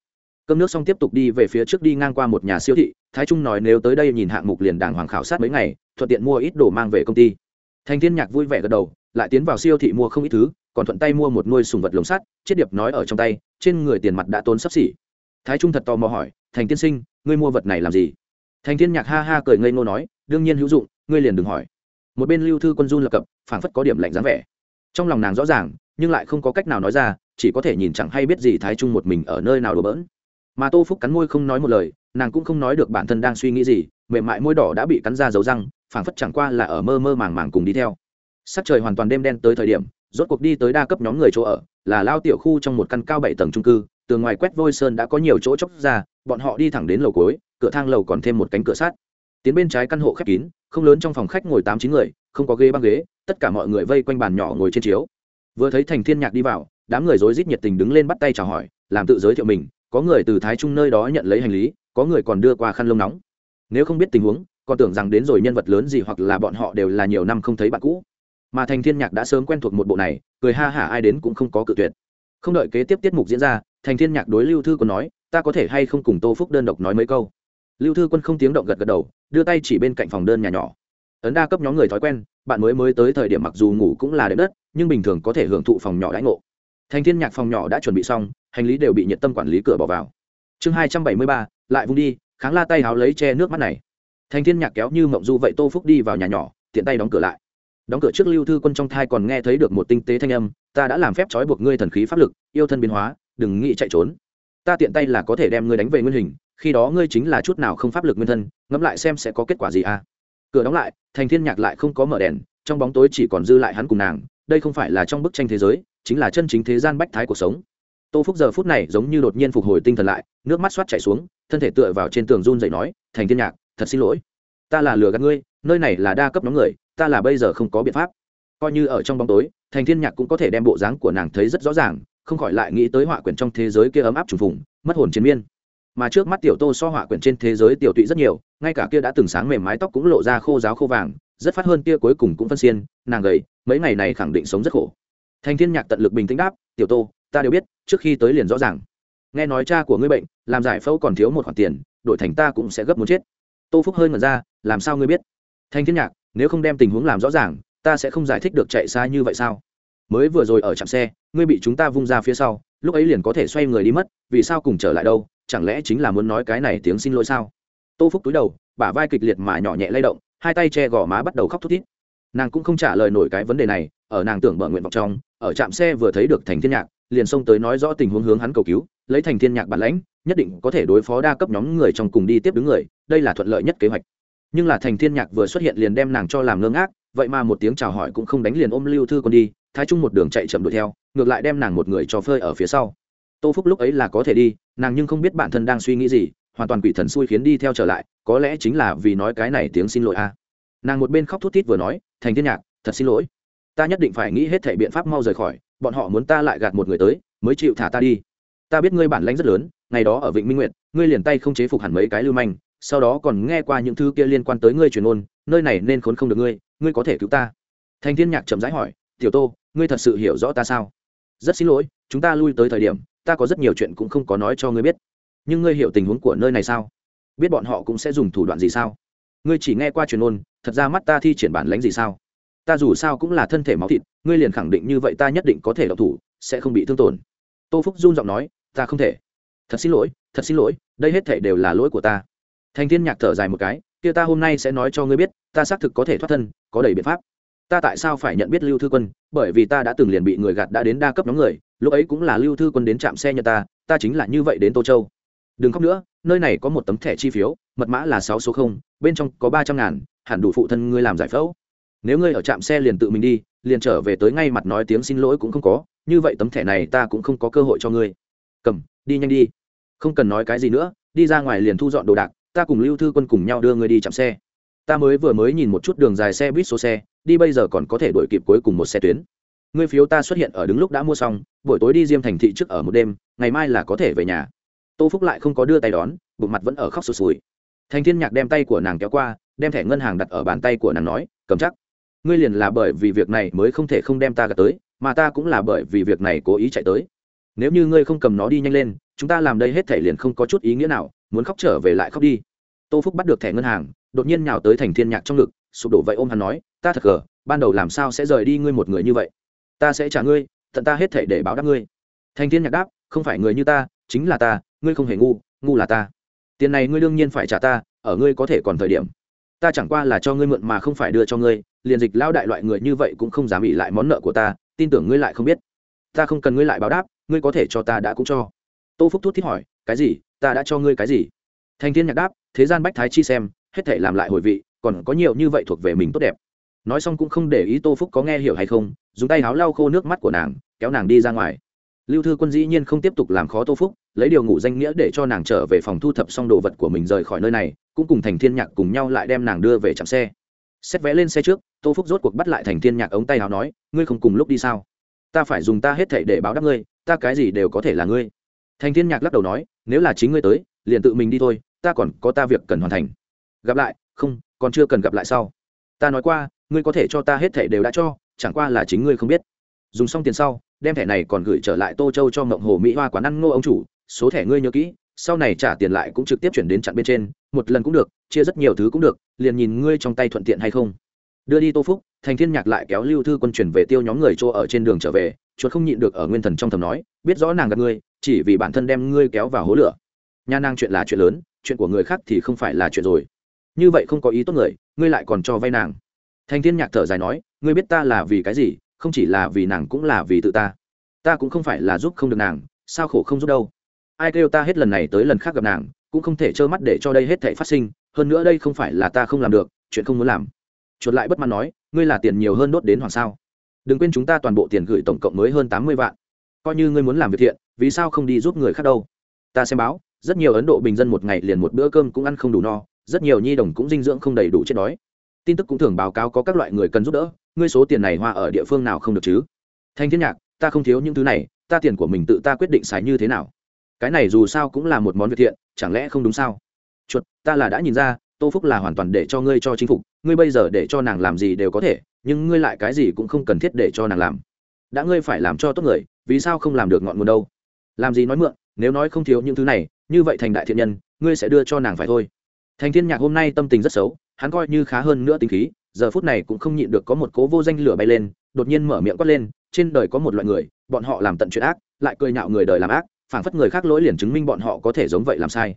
Cơm nước xong tiếp tục đi về phía trước đi ngang qua một nhà siêu thị thái trung nói nếu tới đây nhìn hạng mục liền đàng hoàng khảo sát mấy ngày, thuận tiện mua ít đồ mang về công ty. Thành thiên nhạc vui vẻ gật đầu, lại tiến vào siêu thị mua không ít thứ, còn thuận tay mua một nuôi sùng vật lồng sắt chiết điệp nói ở trong tay, trên người tiền mặt đã tốn sắp xỉ. Thái trung thật tò mò hỏi, thành tiên sinh, ngươi mua vật này làm gì? Thành thiên nhạc ha ha cười ngây ngô nói, đương nhiên hữu dụng, ngươi liền đừng hỏi. Một bên lưu thư quân run lập cập, phảng phất có điểm lạnh dáng vẻ. Trong lòng nàng rõ ràng, nhưng lại không có cách nào nói ra, chỉ có thể nhìn chẳng hay biết gì thái trung một mình ở nơi nào đùa bỡn mà tô phúc cắn môi không nói một lời, nàng cũng không nói được bản thân đang suy nghĩ gì, mềm mại môi đỏ đã bị cắn ra dấu răng, phảng phất chẳng qua là ở mơ mơ màng màng cùng đi theo. Sắc trời hoàn toàn đêm đen tới thời điểm, rốt cuộc đi tới đa cấp nhóm người chỗ ở, là lao tiểu khu trong một căn cao bảy tầng trung cư, từ ngoài quét vôi sơn đã có nhiều chỗ chóc ra, bọn họ đi thẳng đến lầu cuối, cửa thang lầu còn thêm một cánh cửa sắt. Tiến bên trái căn hộ khép kín, không lớn trong phòng khách ngồi tám chín người, không có ghế băng ghế, tất cả mọi người vây quanh bàn nhỏ ngồi trên chiếu. Vừa thấy thành thiên nhạc đi vào, đám người rối rít nhiệt tình đứng lên bắt tay chào hỏi, làm tự giới thiệu mình có người từ thái trung nơi đó nhận lấy hành lý, có người còn đưa qua khăn lông nóng. Nếu không biết tình huống, còn tưởng rằng đến rồi nhân vật lớn gì hoặc là bọn họ đều là nhiều năm không thấy bạn cũ. Mà thành thiên nhạc đã sớm quen thuộc một bộ này, cười ha hả ai đến cũng không có cự tuyệt. Không đợi kế tiếp tiết mục diễn ra, thành thiên nhạc đối lưu thư quân nói, ta có thể hay không cùng tô phúc đơn độc nói mấy câu? Lưu thư quân không tiếng động gật gật đầu, đưa tay chỉ bên cạnh phòng đơn nhà nhỏ. Ấn đa cấp nhóm người thói quen, bạn mới mới tới thời điểm mặc dù ngủ cũng là đệm đất, nhưng bình thường có thể hưởng thụ phòng nhỏ đãi ngộ. Thành thiên nhạc phòng nhỏ đã chuẩn bị xong hành lý đều bị nhiệt tâm quản lý cửa bỏ vào. Chương hai trăm bảy mươi ba, lại vung đi, kháng la tay háo lấy che nước mắt này. Thành thiên nhạc kéo như mộng du vậy tô phúc đi vào nhà nhỏ, tiện tay đóng cửa lại. Đóng cửa trước lưu thư quân trong thai còn nghe thấy được một tinh tế thanh âm, ta đã làm phép trói buộc ngươi thần khí pháp lực, yêu thân biến hóa, đừng nghĩ chạy trốn. Ta tiện tay là có thể đem ngươi đánh về nguyên hình, khi đó ngươi chính là chút nào không pháp lực nguyên thân, ngẫm lại xem sẽ có kết quả gì à. Cửa đóng lại, thành thiên nhạc lại không có mở đèn, trong bóng tối chỉ còn dư lại hắn cùng nàng, đây không phải là trong bức tranh thế giới, chính là chân chính thế gian bách thái cuộc sống tô phúc giờ phút này giống như đột nhiên phục hồi tinh thần lại, nước mắt xoát chảy xuống, thân thể tựa vào trên tường run dậy nói, thành thiên nhạc, thật xin lỗi. Ta là lừa gạt ngươi, nơi này là đa cấp nhóm người, ta là bây giờ không có biện pháp. Coi như ở trong bóng tối, thành thiên nhạc cũng có thể đem bộ dáng của nàng thấy rất rõ ràng, không khỏi lại nghĩ tới họa quyển trong thế giới kia ấm áp trùng phùng, mất hồn chiến miên. Mà trước mắt tiểu tô so họa quyển trên thế giới tiểu tụy rất nhiều, ngay cả kia đã từng sáng mềm mái tóc cũng lộ ra khô giáo khô vàng, rất phát hơn kia cuối cùng cũng phân xiên, nàng gầy, mấy ngày này khẳng định sống rất khổ. Thành thiên nhạc tận lực bình tĩnh đáp, tiểu tô ta đều biết, trước khi tới liền rõ ràng. Nghe nói cha của ngươi bệnh, làm giải phẫu còn thiếu một khoản tiền, đổi thành ta cũng sẽ gấp muốn chết. Tô phúc hơi ngẩn ra, làm sao ngươi biết? Thanh thiên nhạc, nếu không đem tình huống làm rõ ràng, ta sẽ không giải thích được chạy xa như vậy sao? Mới vừa rồi ở trạm xe, ngươi bị chúng ta vung ra phía sau, lúc ấy liền có thể xoay người đi mất, vì sao cùng trở lại đâu? Chẳng lẽ chính là muốn nói cái này tiếng xin lỗi sao? Tô phúc túi đầu, bả vai kịch liệt mà nhỏ nhẹ lay động, hai tay che gò má bắt đầu khóc thút thít. Nàng cũng không trả lời nổi cái vấn đề này, ở nàng tưởng bợ nguyện vọng trong, ở trạm xe vừa thấy được thành thiên nhạc liền xông tới nói rõ tình huống hướng hắn cầu cứu, lấy thành thiên nhạc bản lãnh, nhất định có thể đối phó đa cấp nhóm người trong cùng đi tiếp đứng người, đây là thuận lợi nhất kế hoạch. Nhưng là thành thiên nhạc vừa xuất hiện liền đem nàng cho làm ngơ ngác, vậy mà một tiếng chào hỏi cũng không đánh liền ôm lưu thư con đi, thái trung một đường chạy chậm đuổi theo, ngược lại đem nàng một người cho phơi ở phía sau. Tô phúc lúc ấy là có thể đi, nàng nhưng không biết bản thân đang suy nghĩ gì, hoàn toàn quỷ thần xui khiến đi theo trở lại, có lẽ chính là vì nói cái này tiếng xin lỗi a nàng một bên khóc thút thít vừa nói, thành thiên nhạc, thật xin lỗi. Ta nhất định phải nghĩ hết thể biện pháp mau rời khỏi bọn họ muốn ta lại gạt một người tới, mới chịu thả ta đi. Ta biết ngươi bản lãnh rất lớn, ngày đó ở vịnh minh nguyệt, ngươi liền tay không chế phục hẳn mấy cái lưu manh, sau đó còn nghe qua những thứ kia liên quan tới ngươi truyền ôn, nơi này nên khốn không được ngươi ngươi có thể cứu ta. Thành thiên nhạc chậm rãi hỏi, tiểu tô, ngươi thật sự hiểu rõ ta sao? Rất xin lỗi, chúng ta lui tới thời điểm, ta có rất nhiều chuyện cũng không có nói cho ngươi biết. Nhưng ngươi hiểu tình huống của nơi này sao? Biết bọn họ cũng sẽ dùng thủ đoạn gì sao? Ngươi chỉ nghe qua truyền ôn, thật ra mắt ta thi triển bản lãnh gì sao? Ta dù sao cũng là thân thể máu thịt, ngươi liền khẳng định như vậy ta nhất định có thể độc thủ, sẽ không bị thương tổn. Tô phúc run giọng nói, ta không thể. Thật xin lỗi, thật xin lỗi, đây hết thể đều là lỗi của ta. Thành thiên nhạc thở dài một cái, kia ta hôm nay sẽ nói cho ngươi biết, ta xác thực có thể thoát thân, có đầy biện pháp. Ta tại sao phải nhận biết lưu thư quân? Bởi vì ta đã từng liền bị người gạt đã đến đa cấp nhóm người, lúc ấy cũng là lưu thư quân đến trạm xe nhà ta ta chính là như vậy đến tô châu. Đừng khóc nữa, nơi này có một tấm thẻ chi phiếu, mật mã là sáu số không, bên trong có ba trăm ngàn, hẳn đủ phụ thân ngươi làm giải phẫu nếu ngươi ở trạm xe liền tự mình đi, liền trở về tới ngay mặt nói tiếng xin lỗi cũng không có, như vậy tấm thẻ này ta cũng không có cơ hội cho ngươi. Cầm, đi nhanh đi. Không cần nói cái gì nữa, đi ra ngoài liền thu dọn đồ đạc, ta cùng lưu thư quân cùng nhau đưa ngươi đi chạm xe. Ta mới vừa mới nhìn một chút đường dài xe buýt số xe, đi bây giờ còn có thể đổi kịp cuối cùng một xe tuyến. Ngươi phiếu ta xuất hiện ở đứng lúc đã mua xong, buổi tối đi diêm thành thị trước ở một đêm, ngày mai là có thể về nhà. Tô phúc lại không có đưa tay đón, bụng mặt vẫn ở khóc sụt sùi. Thành thiên nhạc đem tay của nàng kéo qua, đem thẻ ngân hàng đặt ở bàn tay của nàng nói, cầm chắc ngươi liền là bởi vì việc này mới không thể không đem ta gạt tới, mà ta cũng là bởi vì việc này cố ý chạy tới. Nếu như ngươi không cầm nó đi nhanh lên, chúng ta làm đây hết thể liền không có chút ý nghĩa nào, muốn khóc trở về lại khóc đi. Tô phúc bắt được thẻ ngân hàng, đột nhiên nhào tới thành thiên nhạc trong ngực, sụp đổ vậy ôm hắn nói, ta thật gờ, ban đầu làm sao sẽ rời đi ngươi một người như vậy? Ta sẽ trả ngươi, tận ta hết thể để báo đáp ngươi. Thành thiên nhạc đáp, không phải người như ta, chính là ta, ngươi không hề ngu ngu là ta. Tiền này ngươi đương nhiên phải trả ta, ở ngươi có thể còn thời điểm. Ta chẳng qua là cho ngươi mượn mà không phải đưa cho ngươi liền dịch lao đại loại người như vậy cũng không dám bị lại món nợ của ta, tin tưởng ngươi lại không biết. Ta không cần ngươi lại báo đáp, ngươi có thể cho ta đã cũng cho. Tô phúc thút thít hỏi, cái gì? Ta đã cho ngươi cái gì? Thành thiên nhạc đáp, thế gian bách thái chi xem, hết thể làm lại hồi vị, còn có nhiều như vậy thuộc về mình tốt đẹp. Nói xong cũng không để ý tô phúc có nghe hiểu hay không, dùng tay háo lau khô nước mắt của nàng, kéo nàng đi ra ngoài. Lưu thư quân dĩ nhiên không tiếp tục làm khó tô phúc, lấy điều ngủ danh nghĩa để cho nàng trở về phòng thu thập xong đồ vật của mình rời khỏi nơi này, cũng cùng thành thiên nhạc cùng nhau lại đem nàng đưa về trạm xe xét vẽ lên xe trước, tô phúc rốt cuộc bắt lại thành thiên nhạc ống tay nào nói, ngươi không cùng lúc đi sao? Ta phải dùng ta hết thảy để báo đáp ngươi, ta cái gì đều có thể là ngươi. Thành thiên nhạc lắc đầu nói, nếu là chính ngươi tới, liền tự mình đi thôi, ta còn có ta việc cần hoàn thành. Gặp lại, không, còn chưa cần gặp lại sau. Ta nói qua, ngươi có thể cho ta hết thẻ đều đã cho, chẳng qua là chính ngươi không biết. Dùng xong tiền sau, đem thẻ này còn gửi trở lại tô châu cho mộng hồ mỹ hoa quán ăn ngô ông chủ, số thẻ ngươi nhớ kỹ, sau này trả tiền lại cũng trực tiếp chuyển đến chặn bên trên, một lần cũng được, chia rất nhiều thứ cũng được liền nhìn ngươi trong tay thuận tiện hay không. Đưa đi tô phúc, thành thiên nhạc lại kéo lưu thư quân chuyển về tiêu nhóm người chỗ ở trên đường trở về, chuột không nhịn được ở nguyên thần trong thầm nói, biết rõ nàng gặp ngươi, chỉ vì bản thân đem ngươi kéo vào hố lửa. Nha nàng chuyện là chuyện lớn, chuyện của người khác thì không phải là chuyện rồi. Như vậy không có ý tốt người, ngươi lại còn cho vay nàng. Thành thiên nhạc thở dài nói, ngươi biết ta là vì cái gì, không chỉ là vì nàng cũng là vì tự ta. Ta cũng không phải là giúp không được nàng, sao khổ không giúp đâu. Ai kêu ta hết lần này tới lần khác gặp nàng, cũng không thể trơ mắt để cho đây hết thể phát sinh hơn nữa đây không phải là ta không làm được, chuyện không muốn làm. Chuột lại bất mãn nói, ngươi là tiền nhiều hơn đốt đến hoàng sao? Đừng quên chúng ta toàn bộ tiền gửi tổng cộng mới hơn tám mươi vạn. Coi như ngươi muốn làm việc thiện, vì sao không đi giúp người khác đâu? Ta xem báo, rất nhiều ấn độ bình dân một ngày liền một bữa cơm cũng ăn không đủ no, rất nhiều nhi đồng cũng dinh dưỡng không đầy đủ chết đói. Tin tức cũng thường báo cáo có các loại người cần giúp đỡ, ngươi số tiền này hoa ở địa phương nào không được chứ? Thanh thiên nhạc, ta không thiếu những thứ này, ta tiền của mình tự ta quyết định xài như thế nào? Cái này dù sao cũng là một món việc thiện, chẳng lẽ không đúng sao? Chuột, ta là đã nhìn ra, tô phúc là hoàn toàn để cho ngươi cho chính phục, ngươi bây giờ để cho nàng làm gì đều có thể, nhưng ngươi lại cái gì cũng không cần thiết để cho nàng làm. Đã ngươi phải làm cho tốt người, vì sao không làm được ngọn nguồn đâu? Làm gì nói mượn, nếu nói không thiếu những thứ này, như vậy thành đại thiện nhân, ngươi sẽ đưa cho nàng phải thôi. Thành thiên nhạc hôm nay tâm tình rất xấu, hắn coi như khá hơn nữa tính khí, giờ phút này cũng không nhịn được có một cố vô danh lửa bay lên, đột nhiên mở miệng quát lên, trên đời có một loại người, bọn họ làm tận chuyện ác, lại cười nhạo người đời làm ác, phảng phất người khác lỗi liền chứng minh bọn họ có thể giống vậy làm sai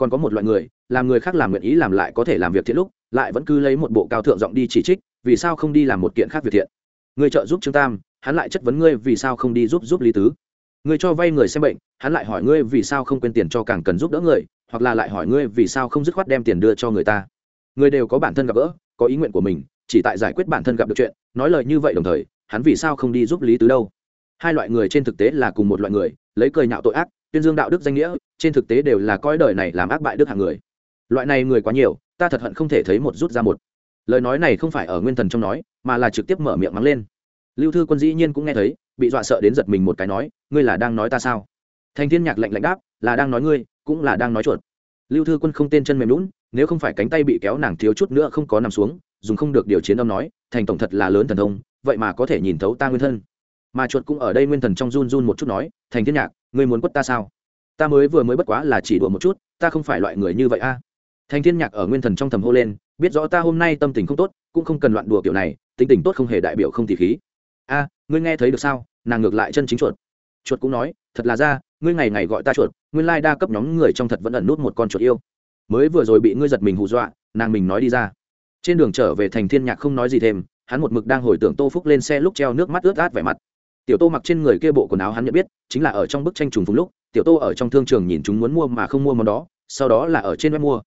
còn có một loại người, làm người khác làm nguyện ý làm lại có thể làm việc thiện lúc, lại vẫn cứ lấy một bộ cao thượng giọng đi chỉ trích, vì sao không đi làm một kiện khác việc thiện? Người trợ giúp trương tam, hắn lại chất vấn ngươi vì sao không đi giúp giúp lý tứ. Người cho vay người xem bệnh, hắn lại hỏi ngươi vì sao không quên tiền cho càng cần giúp đỡ người, hoặc là lại hỏi ngươi vì sao không dứt khoát đem tiền đưa cho người ta. Người đều có bản thân gặp gỡ, có ý nguyện của mình, chỉ tại giải quyết bản thân gặp được chuyện, nói lời như vậy đồng thời, hắn vì sao không đi giúp lý tứ đâu? Hai loại người trên thực tế là cùng một loại người, lấy cười nhạo tội ác tuyên dương đạo đức danh nghĩa, trên thực tế đều là coi đời này làm ác bại đức hạng người. Loại này người quá nhiều, ta thật hận không thể thấy một rút ra một. Lời nói này không phải ở nguyên thần trong nói, mà là trực tiếp mở miệng mắng lên. Lưu thư quân dĩ nhiên cũng nghe thấy, bị dọa sợ đến giật mình một cái nói, ngươi là đang nói ta sao? Thành thiên nhạc lạnh lạnh đáp, là đang nói ngươi, cũng là đang nói chuột. Lưu thư quân không tên chân mềm lún nếu không phải cánh tay bị kéo nàng thiếu chút nữa không có nằm xuống, dùng không được điều chiến âm nói, thành tổng thật là lớn thần thông, vậy mà có thể nhìn thấu ta nguyên thân. Mà chuột cũng ở đây nguyên thần trong run run một chút nói, thành thiên nhạc ngươi muốn quất ta sao? Ta mới vừa mới bất quá là chỉ đùa một chút, ta không phải loại người như vậy a. Thành thiên nhạc ở nguyên thần trong thầm hô lên, biết rõ ta hôm nay tâm tình không tốt, cũng không cần loạn đùa kiểu này, tính tình tốt không hề đại biểu không thì khí. A, ngươi nghe thấy được sao? Nàng ngược lại chân chính chuột. Chuột cũng nói, thật là ra, ngươi ngày ngày gọi ta chuột, nguyên lai đa cấp nhóm người trong thật vẫn ẩn nút một con chuột yêu. Mới vừa rồi bị ngươi giật mình hù dọa, nàng mình nói đi ra. Trên đường trở về thành thiên nhạc không nói gì thêm, hắn một mực đang hồi tưởng tô phúc lên xe lúc treo nước mắt ướt át vẻ mặt tiểu tô mặc trên người kia bộ quần áo hắn nhận biết, chính là ở trong bức tranh trùng phùng lúc, tiểu tô ở trong thương trường nhìn chúng muốn mua mà không mua món đó, sau đó là ở trên web mua.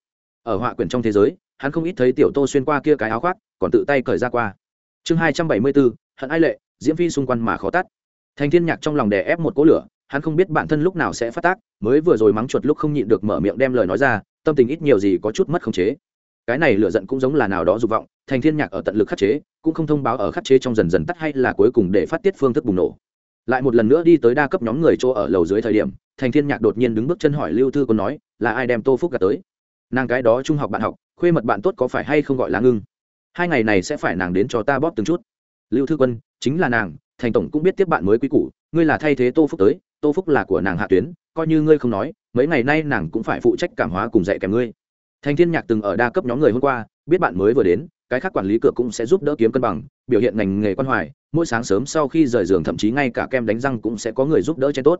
Ở họa quyển trong thế giới, hắn không ít thấy tiểu tô xuyên qua kia cái áo khoác, còn tự tay cởi ra qua. Chương hai trăm bảy mươi bốn hận ai lệ, diễm phi xung quanh mà khó tắt. Thành thiên nhạc trong lòng đè ép một cỗ lửa, hắn không biết bản thân lúc nào sẽ phát tác, mới vừa rồi mắng chuột lúc không nhịn được mở miệng đem lời nói ra, tâm tình ít nhiều gì có chút mất khống chế cái này lựa giận cũng giống là nào đó dục vọng thành thiên nhạc ở tận lực khắc chế cũng không thông báo ở khắc chế trong dần dần tắt hay là cuối cùng để phát tiết phương thức bùng nổ. Lại một lần nữa đi tới đa cấp nhóm người chỗ ở lầu dưới thời điểm thành thiên nhạc đột nhiên đứng bước chân hỏi lưu thư còn nói là ai đem tô phúc gạt tới? Nàng cái đó trung học bạn học khuê mật bạn tốt có phải hay không gọi là ngưng? Hai ngày này sẽ phải nàng đến cho ta bóp từng chút. Lưu thư quân chính là nàng thành tổng cũng biết tiếp bạn mới quý cũ, ngươi là thay thế tô phúc tới tô phúc là của nàng hạ tuyến coi như ngươi không nói mấy ngày nay nàng cũng phải phụ trách cảm hóa cùng dạy kèm ngươi thành thiên nhạc từng ở đa cấp nhóm người hôm qua, biết bạn mới vừa đến, cái khác quản lý cửa cũng sẽ giúp đỡ kiếm cân bằng, biểu hiện ngành nghề quan hoài, mỗi sáng sớm sau khi rời giường thậm chí ngay cả kem đánh răng cũng sẽ có người giúp đỡ chen tốt.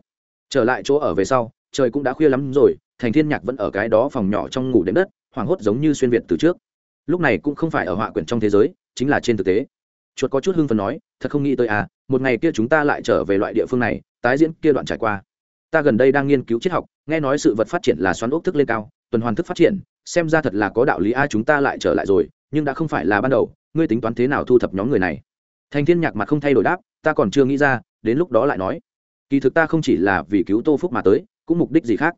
Trở lại chỗ ở về sau, trời cũng đã khuya lắm rồi, thành thiên nhạc vẫn ở cái đó phòng nhỏ trong ngủ đến đất, hoảng hốt giống như xuyên việt từ trước. Lúc này cũng không phải ở họa quyển trong thế giới, chính là trên thực tế. Chuột có chút hưng phần nói, thật không nghĩ tới à một ngày kia chúng ta lại trở về loại địa phương này, tái diễn kia đoạn trải qua. Ta gần đây đang nghiên cứu triết học, nghe nói sự vật phát triển là xoắn ốc thức lên cao tuần hoàn thức phát triển, xem ra thật là có đạo lý a, chúng ta lại trở lại rồi, nhưng đã không phải là ban đầu, ngươi tính toán thế nào thu thập nhóm người này? Thành thiên nhạc mặt không thay đổi đáp, ta còn chưa nghĩ ra, đến lúc đó lại nói. Kỳ thực ta không chỉ là vì cứu tô phúc mà tới, cũng mục đích gì khác?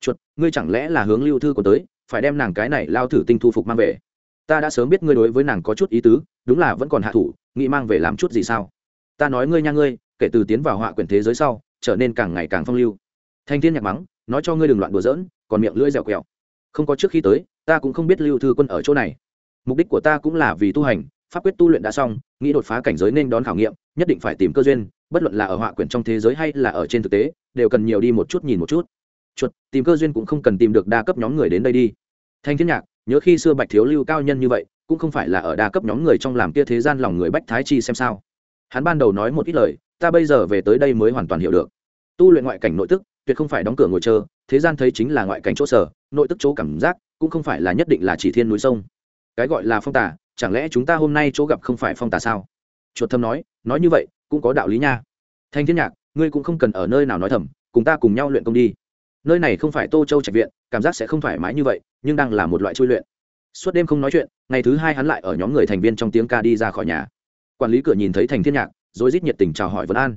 Chuột, ngươi chẳng lẽ là hướng lưu thư của tới, phải đem nàng cái này lao thử tinh thu phục mang về? Ta đã sớm biết ngươi đối với nàng có chút ý tứ, đúng là vẫn còn hạ thủ, nghĩ mang về làm chút gì sao? Ta nói ngươi nha ngươi, kể từ tiến vào họa quyển thế giới sau, trở nên càng ngày càng phong lưu. Thanh thiên nhạc mắng, nói cho ngươi đừng loạn đùa giỡn, còn miệng lưỡi dẻo quẹo không có trước khi tới, ta cũng không biết lưu thư quân ở chỗ này. Mục đích của ta cũng là vì tu hành, pháp quyết tu luyện đã xong, nghĩ đột phá cảnh giới nên đón khảo nghiệm, nhất định phải tìm cơ duyên, bất luận là ở họa quyển trong thế giới hay là ở trên thực tế, đều cần nhiều đi một chút nhìn một chút. Chuột, tìm cơ duyên cũng không cần tìm được đa cấp nhóm người đến đây đi. Thanh thiên nhạc, nhớ khi xưa bạch thiếu lưu cao nhân như vậy, cũng không phải là ở đa cấp nhóm người trong làm kia thế gian lòng người bách thái chi xem sao. Hắn ban đầu nói một ít lời, ta bây giờ về tới đây mới hoàn toàn hiểu được. Tu luyện ngoại cảnh nội tức, tuyệt không phải đóng cửa ngồi chờ, thế gian thấy chính là ngoại cảnh chỗ sở nội tức chỗ cảm giác cũng không phải là nhất định là chỉ thiên núi sông. Cái gọi là phong tả chẳng lẽ chúng ta hôm nay chỗ gặp không phải phong tả sao? Chuột thâm nói nói như vậy cũng có đạo lý nha. Thanh thiên nhạc, ngươi cũng không cần ở nơi nào nói thầm, cùng ta cùng nhau luyện công đi. Nơi này không phải tô châu trạch viện, cảm giác sẽ không thoải mái như vậy, nhưng đang là một loại chui luyện. Suốt đêm không nói chuyện, ngày thứ hai hắn lại ở nhóm người thành viên trong tiếng ca đi ra khỏi nhà. Quản lý cửa nhìn thấy thành thiên nhạc, rồi rít nhiệt tình chào hỏi vân an.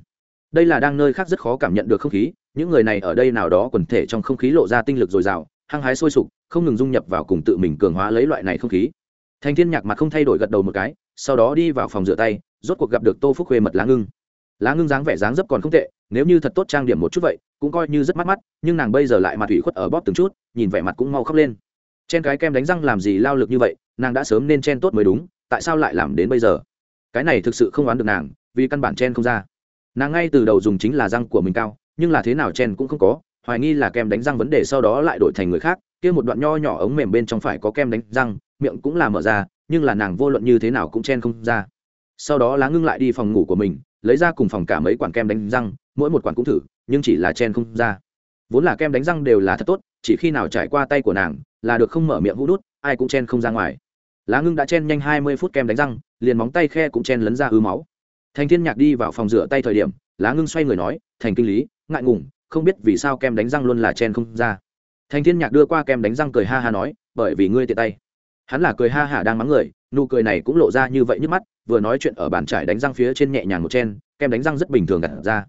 Đây là đang nơi khác rất khó cảm nhận được không khí, những người này ở đây nào đó quần thể trong không khí lộ ra tinh lực dồi dào hăng hái sôi sục, không ngừng dung nhập vào cùng tự mình cường hóa lấy loại này không khí. Thành thiên nhạc mặt không thay đổi gật đầu một cái, sau đó đi vào phòng rửa tay, rốt cuộc gặp được tô phúc khuê mật lá ngưng. Lá ngưng dáng vẻ dáng dấp còn không tệ, nếu như thật tốt trang điểm một chút vậy, cũng coi như rất mắt mắt, nhưng nàng bây giờ lại mặt ủy khuất ở bóp từng chút, nhìn vẻ mặt cũng mau khóc lên. Chen cái kem đánh răng làm gì lao lực như vậy, nàng đã sớm nên chen tốt mới đúng, tại sao lại làm đến bây giờ? Cái này thực sự không oán được nàng, vì căn bản chen không ra. Nàng ngay từ đầu dùng chính là răng của mình cao, nhưng là thế nào chen cũng không có hoài nghi là kem đánh răng vấn đề sau đó lại đổi thành người khác, kia một đoạn nho nhỏ ống mềm bên trong phải có kem đánh răng, miệng cũng là mở ra, nhưng là nàng vô luận như thế nào cũng chen không ra. Sau đó lá ngưng lại đi phòng ngủ của mình, lấy ra cùng phòng cả mấy quản kem đánh răng, mỗi một quản cũng thử, nhưng chỉ là chen không ra. Vốn là kem đánh răng đều là thật tốt, chỉ khi nào trải qua tay của nàng, là được không mở miệng hũ đút ai cũng chen không ra ngoài. Lá ngưng đã chen nhanh hai mươi phút kem đánh răng, liền móng tay khe cũng chen lấn ra ư máu. Thành thiên nhạc đi vào phòng rửa tay thời điểm, lá ngưng xoay người nói, thành kinh lý, ngại ngùng không biết vì sao kem đánh răng luôn là chen không ra. Thành thiên nhạc đưa qua kem đánh răng cười ha ha nói, bởi vì ngươi tiện tay. Hắn là cười ha hả đang mắng người, nụ cười này cũng lộ ra như vậy nhức mắt, vừa nói chuyện ở bàn trải đánh răng phía trên nhẹ nhàng một chen, kem đánh răng rất bình thường gạt ra.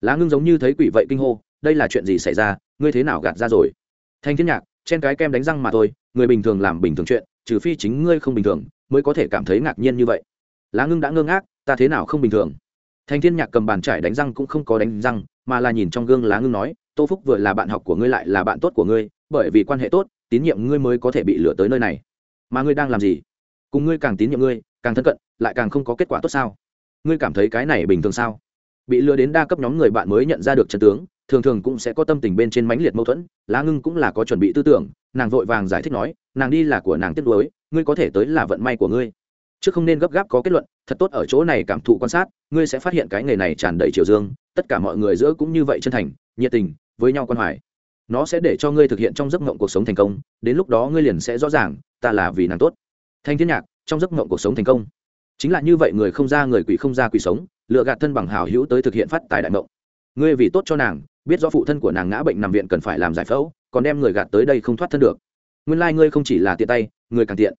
Lá ngưng giống như thấy quỷ vậy kinh hô, đây là chuyện gì xảy ra? Ngươi thế nào gạt ra rồi? Thanh thiên nhạc, chen cái kem đánh răng mà thôi, người bình thường làm bình thường chuyện, trừ phi chính ngươi không bình thường, mới có thể cảm thấy ngạc nhiên như vậy. Lá ngưng đã ngơ ngác, ta thế nào không bình thường? Thanh thiên nhạc cầm bàn trải đánh răng cũng không có đánh răng, mà là nhìn trong gương lá ngưng nói, tô phúc, vừa là bạn học của ngươi lại là bạn tốt của ngươi, bởi vì quan hệ tốt, tín nhiệm ngươi mới có thể bị lừa tới nơi này. Mà ngươi đang làm gì? Cùng ngươi càng tín nhiệm ngươi, càng thân cận, lại càng không có kết quả tốt sao? Ngươi cảm thấy cái này bình thường sao? Bị lừa đến đa cấp nhóm người bạn mới nhận ra được chân tướng, thường thường cũng sẽ có tâm tình bên trên mãnh liệt mâu thuẫn, lá ngưng cũng là có chuẩn bị tư tưởng, nàng vội vàng giải thích nói, nàng đi là của nàng tiếp nuối, ngươi có thể tới là vận may của ngươi chứ không nên gấp gáp có kết luận, thật tốt ở chỗ này cảm thụ quan sát, ngươi sẽ phát hiện cái nghề này tràn đầy triều dương, tất cả mọi người giữa cũng như vậy chân thành, nhiệt tình, với nhau quan hoài. Nó sẽ để cho ngươi thực hiện trong giấc mộng cuộc sống thành công, đến lúc đó ngươi liền sẽ rõ ràng, ta là vì nàng tốt. Thanh thiên nhạc, trong giấc mộng cuộc sống thành công. Chính là như vậy người không ra người quỷ không ra quỷ sống, lựa gạt thân bằng hảo hữu tới thực hiện phát tài đại mộng. Ngươi vì tốt cho nàng, biết do phụ thân của nàng ngã bệnh nằm viện cần phải làm giải phẫu, còn đem người gạt tới đây không thoát thân được. Nguyên lai ngươi không chỉ là tiện tay, người càng tiện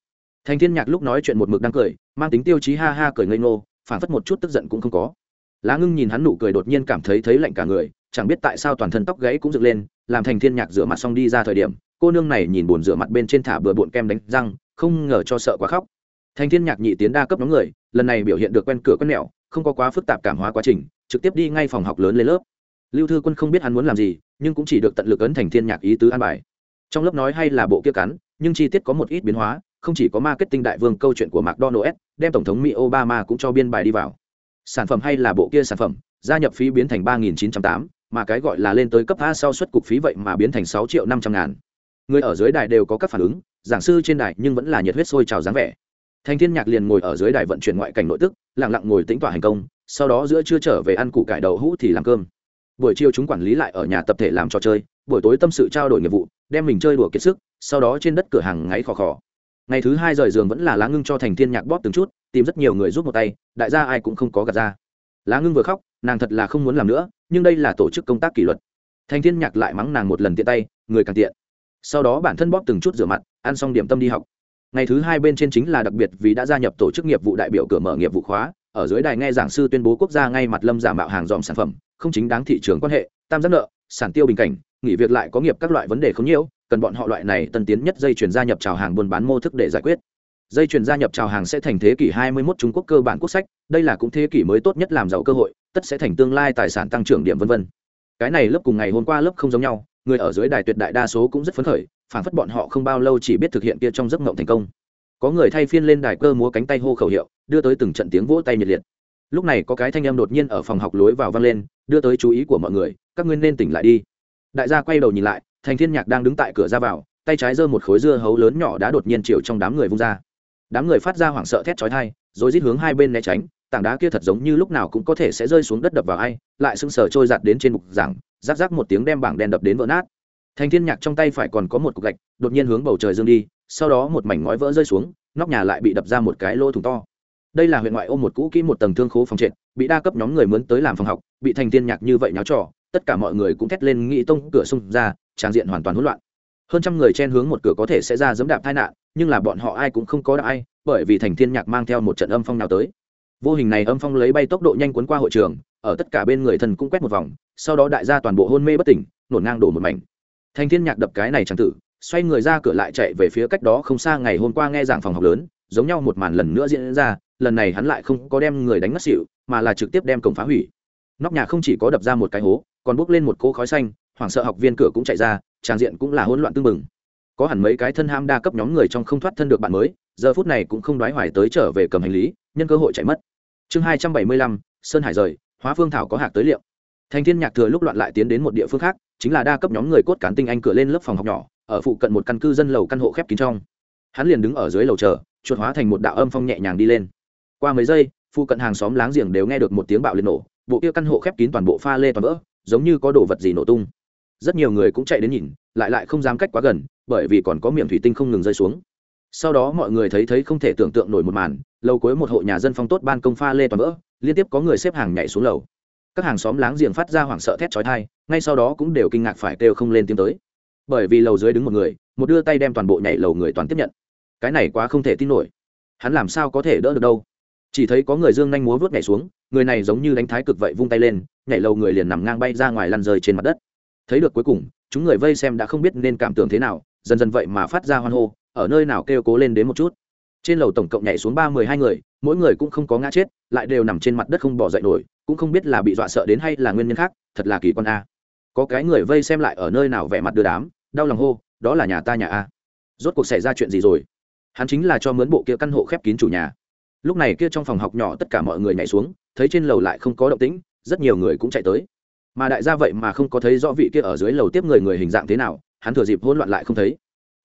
thành thiên nhạc lúc nói chuyện một mực đang cười, mang tính tiêu chí ha ha cười ngây ngô, phản phất một chút tức giận cũng không có. Lá ngưng nhìn hắn nụ cười đột nhiên cảm thấy thấy lạnh cả người, chẳng biết tại sao toàn thân tóc gãy cũng dựng lên, làm thành thiên nhạc rửa mặt xong đi ra thời điểm, cô nương này nhìn buồn rửa mặt bên trên thả bừa bộn kem đánh răng, không ngờ cho sợ quá khóc. Thành thiên nhạc nhị tiến đa cấp nhóm người, lần này biểu hiện được quen cửa quen mẹo, không có quá phức tạp cảm hóa quá trình, trực tiếp đi ngay phòng học lớn lên lớp. Lưu thư quân không biết hắn muốn làm gì, nhưng cũng chỉ được tận lực ấn thành thiên nhạc ý tứ an bài. Trong lớp nói hay là bộ kia cắn, nhưng chi tiết có một ít biến hóa không chỉ có marketing đại vương câu chuyện của mcdonald's, đem tổng thống mỹ obama cũng cho biên bài đi vào. Sản phẩm hay là bộ kia sản phẩm, gia nhập phí biến thành ba nghìn chín trăm tám, mà cái gọi là lên tới cấp a sau suất cục phí vậy mà biến thành sáu triệu năm trăm ngàn. Người ở dưới đài đều có các phản ứng, giảng sư trên đài nhưng vẫn là nhiệt huyết sôi trào dáng vẻ. Thành thiên nhạc liền ngồi ở dưới đài vận chuyển ngoại cảnh nội tức, lặng lặng ngồi tính tỏa hành công, sau đó giữa trưa trở về ăn củ cải đậu hũ thì làm cơm. Buổi chiều chúng quản lý lại ở nhà tập thể làm trò chơi, buổi tối tâm sự trao đổi nghiệp vụ, đem mình chơi đùa kiệt sức, sau đó trên đất cửa hàng ngáy khò khò ngày thứ hai rời giường vẫn là lá ngưng cho thành thiên nhạc bóp từng chút, tìm rất nhiều người giúp một tay, đại gia ai cũng không có gạt ra. Lá ngưng vừa khóc, nàng thật là không muốn làm nữa, nhưng đây là tổ chức công tác kỷ luật. Thành thiên nhạc lại mắng nàng một lần tiện tay, người càng tiện. Sau đó bản thân bóp từng chút rửa mặt, ăn xong điểm tâm đi học. Ngày thứ hai bên trên chính là đặc biệt vì đã gia nhập tổ chức nghiệp vụ đại biểu cửa mở nghiệp vụ khóa, ở dưới đài nghe giảng sư tuyên bố quốc gia ngay mặt lâm giả mạo hàng dòm sản phẩm, không chính đáng thị trường quan hệ, tam giác nợ, sản tiêu bình cảnh, nghỉ việc lại có nghiệp các loại vấn đề không nhiễu cần bọn họ loại này tân tiến nhất dây chuyển gia nhập trào hàng buôn bán mô thức để giải quyết dây chuyển gia nhập trào hàng sẽ thành thế kỷ 21 Trung Quốc cơ bản quốc sách, đây là cũng thế kỷ mới tốt nhất làm giàu cơ hội, tất sẽ thành tương lai tài sản tăng trưởng điểm vân vân. Cái này lớp cùng ngày hôm qua lớp không giống nhau, người ở dưới đài tuyệt đại đa số cũng rất phấn khởi, phản phất bọn họ không bao lâu chỉ biết thực hiện kia trong giấc mộng thành công. Có người thay phiên lên đài cơ múa cánh tay hô khẩu hiệu, đưa tới từng trận tiếng vỗ tay nhiệt liệt. Lúc này có cái thanh âm đột nhiên ở phòng học lối vào vang lên, đưa tới chú ý của mọi người, các ngươi nên tỉnh lại đi. Đại gia quay đầu nhìn lại, Thành Thiên Nhạc đang đứng tại cửa ra vào, tay trái giơ một khối dưa hấu lớn nhỏ đã đột nhiên chiều trong đám người vung ra. Đám người phát ra hoảng sợ thét chói tai rồi rít hướng hai bên né tránh tảng đá kia thật giống như lúc nào cũng có thể sẽ rơi xuống đất đập vào ai lại sưng sờ trôi giạt đến trên bục giảng rác rác một tiếng đem bảng đen đập đến vỡ nát. Thành thiên nhạc trong tay phải còn có một cục gạch đột nhiên hướng bầu trời dương đi sau đó một mảnh ngói vỡ rơi xuống nóc nhà lại bị đập ra một cái lỗ thủng to. Đây là huyện ngoại ô một cũ kỹ một tầng thương khố phòng trệt bị đa cấp nhóm người mướn tới làm phòng học bị thành thiên nhạc như vậy nháo trò tất cả mọi người cũng thét lên nghĩ tông cửa xung ra trang diện hoàn toàn hỗn loạn. Hơn trăm người chen hướng một cửa có thể sẽ ra dẫm đạp tai nạn, nhưng là bọn họ ai cũng không có đạp ai, bởi vì thành thiên nhạc mang theo một trận âm phong nào tới. Vô hình này âm phong lấy bay tốc độ nhanh cuốn qua hội trường, ở tất cả bên người thần cũng quét một vòng, sau đó đại gia toàn bộ hôn mê bất tỉnh nổ ngang đổ một mảnh. Thành thiên nhạc đập cái này chẳng tử, xoay người ra cửa lại chạy về phía cách đó không xa ngày hôm qua nghe giảng phòng học lớn, giống nhau một màn lần nữa diễn ra, lần này hắn lại không có đem người đánh ngất xỉu, mà là trực tiếp đem cổng phá hủy. Nóc nhà không chỉ có đập ra một cái hố, còn bốc lên một cỗ khói xanh hoảng sợ học viên cửa cũng chạy ra, tràng diện cũng là hỗn loạn tương mừng có hẳn mấy cái thân ham đa cấp nhóm người trong không thoát thân được bạn mới, giờ phút này cũng không đoái hoài tới trở về cầm hành lý, nhân cơ hội chạy mất. Chương hai trăm bảy mươi lăm, sơn hải rời, hóa phương thảo có hạc tới liệu. Thành thiên nhạc thừa lúc loạn lại tiến đến một địa phương khác, chính là đa cấp nhóm người cốt cán tinh anh cửa lên lớp phòng học nhỏ, ở phụ cận một căn cư dân lầu căn hộ khép kín trong. Hắn liền đứng ở dưới lầu chờ, chuột hóa thành một đạo âm phong nhẹ nhàng đi lên. Qua mấy giây, phụ cận hàng xóm láng giềng đều nghe được một tiếng bạo liệt nổ, bộ kia căn hộ khép kín toàn bộ pha lê toàn vỡ, giống như có đồ vật gì nổ tung rất nhiều người cũng chạy đến nhìn, lại lại không dám cách quá gần, bởi vì còn có miệng thủy tinh không ngừng rơi xuống. Sau đó mọi người thấy thấy không thể tưởng tượng nổi một màn lâu cuối một hộ nhà dân phong tốt ban công pha lê toàn vỡ, liên tiếp có người xếp hàng nhảy xuống lầu. Các hàng xóm láng giềng phát ra hoảng sợ thét chói thai ngay sau đó cũng đều kinh ngạc phải kêu không lên tiếng tới. Bởi vì lầu dưới đứng một người, một đưa tay đem toàn bộ nhảy lầu người toàn tiếp nhận. Cái này quá không thể tin nổi. Hắn làm sao có thể đỡ được đâu? Chỉ thấy có người dương nhanh múa vớt nhảy xuống, người này giống như đánh thái cực vậy vung tay lên, nhảy lầu người liền nằm ngang bay ra ngoài lăn rơi trên mặt đất thấy được cuối cùng, chúng người vây xem đã không biết nên cảm tưởng thế nào, dần dần vậy mà phát ra hoan hô, ở nơi nào kêu cố lên đến một chút. Trên lầu tổng cộng nhảy xuống ba mươi hai người, mỗi người cũng không có ngã chết, lại đều nằm trên mặt đất không bỏ dậy nổi, cũng không biết là bị dọa sợ đến hay là nguyên nhân khác, thật là kỳ quan a. Có cái người vây xem lại ở nơi nào vẻ mặt đưa đám, đau lòng hô, đó là nhà ta nhà a. Rốt cuộc xảy ra chuyện gì rồi? Hắn chính là cho mướn bộ kia căn hộ khép kín chủ nhà. Lúc này kia trong phòng học nhỏ tất cả mọi người nhảy xuống, thấy trên lầu lại không có động tĩnh, rất nhiều người cũng chạy tới mà đại gia vậy mà không có thấy rõ vị kia ở dưới lầu tiếp người người hình dạng thế nào, hắn thừa dịp hỗn loạn lại không thấy.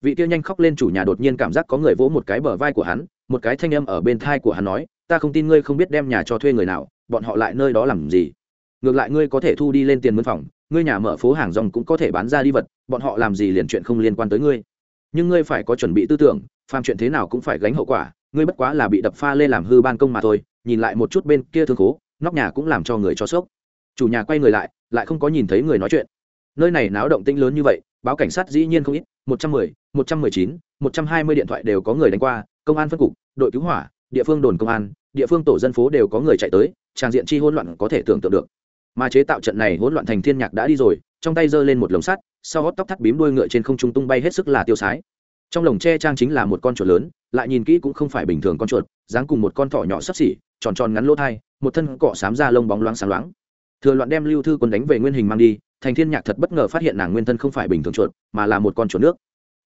Vị kia nhanh khóc lên chủ nhà đột nhiên cảm giác có người vỗ một cái bờ vai của hắn, một cái thanh âm ở bên thai của hắn nói, ta không tin ngươi không biết đem nhà cho thuê người nào, bọn họ lại nơi đó làm gì? Ngược lại ngươi có thể thu đi lên tiền mướn phòng, ngươi nhà mở phố hàng rong cũng có thể bán ra đi vật, bọn họ làm gì liền chuyện không liên quan tới ngươi. Nhưng ngươi phải có chuẩn bị tư tưởng, phàm chuyện thế nào cũng phải gánh hậu quả, ngươi bất quá là bị đập pha lê làm hư ban công mà thôi, nhìn lại một chút bên kia thương khố, nóc nhà cũng làm cho người cho sốc. Chủ nhà quay người lại lại không có nhìn thấy người nói chuyện. Nơi này náo động tĩnh lớn như vậy, báo cảnh sát dĩ nhiên không ít, một trăm mười, một trăm mười chín, một trăm hai mươi điện thoại đều có người đánh qua, công an phân cục, đội cứu hỏa, địa phương đồn công an, địa phương tổ dân phố đều có người chạy tới trang diện chi hỗn loạn có thể tưởng tượng được. Mà chế tạo trận này hỗn loạn thành thiên nhạc đã đi rồi, trong tay giơ lên một lồng sắt, sau gót tóc thắt bím đuôi ngựa trên không trung tung bay hết sức là tiêu sái. Trong lồng tre trang chính là một con chuột lớn, lại nhìn kỹ cũng không phải bình thường con chuột, dáng cùng một con thỏ nhỏ sấp xỉ, tròn tròn ngắn lỗ thai, một thân cọ xám da lông bóng loáng sáng loáng thừa loạn đem lưu thư quân đánh về nguyên hình mang đi, thành thiên nhạc thật bất ngờ phát hiện nàng nguyên thân không phải bình thường chuột, mà là một con chuột nước.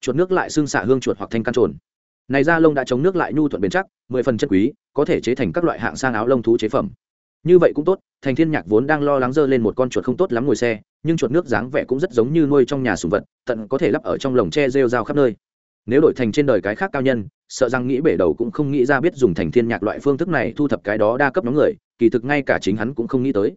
Chuột nước lại xương xạ hương chuột hoặc thanh căn trồn. Này da lông đã chống nước lại nhu thuận bền chắc, mười phần chất quý, có thể chế thành các loại hạng sang áo lông thú chế phẩm. Như vậy cũng tốt, thành thiên nhạc vốn đang lo lắng dơ lên một con chuột không tốt lắm ngồi xe, nhưng chuột nước dáng vẻ cũng rất giống như nuôi trong nhà sùng vật, tận có thể lắp ở trong lồng tre rêu rao khắp nơi. Nếu đổi thành trên đời cái khác cao nhân, sợ rằng nghĩ bể đầu cũng không nghĩ ra biết dùng thành thiên nhạc loại phương thức này thu thập cái đó đa cấp nhóm người, kỳ thực ngay cả chính hắn cũng không nghĩ tới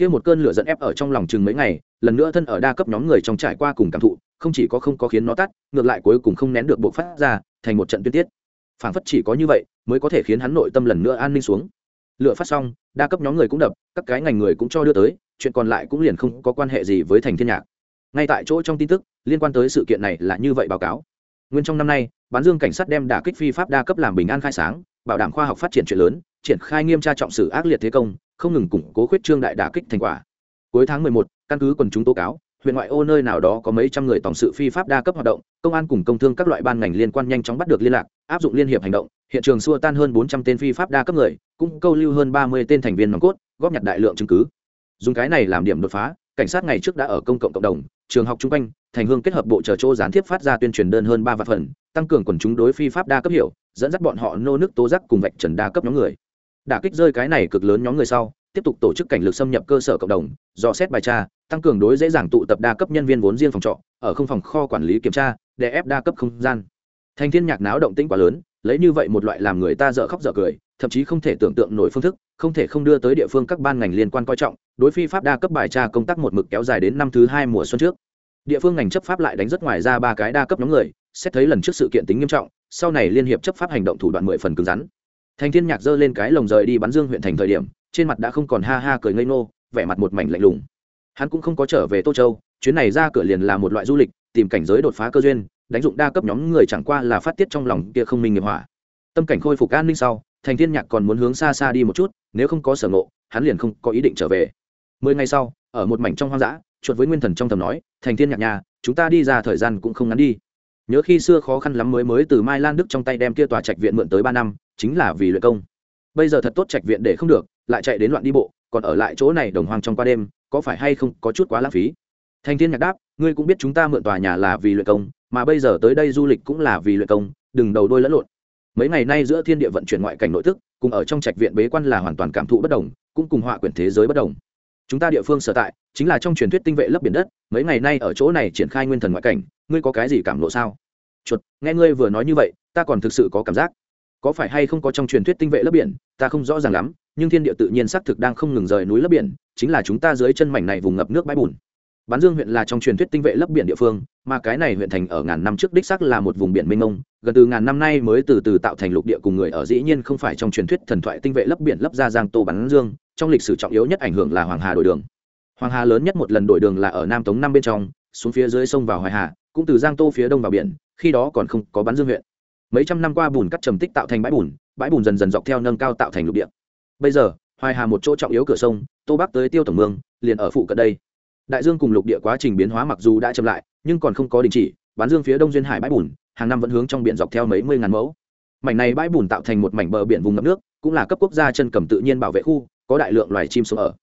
kia một cơn lửa dẫn ép ở trong lòng chừng mấy ngày, lần nữa thân ở đa cấp nhóm người trong trải qua cùng cảm thụ, không chỉ có không có khiến nó tắt, ngược lại cuối cùng không nén được bộ phát ra, thành một trận tuyên tiết. Phản phất chỉ có như vậy, mới có thể khiến hắn nội tâm lần nữa an ninh xuống. Lựa phát xong, đa cấp nhóm người cũng đập, các cái ngành người cũng cho đưa tới, chuyện còn lại cũng liền không có quan hệ gì với thành thiên nhạc. Ngay tại chỗ trong tin tức, liên quan tới sự kiện này là như vậy báo cáo. Nguyên trong năm nay, bán dương cảnh sát đem đả kích phi pháp đa cấp làm bình an khai sáng, bảo đảm khoa học phát triển chuyện lớn, triển khai nghiêm tra trọng sự ác liệt thế công không ngừng củng cố khuyết trương đại đả kích thành quả. Cuối tháng 11, căn cứ quần chúng tố cáo huyện ngoại ô nơi nào đó có mấy trăm người tổng sự phi pháp đa cấp hoạt động công an cùng công thương các loại ban ngành liên quan nhanh chóng bắt được liên lạc áp dụng liên hiệp hành động. Hiện trường xua tan hơn bốn trăm tên phi pháp đa cấp người cũng câu lưu hơn ba mươi tên thành viên nòng cốt góp nhặt đại lượng chứng cứ. Dùng cái này làm điểm đột phá cảnh sát ngày trước đã ở công cộng cộng đồng trường học trung quanh thành hương kết hợp bộ chờ chỗ gián tiếp phát ra tuyên truyền đơn hơn ba vạn phần tăng cường quần chúng đối phi pháp đa cấp hiểu dẫn dắt bọn họ nô nước tố giác cùng vạch trần đa cấp nhóm người đả kích rơi cái này cực lớn nhóm người sau, tiếp tục tổ chức cảnh lực xâm nhập cơ sở cộng đồng dò xét bài tra, tăng cường đối dễ dàng tụ tập đa cấp nhân viên vốn riêng phòng trọ, ở không phòng kho quản lý kiểm tra, để ép đa cấp không gian. Thành thiên nhạc náo động tĩnh quá lớn, lấy như vậy một loại làm người ta dở khóc dở cười, thậm chí không thể tưởng tượng nổi phương thức, không thể không đưa tới địa phương các ban ngành liên quan coi trọng, đối phi pháp đa cấp bài tra công tác một mực kéo dài đến năm thứ hai mùa xuân trước. Địa phương ngành chấp pháp lại đánh rất ngoài ra ba cái đa cấp nhóm người, xét thấy lần trước sự kiện tính nghiêm trọng, sau này liên hiệp chấp pháp hành động thủ đoạn mười phần cứng rắn thành thiên nhạc giơ lên cái lồng rời đi bắn dương huyện thành thời điểm, trên mặt đã không còn ha ha cười ngây ngô, vẻ mặt một mảnh lạnh lùng. Hắn cũng không có trở về tô châu, chuyến này ra cửa liền là một loại du lịch, tìm cảnh giới đột phá cơ duyên, đánh dụng đa cấp nhóm người chẳng qua là phát tiết trong lòng kia không minh nghiệp hỏa. Tâm cảnh khôi phục an ninh sau, thành thiên nhạc còn muốn hướng xa xa đi một chút, nếu không có sở ngộ, hắn liền không có ý định trở về. Mười ngày sau, ở một mảnh trong hoang dã, chuột với nguyên thần trong tầm nói, thành thiên nhạc nhà, chúng ta đi ra thời gian cũng không ngắn đi nhớ khi xưa khó khăn lắm mới mới từ mai lan đức trong tay đem kia tòa trạch viện mượn tới ba năm, chính là vì luyện công. Bây giờ thật tốt trạch viện để không được, lại chạy đến loạn đi bộ, còn ở lại chỗ này đồng hoang trong qua đêm, có phải hay không có chút quá lãng phí? Thành thiên nhạc đáp, ngươi cũng biết chúng ta mượn tòa nhà là vì luyện công, mà bây giờ tới đây du lịch cũng là vì luyện công, đừng đầu đôi lẫn lộn. Mấy ngày nay giữa thiên địa vận chuyển ngoại cảnh nội thức cùng ở trong trạch viện bế quan là hoàn toàn cảm thụ bất đồng, cũng cùng họa quyển thế giới bất đồng chúng ta địa phương sở tại, chính là trong truyền thuyết tinh vệ lấp biển đất, mấy ngày nay ở chỗ này triển khai nguyên thần ngoại cảnh, ngươi có cái gì cảm lộ sao? Chuột, nghe ngươi vừa nói như vậy, ta còn thực sự có cảm giác. Có phải hay không có trong truyền thuyết tinh vệ lấp biển, ta không rõ ràng lắm, nhưng thiên địa tự nhiên xác thực đang không ngừng rời núi lấp biển, chính là chúng ta dưới chân mảnh này vùng ngập nước bãi bùn. Bán dương huyện là trong truyền thuyết tinh vệ lấp biển địa phương, mà cái này huyện thành ở ngàn năm trước đích xác là một vùng biển mênh mông, gần từ ngàn năm nay mới từ từ tạo thành lục địa cùng người ở dĩ nhiên không phải trong truyền thuyết thần thoại tinh vệ lấp biển lấp ra giang tô bán dương trong lịch sử trọng yếu nhất ảnh hưởng là hoàng hà đổi đường. Hoàng hà lớn nhất một lần đổi đường là ở nam tống năm bên trong, xuống phía dưới sông vào hoài hà, cũng từ giang tô phía đông vào biển, khi đó còn không có bán dương huyện. Mấy trăm năm qua bùn cắt trầm tích tạo thành bãi bùn bãi bùn dần dần dọc theo nâng cao tạo thành lục địa. Bây giờ, hoài hà một chỗ trọng yếu cửa sông, tô bắc tới tiêu tổng mương, liền ở phụ cận đây. Đại dương cùng lục địa quá trình biến hóa mặc dù đã chậm lại, nhưng còn không có đình chỉ, bán dương phía đông duyên hải bãi bùn, hàng năm vẫn hướng trong biển dọc theo mấy mươi ngàn mẫu. Mảnh này bãi bùn tạo thành một mảnh bờ biển vùng ngập nước, cũng là cấp quốc gia chân cầm tự nhiên bảo vệ khu có đại lượng loài chim sống ở.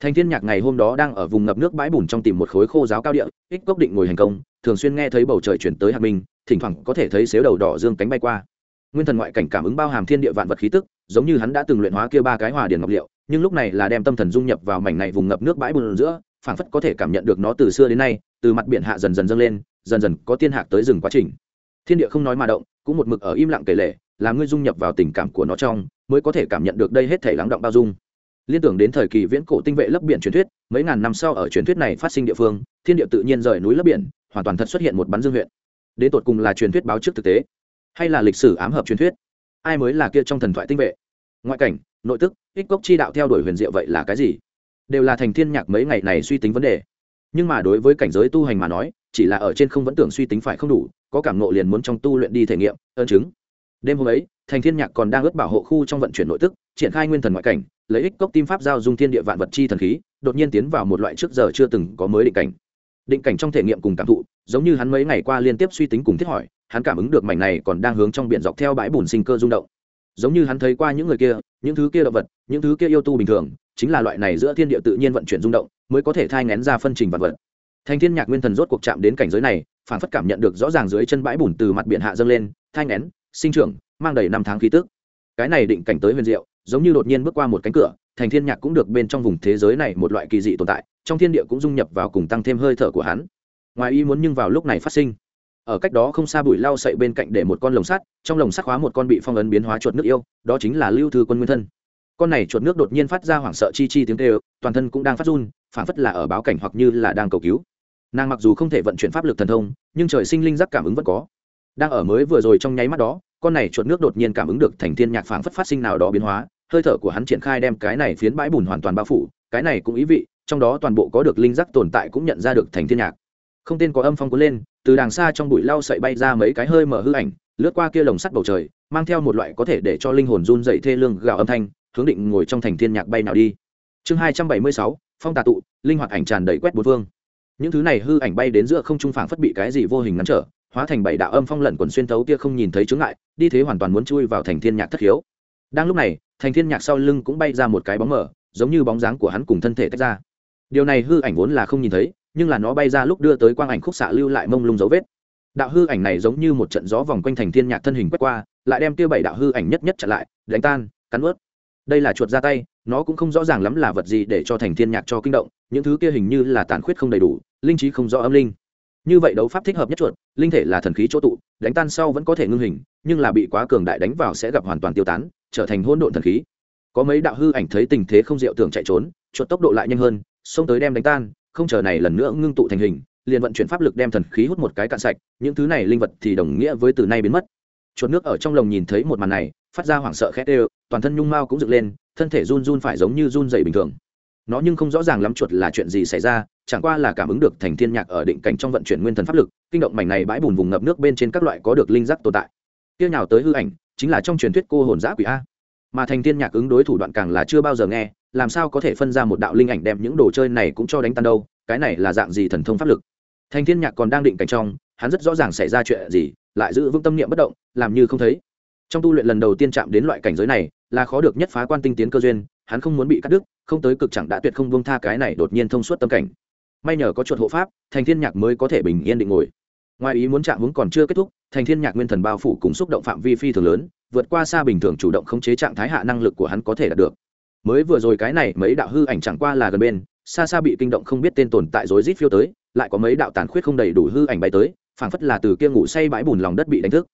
Thành thiên nhạc ngày hôm đó đang ở vùng ngập nước bãi bùn trong tìm một khối khô giáo cao địa, ích cốc định ngồi hành công, thường xuyên nghe thấy bầu trời chuyển tới hạt minh thỉnh thoảng có thể thấy xếu đầu đỏ dương cánh bay qua. Nguyên thần ngoại cảnh cảm ứng bao hàm thiên địa vạn vật khí tức, giống như hắn đã từng luyện hóa kia ba cái hòa điển ngọc liệu, nhưng lúc này là đem tâm thần dung nhập vào mảnh này vùng ngập nước bãi bùn giữa, phảng phất có thể cảm nhận được nó từ xưa đến nay, từ mặt biển hạ dần dần dâng lên, dần dần có tiên hạc tới rừng quá trình. Thiên địa không nói mà động, cũng một mực ở im lặng kể lệ làm ngươi dung nhập vào tình cảm của nó trong, mới có thể cảm nhận được đây hết thể lắng động bao dung liên tưởng đến thời kỳ viễn cổ tinh vệ lấp biển truyền thuyết, mấy ngàn năm sau ở truyền thuyết này phát sinh địa phương, thiên địa tự nhiên rời núi lấp biển, hoàn toàn thật xuất hiện một bắn dương huyện. Đến tột cùng là truyền thuyết báo trước thực tế, hay là lịch sử ám hợp truyền thuyết? Ai mới là kia trong thần thoại tinh vệ? Ngoại cảnh, nội tức, ích cốc chi đạo theo đuổi huyền diệu vậy là cái gì? Đều là thành thiên nhạc mấy ngày này suy tính vấn đề. Nhưng mà đối với cảnh giới tu hành mà nói, chỉ là ở trên không vẫn tưởng suy tính phải không đủ, có cảm nộ liền muốn trong tu luyện đi thể nghiệm, ơn chứng. Đêm hôm ấy, thành thiên nhạc còn đang ướt bảo hộ khu trong vận chuyển nội tức, triển khai nguyên thần ngoại cảnh lấy ích cốc tim pháp giao dung thiên địa vạn vật chi thần khí, đột nhiên tiến vào một loại trước giờ chưa từng có mới định cảnh. Định cảnh trong thể nghiệm cùng cảm thụ, giống như hắn mấy ngày qua liên tiếp suy tính cùng thiết hỏi, hắn cảm ứng được mảnh này còn đang hướng trong biển dọc theo bãi bùn sinh cơ rung động. Giống như hắn thấy qua những người kia, những thứ kia động vật, những thứ kia yêu tu bình thường, chính là loại này giữa thiên địa tự nhiên vận chuyển rung động, mới có thể thai ngén ra phân trình vật vật. Thành thiên nhạc nguyên thần rốt cuộc chạm đến cảnh giới này phản phất cảm nhận được rõ ràng dưới chân bãi bùn từ mặt biển hạ dâng lên, thai ngén, sinh trưởng, mang đầy năm tháng khí tức. Cái này định cảnh tới huyền diệu giống như đột nhiên bước qua một cánh cửa, thành thiên nhạc cũng được bên trong vùng thế giới này một loại kỳ dị tồn tại, trong thiên địa cũng dung nhập vào cùng tăng thêm hơi thở của hắn. Ngoài ý muốn nhưng vào lúc này phát sinh. Ở cách đó không xa bụi lau sậy bên cạnh để một con lồng sắt, trong lồng sắt hóa một con bị phong ấn biến hóa chuột nước yêu, đó chính là lưu thư quân nguyên thân. Con này chuột nước đột nhiên phát ra hoảng sợ chi chi tiếng kêu, toàn thân cũng đang phát run, phản phất là ở báo cảnh hoặc như là đang cầu cứu. Nàng mặc dù không thể vận chuyển pháp lực thần thông, nhưng trời sinh linh giác cảm ứng vẫn có. Đang ở mới vừa rồi trong nháy mắt đó, con này chuột nước đột nhiên cảm ứng được thành thiên nhạc phảng phất phát sinh nào đó biến hóa hơi thở của hắn triển khai đem cái này phiến bãi bùn hoàn toàn bao phủ, cái này cũng ý vị, trong đó toàn bộ có được linh giác tồn tại cũng nhận ra được thành thiên nhạc. Không tên có âm phong cuốn lên, từ đàng xa trong bụi lau sậy bay ra mấy cái hơi mở hư ảnh, lướt qua kia lồng sắt bầu trời, mang theo một loại có thể để cho linh hồn run dậy thê lương gào âm thanh, hướng định ngồi trong thành thiên nhạc bay nào đi. Chương hai trăm bảy mươi sáu, phong tà tụ, linh hoạt ảnh tràn đầy quét bốn phương. Những thứ này hư ảnh bay đến giữa không trung phảng phất bị cái gì vô hình ngăn trở, hóa thành bảy đạo âm phong lẩn quần xuyên thấu kia không nhìn thấy chướng ngại, đi thế hoàn toàn muốn chui vào thành thiên nhạc thất hiếu đang lúc này, thành thiên nhạc sau lưng cũng bay ra một cái bóng mở giống như bóng dáng của hắn cùng thân thể tách ra. Điều này hư ảnh vốn là không nhìn thấy, nhưng là nó bay ra lúc đưa tới quang ảnh khúc xạ lưu lại mông lung dấu vết. Đạo hư ảnh này giống như một trận gió vòng quanh thành thiên nhạc thân hình quét qua, lại đem tiêu bảy đạo hư ảnh nhất nhất chặn lại, đánh tan, cắn ướt đây là chuột ra tay, nó cũng không rõ ràng lắm là vật gì để cho thành thiên nhạc cho kinh động, những thứ kia hình như là tàn khuyết không đầy đủ, linh trí không rõ âm linh. Như vậy đấu pháp thích hợp nhất chuột, linh thể là thần khí chỗ tụ, đánh tan sau vẫn có thể ngưng hình nhưng là bị quá cường đại đánh vào sẽ gặp hoàn toàn tiêu tán, trở thành hỗn độn thần khí. Có mấy đạo hư ảnh thấy tình thế không diệu tưởng chạy trốn, chuột tốc độ lại nhanh hơn, xông tới đem đánh tan, không chờ này lần nữa ngưng tụ thành hình, liền vận chuyển pháp lực đem thần khí hút một cái cạn sạch, những thứ này linh vật thì đồng nghĩa với từ nay biến mất. Chuột nước ở trong lồng nhìn thấy một màn này, phát ra hoảng sợ khét đều, toàn thân nhung mao cũng dựng lên, thân thể run run phải giống như run rẩy bình thường. Nó nhưng không rõ ràng lắm chuột là chuyện gì xảy ra, chẳng qua là cảm ứng được thành thiên nhạc ở định cảnh trong vận chuyển nguyên thần pháp lực, kinh động mảnh này bãi bùn vùng ngập nước bên trên các loại có được linh giác tồn tại tiêu nhào tới hư ảnh, chính là trong truyền thuyết cô hồn giã quỷ a. Mà thành thiên nhạc ứng đối thủ đoạn càng là chưa bao giờ nghe, làm sao có thể phân ra một đạo linh ảnh đem những đồ chơi này cũng cho đánh tan đâu, cái này là dạng gì thần thông pháp lực. Thành thiên nhạc còn đang định cảnh trong, hắn rất rõ ràng xảy ra chuyện gì, lại giữ vững tâm niệm bất động, làm như không thấy. Trong tu luyện lần đầu tiên chạm đến loại cảnh giới này, là khó được nhất phá quan tinh tiến cơ duyên, hắn không muốn bị cắt đứt, không tới cực chẳng đã tuyệt không buông tha cái này đột nhiên thông suốt tâm cảnh. May nhờ có chuột hộ pháp, thành thiên nhạc mới có thể bình yên định ngồi. Ngoài ý muốn chạm vững còn chưa kết thúc thành thiên nhạc nguyên thần bao phủ cùng xúc động phạm vi phi thường lớn, vượt qua xa bình thường chủ động khống chế trạng thái hạ năng lực của hắn có thể đạt được. Mới vừa rồi cái này mấy đạo hư ảnh chẳng qua là gần bên, xa xa bị kinh động không biết tên tồn tại rối rít phiêu tới, lại có mấy đạo tàn khuyết không đầy đủ hư ảnh bay tới, phảng phất là từ kia ngủ say bãi bùn lòng đất bị đánh thức.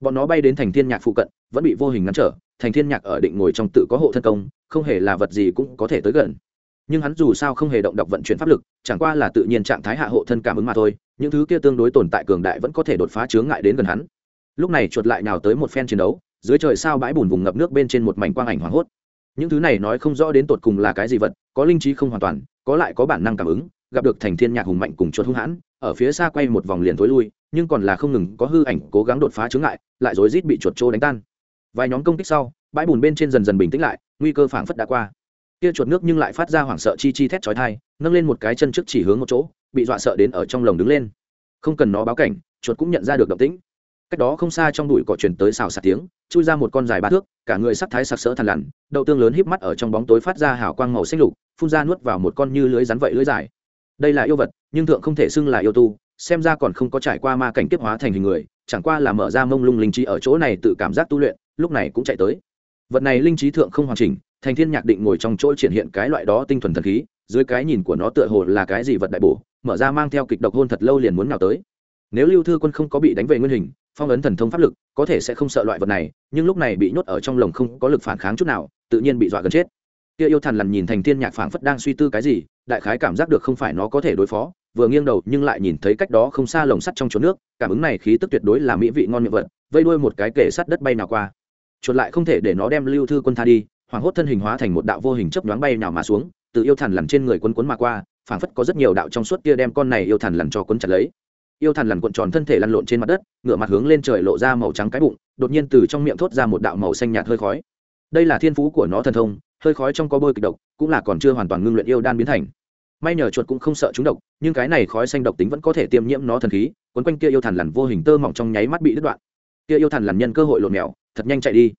Bọn nó bay đến thành thiên nhạc phụ cận, vẫn bị vô hình ngăn trở, thành thiên nhạc ở định ngồi trong tự có hộ thân công, không hề là vật gì cũng có thể tới gần. Nhưng hắn dù sao không hề động đọc vận chuyển pháp lực, chẳng qua là tự nhiên trạng thái hạ hộ thân cảm ứng mà thôi những thứ kia tương đối tồn tại cường đại vẫn có thể đột phá chướng ngại đến gần hắn. Lúc này chuột lại nào tới một phen chiến đấu, dưới trời sao bãi bùn vùng ngập nước bên trên một mảnh quang ảnh hoảng hốt. Những thứ này nói không rõ đến tột cùng là cái gì vật, có linh trí không hoàn toàn, có lại có bản năng cảm ứng, gặp được thành thiên nhạc hùng mạnh cùng chuột hung hãn, ở phía xa quay một vòng liền thối lui, nhưng còn là không ngừng có hư ảnh cố gắng đột phá chướng ngại, lại rối rít bị chuột trô đánh tan. Vài nhóm công kích sau, bãi bùn bên trên dần dần bình tĩnh lại, nguy cơ phảng phất đã qua. Kia chuột nước nhưng lại phát ra hoảng sợ chi chi thét chói tai, nâng lên một cái chân trước chỉ hướng một chỗ bị dọa sợ đến ở trong lồng đứng lên. Không cần nó báo cảnh, chuột cũng nhận ra được động tĩnh. Cách đó không xa trong bụi cỏ truyền tới xào xạc tiếng, chui ra một con dài ba thước, cả người sắc thái sặc sỡ thằn lằn, đậu tương lớn híp mắt ở trong bóng tối phát ra hào quang màu xanh lục, phun ra nuốt vào một con như lưới rắn vậy lưới dài. Đây là yêu vật, nhưng thượng không thể xưng là yêu tu, xem ra còn không có trải qua ma cảnh kiếp hóa thành hình người, chẳng qua là mở ra mông lung linh trí ở chỗ này tự cảm giác tu luyện, lúc này cũng chạy tới. Vật này linh trí thượng không hoàn chỉnh, thành thiên nhạc định ngồi trong chỗ triển hiện cái loại đó tinh thuần thần khí, dưới cái nhìn của nó tựa hồ là cái gì vật đại bổ mở ra mang theo kịch độc hôn thật lâu liền muốn nào tới. Nếu lưu thư quân không có bị đánh về nguyên hình, phong ấn thần thông pháp lực, có thể sẽ không sợ loại vật này, nhưng lúc này bị nhốt ở trong lồng không có lực phản kháng chút nào, tự nhiên bị dọa gần chết. Kia yêu thần lằn nhìn thành thiên nhạc phảng phất đang suy tư cái gì, đại khái cảm giác được không phải nó có thể đối phó, vừa nghiêng đầu nhưng lại nhìn thấy cách đó không xa lồng sắt trong chỗ nước, cảm ứng này khí tức tuyệt đối là mỹ vị ngon miệng vật, vây đuôi một cái kể sắt đất bay nào qua. Chuột lại không thể để nó đem lưu thư quân tha đi, hoảng hốt thân hình hóa thành một đạo vô hình chấp nhoáng bay nào mà xuống, từ yêu thần lằn trên người quân quấn mà qua phảng phất có rất nhiều đạo trong suốt kia đem con này yêu thần lằn cho cuốn chặt lấy. Yêu thần lằn cuộn tròn thân thể lăn lộn trên mặt đất, ngửa mặt hướng lên trời lộ ra màu trắng cái bụng, đột nhiên từ trong miệng thốt ra một đạo màu xanh nhạt hơi khói. Đây là thiên phú của nó thần thông, hơi khói trong có bôi kịch độc, cũng là còn chưa hoàn toàn ngưng luyện yêu đan biến thành. May nhờ chuột cũng không sợ chúng độc, nhưng cái này khói xanh độc tính vẫn có thể tiêm nhiễm nó thần khí quấn quanh kia yêu thần lằn vô hình tơ mỏng trong nháy mắt bị đứt đoạn. Kia yêu thần lằn nhân cơ hội lộn mèo, thật nhanh chạy đi.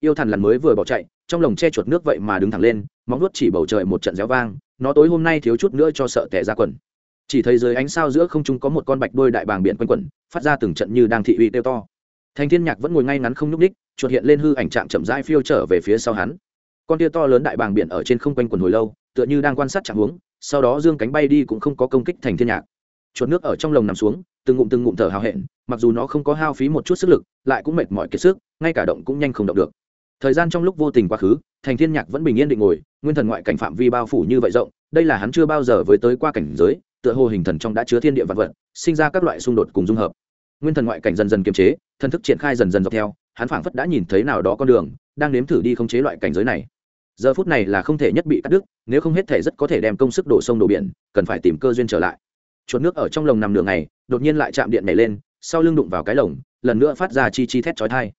Yêu thần lằn mới vừa bỏ chạy, trong lồng che chuột nước vậy mà đứng thẳng lên, móng nuốt chỉ bầu trời một trận réo vang nó tối hôm nay thiếu chút nữa cho sợ tẻ ra quần. Chỉ thấy dưới ánh sao giữa không trung có một con bạch đôi đại bàng biển quanh quẩn, phát ra từng trận như đang thị uy tiêu to. Thành thiên nhạc vẫn ngồi ngay ngắn không nhúc ních chuột hiện lên hư ảnh trạng chậm rãi phiêu trở về phía sau hắn. Con tia to lớn đại bàng biển ở trên không quanh quần hồi lâu, tựa như đang quan sát trạng huống, sau đó dương cánh bay đi cũng không có công kích thành thiên nhạc. Chuột nước ở trong lồng nằm xuống, từng ngụm từng ngụm thở hào hẹn, mặc dù nó không có hao phí một chút sức lực, lại cũng mệt mỏi kiệt sức, ngay cả động cũng nhanh không động được. Thời gian trong lúc vô tình quá khứ, thành thiên nhạc vẫn bình yên định ngồi nguyên thần ngoại cảnh phạm vi bao phủ như vậy rộng, đây là hắn chưa bao giờ với tới qua cảnh giới, tựa hồ hình thần trong đã chứa thiên địa vật vật, sinh ra các loại xung đột cùng dung hợp. Nguyên thần ngoại cảnh dần dần kiềm chế, thần thức triển khai dần dần dọc theo, hắn phảng phất đã nhìn thấy nào đó con đường, đang nếm thử đi khống chế loại cảnh giới này. Giờ phút này là không thể nhất bị cắt đứt, nếu không hết thể rất có thể đem công sức đổ sông đổ biển, cần phải tìm cơ duyên trở lại. Chuột nước ở trong lồng nằm nửa ngày, đột nhiên lại chạm điện nhảy lên, sau lưng đụng vào cái lồng, lần nữa phát ra chi chi thét chói thai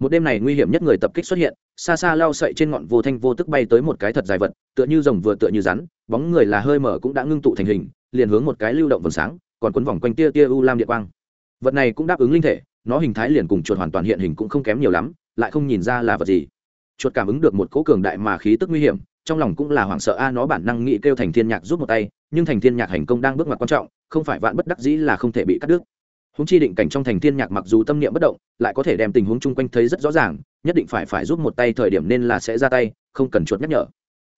một đêm này nguy hiểm nhất người tập kích xuất hiện, xa xa lao sậy trên ngọn vô thanh vô tức bay tới một cái thật dài vật, tựa như rồng vừa tựa như rắn, bóng người là hơi mở cũng đã ngưng tụ thành hình, liền hướng một cái lưu động vầng sáng, còn quấn vòng quanh tia tia u lam điện quang. Vật này cũng đáp ứng linh thể, nó hình thái liền cùng chuột hoàn toàn hiện hình cũng không kém nhiều lắm, lại không nhìn ra là vật gì. Chuột cảm ứng được một cỗ cường đại mà khí tức nguy hiểm, trong lòng cũng là hoảng sợ, a, nó bản năng nghĩ kêu thành thiên nhạc giúp một tay, nhưng thành thiên nhạc hành công đang bước ngoặt quan trọng, không phải vạn bất đắc dĩ là không thể bị cắt đứt húng chi định cảnh trong thành thiên nhạc mặc dù tâm niệm bất động, lại có thể đem tình huống chung quanh thấy rất rõ ràng, nhất định phải phải giúp một tay thời điểm nên là sẽ ra tay, không cần chuột nhắc nhở.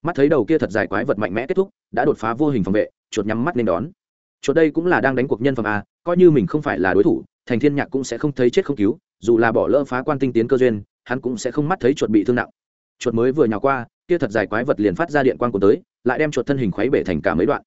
Mắt thấy đầu kia thật dài quái vật mạnh mẽ kết thúc, đã đột phá vô hình phòng vệ, chuột nhắm mắt nên đón. Chuột đây cũng là đang đánh cuộc nhân phẩm a, coi như mình không phải là đối thủ, thành thiên nhạc cũng sẽ không thấy chết không cứu, dù là bỏ lỡ phá quan tinh tiến cơ duyên, hắn cũng sẽ không mắt thấy chuột bị thương nặng. Chuột mới vừa nhào qua, kia thật dài quái vật liền phát ra điện quang của tới, lại đem chuột thân hình khuấy bể thành cả mấy đoạn.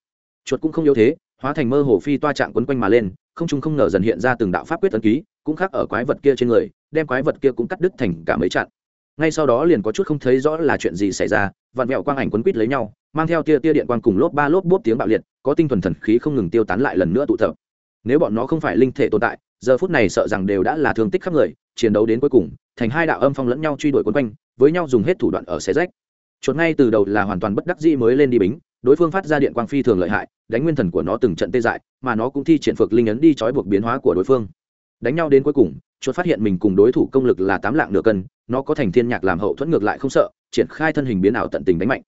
Chuột cũng không yếu thế, hóa thành mơ hồ phi toa trạng quấn quanh mà lên không trung không ngờ dần hiện ra từng đạo pháp quyết ấn ký, cũng khác ở quái vật kia trên người, đem quái vật kia cũng cắt đứt thành cả mấy chặn. Ngay sau đó liền có chút không thấy rõ là chuyện gì xảy ra, vạn mẹo quang ảnh quấn quýt lấy nhau, mang theo tia tia điện quang cùng lốp ba lốp bốp tiếng bạo liệt, có tinh thuần thần khí không ngừng tiêu tán lại lần nữa tụ tập. Nếu bọn nó không phải linh thể tồn tại, giờ phút này sợ rằng đều đã là thương tích khắp người, chiến đấu đến cuối cùng, thành hai đạo âm phong lẫn nhau truy đuổi quấn quanh, với nhau dùng hết thủ đoạn ở xé rách. Chuột ngay từ đầu là hoàn toàn bất đắc dĩ mới lên đi bính đối phương phát ra điện quang phi thường lợi hại, đánh nguyên thần của nó từng trận tê dại, mà nó cũng thi triển phược linh ấn đi trói buộc biến hóa của đối phương. Đánh nhau đến cuối cùng chuột phát hiện mình cùng đối thủ công lực là tám lạng nửa cân, nó có thành thiên nhạc làm hậu thuẫn ngược lại không sợ, triển khai thân hình biến ảo tận tình đánh mạnh.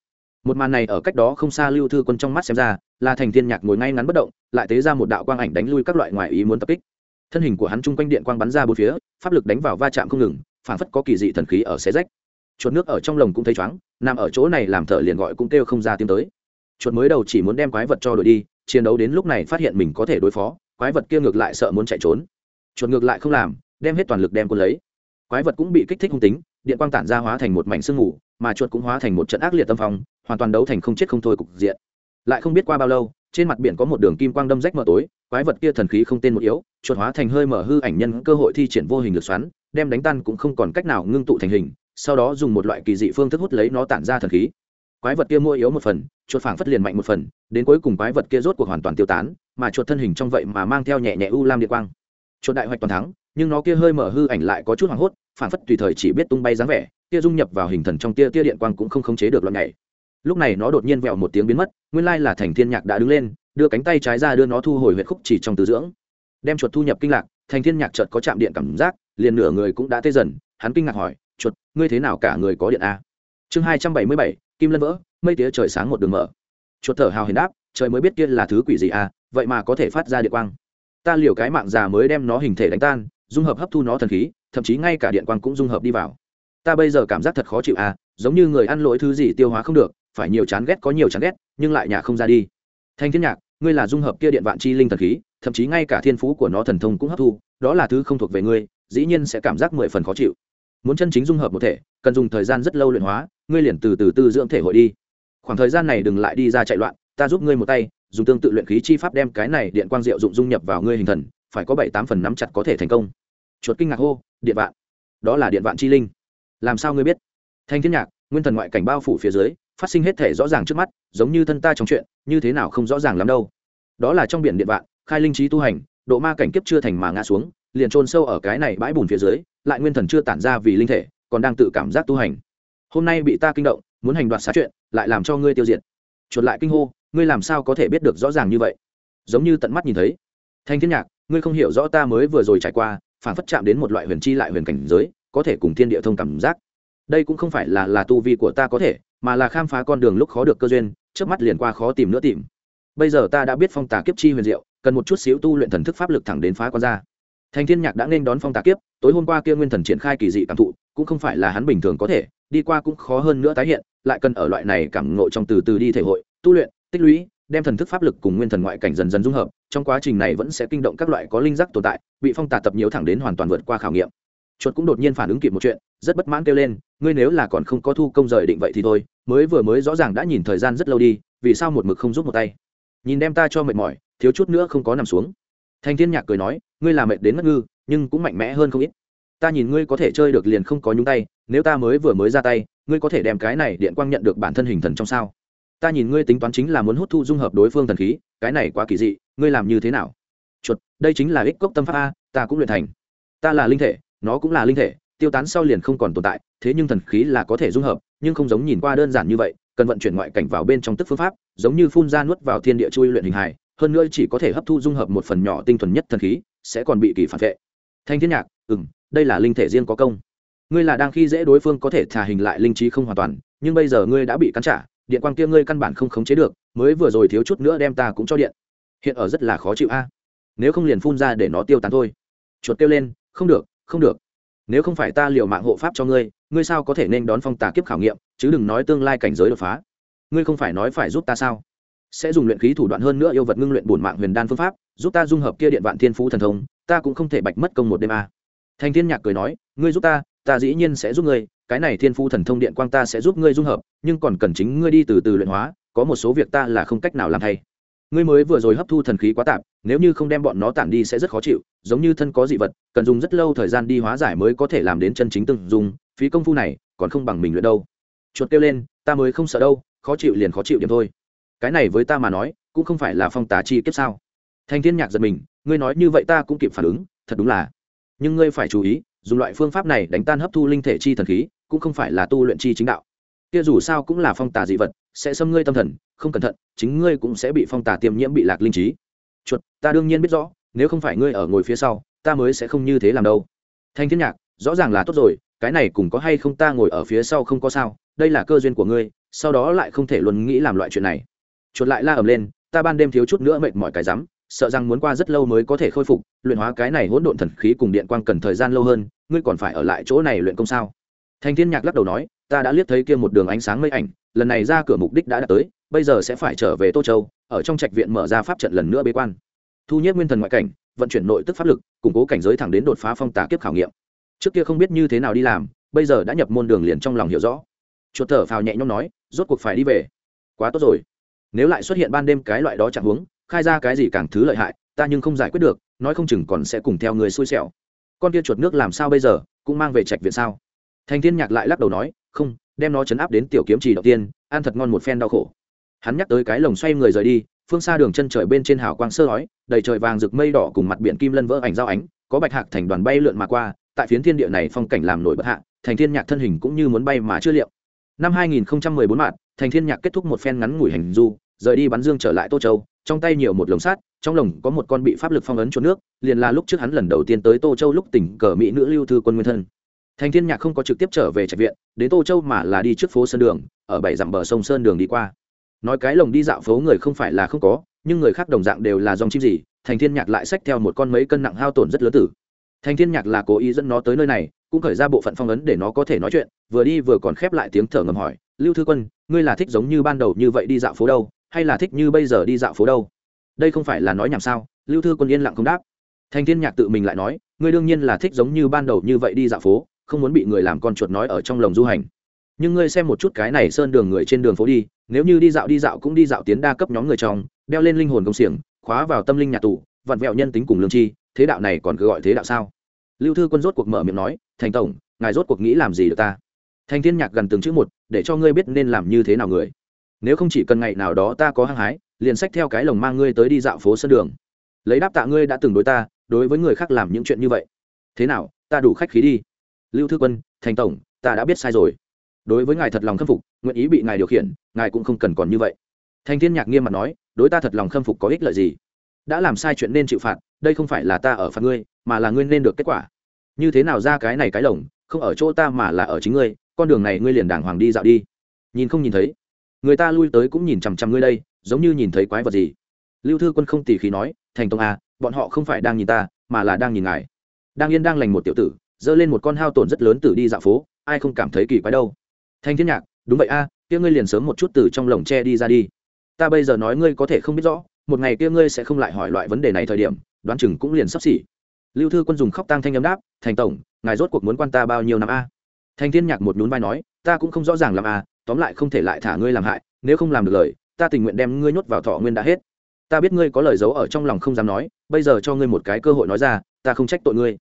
Một màn này ở cách đó không xa lưu thư quân trong mắt xem ra, là thành thiên nhạc ngồi ngay ngắn bất động, lại tế ra một đạo quang ảnh đánh lui các loại ngoại ý muốn tập kích. Thân hình của hắn chung quanh điện quang bắn ra bốn phía, pháp lực đánh vào va chạm không ngừng phản phất có kỳ dị thần khí ở xé rách. Chuột nước ở trong lồng cũng thấy chóng nằm ở chỗ này làm thở liền gọi cũng kêu không ra tiếng tới chuột mới đầu chỉ muốn đem quái vật cho đuổi đi, chiến đấu đến lúc này phát hiện mình có thể đối phó, quái vật kia ngược lại sợ muốn chạy trốn. Chuột ngược lại không làm, đem hết toàn lực đem quân lấy. Quái vật cũng bị kích thích hung tính, điện quang tản ra hóa thành một mảnh sương mù, mà chuột cũng hóa thành một trận ác liệt tâm phong, hoàn toàn đấu thành không chết không thôi cục diện. Lại không biết qua bao lâu, trên mặt biển có một đường kim quang đâm rách mờ tối, quái vật kia thần khí không tên một yếu, chuột hóa thành hơi mở hư ảnh nhân cơ hội thi triển vô hình lực xoắn, đem đánh tan cũng không còn cách nào ngưng tụ thành hình, sau đó dùng một loại kỳ dị phương thức hút lấy nó tản ra thần khí quái vật kia mua yếu một phần, chuột phảng phất liền mạnh một phần, đến cuối cùng quái vật kia rốt cuộc hoàn toàn tiêu tán, mà chuột thân hình trong vậy mà mang theo nhẹ nhẹ u lam điện quang. Chuột đại hoạch toàn thắng, nhưng nó kia hơi mở hư ảnh lại có chút hoảng hốt, phảng phất tùy thời chỉ biết tung bay dáng vẻ, kia dung nhập vào hình thần trong tia tia điện quang cũng không khống chế được loạn nhảy. Lúc này nó đột nhiên vẹo một tiếng biến mất, nguyên lai là thành thiên nhạc đã đứng lên, đưa cánh tay trái ra đưa nó thu hồi huyệt khúc chỉ trong tư dưỡng. Đem chuột thu nhập kinh lạc, thành thiên nhạc chợt có chạm điện cảm giác, liền nửa người cũng đã tê dần, hắn kinh ngạc hỏi, chuột, ngươi thế nào cả người có điện a? Chương hai trăm bảy mươi bảy kim lân vỡ mây tía trời sáng một đường mở. Chuột thở hào hiền đáp trời mới biết kia là thứ quỷ gì à, vậy mà có thể phát ra điện quang. Ta liều cái mạng già mới đem nó hình thể đánh tan dung hợp hấp thu nó thần khí thậm chí ngay cả điện quang cũng dung hợp đi vào. Ta bây giờ cảm giác thật khó chịu à, giống như người ăn lỗi thứ gì tiêu hóa không được phải nhiều chán ghét có nhiều chán ghét nhưng lại nhà không ra đi. Thanh thiên nhạc ngươi là dung hợp kia điện vạn chi linh thần khí thậm chí ngay cả thiên phú của nó thần thông cũng hấp thu đó là thứ không thuộc về ngươi dĩ nhiên sẽ cảm giác mười phần khó chịu. Muốn chân chính dung hợp một thể cần dùng thời gian rất lâu luyện hóa ngươi liền từ từ tư dưỡng thể hội đi. Khoảng thời gian này đừng lại đi ra chạy loạn, ta giúp ngươi một tay, dùng tương tự luyện khí chi pháp đem cái này điện quang diệu dụng dung nhập vào ngươi hình thần, phải có bảy tám phần nắm chặt có thể thành công. Chuột kinh ngạc hô, điện vạn. Đó là điện vạn chi linh. Làm sao ngươi biết? Thanh thiên nhạc, nguyên thần ngoại cảnh bao phủ phía dưới, phát sinh hết thể rõ ràng trước mắt, giống như thân ta trong chuyện, như thế nào không rõ ràng lắm đâu. Đó là trong biển điện vạn, khai linh trí tu hành, độ ma cảnh kiếp chưa thành mà ngã xuống, liền trôn sâu ở cái này bãi bùn phía dưới, lại nguyên thần chưa tản ra vì linh thể, còn đang tự cảm giác tu hành hôm nay bị ta kinh động, muốn hành đoạt xá chuyện, lại làm cho ngươi tiêu diệt. Chuột lại kinh hô, ngươi làm sao có thể biết được rõ ràng như vậy? Giống như tận mắt nhìn thấy. Thanh thiên nhạc, ngươi không hiểu rõ ta mới vừa rồi trải qua, phản phất chạm đến một loại huyền chi lại huyền cảnh giới, có thể cùng thiên địa thông cảm giác. Đây cũng không phải là là tu vi của ta có thể, mà là khám phá con đường lúc khó được cơ duyên trước mắt liền qua khó tìm nữa tìm. Bây giờ ta đã biết phong tà kiếp chi huyền diệu, cần một chút xíu tu luyện thần thức pháp lực thẳng đến phá con ra. Thành thiên nhạc đã nên đón phong tà kiếp, tối hôm qua kia nguyên thần triển khai kỳ dị cảm thụ, cũng không phải là hắn bình thường có thể đi qua cũng khó hơn nữa tái hiện, lại cần ở loại này cảm ngộ trong từ từ đi thể hội, tu luyện, tích lũy, đem thần thức pháp lực cùng nguyên thần ngoại cảnh dần dần dung hợp, trong quá trình này vẫn sẽ kinh động các loại có linh giác tồn tại, bị phong tà tập nhiều thẳng đến hoàn toàn vượt qua khảo nghiệm. Chuột cũng đột nhiên phản ứng kịp một chuyện, rất bất mãn kêu lên, ngươi nếu là còn không có thu công rời định vậy thì thôi, mới vừa mới rõ ràng đã nhìn thời gian rất lâu đi, vì sao một mực không giúp một tay? Nhìn đem ta cho mệt mỏi, thiếu chút nữa không có nằm xuống. Thanh thiên nhạc cười nói, ngươi là mệt đến ngất ngư, nhưng cũng mạnh mẽ hơn không ít. Ta nhìn ngươi có thể chơi được liền không có nhúng tay nếu ta mới vừa mới ra tay, ngươi có thể đem cái này điện quang nhận được bản thân hình thần trong sao? Ta nhìn ngươi tính toán chính là muốn hút thu dung hợp đối phương thần khí, cái này quá kỳ dị, ngươi làm như thế nào? Chuột, đây chính là ích cốc tâm pháp a, ta cũng luyện thành. Ta là linh thể, nó cũng là linh thể, tiêu tán sau liền không còn tồn tại, thế nhưng thần khí là có thể dung hợp, nhưng không giống nhìn qua đơn giản như vậy, cần vận chuyển ngoại cảnh vào bên trong tức phương pháp, giống như phun ra nuốt vào thiên địa chui luyện hình hài, hơn nữa chỉ có thể hấp thu dung hợp một phần nhỏ tinh thuần nhất thần khí, sẽ còn bị kỳ phản vệ. Thanh thiên nhạc ừ m đây là linh thể riêng có công ngươi là đang khi dễ đối phương có thể thả hình lại linh trí không hoàn toàn, nhưng bây giờ ngươi đã bị cắn trả, điện quang kia ngươi căn bản không khống chế được, mới vừa rồi thiếu chút nữa đem ta cũng cho điện. Hiện ở rất là khó chịu a. Nếu không liền phun ra để nó tiêu tán thôi. Chuột kêu lên, không được không được. Nếu không phải ta liều mạng hộ pháp cho ngươi ngươi sao có thể nên đón phong tà kiếp khảo nghiệm, chứ đừng nói tương lai cảnh giới đột phá. Ngươi không phải nói phải giúp ta sao? Sẽ dùng luyện khí thủ đoạn hơn nữa yêu vật ngưng luyện bổn mạng huyền đan phương pháp, giúp ta dung hợp kia điện vạn thiên phú thần thông, ta cũng không thể bạch mất công một đêm a. À. thành thiên nhạc cười nói, ngươi giúp ta ta dĩ nhiên sẽ giúp ngươi, cái này thiên phú thần thông điện quang ta sẽ giúp ngươi dung hợp, nhưng còn cần chính ngươi đi từ từ luyện hóa, có một số việc ta là không cách nào làm thay. Ngươi mới vừa rồi hấp thu thần khí quá tạp, nếu như không đem bọn nó tản đi sẽ rất khó chịu, giống như thân có dị vật, cần dùng rất lâu thời gian đi hóa giải mới có thể làm đến chân chính từng dùng phí công phu này, còn không bằng mình luyện đâu. Chuột kêu lên, ta mới không sợ đâu, khó chịu liền khó chịu điểm thôi. Cái này với ta mà nói, cũng không phải là phong tá chi kiếp sao. Thanh thiên nhạc giật mình, ngươi nói như vậy ta cũng kịp phản ứng, thật đúng là. Nhưng ngươi phải chú ý dùng loại phương pháp này đánh tan hấp thu linh thể chi thần khí, cũng không phải là tu luyện chi chính đạo. Kia dù sao cũng là phong tà dị vật, sẽ xâm ngươi tâm thần, không cẩn thận, chính ngươi cũng sẽ bị phong tà tiêm nhiễm bị lạc linh trí. Chuột, ta đương nhiên biết rõ, nếu không phải ngươi ở ngồi phía sau, ta mới sẽ không như thế làm đâu. Thanh thiên nhạc, rõ ràng là tốt rồi, cái này cũng có hay không ta ngồi ở phía sau không có sao, đây là cơ duyên của ngươi, sau đó lại không thể luôn nghĩ làm loại chuyện này. Chuột lại la ầm lên, ta ban đêm thiếu chút nữa mệt mỏi cái rắm sợ rằng muốn qua rất lâu mới có thể khôi phục, luyện hóa cái này hỗn độn thần khí cùng điện quang cần thời gian lâu hơn, ngươi còn phải ở lại chỗ này luyện công sao? Thanh thiên nhạc lắc đầu nói, ta đã liếc thấy kia một đường ánh sáng mây ảnh, lần này ra cửa mục đích đã đạt tới, bây giờ sẽ phải trở về tô châu, ở trong trạch viện mở ra pháp trận lần nữa bế quan. Thu nhất nguyên thần ngoại cảnh, vận chuyển nội tức pháp lực, củng cố cảnh giới thẳng đến đột phá phong tà kiếp khảo nghiệm. Trước kia không biết như thế nào đi làm, bây giờ đã nhập môn đường liền trong lòng hiểu rõ. Chuột thở phào nhẹ nhõm nói, rốt cuộc phải đi về. Quá tốt rồi. Nếu lại xuất hiện ban đêm cái loại đó chẳng huống khai ra cái gì càng thứ lợi hại, ta nhưng không giải quyết được, nói không chừng còn sẽ cùng theo người xui xẻo. Con kia chuột nước làm sao bây giờ, cũng mang về trạch viện sao? Thành thiên nhạc lại lắc đầu nói, không, đem nó chấn áp đến tiểu kiếm trì đầu tiên, ăn thật ngon một phen đau khổ. Hắn nhắc tới cái lồng xoay người rời đi, phương xa đường chân trời bên trên hào quang sơ ói đầy trời vàng rực mây đỏ cùng mặt biển kim lân vỡ ảnh giao ánh, có bạch hạc thành đoàn bay lượn mà qua, tại phiến thiên địa này phong cảnh làm nổi bất hạ, thành thiên nhạc thân hình cũng như muốn bay mà chưa liệu. Năm 2014 mạn, thành thiên nhạc kết thúc một phen ngắn ngủi hành du, rời đi bắn dương trở lại tô châu trong tay nhiều một lồng sắt, trong lồng có một con bị pháp lực phong ấn chuột nước, liền là lúc trước hắn lần đầu tiên tới tô châu lúc tỉnh cờ mỹ nữ lưu thư quân nguyên thân. Thành thiên nhạc không có trực tiếp trở về trạch viện, đến tô châu mà là đi trước phố sơn đường, ở bảy dặm bờ sông sơn đường đi qua. Nói cái lồng đi dạo phố người không phải là không có, nhưng người khác đồng dạng đều là dòng chim gì, thành thiên nhạc lại xách theo một con mấy cân nặng hao tổn rất lớn tử. Thành thiên nhạc là cố ý dẫn nó tới nơi này, cũng khởi ra bộ phận phong ấn để nó có thể nói chuyện, vừa đi vừa còn khép lại tiếng thở ngầm hỏi, lưu thư quân, ngươi là thích giống như ban đầu như vậy đi dạo phố đâu? Hay là thích như bây giờ đi dạo phố đâu? Đây không phải là nói nhảm sao? Lưu thư quân yên lặng không đáp. Thành thiên nhạc tự mình lại nói, ngươi đương nhiên là thích giống như ban đầu như vậy đi dạo phố, không muốn bị người làm con chuột nói ở trong lồng du hành. Nhưng ngươi xem một chút cái này sơn đường người trên đường phố đi, nếu như đi dạo đi dạo cũng đi dạo tiến đa cấp nhóm người trong, đeo lên linh hồn công xiềng, khóa vào tâm linh nhà tù, vặn vẹo nhân tính cùng lương chi thế đạo này còn cứ gọi thế đạo sao? Lưu thư quân rốt cuộc mở miệng nói, thành tổng, ngài rốt cuộc nghĩ làm gì được ta? Thành thiên nhạc gần từng chữ một, để cho ngươi biết nên làm như thế nào người nếu không chỉ cần ngày nào đó ta có hăng hái, liền sách theo cái lồng mang ngươi tới đi dạo phố sân đường. Lấy đáp tạ ngươi đã từng đối ta, đối với người khác làm những chuyện như vậy. Thế nào, ta đủ khách khí đi. Lưu thư quân, thành tổng, ta đã biết sai rồi. Đối với ngài thật lòng khâm phục, nguyện ý bị ngài điều khiển, ngài cũng không cần còn như vậy. Thanh thiên nhạc nghiêm mặt nói, đối ta thật lòng khâm phục có ích lợi gì? Đã làm sai chuyện nên chịu phạt, đây không phải là ta ở phạt ngươi, mà là ngươi nên được kết quả. Như thế nào ra cái này cái lồng, không ở chỗ ta mà là ở chính ngươi, con đường này ngươi liền đàng hoàng đi dạo đi. Nhìn không nhìn thấy người ta lui tới cũng nhìn chằm chằm ngươi đây giống như nhìn thấy quái vật gì. Lưu thư quân không tỉ khí nói thành tông à bọn họ không phải đang nhìn ta mà là đang nhìn ngài. Đang yên đang lành một tiểu tử dơ lên một con hao tổn rất lớn từ đi dạo phố ai không cảm thấy kỳ quái đâu. Thanh thiên nhạc đúng vậy a à, kia ngươi liền sớm một chút từ trong lồng tre đi ra đi. Ta bây giờ nói ngươi có thể không biết rõ một ngày kia ngươi sẽ không lại hỏi loại vấn đề này thời điểm đoán chừng cũng liền sắp xỉ. Lưu thư quân dùng khóc tang thanh âm đáp thành tổng ngài rốt cuộc muốn quan ta bao nhiêu năm a? À? thanh thiên nhạc một nhún vai nói ta cũng không rõ ràng làm a à, tóm lại không thể lại thả ngươi làm hại, nếu không làm được lời, ta tình nguyện đem ngươi nhốt vào thọ nguyên đã hết. Ta biết ngươi có lời giấu ở trong lòng không dám nói, bây giờ cho ngươi một cái cơ hội nói ra, ta không trách tội ngươi.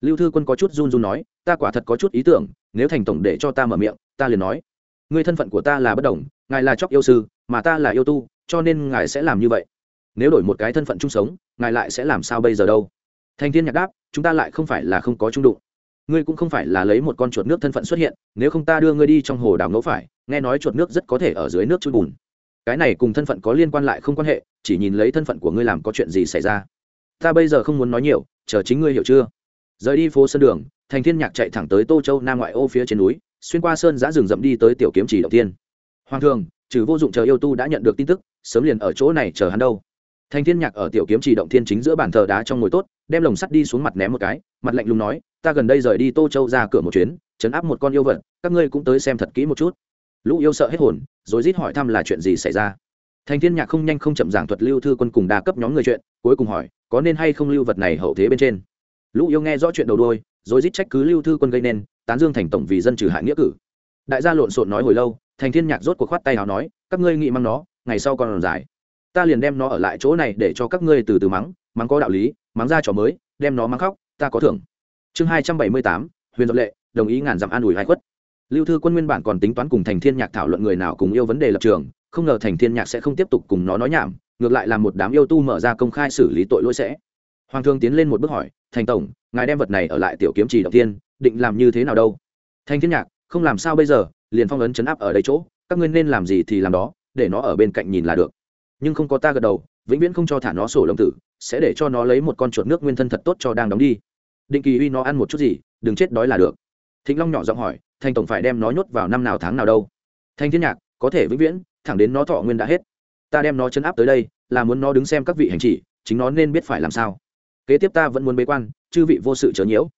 Lưu thư quân có chút run run nói, ta quả thật có chút ý tưởng, nếu thành tổng để cho ta mở miệng, ta liền nói. Ngươi thân phận của ta là bất đồng, ngài là chóc yêu sư, mà ta là yêu tu, cho nên ngài sẽ làm như vậy. Nếu đổi một cái thân phận chung sống, ngài lại sẽ làm sao bây giờ đâu? Thành thiên nhạc đáp, chúng ta lại không phải là không có trung đụng ngươi cũng không phải là lấy một con chuột nước thân phận xuất hiện, nếu không ta đưa ngươi đi trong hồ đào ngẫu phải, nghe nói chuột nước rất có thể ở dưới nước chui bùn. Cái này cùng thân phận có liên quan lại không quan hệ, chỉ nhìn lấy thân phận của ngươi làm có chuyện gì xảy ra. Ta bây giờ không muốn nói nhiều, chờ chính ngươi hiểu chưa? Rời đi phố sân đường, thành thiên nhạc chạy thẳng tới tô châu nam ngoại ô phía trên núi, xuyên qua sơn giã rừng rậm đi tới tiểu kiếm chỉ đầu tiên. Hoàng thường, trừ vô dụng chờ yêu tu đã nhận được tin tức, sớm liền ở chỗ này chờ hắn đâu. Thành thiên nhạc ở tiểu kiếm chỉ động thiên chính giữa bàn thờ đá trong ngồi tốt, đem lồng sắt đi xuống mặt ném một cái, mặt lạnh lùng nói ta gần đây rời đi tô châu ra cửa một chuyến, chấn áp một con yêu vật, các ngươi cũng tới xem thật kỹ một chút. Lũ yêu sợ hết hồn, rồi rít hỏi thăm là chuyện gì xảy ra. Thành thiên nhạc không nhanh không chậm giảng thuật lưu thư quân cùng đa cấp nhóm người chuyện, cuối cùng hỏi, có nên hay không lưu vật này hậu thế bên trên? Lũ yêu nghe rõ chuyện đầu đôi rồi rít trách cứ lưu thư quân gây nên, tán dương thành tổng vì dân trừ hại nghĩa cử. Đại gia lộn xộn nói hồi lâu, thành thiên nhạc rốt cuộc khoát tay nào nói, các ngươi nghĩ mang nó, ngày sau còn dài ta liền đem nó ở lại chỗ này để cho các ngươi từ từ mắng mắng có đạo lý, mắng ra trò mới, đem nó mắng khóc, ta có thưởng chương hai trăm bảy mươi tám, huyền dọn lệ, đồng ý ngàn dặm an ủi hai khuất. Lưu thư quân nguyên bản còn tính toán cùng thành thiên nhạc thảo luận người nào cùng yêu vấn đề lập trường, không ngờ thành thiên nhạc sẽ không tiếp tục cùng nó nói nhảm, ngược lại là một đám yêu tu mở ra công khai xử lý tội lỗi sẽ. Hoàng thương tiến lên một bước hỏi, thành tổng, ngài đem vật này ở lại tiểu kiếm trì đầu tiên, định làm như thế nào đâu? Thành thiên nhạc, không làm sao bây giờ, liền phong ấn chấn áp ở đây chỗ, các ngươi nên làm gì thì làm đó, để nó ở bên cạnh nhìn là được. Nhưng không có ta gật đầu, vĩnh viễn không cho thả nó sổ lồng tử, sẽ để cho nó lấy một con chuột nước nguyên thân thật tốt cho đang đóng đi định kỳ uy nó ăn một chút gì, đừng chết đói là được. Thịnh long nhỏ giọng hỏi thành tổng phải đem nó nhốt vào năm nào tháng nào đâu? Thanh thiên nhạc, có thể vĩnh viễn, thẳng đến nó thọ nguyên đã hết. Ta đem nó chấn áp tới đây, là muốn nó đứng xem các vị hành chỉ, chính nó nên biết phải làm sao. Kế tiếp ta vẫn muốn bế quan, chư vị vô sự chớ nhiễu.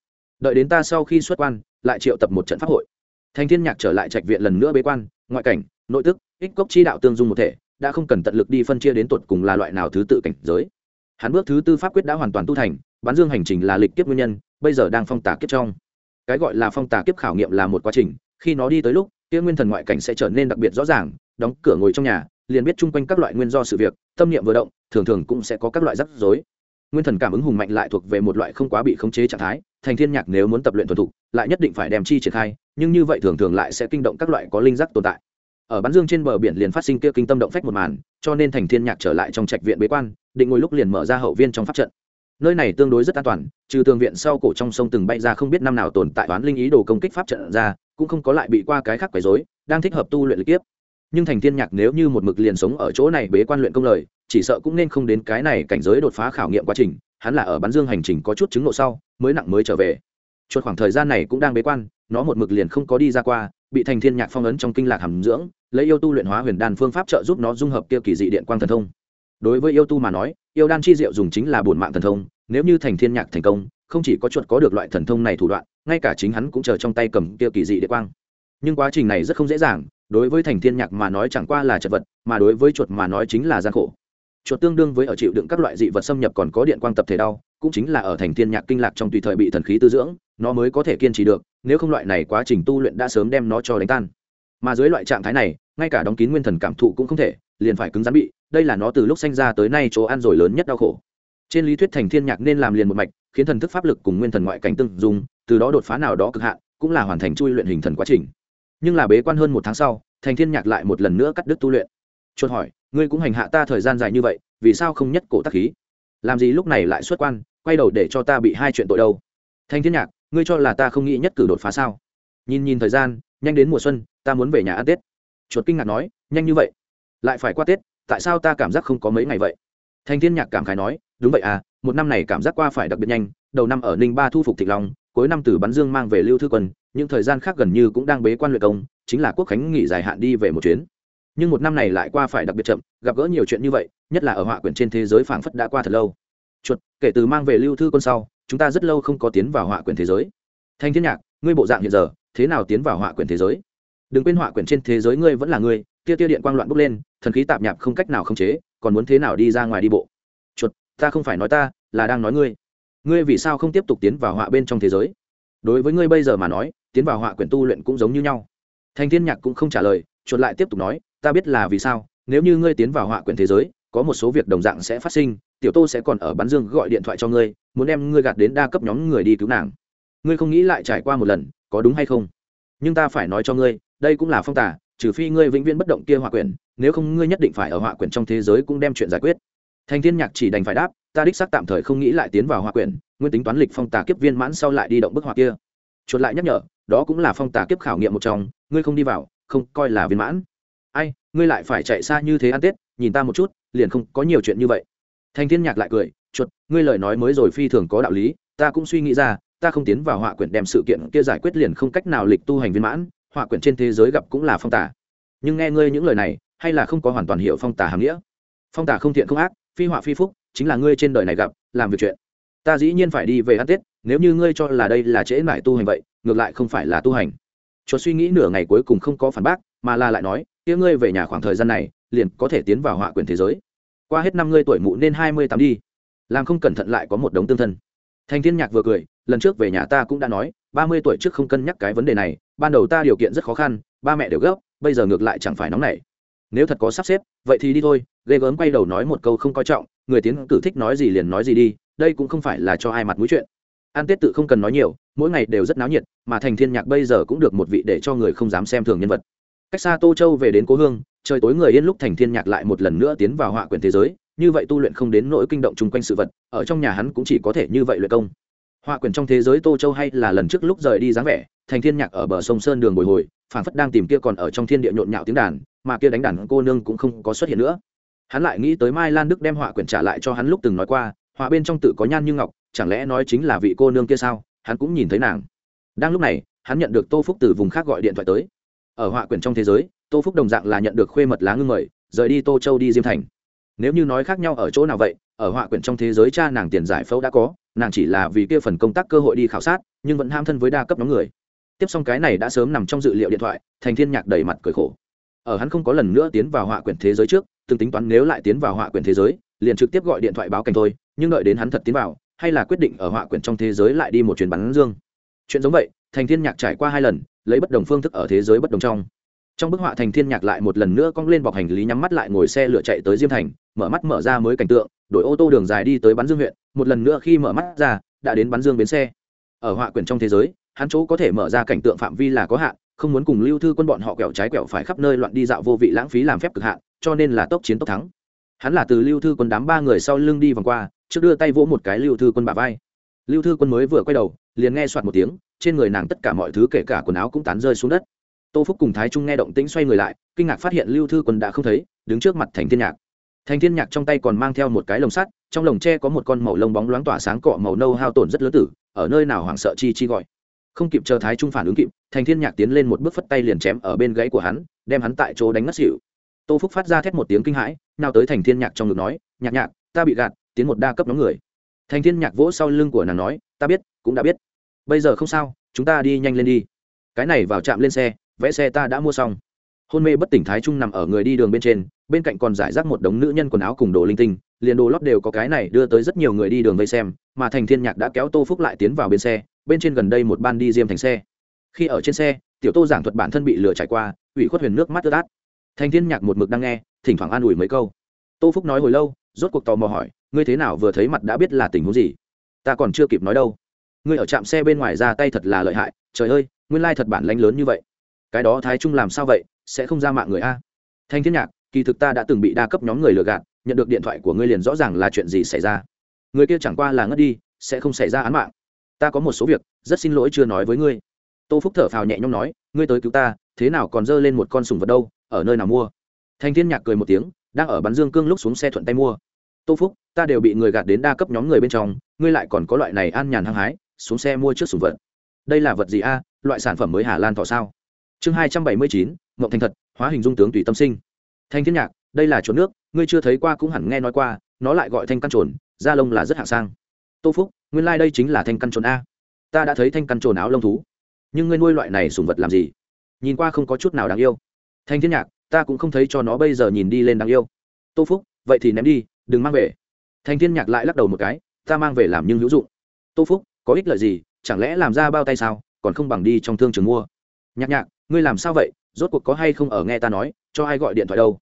Đợi đến ta sau khi xuất quan, lại triệu tập một trận pháp hội. Thanh thiên nhạc trở lại trạch viện lần nữa bế quan, ngoại cảnh, nội tức, ích cốc chi đạo tương dung một thể, đã không cần tận lực đi phân chia đến tuột cùng là loại nào thứ tự cảnh giới. Hắn bước thứ tư pháp quyết đã hoàn toàn tu thành bán dương hành trình là lịch kiếp nguyên nhân, bây giờ đang phong tả kiếp trong. Cái gọi là phong tả kiếp khảo nghiệm là một quá trình, khi nó đi tới lúc, kia nguyên thần ngoại cảnh sẽ trở nên đặc biệt rõ ràng, đóng cửa ngồi trong nhà, liền biết chung quanh các loại nguyên do sự việc, tâm niệm vừa động, thường thường cũng sẽ có các loại rắc rối. Nguyên thần cảm ứng hùng mạnh lại thuộc về một loại không quá bị khống chế trạng thái, thành thiên nhạc nếu muốn tập luyện thuần thục, lại nhất định phải đem chi triển khai, nhưng như vậy thường thường lại sẽ kinh động các loại có linh giác tồn tại. Ở bán dương trên bờ biển liền phát sinh kia kinh tâm động phách một màn, cho nên thành thiên nhạc trở lại trong trạch viện bế quan, định ngồi lúc liền mở ra hậu viên trong pháp trận nơi này tương đối rất an toàn, trừ tường viện sau cổ trong sông từng bay ra không biết năm nào tồn tại toán linh ý đồ công kích pháp trận ra, cũng không có lại bị qua cái khác quấy rối, đang thích hợp tu luyện lịch tiếp nhưng thành thiên nhạc nếu như một mực liền sống ở chỗ này bế quan luyện công lời, chỉ sợ cũng nên không đến cái này cảnh giới đột phá khảo nghiệm quá trình, hắn là ở bán dương hành trình có chút chứng ngộ sau, mới nặng mới trở về. Chuột khoảng thời gian này cũng đang bế quan, nó một mực liền không có đi ra qua, bị thành thiên nhạc phong ấn trong kinh lạc hàm dưỡng, lấy yêu tu luyện hóa huyền đan phương pháp trợ giúp nó dung hợp kia kỳ dị điện quang thần thông đối với yêu tu mà nói, yêu đan chi diệu dùng chính là bổn mạng thần thông, nếu như thành thiên nhạc thành công, không chỉ có chuột có được loại thần thông này thủ đoạn, ngay cả chính hắn cũng chờ trong tay cầm kia kỳ dị địa quang. Nhưng quá trình này rất không dễ dàng, đối với thành thiên nhạc mà nói chẳng qua là chật vật, mà đối với chuột mà nói chính là gian khổ. Chuột tương đương với ở chịu đựng các loại dị vật xâm nhập còn có điện quang tập thể đau, cũng chính là ở thành thiên nhạc kinh lạc trong tùy thời bị thần khí tư dưỡng, nó mới có thể kiên trì được, nếu không loại này quá trình tu luyện đã sớm đem nó cho đánh tan. Mà dưới loại trạng thái này, ngay cả đóng kín nguyên thần cảm thụ cũng không thể, liền phải cứng rắn bị đây là nó từ lúc sinh ra tới nay chỗ ăn rồi lớn nhất đau khổ. Trên lý thuyết thành thiên nhạc nên làm liền một mạch, khiến thần thức pháp lực cùng nguyên thần ngoại cảnh tương dùng từ đó đột phá nào đó cực hạn, cũng là hoàn thành chui luyện hình thần quá trình. Nhưng là bế quan hơn một tháng sau, thành thiên nhạc lại một lần nữa cắt đứt tu luyện. Chuột hỏi, ngươi cũng hành hạ ta thời gian dài như vậy, vì sao không nhất cổ tác khí? Làm gì lúc này lại xuất quan, quay đầu để cho ta bị hai chuyện tội đâu? Thành thiên nhạc, ngươi cho là ta không nghĩ nhất cử đột phá sao? Nhìn nhìn thời gian, nhanh đến mùa xuân, ta muốn về nhà ăn tết. Chuột kinh ngạc nói, nhanh như vậy? Lại phải qua tết tại sao ta cảm giác không có mấy ngày vậy? Thanh thiên nhạc cảm khái nói, đúng vậy à một năm này cảm giác qua phải đặc biệt nhanh, đầu năm ở ninh ba thu phục thịnh long, cuối năm từ bắn dương mang về lưu thư quân, những thời gian khác gần như cũng đang bế quan luyện công, chính là quốc khánh nghỉ dài hạn đi về một chuyến. Nhưng một năm này lại qua phải đặc biệt chậm, gặp gỡ nhiều chuyện như vậy, nhất là ở họa quyển trên thế giới phảng phất đã qua thật lâu. Chuột, kể từ mang về lưu thư quân sau, chúng ta rất lâu không có tiến vào họa quyển thế giới. Thanh thiên nhạc, ngươi bộ dạng hiện giờ, thế nào tiến vào họa quyển thế giới? Đừng quên họa quyển trên thế giới ngươi vẫn là ngươi tia tia điện quang loạn bốc lên, thần khí tạp nhạp không cách nào khống chế, còn muốn thế nào đi ra ngoài đi bộ? Chuột, ta không phải nói ta, là đang nói ngươi. Ngươi vì sao không tiếp tục tiến vào họa bên trong thế giới? Đối với ngươi bây giờ mà nói, tiến vào họa quyển tu luyện cũng giống như nhau. Thanh thiên nhạc cũng không trả lời, chuột lại tiếp tục nói, ta biết là vì sao, nếu như ngươi tiến vào họa quyển thế giới, có một số việc đồng dạng sẽ phát sinh, tiểu tô sẽ còn ở bán dương gọi điện thoại cho ngươi, muốn đem ngươi gạt đến đa cấp nhóm người đi cứu nàng. Ngươi không nghĩ lại trải qua một lần, có đúng hay không? Nhưng ta phải nói cho ngươi, đây cũng là phong tả trừ phi ngươi vĩnh viễn bất động kia hỏa quyển, nếu không ngươi nhất định phải ở hỏa quyển trong thế giới cũng đem chuyện giải quyết. Thành thiên nhạc chỉ đành phải đáp, ta đích xác tạm thời không nghĩ lại tiến vào hỏa quyển, nguyên tính toán lịch phong tả kiếp viên mãn sau lại đi động bức hỏa kia. Chuột lại nhắc nhở, đó cũng là phong tả kiếp khảo nghiệm một trong, ngươi không đi vào, không, coi là viên mãn. Ai, ngươi lại phải chạy xa như thế ăn tết, nhìn ta một chút, liền không có nhiều chuyện như vậy. Thành thiên nhạc lại cười, chuột, ngươi lời nói mới rồi phi thường có đạo lý, ta cũng suy nghĩ ra, ta không tiến vào họa quyển đem sự kiện kia giải quyết liền không cách nào lịch tu hành viên mãn họa quyển trên thế giới gặp cũng là phong tả nhưng nghe ngươi những lời này, hay là không có hoàn toàn hiểu phong tả hàm nghĩa? Phong tả không thiện không ác, phi họa phi phúc, chính là ngươi trên đời này gặp, làm việc chuyện. Ta dĩ nhiên phải đi về ăn tết, nếu như ngươi cho là đây là trễ mải tu hành vậy, ngược lại không phải là tu hành. Chuột suy nghĩ nửa ngày cuối cùng không có phản bác, mà là lại nói, kia ngươi về nhà khoảng thời gian này, liền có thể tiến vào họa quyển thế giới. Qua hết năm ngươi tuổi mụ nên hai mươi tám đi. Làm không cẩn thận lại có một đống tương thân. Thành thiên nhạc vừa cười, lần trước về nhà ta cũng đã nói, ba mươi tuổi trước không cân nhắc cái vấn đề này ban đầu ta điều kiện rất khó khăn, ba mẹ đều gấp, bây giờ ngược lại chẳng phải nóng nảy. Nếu thật có sắp xếp, vậy thì đi thôi, ghê gớm quay đầu nói một câu không coi trọng, người tiến cử thích nói gì liền nói gì đi, đây cũng không phải là cho ai mặt mũi chuyện. An tết tự không cần nói nhiều, mỗi ngày đều rất náo nhiệt, mà thành thiên nhạc bây giờ cũng được một vị để cho người không dám xem thường nhân vật. Cách xa tô châu về đến cố hương, trời tối người yên lúc thành thiên nhạc lại một lần nữa tiến vào họa quyển thế giới, như vậy tu luyện không đến nỗi kinh động chung quanh sự vật, ở trong nhà hắn cũng chỉ có thể như vậy luyện công. Họa quyển trong thế giới tô châu hay là lần trước lúc rời đi dáng vẻ thành thiên nhạc ở bờ sông sơn đường bồi hồi phản phất đang tìm kia còn ở trong thiên địa nhộn nhạo tiếng đàn, mà kia đánh đàn cô nương cũng không có xuất hiện nữa. Hắn lại nghĩ tới mai lan đức đem họa quyển trả lại cho hắn lúc từng nói qua, họa bên trong tự có nhan như ngọc, chẳng lẽ nói chính là vị cô nương kia sao? Hắn cũng nhìn thấy nàng. Đang lúc này, hắn nhận được tô phúc từ vùng khác gọi điện thoại tới. Ở họa quyển trong thế giới, tô phúc đồng dạng là nhận được khuê mật lá ngưng mời, rời đi tô châu đi diêm thành. Nếu như nói khác nhau ở chỗ nào vậy, ở họa quyển trong thế giới cha nàng tiền giải phẫu đã có, nàng chỉ là vì kia phần công tác cơ hội đi khảo sát, nhưng vẫn ham thân với đa cấp nhóm người tiếp xong cái này đã sớm nằm trong dự liệu điện thoại, thành thiên nhạc đầy mặt cười khổ. Ở hắn không có lần nữa tiến vào họa quyển thế giới trước, từng tính toán nếu lại tiến vào họa quyển thế giới, liền trực tiếp gọi điện thoại báo cảnh thôi, nhưng đợi đến hắn thật tiến vào, hay là quyết định ở họa quyển trong thế giới lại đi một chuyến bắn dương. Chuyện giống vậy, thành thiên nhạc trải qua hai lần, lấy bất đồng phương thức ở thế giới bất đồng trong. Trong bức họa thành thiên nhạc lại một lần nữa cong lên bọc hành lý nhắm mắt lại ngồi xe lửa chạy tới diêm thành, mở mắt mở ra mới cảnh tượng, đổi ô tô đường dài đi tới bắn dương huyện, một lần nữa khi mở mắt ra, đã đến bắn dương bến xe. Ở họa quyển trong thế giới hắn chỗ có thể mở ra cảnh tượng phạm vi là có hạn, không muốn cùng lưu thư quân bọn họ quẹo trái quẹo phải khắp nơi loạn đi dạo vô vị lãng phí làm phép cực hạn, cho nên là tốc chiến tốc thắng. Hắn là từ lưu thư quân đám ba người sau lưng đi vòng qua, trước đưa tay vỗ một cái lưu thư quân bả vai. Lưu thư quân mới vừa quay đầu, liền nghe soạt một tiếng, trên người nàng tất cả mọi thứ kể cả quần áo cũng tán rơi xuống đất. Tô phúc cùng thái trung nghe động tĩnh xoay người lại, kinh ngạc phát hiện lưu thư quân đã không thấy, đứng trước mặt thành thiên nhạc. Thành thiên nhạc trong tay còn mang theo một cái lồng sắt, trong lồng tre có một con màu lông bóng loáng tỏa sáng cọ màu nâu hao tổn rất lớn tử, ở nơi nào hoảng sợ chi chi gọi không kịp chờ thái trung phản ứng kịp, thành thiên nhạc tiến lên một bước phất tay liền chém ở bên gáy của hắn, đem hắn tại chỗ đánh ngất xỉu. Tô phúc phát ra thét một tiếng kinh hãi, nào tới thành thiên nhạc trong ngực nói, nhạc nhạc, ta bị gạt, tiến một đa cấp nhóm người. Thành thiên nhạc vỗ sau lưng của nàng nói, ta biết, cũng đã biết. Bây giờ không sao, chúng ta đi nhanh lên đi. Cái này vào trạm lên xe, vẽ xe ta đã mua xong. Hôn mê bất tỉnh thái trung nằm ở người đi đường bên trên, bên cạnh còn giải rác một đống nữ nhân quần áo cùng đồ linh tinh, liền đồ lót đều có cái này đưa tới rất nhiều người đi đường vây xem, mà thành thiên nhạc đã kéo tô phúc lại tiến vào bên xe bên trên gần đây một ban đi diêm thành xe. Khi ở trên xe, tiểu tô giảng thuật bản thân bị lừa trải qua, ủy khuất huyền nước mắt ướt át. Thành thiên nhạc một mực đang nghe, thỉnh thoảng an ủi mấy câu. Tô phúc nói hồi lâu, rốt cuộc tò mò hỏi, ngươi thế nào vừa thấy mặt đã biết là tình huống gì? Ta còn chưa kịp nói đâu. Ngươi ở trạm xe bên ngoài ra tay thật là lợi hại, trời ơi, nguyên lai thật bản lãnh lớn như vậy. Cái đó thái trung làm sao vậy, sẽ không ra mạng người a? Thanh thiên nhạc, kỳ thực ta đã từng bị đa cấp nhóm người lừa gạt, nhận được điện thoại của ngươi liền rõ ràng là chuyện gì xảy ra. Người kia chẳng qua là ngất đi, sẽ không xảy ra án mạng ta có một số việc, rất xin lỗi chưa nói với ngươi. Tô phúc thở phào nhẹ nhõm nói, ngươi tới cứu ta, thế nào còn dơ lên một con sùng vật đâu, ở nơi nào mua? Thành thiên nhạc cười một tiếng, đang ở bắn dương cương lúc xuống xe thuận tay mua. Tô phúc, ta đều bị người gạt đến đa cấp nhóm người bên trong, ngươi lại còn có loại này an nhàn hăng hái, xuống xe mua trước sùng vật. Đây là vật gì a? Loại sản phẩm mới hà lan thọ sao? Chương hai trăm bảy mươi chín mộng thành thật, hóa hình dung tướng tùy tâm sinh. Thanh thiên nhạc, đây là chuột nước, ngươi chưa thấy qua cũng hẳn nghe nói qua, nó lại gọi thanh căn trồn, da lông là rất hạng sang tô phúc, nguyên lai、like、đây chính là thanh căn trồn a. Ta đã thấy thanh căn trồn áo lông thú. Nhưng ngươi nuôi loại này sùng vật làm gì? Nhìn qua không có chút nào đáng yêu. Thanh thiên nhạc, ta cũng không thấy cho nó bây giờ nhìn đi lên đáng yêu. Tô phúc, vậy thì ném đi, đừng mang về. Thanh thiên nhạc lại lắc đầu một cái, ta mang về làm nhưng hữu dụng. Tô phúc, có ích lợi gì? Chẳng lẽ làm ra bao tay sao? Còn không bằng đi trong thương trường mua. Nhạc nhạc, ngươi làm sao vậy? Rốt cuộc có hay không ở nghe ta nói, cho ai gọi điện thoại đâu?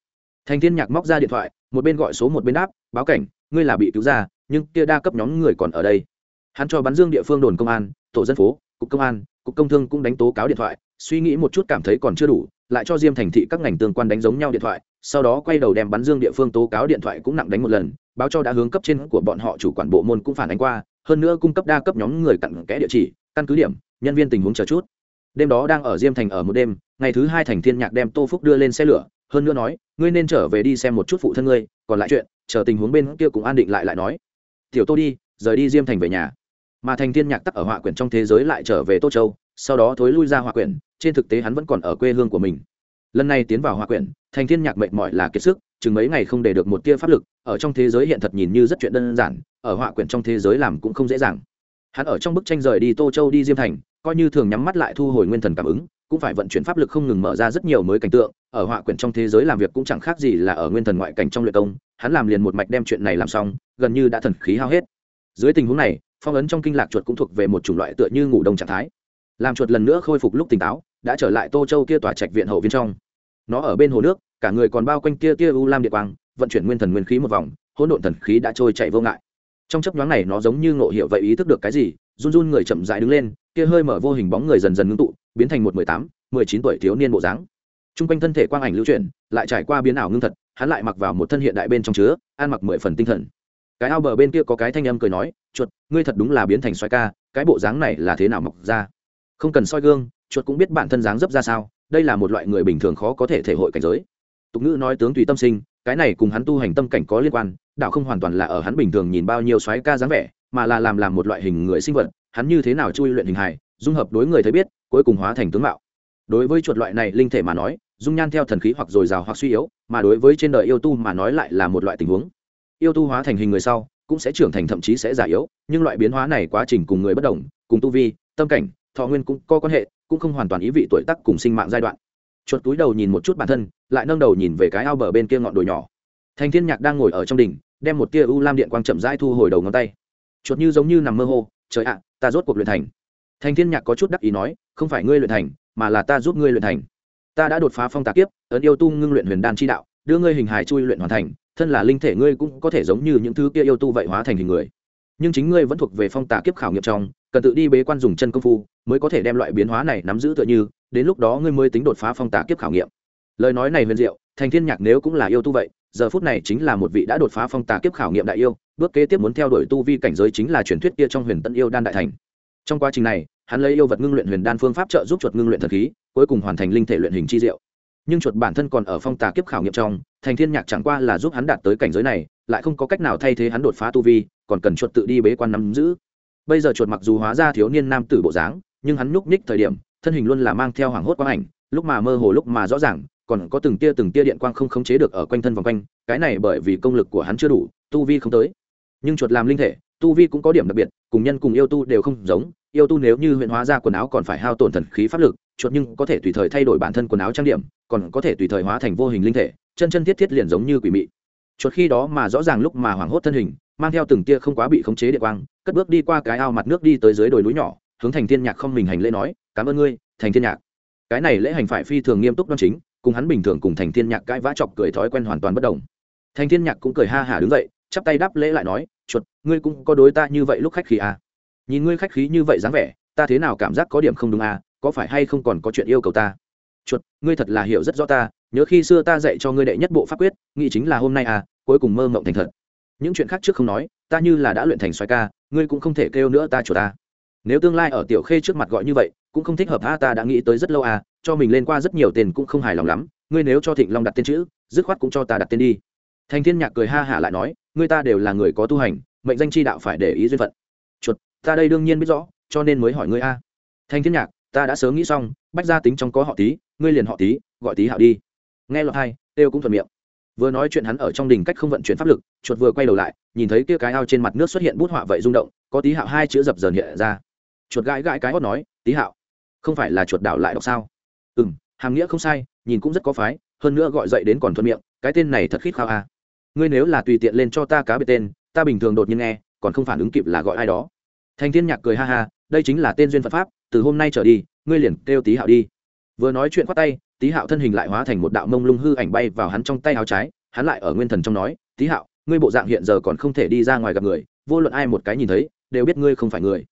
Thành thiên nhạc móc ra điện thoại, một bên gọi số một bên đáp, báo cảnh, ngươi là bị cứu ra nhưng kia đa cấp nhóm người còn ở đây. Hắn cho bắn dương địa phương đồn công an, tổ dân phố, cục công an, cục công thương cũng đánh tố cáo điện thoại, suy nghĩ một chút cảm thấy còn chưa đủ, lại cho diêm thành thị các ngành tương quan đánh giống nhau điện thoại, sau đó quay đầu đem bắn dương địa phương tố cáo điện thoại cũng nặng đánh một lần, báo cho đã hướng cấp trên của bọn họ chủ quản bộ môn cũng phản ánh qua, hơn nữa cung cấp đa cấp nhóm người cặn kẽ địa chỉ, căn cứ điểm, nhân viên tình huống chờ chút. Đêm đó đang ở diêm thành ở một đêm, ngày thứ hai thành thiên nhạc đem tô phúc đưa lên xe lửa, hơn nữa nói, ngươi nên trở về đi xem một chút phụ thân ngươi, còn lại chuyện, chờ tình huống bên kia cũng an định lại lại nói tiểu tô đi, rời đi diêm thành về nhà. Mà thành thiên nhạc tắc ở họa quyển trong thế giới lại trở về tô châu, sau đó thối lui ra họa quyển, trên thực tế hắn vẫn còn ở quê hương của mình. Lần này tiến vào họa quyển, thành thiên nhạc mệt mỏi là kiệt sức, chừng mấy ngày không để được một tia pháp lực, ở trong thế giới hiện thật nhìn như rất chuyện đơn giản, ở họa quyển trong thế giới làm cũng không dễ dàng. Hắn ở trong bức tranh rời đi tô châu đi diêm thành, coi như thường nhắm mắt lại thu hồi nguyên thần cảm ứng cũng phải vận chuyển pháp lực không ngừng mở ra rất nhiều mới cảnh tượng, ở họa quyển trong thế giới làm việc cũng chẳng khác gì là ở nguyên thần ngoại cảnh trong luyện công, hắn làm liền một mạch đem chuyện này làm xong, gần như đã thần khí hao hết. Dưới tình huống này, phong ấn trong kinh lạc chuột cũng thuộc về một chủng loại tựa như ngủ đông trạng thái. Làm chuột lần nữa khôi phục lúc tỉnh táo, đã trở lại tô châu kia tòa trạch viện hậu viên trong. Nó ở bên hồ nước, cả người còn bao quanh kia kia u lam địa quang, vận chuyển nguyên thần nguyên khí một vòng, hỗn độn thần khí đã trôi chạy vô ngại. Trong chấp nhoáng này nó giống như ngộ hiệu vậy ý thức được cái gì run run người chậm rãi đứng lên, kia hơi mở vô hình bóng người dần dần ngưng tụ, biến thành một mười tám, mười chín tuổi thiếu niên bộ dáng. T r u n g quanh thân thể quang ảnh lưu chuyển, lại trải qua biến ảo ngưng thật, hắn lại mặc vào một thân hiện đại bên trong chứa, ăn mặc mười phần tinh thần. Cái ao bờ bên kia có cái thanh âm cười nói, chuột, ngươi thật đúng là biến thành xoay ca, cái bộ dáng này là thế nào mọc ra? Không cần soi gương, chuột cũng biết bản thân dáng dấp ra sao, đây là một loại người bình thường khó có thể thể hội cảnh giới. Tục ngữ nói tướng tùy tâm sinh, cái này cùng hắn tu hành tâm cảnh có liên quan, đạo không hoàn toàn là ở hắn bình thường nhìn bao nhiêu xoáy ca dáng vẻ mà là làm làm một loại hình người sinh vật, hắn như thế nào chui luyện hình hài, dung hợp đối người thấy biết, cuối cùng hóa thành tướng mạo. Đối với chuột loại này linh thể mà nói, dung nhan theo thần khí hoặc dồi dào hoặc suy yếu, mà đối với trên đời yêu tu mà nói lại là một loại tình huống. Yêu tu hóa thành hình người sau, cũng sẽ trưởng thành thậm chí sẽ già yếu, nhưng loại biến hóa này quá trình cùng người bất đồng, cùng tu vi, tâm cảnh, thọ nguyên cũng có quan hệ, cũng không hoàn toàn ý vị tuổi tác cùng sinh mạng giai đoạn. Chuột túi đầu nhìn một chút bản thân, lại nâng đầu nhìn về cái ao bờ bên kia ngọn đồi nhỏ. Thành thiên nhạc đang ngồi ở trong đỉnh, đem một tia u lam điện quang chậm rãi thu hồi đầu ngón tay chuột như giống như nằm mơ hồ trời ạ, ta rốt cuộc luyện thành. Thành thiên nhạc có chút đắc ý nói, không phải ngươi luyện thành, mà là ta giúp ngươi luyện thành. Ta đã đột phá phong tà kiếp, ấn yêu tu ngưng luyện huyền đan chi đạo, đưa ngươi hình hài chui luyện hoàn thành, thân là linh thể ngươi cũng có thể giống như những thứ kia yêu tu vậy hóa thành hình người. Nhưng chính ngươi vẫn thuộc về phong tà kiếp khảo nghiệm trong, cần tự đi bế quan dùng chân công phu, mới có thể đem loại biến hóa này nắm giữ tựa như, đến lúc đó ngươi mới tính đột phá phong tà kiếp khảo nghiệm. Lời nói này huyền diệu, thành thiên nhạc nếu cũng là yêu tu vậy giờ phút này chính là một vị đã đột phá phong tà kiếp khảo nghiệm đại yêu, bước kế tiếp muốn theo đuổi tu vi cảnh giới chính là truyền thuyết kia trong huyền tân yêu đan đại thành. Trong quá trình này, hắn lấy yêu vật ngưng luyện huyền đan phương pháp trợ giúp chuột ngưng luyện thần khí, cuối cùng hoàn thành linh thể luyện hình chi diệu. Nhưng chuột bản thân còn ở phong tà kiếp khảo nghiệm trong, thành thiên nhạc chẳng qua là giúp hắn đạt tới cảnh giới này, lại không có cách nào thay thế hắn đột phá tu vi, còn cần chuột tự đi bế quan nắm giữ. Bây giờ chuột mặc dù hóa ra thiếu niên nam tử bộ dáng, nhưng hắn núp ních thời điểm, thân hình luôn là mang theo hoàng hốt quang ảnh, lúc mà mơ hồ lúc mà rõ ràng còn có từng tia từng tia điện quang không khống chế được ở quanh thân vòng quanh, cái này bởi vì công lực của hắn chưa đủ, tu vi không tới. Nhưng chuột làm linh thể, tu vi cũng có điểm đặc biệt, cùng nhân cùng yêu tu đều không giống, yêu tu nếu như huyện hóa ra quần áo còn phải hao tổn thần khí pháp lực, chuột nhưng có thể tùy thời thay đổi bản thân quần áo trang điểm, còn có thể tùy thời hóa thành vô hình linh thể, chân chân thiết thiết liền giống như quỷ mị. Chuột khi đó mà rõ ràng lúc mà hoảng hốt thân hình, mang theo từng tia không quá bị khống chế điện quang, cất bước đi qua cái ao mặt nước đi tới dưới đồi núi nhỏ, hướng thành thiên nhạc không mình hành lễ nói, cảm ơn ngươi, thành thiên nhạc. Cái này lễ hành phải phi thường nghiêm túc đoan chính cùng hắn bình thường cùng thành thiên nhạc cãi vã chọc cười thói quen hoàn toàn bất đồng. Thành thiên nhạc cũng cười ha hả đứng dậy, chắp tay đáp lễ lại nói, chuột, ngươi cũng có đối ta như vậy lúc khách khí à. nhìn ngươi khách khí như vậy dáng vẻ, ta thế nào cảm giác có điểm không đúng à? Có phải hay không còn có chuyện yêu cầu ta? Chuột, ngươi thật là hiểu rất rõ ta, nhớ khi xưa ta dạy cho ngươi đệ nhất bộ pháp quyết, nghĩ chính là hôm nay à cuối cùng mơ mộng thành thật. Những chuyện khác trước không nói, ta như là đã luyện thành xoài ca, ngươi cũng không thể kêu nữa ta chủ ta à. nếu tương lai ở tiểu khê trước mặt gọi như vậy cũng không thích hợp. A, ta đã nghĩ tới rất lâu à cho mình lên qua rất nhiều tiền cũng không hài lòng lắm. Ngươi nếu cho thịnh long đặt tên chữ, dứt khoát cũng cho ta đặt tên đi. Thành thiên nhạc cười ha hả lại nói, ngươi ta đều là người có tu hành, mệnh danh chi đạo phải để ý duyên phận. Chuột, ta đây đương nhiên biết rõ, cho nên mới hỏi ngươi a. Thành thiên nhạc, ta đã sớm nghĩ xong, bách gia tính trong có họ tí ngươi liền họ tí gọi tí hạo đi. Nghe lọt hai, têu cũng thuận miệng. Vừa nói chuyện hắn ở trong đình cách không vận chuyển pháp lực, chuột vừa quay đầu lại, nhìn thấy kia cái ao trên mặt nước xuất hiện bút họa vậy rung động, có tí hạo hai chữ dập dờn hiện ra. Chuột gãi gãi cái hót nói tí hạo không phải là chuột đảo lại đọc sao? Ừ m hàm nghĩa không sai, nhìn cũng rất có phái, hơn nữa gọi dậy đến còn thuận miệng, cái tên này thật khít khao à. ngươi nếu là tùy tiện lên cho ta cá biệt tên, ta bình thường đột nhiên nghe, còn không phản ứng kịp là gọi ai đó. Thành thiên nhạc cười ha ha, đây chính là tên duyên phật pháp, từ hôm nay trở đi, ngươi liền kêu tí hạo đi. Vừa nói chuyện khoát tay tí hạo thân hình lại hóa thành một đạo mông lung hư ảnh bay vào hắn trong tay áo trái, hắn lại ở nguyên thần trong nói tí hạo, ngươi bộ dạng hiện giờ còn không thể đi ra ngoài gặp người, vô luận ai một cái nhìn thấy, đều biết ngươi không phải người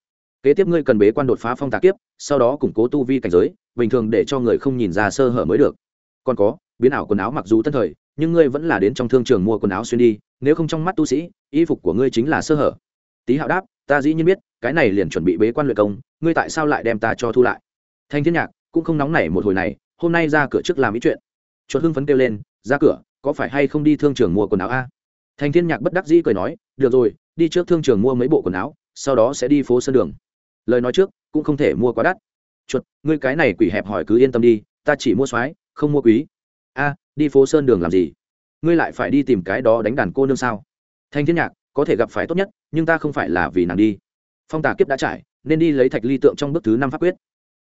kế tiếp ngươi cần bế quan đột phá phong tạc kiếp, sau đó củng cố tu vi cảnh giới, bình thường để cho người không nhìn ra sơ hở mới được. Còn có, biến ảo quần áo mặc dù tân thời, nhưng ngươi vẫn là đến trong thương trường mua quần áo xuyên đi, nếu không trong mắt tu sĩ, y phục của ngươi chính là sơ hở. Tý hạo đáp, ta dĩ nhiên biết, cái này liền chuẩn bị bế quan luyện công, ngươi tại sao lại đem ta cho thu lại? Thanh thiên nhạc cũng không nóng nảy một hồi này, hôm nay ra cửa trước làm ý chuyện. Chuột hưng phấn kêu lên, ra cửa, có phải hay không đi thương trường mua quần áo a? Thanh thiên nhạc bất đắc dĩ cười nói, được rồi, đi trước thương trường mua mấy bộ quần áo, sau đó sẽ đi phố sân đường lời nói trước, cũng không thể mua quá đắt. Chuột, ngươi cái này quỷ hẹp hỏi cứ yên tâm đi, ta chỉ mua soái, không mua quý. A, đi phố sơn đường làm gì? Ngươi lại phải đi tìm cái đó đánh đàn cô nương sao? Thanh thiên nhạc, có thể gặp phải tốt nhất, nhưng ta không phải là vì nàng đi. Phong tà kiếp đã trải, nên đi lấy thạch ly tượng trong bước thứ năm pháp quyết.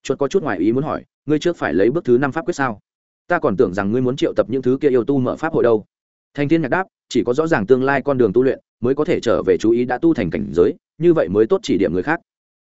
Chuột có chút ngoài ý muốn hỏi, ngươi trước phải lấy bước thứ năm pháp quyết sao? Ta còn tưởng rằng ngươi muốn triệu tập những thứ kia yêu tu mở pháp hội đâu. Thanh thiên nhạc đáp, chỉ có rõ ràng tương lai con đường tu luyện, mới có thể trở về chú ý đã tu thành cảnh giới, như vậy mới tốt chỉ điểm người khác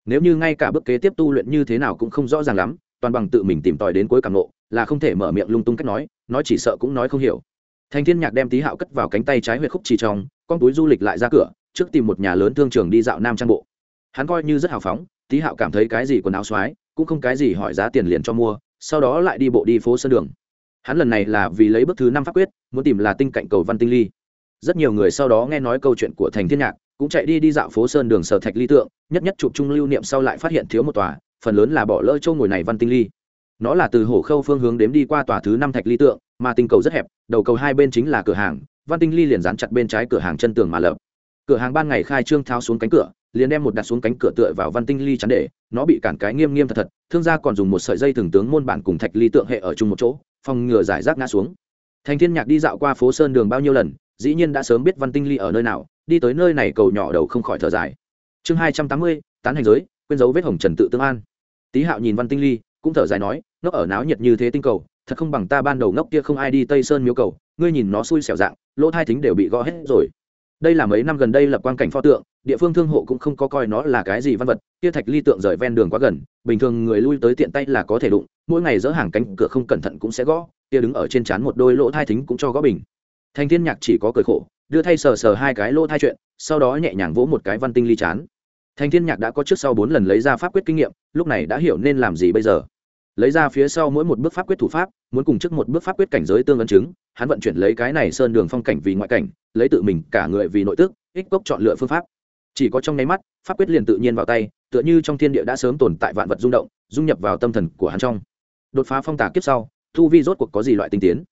nếu như ngay cả bước kế tiếp tu luyện như thế nào cũng không rõ ràng lắm, toàn bằng tự mình tìm tòi đến cuối cảm nộ là không thể mở miệng lung tung cách nói nói chỉ sợ cũng nói không hiểu. Thành thiên nhạc đem tí hạo cất vào cánh tay trái huyệt khúc chỉ trong, con túi du lịch lại ra cửa, trước tìm một nhà lớn thương trường đi dạo nam trang bộ. Hắn coi như rất hào phóng tí hạo cảm thấy cái gì quần áo xoái, cũng không cái gì hỏi giá tiền liền cho mua, sau đó lại đi bộ đi phố sân đường. Hắn lần này là vì lấy bước thứ năm pháp quyết, muốn tìm là tinh cạnh cầu văn tinh ly. Rất nhiều người sau đó nghe nói câu chuyện của thành thiên nhạc cũng chạy đi đi dạo phố sơn đường sở thạch ly tượng, nhất nhất chụp chung lưu niệm sau lại phát hiện thiếu một tòa, phần lớn là bỏ lỡ châu ngồi này văn tinh ly. Nó là từ hồ khâu phương hướng đếm đi qua tòa thứ năm thạch ly tượng, mà tinh cầu rất hẹp, đầu cầu hai bên chính là cửa hàng, văn tinh ly liền dán chặt bên trái cửa hàng chân tường mà lập. Cửa hàng ban ngày khai trương tháo xuống cánh cửa, liền đem một đặt xuống cánh cửa tựa vào văn tinh ly chắn để, nó bị cản cái nghiêm nghiêm thật thật, thương gia còn dùng một sợi dây thường tướng môn bản cùng thạch ly tượng hệ ở chung một chỗ, phòng ngừa giải rác ngã xuống. Thành thiên nhạc đi dạo qua phố sơn đường bao nhiêu lần, dĩ nhiên đã sớm biết văn tinh ly ở nơi nào đi tới nơi này cầu nhỏ đầu không khỏi thở dài. Chương hai trăm tám mươi, tán hành giới, quên dấu vết hồng trần tự tương an. Tý hạo nhìn văn tinh ly, cũng thở dài nói nó ở náo nhiệt như thế tinh cầu, thật không bằng ta ban đầu ngốc kia không ai đi tây sơn miếu cầu, ngươi nhìn nó xui xẻo dạng, lỗ thai thính đều bị gõ hết rồi. Đây là mấy năm gần đây lập quan cảnh pho tượng, địa phương thương hộ cũng không có coi nó là cái gì văn vật, kia thạch ly tượng rời ven đường quá gần, bình thường người lui tới tiện tay là có thể đụng, mỗi ngày dỡ hàng cánh cửa không cẩn thận cũng sẽ gõ, kia đứng ở trên trán một đôi lỗ thai thính cũng cho gõ bình. Thanh thiên nhạc chỉ có cười khổ đưa thay sờ sờ hai cái lỗ thai chuyện, sau đó nhẹ nhàng vỗ một cái văn tinh ly chán. Thanh thiên nhạc đã có trước sau bốn lần lấy ra pháp quyết kinh nghiệm, lúc này đã hiểu nên làm gì bây giờ. Lấy ra phía sau mỗi một bước pháp quyết thủ pháp, muốn cùng trước một bước pháp quyết cảnh giới tương ấn chứng, hắn vận chuyển lấy cái này sơn đường phong cảnh vì ngoại cảnh, lấy tự mình cả người vì nội tức ích cốc chọn lựa phương pháp. Chỉ có trong nháy mắt, pháp quyết liền tự nhiên vào tay, tựa như trong thiên địa đã sớm tồn tại vạn vật rung động, dung nhập vào tâm thần của hắn trong. Đột phá phong tả kiếp sau, thu vi rốt cuộc có gì loại tinh tiến?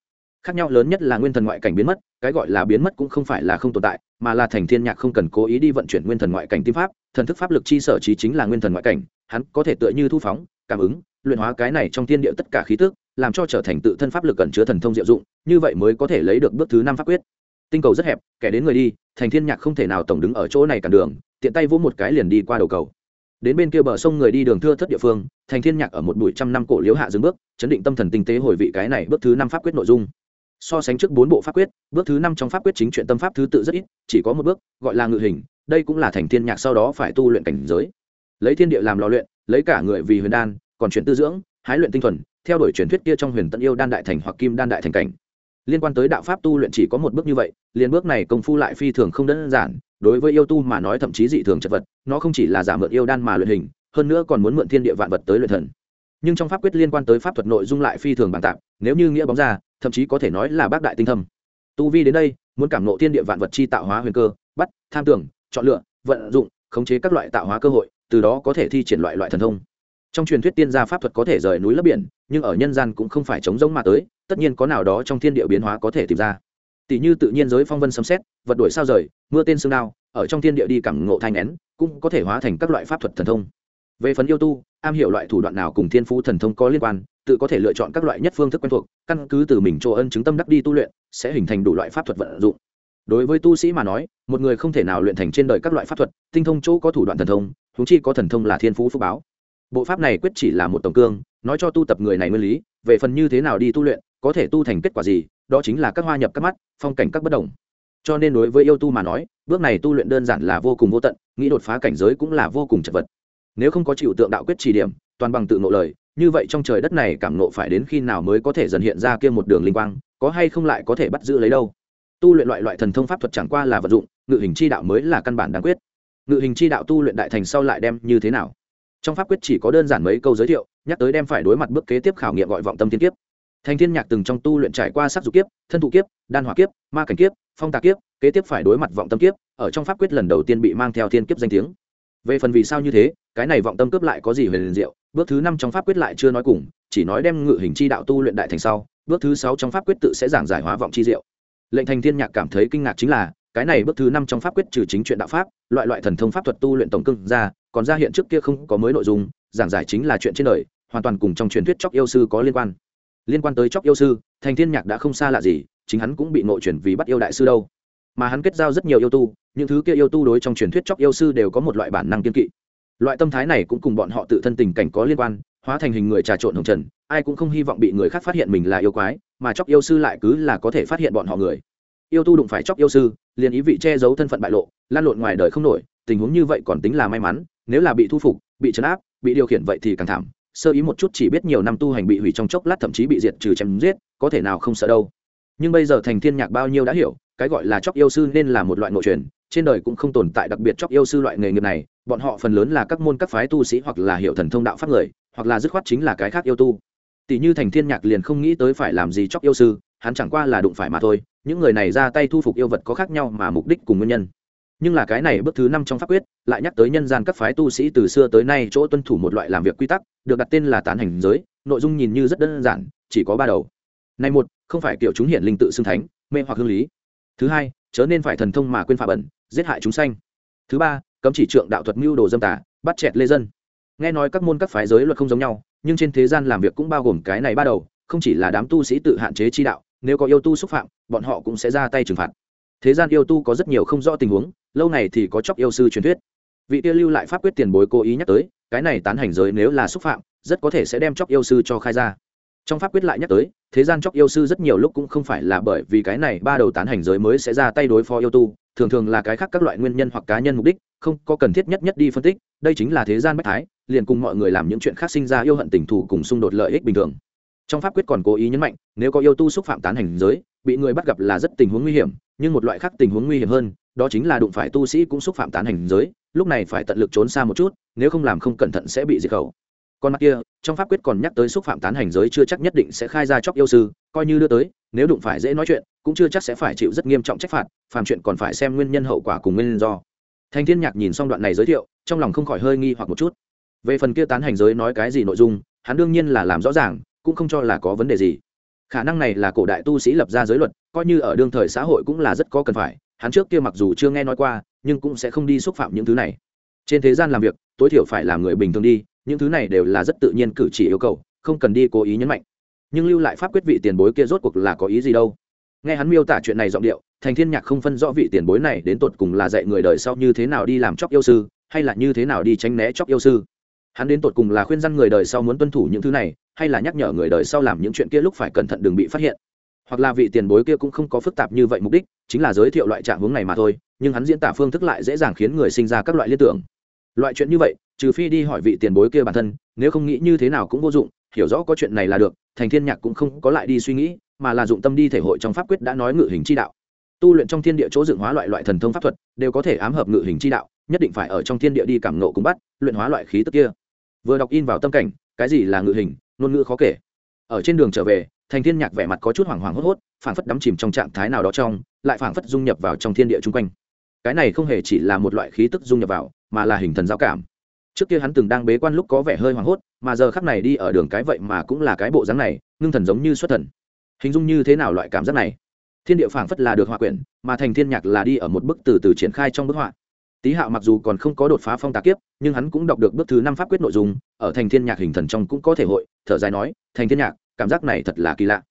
Khác nhau lớn nhất là nguyên thần ngoại cảnh biến mất, cái gọi là biến mất cũng không phải là không tồn tại, mà là thành thiên nhạc không cần cố ý đi vận chuyển nguyên thần ngoại cảnh tim pháp, thần thức pháp lực chi sở trí chính là nguyên thần ngoại cảnh, hắn có thể tựa như thu phóng, cảm ứng, luyện hóa cái này trong thiên địa tất cả khí tức, làm cho trở thành tự thân pháp lực cẩn chứa thần thông diệu dụng, như vậy mới có thể lấy được bước thứ năm pháp quyết. Tinh cầu rất hẹp, kẻ đến người đi, thành thiên nhạc không thể nào tổng đứng ở chỗ này cản đường, tiện tay vỗ một cái liền đi qua đầu cầu. Đến bên kia bờ sông người đi đường thưa thất địa phương, thành thiên nhạc ở một bụi trăm năm cổ liếu hạ dừng bước, chấn định tâm thần tinh tế hồi vị cái này bước thứ năm pháp quyết nội dung so sánh trước bốn bộ pháp quyết, bước thứ năm trong pháp quyết chính chuyện tâm pháp thứ tự rất ít, chỉ có một bước, gọi là ngự hình, đây cũng là thành thiên nhạc sau đó phải tu luyện cảnh giới. Lấy thiên địa làm lò luyện, lấy cả người vì huyền đan, còn chuyện tư dưỡng, hái luyện tinh thuần, theo đuổi truyền thuyết kia trong huyền tận yêu đan đại thành hoặc kim đan đại thành cảnh. Liên quan tới đạo pháp tu luyện chỉ có một bước như vậy, liền bước này công phu lại phi thường không đơn giản, đối với yêu tu mà nói thậm chí dị thường chật vật, nó không chỉ là giả mượn yêu đan mà luyện hình, hơn nữa còn muốn mượn thiên địa vạn vật tới luyện thần. Nhưng trong pháp quyết liên quan tới pháp thuật nội dung lại phi thường bàn tạp, nếu như nghĩa bóng ra thậm chí có thể nói là bác đại tinh thâm. Tu vi đến đây, muốn cảm nộ thiên địa vạn vật chi tạo hóa huyền cơ, bắt, tham tưởng, chọn lựa, vận dụng, khống chế các loại tạo hóa cơ hội, từ đó có thể thi triển loại loại thần thông. Trong truyền thuyết tiên gia pháp thuật có thể rời núi lấp biển, nhưng ở nhân gian cũng không phải chống giống mà tới, tất nhiên có nào đó trong thiên địa biến hóa có thể tìm ra. Tỷ như tự nhiên giới phong vân sấm xét vật đổi sao rời, mưa tên sương đao, ở trong thiên địa đi cảm ngộ thanh nén, cũng có thể hóa thành các loại pháp thuật thần thông về phần yêu tu, am hiểu loại thủ đoạn nào cùng thiên phú thần thông có liên quan, tự có thể lựa chọn các loại nhất phương thức quen thuộc, căn cứ từ mình chỗ ân chứng tâm đắc đi tu luyện, sẽ hình thành đủ loại pháp thuật vận dụng. Đối với tu sĩ mà nói, một người không thể nào luyện thành trên đời các loại pháp thuật, tinh thông chỗ có thủ đoạn thần thông húng chi có thần thông là thiên phú phúc báo. Bộ pháp này quyết chỉ là một tổng cương, nói cho tu tập người này nguyên lý, về phần như thế nào đi tu luyện, có thể tu thành kết quả gì, đó chính là các hoa nhập các mắt, phong cảnh các bất đồng. Cho nên đối với yêu tu mà nói, bước này tu luyện đơn giản là vô cùng vô tận, nghĩ đột phá cảnh giới cũng là vô cùng chật vật nếu không có chịu tượng đạo quyết chỉ điểm, toàn bằng tự ngộ lời, như vậy trong trời đất này cảm ngộ phải đến khi nào mới có thể dần hiện ra kia một đường linh quang, có hay không lại có thể bắt giữ lấy đâu? Tu luyện loại loại thần thông pháp thuật chẳng qua là vật dụng, ngự hình chi đạo mới là căn bản đáng quyết. Ngự hình chi đạo tu luyện đại thành sau lại đem như thế nào? Trong pháp quyết chỉ có đơn giản mấy câu giới thiệu, nhắc tới đem phải đối mặt bước kế tiếp khảo nghiệm gọi vọng tâm thiên kiếp. Thành thiên nhạc từng trong tu luyện trải qua sắc dục kiếp, thân thụ kiếp, đan hỏa kiếp, ma cảnh kiếp, phong tạc kiếp, kế tiếp phải đối mặt vọng tâm kiếp, ở trong pháp quyết lần đầu tiên bị mang theo thiên kiếp danh tiếng về phần vì sao như thế, cái này vọng tâm cướp lại có gì về liền diệu, bước thứ năm trong pháp quyết lại chưa nói cùng, chỉ nói đem ngự hình chi đạo tu luyện đại thành sau, bước thứ sáu trong pháp quyết tự sẽ giảng giải hóa vọng chi diệu. Lệnh thành thiên nhạc cảm thấy kinh ngạc chính là, cái này bước thứ năm trong pháp quyết trừ chính chuyện đạo pháp, loại loại thần thông pháp thuật tu luyện tổng cưng ra, còn ra hiện trước kia không có mới nội dung, giảng giải chính là chuyện trên đời, hoàn toàn cùng trong truyền thuyết chóc yêu sư có liên quan. Liên quan tới chóc yêu sư, thành thiên nhạc đã không xa lạ gì, chính hắn cũng bị nội chuyển vì bắt yêu đại sư đâu. Mà hắn kết giao rất nhiều yêu tu những thứ kia yêu tu đối trong truyền thuyết chóc yêu sư đều có một loại bản năng kiên kỵ. Loại tâm thái này cũng cùng bọn họ tự thân tình cảnh có liên quan, hóa thành hình người trà trộn hồng trần, ai cũng không hy vọng bị người khác phát hiện mình là yêu quái, mà chóc yêu sư lại cứ là có thể phát hiện bọn họ người. Yêu tu đụng phải chóc yêu sư, liền ý vị che giấu thân phận bại lộ, lan lộn ngoài đời không nổi, tình huống như vậy còn tính là may mắn, nếu là bị thu phục, bị trấn áp, bị điều khiển vậy thì càng thảm, sơ ý một chút chỉ biết nhiều năm tu hành bị hủy trong chốc lát thậm chí bị diệt trừ chém giết, có thể nào không sợ đâu. Nhưng bây giờ thành thiên nhạc bao nhiêu đã hiểu cái gọi là chóc yêu sư nên là một loại nội truyền, trên đời cũng không tồn tại đặc biệt chóc yêu sư loại nghề nghiệp này, bọn họ phần lớn là các môn các phái tu sĩ hoặc là hiệu thần thông đạo pháp người, hoặc là dứt khoát chính là cái khác yêu tu. Tỷ như thành thiên nhạc liền không nghĩ tới phải làm gì chóc yêu sư, hắn chẳng qua là đụng phải mà thôi, những người này ra tay thu phục yêu vật có khác nhau mà mục đích cùng nguyên nhân. Nhưng là cái này bước thứ năm trong pháp quyết, lại nhắc tới nhân gian các phái tu sĩ từ xưa tới nay chỗ tuân thủ một loại làm việc quy tắc, được đặt tên là tán hành giới, nội dung nhìn như rất đơn giản, chỉ có ba đầu. Này một, không phải kiểu chúng hiển linh tự xưng thánh, mê hoặc hương lý thứ hai, chớ nên phải thần thông mà quên phạm bẩn, giết hại chúng sanh. Thứ ba, cấm chỉ trượng đạo thuật mưu đồ dâm tả bắt chẹt lê dân. Nghe nói các môn các phái giới luật không giống nhau, nhưng trên thế gian làm việc cũng bao gồm cái này ba đầu, không chỉ là đám tu sĩ tự hạn chế chi đạo, nếu có yêu tu xúc phạm, bọn họ cũng sẽ ra tay trừng phạt. Thế gian yêu tu có rất nhiều không rõ tình huống, lâu này thì có chóc yêu sư truyền thuyết. Vị tiêu lưu lại pháp quyết tiền bối cố ý nhắc tới, cái này tán hành giới nếu là xúc phạm, rất có thể sẽ đem chóc yêu sư cho khai ra trong pháp quyết lại nhắc tới, thế gian chóc yêu sư rất nhiều lúc cũng không phải là bởi vì cái này ba đầu tán hành giới mới sẽ ra tay đối phó yêu tu, thường thường là cái khác các loại nguyên nhân hoặc cá nhân mục đích, không có cần thiết nhất nhất đi phân tích, đây chính là thế gian bách thái, liền cùng mọi người làm những chuyện khác sinh ra yêu hận tình thù cùng xung đột lợi ích bình thường. Trong pháp quyết còn cố ý nhấn mạnh, nếu có yêu tu xúc phạm tán hành giới, bị người bắt gặp là rất tình huống nguy hiểm, nhưng một loại khác tình huống nguy hiểm hơn, đó chính là đụng phải tu sĩ cũng xúc phạm tán hành giới, lúc này phải tận lực trốn xa một chút, nếu không làm không cẩn thận sẽ bị diệt khẩu còn mặt kia, trong pháp quyết còn nhắc tới xúc phạm tán hành giới chưa chắc nhất định sẽ khai ra chóc yêu sư, coi như đưa tới, nếu đụng phải dễ nói chuyện, cũng chưa chắc sẽ phải chịu rất nghiêm trọng trách phạt, phàm chuyện còn phải xem nguyên nhân hậu quả cùng nguyên do. Thanh thiên nhạc nhìn xong đoạn này giới thiệu, trong lòng không khỏi hơi nghi hoặc một chút. Về phần kia tán hành giới nói cái gì nội dung, hắn đương nhiên là làm rõ ràng, cũng không cho là có vấn đề gì. Khả năng này là cổ đại tu sĩ lập ra giới luật, coi như ở đương thời xã hội cũng là rất có cần phải, hắn trước kia mặc dù chưa nghe nói qua, nhưng cũng sẽ không đi xúc phạm những thứ này. Trên thế gian làm việc, tối thiểu phải làm người bình thường đi những thứ này đều là rất tự nhiên cử chỉ yêu cầu, không cần đi cố ý nhấn mạnh. Nhưng lưu lại pháp quyết vị tiền bối kia rốt cuộc là có ý gì đâu? Nghe hắn miêu tả chuyện này giọng điệu, thành thiên nhạc không phân rõ vị tiền bối này đến tột cùng là dạy người đời sau như thế nào đi làm chóc yêu sư, hay là như thế nào đi tránh né chóc yêu sư. Hắn đến tột cùng là khuyên răn người đời sau muốn tuân thủ những thứ này, hay là nhắc nhở người đời sau làm những chuyện kia lúc phải cẩn thận đừng bị phát hiện. Hoặc là vị tiền bối kia cũng không có phức tạp như vậy mục đích, chính là giới thiệu loại trạng hướng này mà thôi, nhưng hắn diễn tả phương thức lại dễ dàng khiến người sinh ra các loại liên tưởng. Loại chuyện như vậy trừ phi đi hỏi vị tiền bối kia bản thân, nếu không nghĩ như thế nào cũng vô dụng, hiểu rõ có chuyện này là được, thành thiên nhạc cũng không có lại đi suy nghĩ, mà là dụng tâm đi thể hội trong pháp quyết đã nói ngự hình chi đạo. Tu luyện trong thiên địa chỗ dựng hóa loại loại thần thông pháp thuật, đều có thể ám hợp ngự hình chi đạo, nhất định phải ở trong thiên địa đi cảm nộ cùng bắt, luyện hóa loại khí tức kia. Vừa đọc in vào tâm cảnh, cái gì là ngự hình, ngôn ngữ khó kể. Ở trên đường trở về, thành thiên nhạc vẻ mặt có chút hoảng hoảng hốt hốt, phảng phất đắm chìm trong trạng thái nào đó trong, lại phảng phất dung nhập vào trong thiên địa chung quanh. Cái này không hề chỉ là một loại khí tức dung nhập vào, mà là hình thần giao cảm trước kia hắn từng đang bế quan lúc có vẻ hơi hoảng hốt, mà giờ khắc này đi ở đường cái vậy mà cũng là cái bộ dáng này, ngưng thần giống như xuất thần. Hình dung như thế nào loại cảm giác này? Thiên địa phảng phất là được hòa quyển, mà thành thiên nhạc là đi ở một bức từ từ triển khai trong bức họa. Tý hạo mặc dù còn không có đột phá phong tà kiếp, nhưng hắn cũng đọc được bức thứ năm pháp quyết nội dung, ở thành thiên nhạc hình thần trong cũng có thể hội, thở dài nói, thành thiên nhạc, cảm giác này thật là kỳ lạ.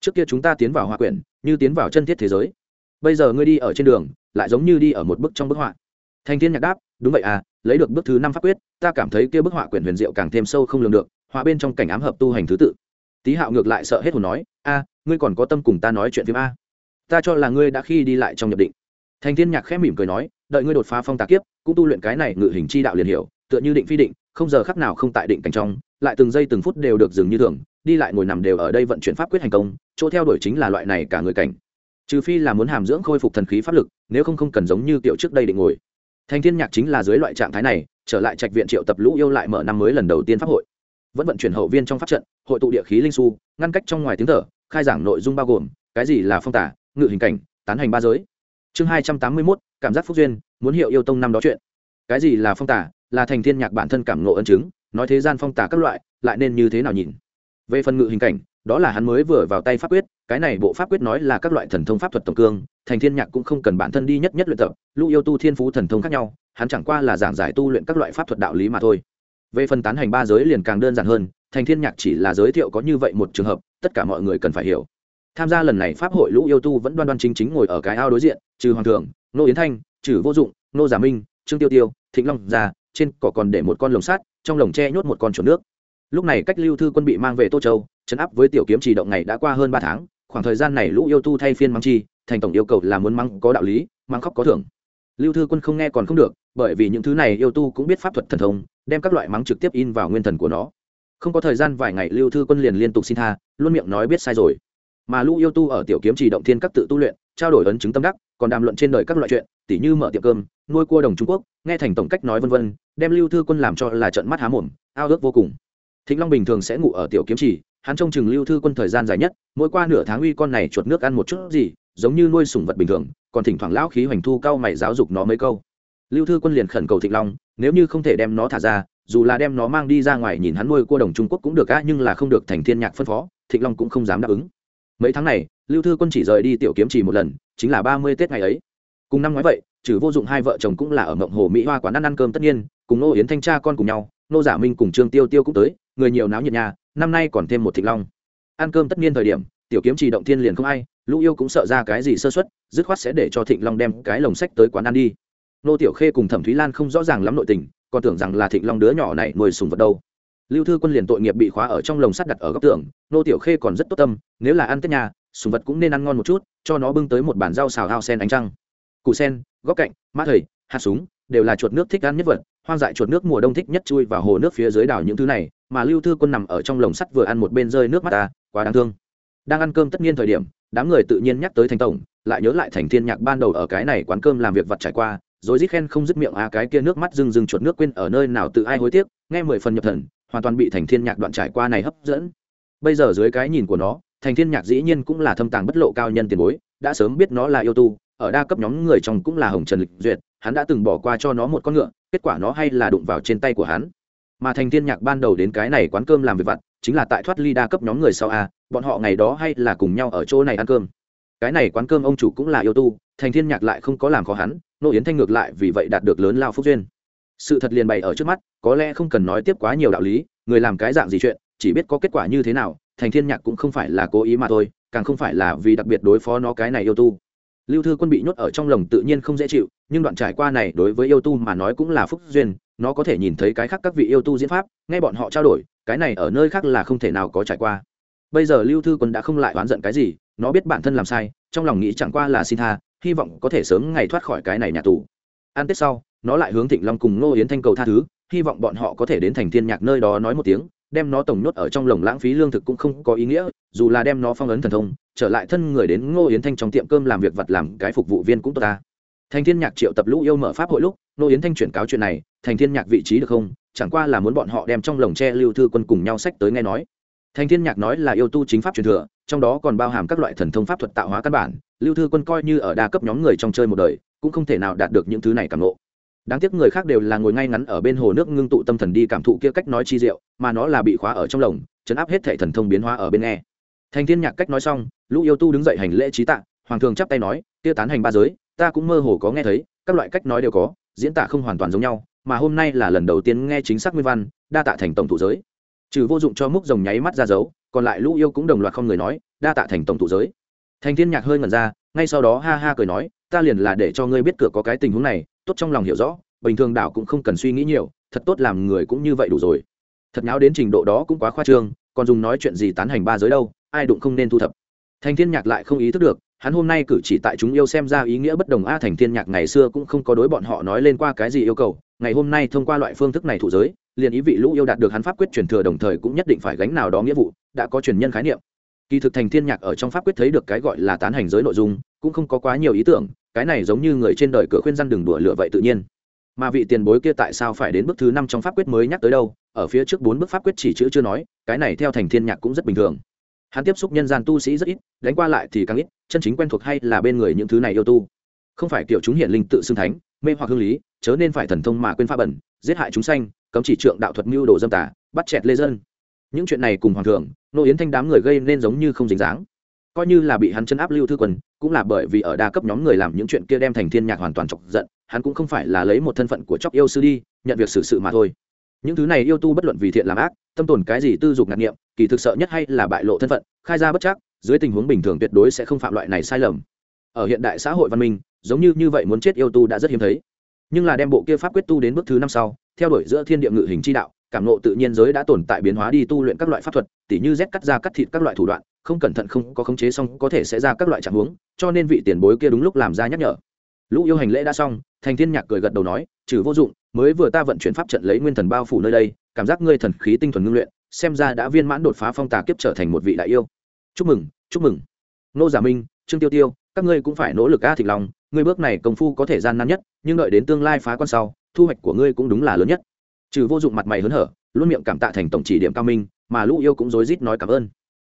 Trước kia chúng ta tiến vào hòa quyển, như tiến vào chân thiết thế giới. Bây giờ ngươi đi ở trên đường, lại giống như đi ở một bức trong bức họa thành thiên nhạc đáp, đúng vậy à lấy được bước thứ năm pháp quyết, ta cảm thấy kia bức họa quyển huyền diệu càng thêm sâu không lường được, họa bên trong cảnh ám hợp tu hành thứ tự. Tý hạo ngược lại sợ hết hồn nói, a, ngươi còn có tâm cùng ta nói chuyện phim a. Ta cho là ngươi đã khi đi lại trong nhập định. Thành thiên nhạc khẽ mỉm cười nói, đợi ngươi đột phá phong tà kiếp, cũng tu luyện cái này ngự hình chi đạo liền hiểu, tựa như định phi định, không giờ khắc nào không tại định cảnh trong, lại từng giây từng phút đều được dừng như thường, đi lại ngồi nằm đều ở đây vận chuyển pháp quyết hành công, chỗ theo đuổi chính là loại này cả người cảnh. Trừ phi là muốn hàm dưỡng khôi phục thần khí pháp lực, nếu không không cần giống như kiểu trước đây định ngồi thành thiên nhạc chính là dưới loại trạng thái này, trở lại trạch viện triệu tập lũ yêu lại mở năm mới lần đầu tiên pháp hội. Vẫn vận chuyển hậu viên trong pháp trận, hội tụ địa khí linh su, ngăn cách trong ngoài tiếng thở, khai giảng nội dung bao gồm, cái gì là phong tả, ngự hình cảnh, tán hành ba giới. Chương hai trăm tám mươi mốt, cảm giác phúc duyên, muốn hiệu yêu tông năm đó chuyện. Cái gì là phong tả, là thành thiên nhạc bản thân cảm ngộ ân chứng, nói thế gian phong tả các loại, lại nên như thế nào nhìn? Về phần ngự hình cảnh đó là hắn mới vừa vào tay pháp quyết cái này bộ pháp quyết nói là các loại thần thông pháp thuật tổng cương thành thiên nhạc cũng không cần bản thân đi nhất nhất luyện tập lũ yêu tu thiên phú thần thông khác nhau hắn chẳng qua là giảng giải tu luyện các loại pháp thuật đạo lý mà thôi. Về phần tán hành ba giới liền càng đơn giản hơn thành thiên nhạc chỉ là giới thiệu có như vậy một trường hợp tất cả mọi người cần phải hiểu. Tham gia lần này pháp hội lũ yêu tu vẫn đoan đoan chính chính ngồi ở cái ao đối diện trừ hoàng thượng nô yến thanh trừ vô dụng nô giả minh trương tiêu tiêu thịnh long già, trên cỏ còn để một con lồng sắt trong lồng tre nhốt một con chuột nước. Lúc này cách lưu thư quân bị mang về tô châu chấn áp với tiểu kiếm chỉ động ngày đã qua hơn ba tháng, khoảng thời gian này lũ yêu tu thay phiên mắng chi, thành tổng yêu cầu là muốn mắng có đạo lý, mắng khóc có thưởng. Lưu thư quân không nghe còn không được, bởi vì những thứ này yêu tu cũng biết pháp thuật thần thông, đem các loại mắng trực tiếp in vào nguyên thần của nó. Không có thời gian vài ngày lưu thư quân liền liên tục xin tha, luôn miệng nói biết sai rồi. Mà lũ yêu tu ở tiểu kiếm chỉ động thiên các tự tu luyện, trao đổi ấn chứng tâm đắc, còn đàm luận trên đời các loại chuyện, tỉ như mở tiệm cơm, nuôi cua đồng trung quốc, nghe thành tổng cách nói vân vân, đem lưu thư quân làm cho là trận mắt há mồm, ao ước vô cùng. Thịnh long bình thường sẽ ngủ ở tiểu kiếm chỉ hắn trông chừng lưu thư quân thời gian dài nhất, mỗi qua nửa tháng uy con này chuột nước ăn một chút gì, giống như nuôi sủng vật bình thường, còn thỉnh thoảng lão khí hoành thu cao mày giáo dục nó mấy câu. Lưu thư quân liền khẩn cầu thịnh long, nếu như không thể đem nó thả ra, dù là đem nó mang đi ra ngoài nhìn hắn nuôi cua đồng trung quốc cũng được á, nhưng là không được thành thiên nhạc phân phó, thịnh long cũng không dám đáp ứng. Mấy tháng này, lưu thư quân chỉ rời đi tiểu kiếm chỉ một lần, chính là ba mươi tết ngày ấy. Cùng năm ngoái vậy, trừ vô dụng hai vợ chồng cũng là ở mộng hồ mỹ hoa quán ăn ăn cơm tất nhiên, cùng nô yến thanh cha con cùng nhau, nô giả minh cùng trương tiêu tiêu cũng tới, người nhiều náo nhiệt nhà năm nay còn thêm một thịnh long. Ăn cơm tất nhiên thời điểm, tiểu kiếm chỉ động thiên liền không ai, lũ yêu cũng sợ ra cái gì sơ xuất dứt khoát sẽ để cho thịnh long đem cái lồng sách tới quán ăn đi. Nô tiểu khê cùng thẩm thúy lan không rõ ràng lắm nội tình, còn tưởng rằng là thịnh long đứa nhỏ này nuôi sùng vật đâu. Lưu thư quân liền tội nghiệp bị khóa ở trong lồng sắt đặt ở góc tường, nô tiểu khê còn rất tốt tâm, nếu là ăn tết nhà, sùng vật cũng nên ăn ngon một chút, cho nó bưng tới một bàn rau xào hao sen ánh trăng. Củ sen, góc cạnh, mã thầy, hạt súng, đều là chuột nước thích ăn nhất vật hoang dại chuột nước mùa đông thích nhất chui vào hồ nước phía dưới đảo những thứ này, mà lưu thư quân nằm ở trong lồng sắt vừa ăn một bên rơi nước mắt ta, quá đáng thương. Đang ăn cơm tất nhiên thời điểm, đám người tự nhiên nhắc tới thành tổng, lại nhớ lại thành thiên nhạc ban đầu ở cái này quán cơm làm việc vặt trải qua, rồi rít khen không dứt miệng a cái kia nước mắt rưng rưng chuột nước quên ở nơi nào tự ai hối tiếc. Nghe mười phần nhập thần, hoàn toàn bị thành thiên nhạc đoạn trải qua này hấp dẫn. Bây giờ dưới cái nhìn của nó, thành thiên nhạc dĩ nhiên cũng là thâm tàng bất lộ cao nhân tiền bối, đã sớm biết nó là yêu tu, ở đa cấp nhóm người trong cũng là hồng trần lịch duyệt, hắn đã từng bỏ qua cho nó một con ngựa kết quả nó hay là đụng vào trên tay của hắn. Mà thành thiên nhạc ban đầu đến cái này quán cơm làm việc vặt, chính là tại thoát ly đa cấp nhóm người sau a, bọn họ ngày đó hay là cùng nhau ở chỗ này ăn cơm. Cái này quán cơm ông chủ cũng là yêu tu, thành thiên nhạc lại không có làm khó hắn, nô yến thanh ngược lại vì vậy đạt được lớn lao phúc duyên. Sự thật liền bày ở trước mắt, có lẽ không cần nói tiếp quá nhiều đạo lý, người làm cái dạng gì chuyện, chỉ biết có kết quả như thế nào, thành thiên nhạc cũng không phải là cố ý mà thôi, càng không phải là vì đặc biệt đối phó nó cái này yêu tu lưu thư quân bị nhốt ở trong lồng tự nhiên không dễ chịu, nhưng đoạn trải qua này đối với yêu tu mà nói cũng là phúc duyên, nó có thể nhìn thấy cái khác các vị yêu tu diễn pháp, nghe bọn họ trao đổi, cái này ở nơi khác là không thể nào có trải qua. Bây giờ lưu thư quân đã không lại oán giận cái gì, nó biết bản thân làm sai, trong lòng nghĩ chẳng qua là xin tha, hy vọng có thể sớm ngày thoát khỏi cái này nhà tù. Ăn tết sau, nó lại hướng thịnh long cùng nô yến thanh cầu tha thứ, hy vọng bọn họ có thể đến thành thiên nhạc nơi đó nói một tiếng đem nó tổng nhốt ở trong lồng lãng phí lương thực cũng không có ý nghĩa, dù là đem nó phong ấn thần thông, trở lại thân người đến ngô yến thanh trong tiệm cơm làm việc vặt làm cái phục vụ viên cũng tốt ta. Thành thiên nhạc triệu tập lũ yêu mở pháp hội lúc, ngô yến thanh chuyển cáo chuyện này, thành thiên nhạc vị trí được không? Chẳng qua là muốn bọn họ đem trong lồng tre lưu thư quân cùng nhau sách tới nghe nói. Thành thiên nhạc nói là yêu tu chính pháp truyền thừa, trong đó còn bao hàm các loại thần thông pháp thuật tạo hóa căn bản, lưu thư quân coi như ở đa cấp nhóm người trong chơi một đời, cũng không thể nào đạt được những thứ này cảm nộ đáng tiếc người khác đều là ngồi ngay ngắn ở bên hồ nước ngưng tụ tâm thần đi cảm thụ kia cách nói chi diệu, mà nó là bị khóa ở trong lồng, chấn áp hết thể thần thông biến hóa ở bên nghe. Thành thiên nhạc cách nói xong, lũ yêu tu đứng dậy hành lễ trí tạ, hoàng thường chắp tay nói, kia tán hành ba giới, ta cũng mơ hồ có nghe thấy, các loại cách nói đều có, diễn tả không hoàn toàn giống nhau, mà hôm nay là lần đầu tiên nghe chính xác nguyên văn, đa tạ thành tổng thủ giới. Trừ vô dụng cho múc rồng nháy mắt ra dấu, còn lại lũ yêu cũng đồng loạt không người nói, đa tạ thành tổng thủ giới. Thành thiên nhạc hơi ngẩn ra, ngay sau đó ha ha cười nói ta liền là để cho ngươi biết cửa có cái tình huống này, tốt trong lòng hiểu rõ, bình thường đảo cũng không cần suy nghĩ nhiều, thật tốt làm người cũng như vậy đủ rồi. Thật nháo đến trình độ đó cũng quá khoa trương, còn dùng nói chuyện gì tán hành ba giới đâu, ai đụng không nên thu thập. Thành thiên nhạc lại không ý thức được, hắn hôm nay cử chỉ tại chúng yêu xem ra ý nghĩa bất đồng a, thành thiên nhạc ngày xưa cũng không có đối bọn họ nói lên qua cái gì yêu cầu, ngày hôm nay thông qua loại phương thức này thụ giới, liền ý vị lũ yêu đạt được hắn pháp quyết truyền thừa đồng thời cũng nhất định phải gánh nào đó nghĩa vụ, đã có truyền nhân khái niệm. Kỳ thực thành thiên nhạc ở trong pháp quyết thấy được cái gọi là tán hành giới nội dung, cũng không có quá nhiều ý tưởng cái này giống như người trên đời cửa khuyên răn đừng đùa lửa vậy tự nhiên. Mà vị tiền bối kia tại sao phải đến bước thứ năm trong pháp quyết mới nhắc tới đâu? Ở phía trước bốn bước pháp quyết chỉ chữ chưa nói, cái này theo thành thiên nhạc cũng rất bình thường. Hắn tiếp xúc nhân gian tu sĩ rất ít, đánh qua lại thì càng ít, chân chính quen thuộc hay là bên người những thứ này yêu tu. Không phải kiểu chúng hiện linh tự xưng thánh, mê hoặc hương lý, chớ nên phải thần thông mà quên pha bẩn, giết hại chúng sanh, cấm chỉ trượng đạo thuật mưu đồ dâm tả bắt chẹt lê dân. Những chuyện này cùng hoàng thượng, nô yến thanh đám người gây nên giống như không dính dáng coi như là bị hắn chân áp lưu thư quần cũng là bởi vì ở đa cấp nhóm người làm những chuyện kia đem thành thiên nhạc hoàn toàn chọc giận, hắn cũng không phải là lấy một thân phận của chóc yêu sư đi, nhận việc xử sự mà thôi. Những thứ này yêu tu bất luận vì thiện làm ác, tâm tồn cái gì tư dục ngạc nghiệm kỳ thực sợ nhất hay là bại lộ thân phận, khai ra bất chắc, dưới tình huống bình thường tuyệt đối sẽ không phạm loại này sai lầm. Ở hiện đại xã hội văn minh, giống như như vậy muốn chết yêu tu đã rất hiếm thấy. Nhưng là đem bộ kia pháp quyết tu đến bước thứ năm sau, theo đuổi giữa thiên địa ngự hình chi đạo cảm nộ tự nhiên giới đã tồn tại biến hóa đi tu luyện các loại pháp thuật, tỉ như rét cắt ra cắt thịt các loại thủ đoạn, không cẩn thận không có khống chế xong có thể sẽ ra các loại trạng huống, cho nên vị tiền bối kia đúng lúc làm ra nhắc nhở. Lũ yêu hành lễ đã xong, thành thiên nhạc cười gật đầu nói, trừ vô dụng, mới vừa ta vận chuyển pháp trận lấy nguyên thần bao phủ nơi đây, cảm giác ngươi thần khí tinh thuần ngưng luyện, xem ra đã viên mãn đột phá phong tà kiếp trở thành một vị đại yêu. Chúc mừng chúc mừng. Nô giả minh, trương tiêu tiêu, các ngươi cũng phải nỗ lực a thịnh lòng ngươi bước này công phu có thể gian nan nhất, nhưng đợi đến tương lai phá quan sau, thu hoạch của ngươi cũng đúng là lớn nhất trừ vô dụng mặt mày hớn hở, luôn miệng cảm tạ thành tổng chỉ điểm cao minh, mà lũ yêu cũng rối rít nói cảm ơn.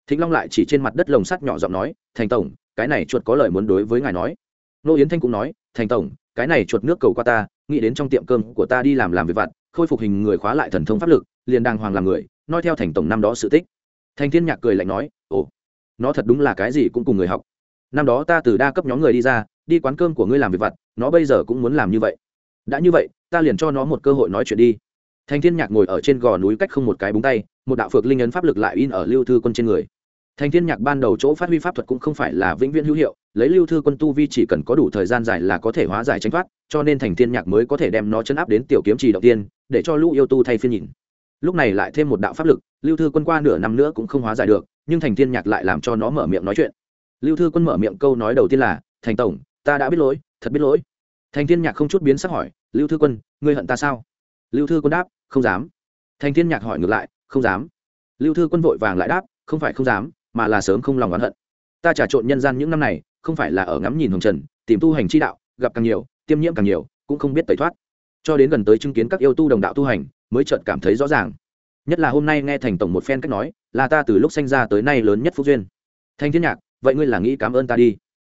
Thịnh long lại chỉ trên mặt đất lồng sắt nhỏ giọng nói, thành tổng, cái này chuột có lời muốn đối với ngài nói. Nô yến thanh cũng nói, thành tổng, cái này chuột nước cầu qua ta, nghĩ đến trong tiệm cơm của ta đi làm làm việc vặt, khôi phục hình người khóa lại thần thông pháp lực, liền đàng hoàng làm người, nói theo thành tổng năm đó sự tích. Thành thiên nhạc cười lạnh nói, ồ, nó thật đúng là cái gì cũng cùng người học. Năm đó ta từ đa cấp nhóm người đi ra, đi quán cơm của ngươi làm việc vặt, nó bây giờ cũng muốn làm như vậy. Đã như vậy, ta liền cho nó một cơ hội nói chuyện đi thành thiên nhạc ngồi ở trên gò núi cách không một cái búng tay, một đạo phược linh ấn pháp lực lại in ở lưu thư quân trên người. Thành thiên nhạc ban đầu chỗ phát huy pháp thuật cũng không phải là vĩnh viễn hữu hiệu, lấy lưu thư quân tu vi chỉ cần có đủ thời gian dài là có thể hóa giải tranh thoát, cho nên thành thiên nhạc mới có thể đem nó chấn áp đến tiểu kiếm trì đầu tiên, để cho lũ yêu tu thay phiên nhìn. Lúc này lại thêm một đạo pháp lực, lưu thư quân qua nửa năm nữa cũng không hóa giải được, nhưng thành thiên nhạc lại làm cho nó mở miệng nói chuyện. Lưu thư quân mở miệng câu nói đầu tiên là, thành tổng, ta đã biết lỗi, thật biết lỗi. Thành thiên nhạc không chút biến sắc hỏi, lưu thư quân, ngươi hận ta sao? Lưu thư quân đáp không dám. Thành thiên nhạc hỏi ngược lại, không dám. Lưu thư quân vội vàng lại đáp, không phải không dám, mà là sớm không lòng oán hận. Ta trà trộn nhân gian những năm này, không phải là ở ngắm nhìn hồng trần, tìm tu hành chi đạo, gặp càng nhiều, tiêm nhiễm càng nhiều, cũng không biết tẩy thoát. Cho đến gần tới chứng kiến các yêu tu đồng đạo tu hành, mới chợt cảm thấy rõ ràng. Nhất là hôm nay nghe thành tổng một phen cách nói, là ta từ lúc sinh ra tới nay lớn nhất phúc duyên. Thanh thiên nhạc, vậy ngươi là nghĩ cảm ơn ta đi.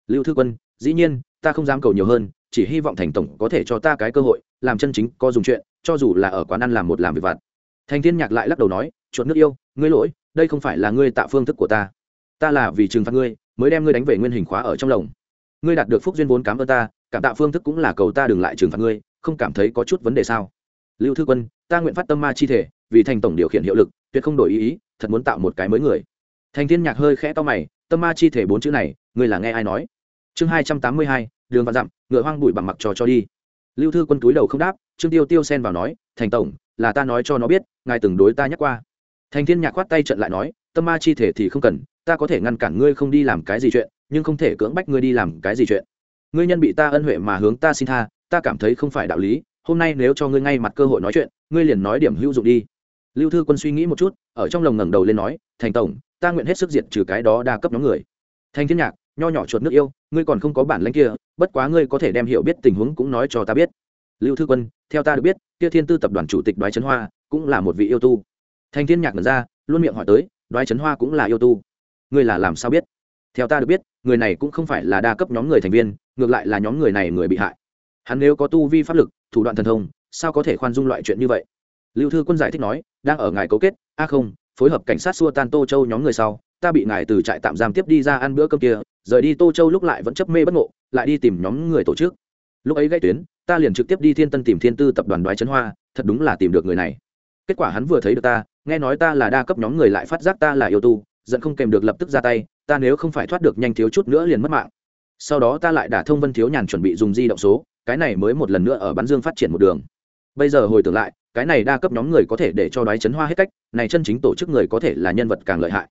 Lưu thư quân, dĩ nhiên, ta không dám cầu nhiều hơn chỉ hy vọng thành tổng có thể cho ta cái cơ hội, làm chân chính, có dùng chuyện, cho dù là ở quán ăn làm một làm việc vặt. Thành thiên nhạc lại lắc đầu nói, chuột nước yêu, ngươi lỗi, đây không phải là ngươi tạ phương thức của ta. Ta là vì trừng phạt ngươi, mới đem ngươi đánh về nguyên hình khóa ở trong lồng. Ngươi đạt được phúc duyên vốn cảm ơn ta, cảm tạ phương thức cũng là cầu ta đừng lại trừng phạt ngươi, không cảm thấy có chút vấn đề sao? Lưu thư quân, ta nguyện phát tâm ma chi thể, vì thành tổng điều khiển hiệu lực, tuyệt không đổi ý ý, thật muốn tạo một cái mới người. Thành thiên nhạc hơi khẽ to mày, tâm ma chi thể bốn chữ này, ngươi là nghe ai nói? Chương hai trăm tám mươi hai đường và dặm, ngựa hoang bụi bằng mặc trò cho đi. Lưu thư quân túi đầu không đáp, trương tiêu tiêu xen vào nói, thành tổng, là ta nói cho nó biết, ngài từng đối ta nhắc qua. Thành thiên nhạc khoát tay trận lại nói, tâm ma chi thể thì không cần, ta có thể ngăn cản ngươi không đi làm cái gì chuyện, nhưng không thể cưỡng bách ngươi đi làm cái gì chuyện. Ngươi nhân bị ta ân huệ mà hướng ta xin tha, ta cảm thấy không phải đạo lý, hôm nay nếu cho ngươi ngay mặt cơ hội nói chuyện, ngươi liền nói điểm hữu dụng đi. Lưu thư quân suy nghĩ một chút, ở trong lồng ngẩng đầu lên nói, thành tổng, ta nguyện hết sức diệt trừ cái đó đa cấp nhóm người. Thành thiên nhạc nho nhỏ chuột nước yêu, ngươi còn không có bản lãnh kia, bất quá ngươi có thể đem hiểu biết tình huống cũng nói cho ta biết. Lưu thư quân, theo ta được biết, kia thiên tư tập đoàn chủ tịch đoái trấn hoa cũng là một vị yêu tu. Thanh thiên nhạc ngẩn ra, luôn miệng hỏi tới, đoái trấn hoa cũng là yêu tu. Ngươi là làm sao biết? Theo ta được biết, người này cũng không phải là đa cấp nhóm người thành viên, ngược lại là nhóm người này người bị hại. Hắn nếu có tu vi pháp lực, thủ đoạn thần thông, sao có thể khoan dung loại chuyện như vậy? Lưu thư quân giải thích nói, đang ở ngài cấu kết, a không, phối hợp cảnh sát xua tan tô châu nhóm người sau, ta bị ngài từ trại tạm giam tiếp đi ra ăn bữa cơm kia rời đi tô châu lúc lại vẫn chấp mê bất ngộ, lại đi tìm nhóm người tổ chức. Lúc ấy gãy tuyến, ta liền trực tiếp đi thiên tân tìm thiên tư tập đoàn đoái trấn hoa, thật đúng là tìm được người này. Kết quả hắn vừa thấy được ta, nghe nói ta là đa cấp nhóm người lại phát giác ta là yêu tu, giận không kèm được lập tức ra tay, ta nếu không phải thoát được nhanh thiếu chút nữa liền mất mạng. Sau đó ta lại đả thông vân thiếu nhàn chuẩn bị dùng di động số, cái này mới một lần nữa ở bắn dương phát triển một đường. Bây giờ hồi tưởng lại, cái này đa cấp nhóm người có thể để cho đoái chấn hoa hết cách, này chân chính tổ chức người có thể là nhân vật càng lợi hại.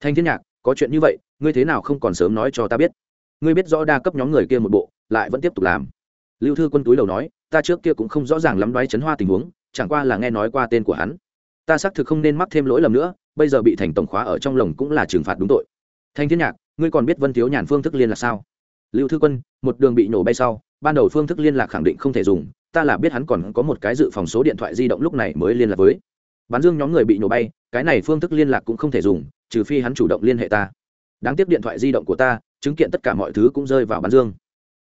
Thanh thiên nhạc có chuyện như vậy, ngươi thế nào không còn sớm nói cho ta biết? Ngươi biết rõ đa cấp nhóm người kia một bộ, lại vẫn tiếp tục làm. Lưu thư quân túi đầu nói, ta trước kia cũng không rõ ràng lắm đoái chấn hoa tình huống, chẳng qua là nghe nói qua tên của hắn. Ta xác thực không nên mắc thêm lỗi lầm nữa, bây giờ bị thành tổng khóa ở trong lồng cũng là trừng phạt đúng tội. Thanh thiên nhạc, ngươi còn biết vân thiếu nhàn phương thức liên lạc sao? Lưu thư quân, một đường bị nổ bay sau, ban đầu phương thức liên lạc khẳng định không thể dùng, ta là biết hắn còn có một cái dự phòng số điện thoại di động lúc này mới liên lạc với. Bán dương nhóm người bị nổ bay, cái này phương thức liên lạc cũng không thể dùng trừ phi hắn chủ động liên hệ ta. Đáng tiếc điện thoại di động của ta, chứng kiện tất cả mọi thứ cũng rơi vào bán dương.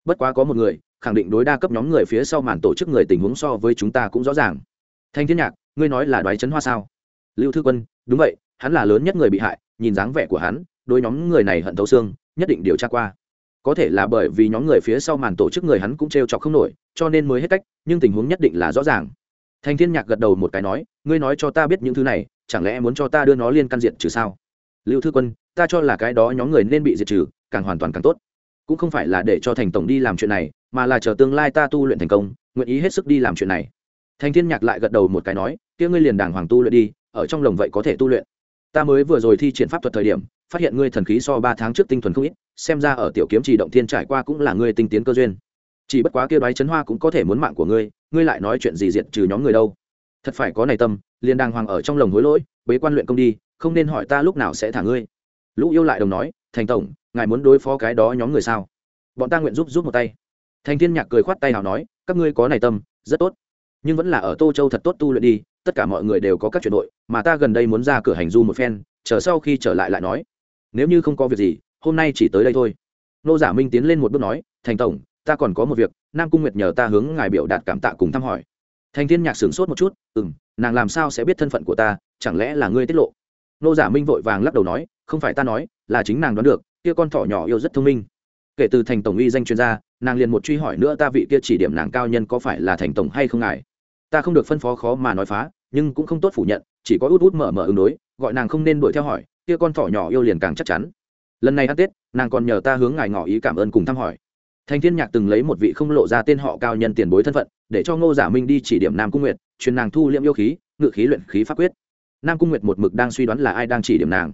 Bất quá có một người, khẳng định đối đa cấp nhóm người phía sau màn tổ chức người tình huống so với chúng ta cũng rõ ràng. Thanh thiên nhạc, ngươi nói là đoái chấn hoa sao? Lưu thư quân, đúng vậy, hắn là lớn nhất người bị hại, nhìn dáng vẻ của hắn, đối nhóm người này hận thấu xương, nhất định điều tra qua. Có thể là bởi vì nhóm người phía sau màn tổ chức người hắn cũng t r e o chọc không nổi, cho nên mới hết cách, nhưng tình huống nhất định là rõ ràng. Thanh thiên nhạc gật đầu một cái nói, ngươi nói cho ta biết những thứ này, chẳng lẽ muốn cho ta đưa nó liên căn diện trừ sao? Lưu thư quân, ta cho là cái đó nhóm người nên bị diệt trừ, càng hoàn toàn càng tốt. Cũng không phải là để cho thành tổng đi làm chuyện này, mà là chờ tương lai ta tu luyện thành công, nguyện ý hết sức đi làm chuyện này. Thành thiên nhạc lại gật đầu một cái nói, kia ngươi liền đàng hoàng tu luyện đi, ở trong lồng vậy có thể tu luyện. Ta mới vừa rồi thi triển pháp thuật thời điểm, phát hiện ngươi thần khí so ba tháng trước tinh thuần không ít, xem ra ở tiểu kiếm trì động thiên trải qua cũng là ngươi tinh tiến cơ duyên. Chỉ bất quá kia đoái chấn hoa cũng có thể muốn mạng của ngươi ngươi lại nói chuyện gì diệt trừ nhóm người đâu? Thật phải có này tâm liền đàng hoàng ở trong lồng hối lỗi, bế quan luyện công đi, không nên hỏi ta lúc nào sẽ thả ngươi. Lũ yêu lại đồng nói, thành tổng, ngài muốn đối phó cái đó nhóm người sao? Bọn ta nguyện giúp giúp một tay. Thành thiên nhạc cười khoát tay nào nói, các ngươi có này tâm, rất tốt. Nhưng vẫn là ở tô châu thật tốt tu luyện đi, tất cả mọi người đều có các chuyện đội, mà ta gần đây muốn ra cửa hành du một phen, chờ sau khi trở lại lại nói. Nếu như không có việc gì, hôm nay chỉ tới đây thôi. Nô giả minh tiến lên một bước nói, thành tổng, ta còn có một việc, nam cung nguyệt nhờ ta hướng ngài biểu đạt cảm tạ cùng thăm hỏi thành thiên nhạc sửng sốt một chút ừ m nàng làm sao sẽ biết thân phận của ta? Chẳng lẽ là ngươi tiết lộ? Nô giả minh vội vàng lắc đầu nói, không phải ta nói, là chính nàng đoán được, kia con thỏ nhỏ yêu rất thông minh. Kể từ thành tổng uy danh chuyên gia, nàng liền một truy hỏi nữa ta vị kia chỉ điểm nàng cao nhân có phải là thành tổng hay không ngài ta không được phân phó khó mà nói phá, nhưng cũng không tốt phủ nhận, chỉ có út út mở mở ứng đối, gọi nàng không nên đuổi theo hỏi, kia con thỏ nhỏ yêu liền càng chắc chắn. Lần này ăn tết, nàng còn nhờ ta hướng ngài ngỏ ý cảm ơn cùng thăm hỏi thanh thiên nhạc từng lấy một vị không lộ ra tên họ cao nhân tiền bối thân phận, để cho ngô giả minh đi chỉ điểm nam cung nguyệt, truyền nàng thu liễm yêu khí, ngự khí luyện khí pháp quyết. Nam cung nguyệt một mực đang suy đoán là ai đang chỉ điểm nàng.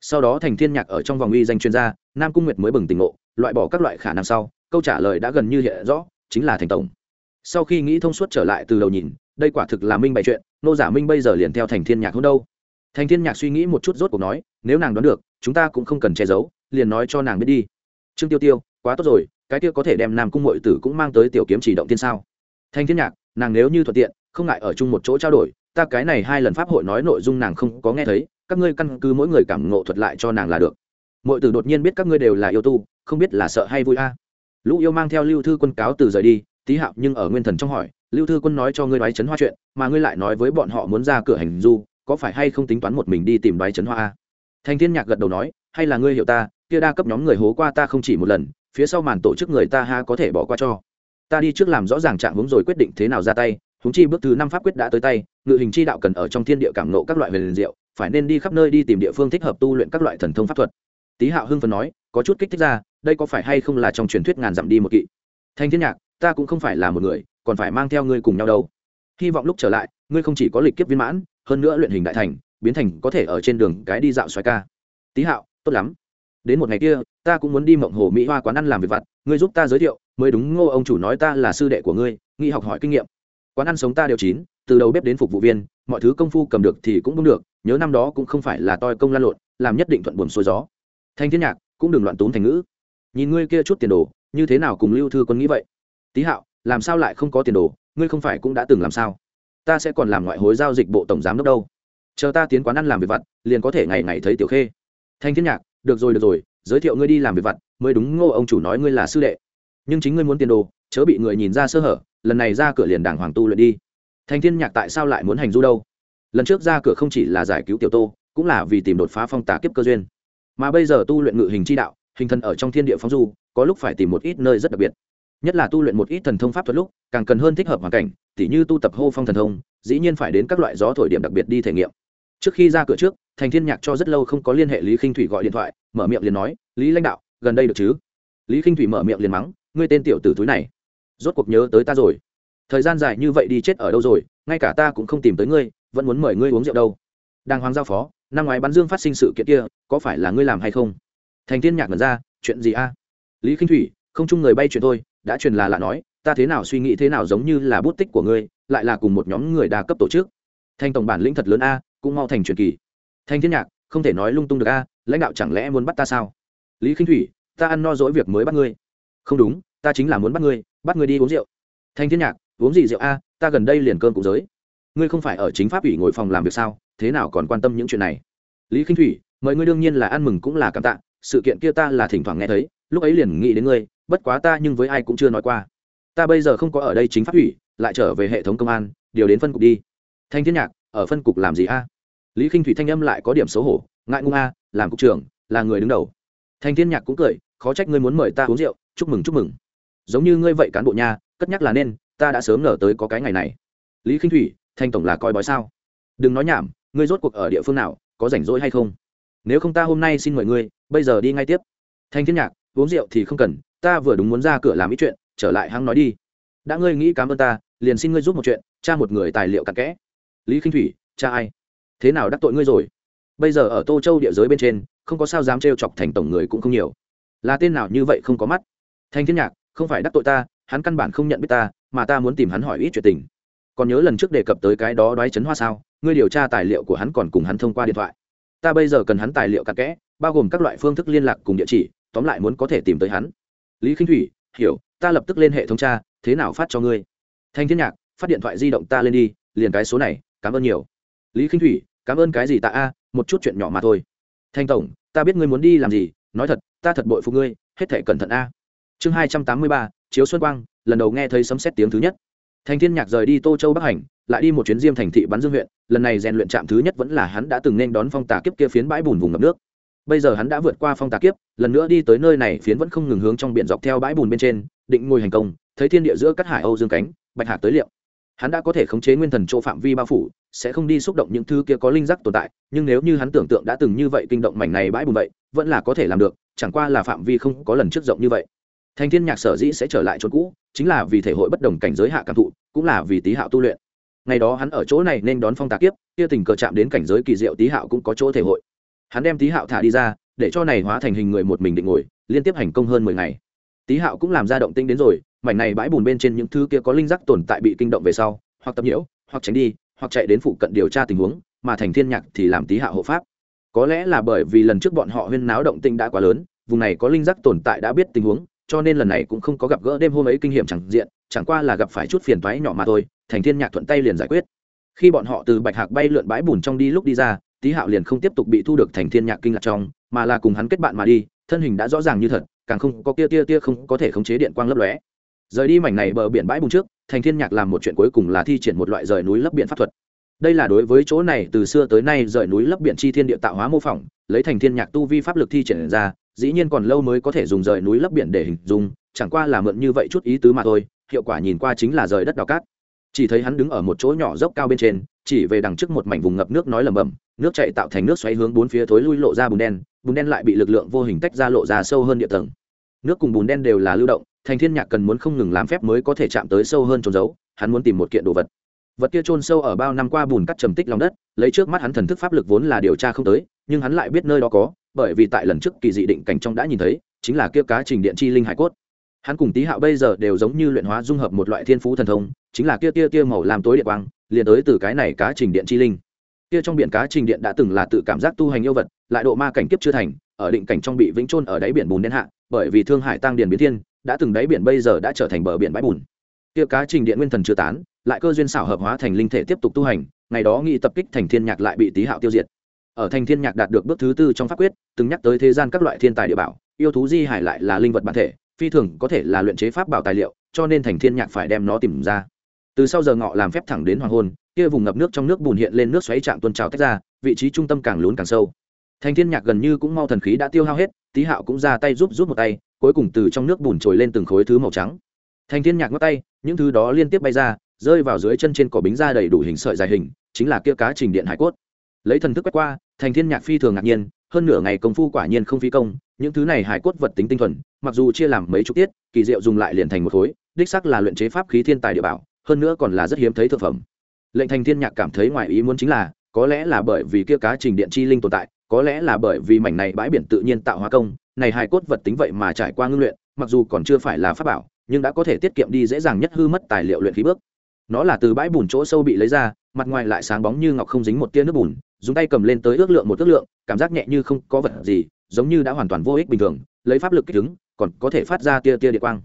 Sau đó thành thiên nhạc ở trong vòng uy danh chuyên gia, nam cung nguyệt mới bừng tỉnh ngộ, loại bỏ các loại khả năng sau, câu trả lời đã gần như hiện rõ, chính là thành tổng. Sau khi nghĩ thông suốt trở lại từ đầu nhìn, đây quả thực là minh bày chuyện, Ngô giả minh bây giờ liền theo thành thiên nhạc hôn đâu. Thành thiên nhạc suy nghĩ một chút rốt cuộc nói, nếu nàng đoán được, chúng ta cũng không cần che giấu, liền nói cho nàng biết đi. Trương tiêu tiêu, quá tốt rồi cái kia có thể đem nam cung mội tử cũng mang tới tiểu kiếm chỉ động tiên sao? Thanh thiên nhạc, nàng nếu như thuận tiện, không ngại ở chung một chỗ trao đổi, ta cái này hai lần pháp hội nói nội dung nàng không có nghe thấy, các ngươi căn cứ mỗi người cảm ngộ thuật lại cho nàng là được. Mội tử đột nhiên biết các ngươi đều là yêu tu, không biết là sợ hay vui a. Lũ yêu mang theo lưu thư quân cáo từ rời đi tí hạo nhưng ở nguyên thần trong hỏi, lưu thư quân nói cho ngươi đoái chấn hoa chuyện, mà ngươi lại nói với bọn họ muốn ra cửa hành du, có phải hay không tính toán một mình đi tìm đoái chấn hoa a? Thành thiên nhạc gật đầu nói, hay là ngươi hiểu ta, kia đa cấp nhóm người hố qua ta không chỉ một lần phía sau màn tổ chức người ta ha có thể bỏ qua cho. Ta đi trước làm rõ ràng trạng hướng rồi quyết định thế nào ra tay húng chi bước thứ năm pháp quyết đã tới tay, ngự hình chi đạo cần ở trong thiên địa cảm nộ các loại huyền diệu, phải nên đi khắp nơi đi tìm địa phương thích hợp tu luyện các loại thần thông pháp thuật. Tý hạo hưng phấn nói, có chút kích thích ra, đây có phải hay không là trong truyền thuyết ngàn dặm đi một kỵ? Thanh thiên nhạc, ta cũng không phải là một người, còn phải mang theo ngươi cùng nhau đâu. Hy vọng lúc trở lại, ngươi không chỉ có lịch kiếp viên mãn, hơn nữa luyện hình đại thành, biến thành có thể ở trên đường cái đi dạo xoài ca. Tý hạo, tốt lắm đến một ngày kia, ta cũng muốn đi mộng hồ mỹ hoa quán ăn làm việc vặt, ngươi giúp ta giới thiệu, mới đúng ngô ông chủ nói ta là sư đệ của ngươi nghi học hỏi kinh nghiệm. Quán ăn sống ta đều chín, từ đầu bếp đến phục vụ viên, mọi thứ công phu cầm được thì cũng đúng được, nhớ năm đó cũng không phải là toi công lan lộn, làm nhất định thuận buồm xuôi gió. Thanh thiên nhạc, cũng đừng loạn tốn thành ngữ. Nhìn ngươi kia chút tiền đồ, như thế nào cùng lưu thư quân nghĩ vậy? Tý hạo, làm sao lại không có tiền đồ, ngươi không phải cũng đã từng làm sao? Ta sẽ còn làm ngoại hối giao dịch bộ tổng giám đốc đâu. Chờ ta tiến quán ăn làm việc vặt, liền có thể ngày ngày thấy tiểu khê. Thanh thiên nhạc được rồi được rồi, giới thiệu ngươi đi làm việc vặt, mới đúng ngô ông chủ nói ngươi là sư đệ. Nhưng chính ngươi muốn tiền đồ, chớ bị người nhìn ra sơ hở, lần này ra cửa liền đàng hoàng tu luyện đi. Thành thiên nhạc tại sao lại muốn hành du đâu? Lần trước ra cửa không chỉ là giải cứu tiểu tô, cũng là vì tìm đột phá phong tà kiếp cơ duyên. Mà bây giờ tu luyện ngự hình chi đạo, hình thần ở trong thiên địa phong du, có lúc phải tìm một ít nơi rất đặc biệt. Nhất là tu luyện một ít thần thông pháp thuật lúc, càng cần hơn thích hợp hoàn cảnh, tỉ như tu tập hô phong thần thông, dĩ nhiên phải đến các loại gió thổi điểm đặc biệt đi thể nghiệm. Trước khi ra cửa trước thành thiên nhạc cho rất lâu không có liên hệ lý khinh thủy gọi điện thoại, mở miệng liền nói, lý lãnh đạo, gần đây được chứ? Lý khinh thủy mở miệng liền mắng, ngươi tên tiểu tử túi này, rốt cuộc nhớ tới ta rồi. Thời gian dài như vậy đi chết ở đâu rồi, ngay cả ta cũng không tìm tới ngươi, vẫn muốn mời ngươi uống rượu đâu. Đang hoang giao phó, năm ngoái bắn dương phát sinh sự kiện kia, có phải là ngươi làm hay không? Thành thiên nhạc ngẩn ra, chuyện gì a? Lý khinh thủy, không chung người bay chuyện thôi, đã truyền là lạ nói, ta thế nào suy nghĩ thế nào giống như là bút tích của ngươi, lại là cùng một nhóm người đa cấp tổ chức. Thành tổng bản lĩnh thật lớn a, cũng mau thành truyền kỳ thanh thiên nhạc, không thể nói lung tung được a, lãnh đạo chẳng lẽ muốn bắt ta sao? Lý khinh thủy, ta ăn no dỗi việc mới bắt ngươi. Không đúng, ta chính là muốn bắt ngươi bắt ngươi đi uống rượu. Thanh thiên nhạc, uống gì rượu a, ta gần đây liền cơm cũng giới. Ngươi không phải ở chính pháp ủy ngồi phòng làm việc sao, thế nào còn quan tâm những chuyện này? Lý khinh thủy, mời ngươi đương nhiên là ăn mừng cũng là cảm tạ, sự kiện kia ta là thỉnh thoảng nghe thấy, lúc ấy liền nghĩ đến ngươi, bất quá ta nhưng với ai cũng chưa nói qua. Ta bây giờ không có ở đây chính pháp ủy, lại trở về hệ thống công an, điều đến phân cục đi. Thanh thiên nhạc, ở phân cục làm gì a? Lý k i n h thủy thanh âm lại có điểm xấu hổ, ngại ngung a, làm cục trưởng, là người đứng đầu. Thanh thiên nhạc cũng cười, khó trách ngươi muốn mời ta uống rượu, chúc mừng chúc mừng. Giống như ngươi vậy cán bộ nha, cất nhắc là nên, ta đã sớm ngờ tới có cái ngày này. Lý k i n h thủy, thanh tổng là coi bói sao? Đừng nói nhảm, ngươi rốt cuộc ở địa phương nào, có rảnh rỗi hay không? Nếu không ta hôm nay xin mời ngươi, bây giờ đi ngay tiếp. Thanh thiên nhạc, uống rượu thì không cần, ta vừa đúng muốn ra cửa làm ít chuyện, trở lại hăng nói đi. Đã ngươi nghĩ cảm ơn ta, liền xin ngươi giúp một chuyện, tra một người tài liệu cặn kẽ. Lý k i n h thủy, cha ai? Thế nào đắc tội ngươi rồi? Bây giờ ở tô châu địa giới bên trên, không có sao dám trêu chọc thành tổng người cũng không nhiều. Là tên nào như vậy không có mắt? Thanh thiên nhạc, không phải đắc tội ta, hắn căn bản không nhận biết ta, mà ta muốn tìm hắn hỏi ít chuyện tình. Còn nhớ lần trước đề cập tới cái đó đoái chấn hoa sao, ngươi điều tra tài liệu của hắn còn cùng hắn thông qua điện thoại. Ta bây giờ cần hắn tài liệu cặn kẽ, bao gồm các loại phương thức liên lạc cùng địa chỉ, tóm lại muốn có thể tìm tới hắn. Lý khinh thủy, hiểu, ta lập tức lên hệ thống tra, thế nào phát cho ngươi? Thanh thiên nhạc, phát điện thoại di động ta lên đi, liền cái số này, cảm ơn nhiều lý Khinh thủy, cảm ơn cái gì tạ a, một chút chuyện nhỏ mà thôi. Thanh tổng, ta biết ngươi muốn đi làm gì, nói thật, ta thật bội phụ ngươi, hết thể cẩn thận a. Chương hai trăm tám mươi ba, chiếu xuân quang, lần đầu nghe thấy sấm xét tiếng thứ nhất. Thành thiên nhạc rời đi tô châu bắc hành, lại đi một chuyến diêm thành thị bắn dương huyện, lần này rèn luyện trạm thứ nhất vẫn là hắn đã từng nên đón phong tà kiếp kia phiến bãi bùn vùng ngập nước. Bây giờ hắn đã vượt qua phong tà kiếp, lần nữa đi tới nơi này phiến vẫn không ngừng hướng trong biển dọc theo bãi bùn bên trên, định ngồi hành công, thấy thiên địa giữa các hải âu dương cánh, bạch hạc tới liệu hắn đã có thể khống chế nguyên thần chỗ phạm vi bao phủ, sẽ không đi xúc động những thứ kia có linh giác tồn tại, nhưng nếu như hắn tưởng tượng đã từng như vậy kinh động mảnh này bãi bùn vậy, vẫn là có thể làm được, chẳng qua là phạm vi không có lần trước rộng như vậy. Thành thiên nhạc sở dĩ sẽ trở lại chỗ cũ, chính là vì thể hội bất đồng cảnh giới hạ cảm thụ, cũng là vì tý hạo tu luyện. Ngày đó hắn ở chỗ này nên đón phong tạc tiếp kia tình cờ chạm đến cảnh giới kỳ diệu tý hạo cũng có chỗ thể hội. Hắn đem tý hạo thả đi ra, để cho này hóa thành hình người một mình định ngồi, liên tiếp hành công hơn mười ngày. Tý hạo cũng làm ra động tinh đến rồi mảnh này bãi bùn bên trên những thứ kia có linh giác tồn tại bị kinh động về sau, hoặc tập nhiễu, hoặc tránh đi, hoặc chạy đến phụ cận điều tra tình huống, mà thành thiên nhạc thì làm tí hạ hộ pháp. Có lẽ là bởi vì lần trước bọn họ huyên náo động tinh đã quá lớn, vùng này có linh giác tồn tại đã biết tình huống, cho nên lần này cũng không có gặp gỡ đêm hôm ấy kinh nghiệm chẳng diện, chẳng qua là gặp phải chút phiền toái nhỏ mà thôi, thành thiên nhạc thuận tay liền giải quyết. Khi bọn họ từ bạch hạc bay lượn bãi bùn trong đi lúc đi ra tý hạo liền không tiếp tục bị thu được thành thiên nhạc kinh lạc trong, mà là cùng hắn kết bạn mà đi, thân hình đã rõ ràng như thật, càng không có kia tia tia không có thể khống chế điện quang lấp lóe rời đi mảnh này bờ biển bãi bùng trước, thành thiên nhạc làm một chuyện cuối cùng là thi triển một loại rời núi lấp biển pháp thuật. Đây là đối với chỗ này từ xưa tới nay rời núi lấp biển chi thiên địa tạo hóa mô phỏng, lấy thành thiên nhạc tu vi pháp lực thi triển ra, dĩ nhiên còn lâu mới có thể dùng rời núi lấp biển để hình dung, chẳng qua là mượn như vậy chút ý tứ mà thôi, hiệu quả nhìn qua chính là rời đất đào cát. Chỉ thấy hắn đứng ở một chỗ nhỏ dốc cao bên trên, chỉ về đằng trước một mảnh vùng ngập nước nói lầm bầm nước chạy tạo thành nước xoáy hướng bốn phía thối lui lộ ra bùn đen bùn đen lại bị lực lượng vô hình tách ra lộ ra sâu hơn địa tầng. Nước cùng bùn đen đều là lưu động thành thiên nhạc cần muốn không ngừng làm phép mới có thể chạm tới sâu hơn trốn giấu, hắn muốn tìm một kiện đồ vật. Vật kia trôn sâu ở bao năm qua bùn cắt trầm tích lòng đất, lấy trước mắt hắn thần thức pháp lực vốn là điều tra không tới, nhưng hắn lại biết nơi đó có, bởi vì tại lần trước kỳ dị định cảnh trong đã nhìn thấy, chính là kia cá trình điện chi linh hải cốt. Hắn cùng tý hạo bây giờ đều giống như luyện hóa dung hợp một loại thiên phú thần thông, chính là kia tia tia màu làm tối địa quang, liền tới từ cái này cá trình điện chi linh. Kia trong biển cá trình điện đã từng là tự cảm giác tu hành yêu vật, lại độ ma cảnh kiếp chưa thành, ở định cảnh trong bị vĩnh trôn ở đáy biển bùn đen hạ, bởi vì thương hải tăng điền biến thiên đã từng đáy biển bây giờ đã trở thành bờ biển bãi bùn. Kia cá trình điện nguyên thần chưa tán, lại cơ duyên xảo hợp hóa thành linh thể tiếp tục tu hành, ngày đó nghị tập kích thành thiên nhạc lại bị tý hạo tiêu diệt. Ở thành thiên nhạc đạt được bước thứ tư trong pháp quyết, từng nhắc tới thế gian các loại thiên tài địa bảo, yêu thú di hải lại là linh vật bản thể, phi thường có thể là luyện chế pháp bảo tài liệu, cho nên thành thiên nhạc phải đem nó tìm ra. Từ sau giờ ngọ làm phép thẳng đến hoàng hôn, kia vùng ngập nước trong nước bùn hiện lên nước xoáy trạng tuôn trào tách ra, vị trí trung tâm càng lún càng sâu. Thành thiên nhạc gần như cũng mau thần khí đã tiêu hao hết tý hạo cũng ra tay giúp giúp một tay cuối cùng từ trong nước bùn trồi lên từng khối thứ màu trắng. Thành thiên nhạc ngắt tay, những thứ đó liên tiếp bay ra, rơi vào dưới chân trên cỏ bính ra đầy đủ hình sợi dài hình, chính là kia cá trình điện hải cốt. Lấy thần thức quét qua, thành thiên nhạc phi thường ngạc nhiên, hơn nửa ngày công phu quả nhiên không phí công, những thứ này hải cốt vật tính tinh thuần, mặc dù chia làm mấy chục tiết, kỳ diệu dùng lại liền thành một khối, đích sắc là luyện chế pháp khí thiên tài địa bảo, hơn nữa còn là rất hiếm thấy thực phẩm. Lệnh thành thiên nhạc cảm thấy ngoài ý muốn chính là, có lẽ là bởi vì kia cá trình điện chi linh tồn tại có lẽ là bởi vì mảnh này bãi biển tự nhiên tạo hóa công, này hài cốt vật tính vậy mà trải qua ngưng luyện, mặc dù còn chưa phải là pháp bảo, nhưng đã có thể tiết kiệm đi dễ dàng nhất hư mất tài liệu luyện khí bước. Nó là từ bãi bùn chỗ sâu bị lấy ra, mặt ngoài lại sáng bóng như ngọc không dính một tia nước bùn, dùng tay cầm lên tới ước lượng một ước lượng, cảm giác nhẹ như không có vật gì, giống như đã hoàn toàn vô ích bình thường, lấy pháp lực kích ứng, còn có thể phát ra tia tia địa quang.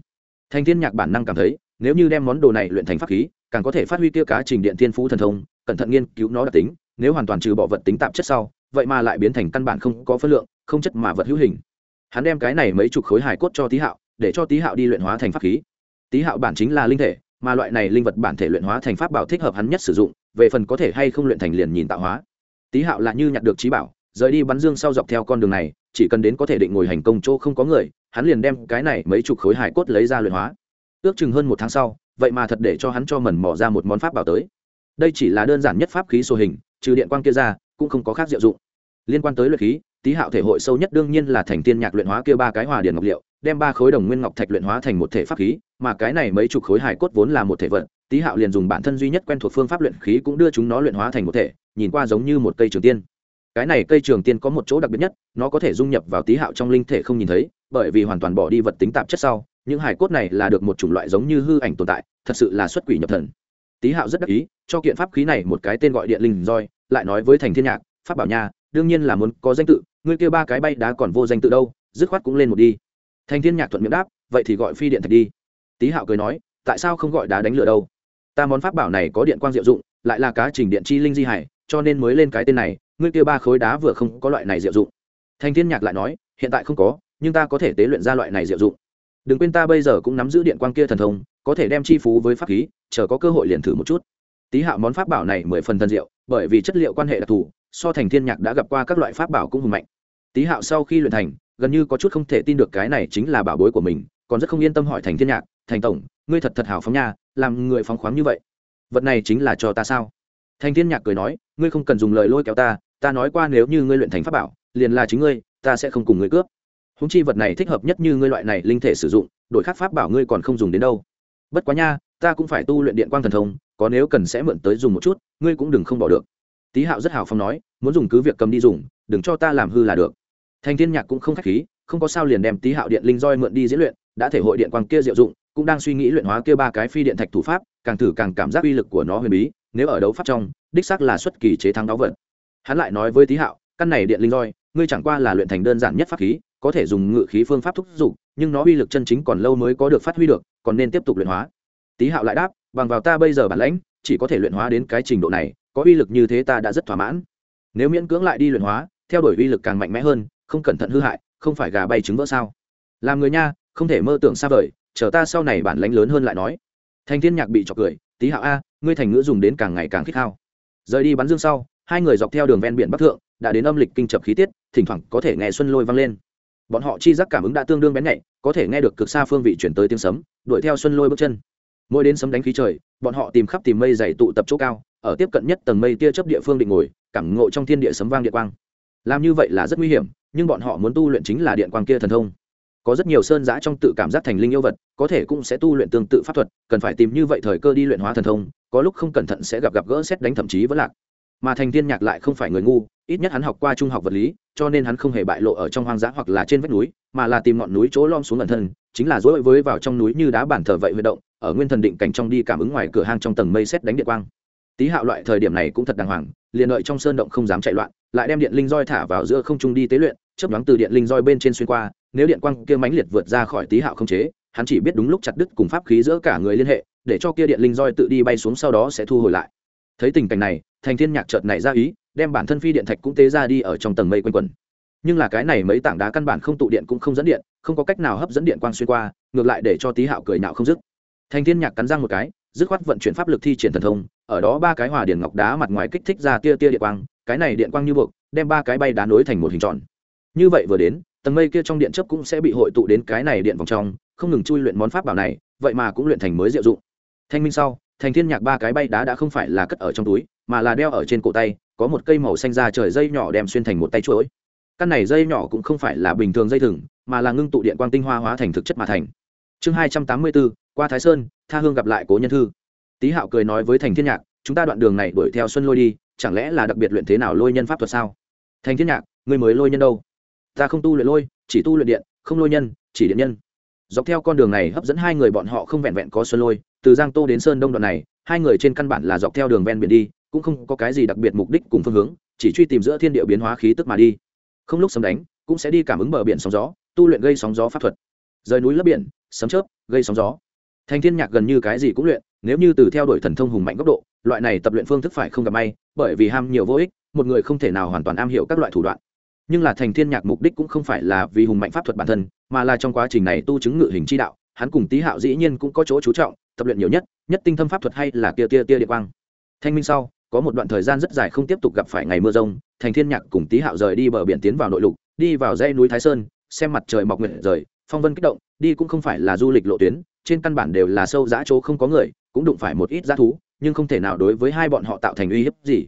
Thành thiên nhạc bản năng cảm thấy, nếu như đem món đồ này luyện thành pháp khí, càng có thể phát huy tia cá trình điện thiên phú thần thông, cẩn thận nghiên cứu nó đặc tính, nếu hoàn toàn trừ bỏ vật tính tạp chất sau vậy mà lại biến thành căn bản không có phân lượng, không chất mà vật hữu hình. Hắn đem cái này mấy chục khối hài cốt cho tý hạo, để cho tý hạo đi luyện hóa thành pháp khí. Tý hạo bản chính là linh thể, mà loại này linh vật bản thể luyện hóa thành pháp bảo thích hợp hắn nhất sử dụng, về phần có thể hay không luyện thành liền nhìn tạo hóa. Tý hạo là như nhặt được trí bảo, rời đi bắn dương sau dọc theo con đường này, chỉ cần đến có thể định ngồi hành công chỗ không có người, hắn liền đem cái này mấy chục khối hài cốt lấy ra luyện hóa. Ước chừng hơn một tháng sau, vậy mà thật để cho hắn cho mần mỏ ra một món pháp bảo tới. Đây chỉ là đơn giản nhất pháp khí sô hình, trừ điện quang kia ra cũng không có khác diệu dụng. Liên quan tới luyện khí, tý hạo thể hội sâu nhất đương nhiên là thành tiên nhạc luyện hóa kia ba cái hòa điển ngọc liệu, đem ba khối đồng nguyên ngọc thạch luyện hóa thành một thể pháp khí, mà cái này mấy chục khối hài cốt vốn là một thể vật, tý hạo liền dùng bản thân duy nhất quen thuộc phương pháp luyện khí cũng đưa chúng nó luyện hóa thành một thể, nhìn qua giống như một cây trường tiên. Cái này cây trường tiên có một chỗ đặc biệt nhất, nó có thể dung nhập vào tý hạo trong linh thể không nhìn thấy, bởi vì hoàn toàn bỏ đi vật tính tạp chất sau, những hài cốt này là được một chủng loại giống như hư ảnh tồn tại, thật sự là xuất quỷ nhập thần. Tý hạo rất đắc ý, cho kiện pháp khí này một cái tên gọi điện linh roi lại nói với thành thiên nhạc, pháp bảo nha, đương nhiên là muốn có danh tự, ngươi kêu ba cái bay đá còn vô danh tự đâu, dứt khoát cũng lên một đi. Thành thiên nhạc thuận miệng đáp, vậy thì gọi phi điện thạch đi. Tý hạo cười nói, tại sao không gọi đá đánh lửa đâu? Ta món pháp bảo này có điện quang diệu dụng, lại là cá trình điện chi linh di hải, cho nên mới lên cái tên này, ngươi kêu ba khối đá vừa không có loại này diệu dụng. Thành thiên nhạc lại nói, hiện tại không có, nhưng ta có thể tế luyện ra loại này diệu dụng. Đừng quên ta bây giờ cũng nắm giữ điện quang kia thần thông, có thể đem chi phú với pháp khí, chờ có cơ hội liền thử một chút. Tý hạo món pháp bảo này mười phần thần diệu bởi vì chất liệu quan hệ đặc thù, so thành thiên nhạc đã gặp qua các loại pháp bảo cũng hùng mạnh. Tý hạo sau khi luyện thành, gần như có chút không thể tin được cái này chính là bảo bối của mình, còn rất không yên tâm hỏi thành thiên nhạc, thành tổng, ngươi thật thật hào phóng nha, làm người phóng khoáng như vậy. Vật này chính là cho ta sao? Thành thiên nhạc cười nói, ngươi không cần dùng lời lôi kéo ta ta nói qua nếu như ngươi luyện thành pháp bảo, liền là chính ngươi, ta sẽ không cùng ngươi cướp. Húng chi vật này thích hợp nhất như ngươi loại này linh thể sử dụng, đổi khác pháp bảo ngươi còn không dùng đến đâu. Bất quá nha ta cũng phải tu luyện điện quang thần thông, có nếu cần sẽ mượn tới dùng một chút, ngươi cũng đừng không bỏ được. Tý hạo rất hào phong nói, muốn dùng cứ việc cầm đi dùng, đừng cho ta làm hư là được. Thành thiên nhạc cũng không khách khí, không có sao liền đem tý hạo điện linh roi mượn đi diễn luyện, đã thể hội điện quang kia diệu dụng, cũng đang suy nghĩ luyện hóa kia ba cái phi điện thạch thủ pháp, càng thử càng cảm giác uy lực của nó huyền bí, nếu ở đấu pháp trong, đích xác là xuất kỳ chế thắng đáo vật. Hắn lại nói với tý hạo, căn này điện linh roi, ngươi chẳng qua là luyện thành đơn giản nhất pháp khí, có thể dùng ngự khí phương pháp thúc giục nhưng nó uy lực chân chính còn lâu mới có được phát huy được, còn nên tiếp tục luyện hóa tý hạo lại đáp, bằng vào ta bây giờ bản lãnh, chỉ có thể luyện hóa đến cái trình độ này, có uy lực như thế ta đã rất thỏa mãn. Nếu miễn cưỡng lại đi luyện hóa, theo đuổi uy lực càng mạnh mẽ hơn, không cẩn thận hư hại, không phải gà bay trứng vỡ sao? Làm người nha, không thể mơ tưởng xa vời, chờ ta sau này bản lãnh lớn hơn lại nói. Thành thiên nhạc bị chọc cười tý hạo a, ngươi thành ngữ dùng đến càng ngày càng khích hao rời đi bắn dương sau, hai người dọc theo đường ven biển bắc thượng, đã đến âm lịch kinh chập khí tiết, thỉnh thoảng có thể nghe xuân lôi vang lên. Bọn họ chi giác cảm ứng đã tương đương bén nhạy, có thể nghe được cực xa phương vị chuyển tới tiếng sấm, đuổi theo xuân lôi bước chân mỗi đến sấm đánh khí trời, bọn họ tìm khắp tìm mây dày tụ tập chỗ cao, ở tiếp cận nhất tầng mây tia chớp địa phương định ngồi, cảm ngộ trong thiên địa sấm vang điện quang. Làm như vậy là rất nguy hiểm, nhưng bọn họ muốn tu luyện chính là điện quang kia thần thông. Có rất nhiều sơn giã trong tự cảm giác thành linh yêu vật, có thể cũng sẽ tu luyện tương tự pháp thuật, cần phải tìm như vậy thời cơ đi luyện hóa thần thông, có lúc không cẩn thận sẽ gặp gặp gỡ xét đánh thậm chí vẫn lạc. Mà thành thiên nhạc lại không phải người ngu, ít nhất hắn học qua trung học vật lý, cho nên hắn không hề bại lộ ở trong hoang dã hoặc là trên vách núi, mà là tìm ngọn núi chỗ lom xuống ẩn thân, chính là dối với vào trong núi như đá bản thờ vậy huy động ở nguyên thần định cảnh trong đi cảm ứng ngoài cửa hang trong tầng mây xét đánh điện quang. Tý hạo loại thời điểm này cũng thật đàng hoàng, liền đợi trong sơn động không dám chạy loạn, lại đem điện linh roi thả vào giữa không trung đi tế luyện chấp đoán từ điện linh roi bên trên xuyên qua, nếu điện quang kia mãnh liệt vượt ra khỏi tý hạo không chế, hắn chỉ biết đúng lúc chặt đứt cùng pháp khí giữa cả người liên hệ, để cho kia điện linh roi tự đi bay xuống sau đó sẽ thu hồi lại. Thấy tình cảnh này, thành thiên nhạc chợt này ra ý, đem bản thân phi điện thạch cũng tế ra đi ở trong tầng mây quanh quẩn. Nhưng là cái này mấy tảng đá căn bản không tụ điện cũng không dẫn điện, không có cách nào hấp dẫn điện quang xuyên qua, ngược lại để cho tý hạo cười nhạo không dứt thành thiên nhạc cắn răng một cái, dứt khoát vận chuyển pháp lực thi triển thần thông, ở đó ba cái hòa điển ngọc đá mặt ngoài kích thích ra tia tia điện quang, cái này điện quang như buộc, đem ba cái bay đá nối thành một hình tròn. Như vậy vừa đến, tầng mây kia trong điện chấp cũng sẽ bị hội tụ đến cái này điện vòng trong, không ngừng chui luyện món pháp bảo này, vậy mà cũng luyện thành mới diệu dụng. Thanh minh sau, thành thiên nhạc ba cái bay đá đã không phải là cất ở trong túi, mà là đeo ở trên cổ tay, có một cây màu xanh ra trời dây nhỏ đem xuyên thành một tay chuỗi. Căn này dây nhỏ cũng không phải là bình thường dây thừng, mà là ngưng tụ điện quang tinh hoa hóa thành thực chất mà thành. Chương hai trăm tám mươi bốn qua thái sơn, tha hương gặp lại cố nhân thư. Tý hạo cười nói với thành thiên nhạc, chúng ta đoạn đường này đuổi theo xuân lôi đi, chẳng lẽ là đặc biệt luyện thế nào lôi nhân pháp thuật sao? Thành thiên nhạc người mới lôi nhân đâu? Ta không tu luyện lôi, chỉ tu luyện điện, không lôi nhân, chỉ điện nhân. Dọc theo con đường này hấp dẫn hai người bọn họ không vẹn vẹn có xuân lôi, từ giang tô đến sơn đông đoạn này, hai người trên căn bản là dọc theo đường ven biển đi, cũng không có cái gì đặc biệt mục đích cùng phương hướng, chỉ truy tìm giữa thiên địa biến hóa khí tức mà đi. Không lúc sấm đánh, cũng sẽ đi cảm ứng bờ biển sóng gió, tu luyện gây sóng gió pháp thuật. Rời núi lấp biển, sấm chớp, gây sóng gió. Thanh thiên nhạc gần như cái gì cũng luyện, nếu như từ theo đuổi thần thông hùng mạnh góc độ, loại này tập luyện phương thức phải không gặp may, bởi vì ham nhiều vô ích, một người không thể nào hoàn toàn am hiểu các loại thủ đoạn. Nhưng là thành thiên nhạc mục đích cũng không phải là vì hùng mạnh pháp thuật bản thân, mà là trong quá trình này tu chứng ngự hình chi đạo, hắn cùng tý hạo dĩ nhiên cũng có chỗ chú trọng, tập luyện nhiều nhất nhất tinh thâm pháp thuật hay là kia tia tia địa quang. Thanh minh sau, có một đoạn thời gian rất dài không tiếp tục gặp phải ngày mưa rông thành thiên nhạc cùng tý hạo rời đi bờ biển tiến vào nội lục, đi vào dãy núi thái sơn, xem mặt trời mọc nguyện rời, phong vân kích động, đi cũng không phải là du lịch lộ tuyến trên căn bản đều là sâu giã chỗ không có người, cũng đụng phải một ít dã thú, nhưng không thể nào đối với hai bọn họ tạo thành uy hiếp gì.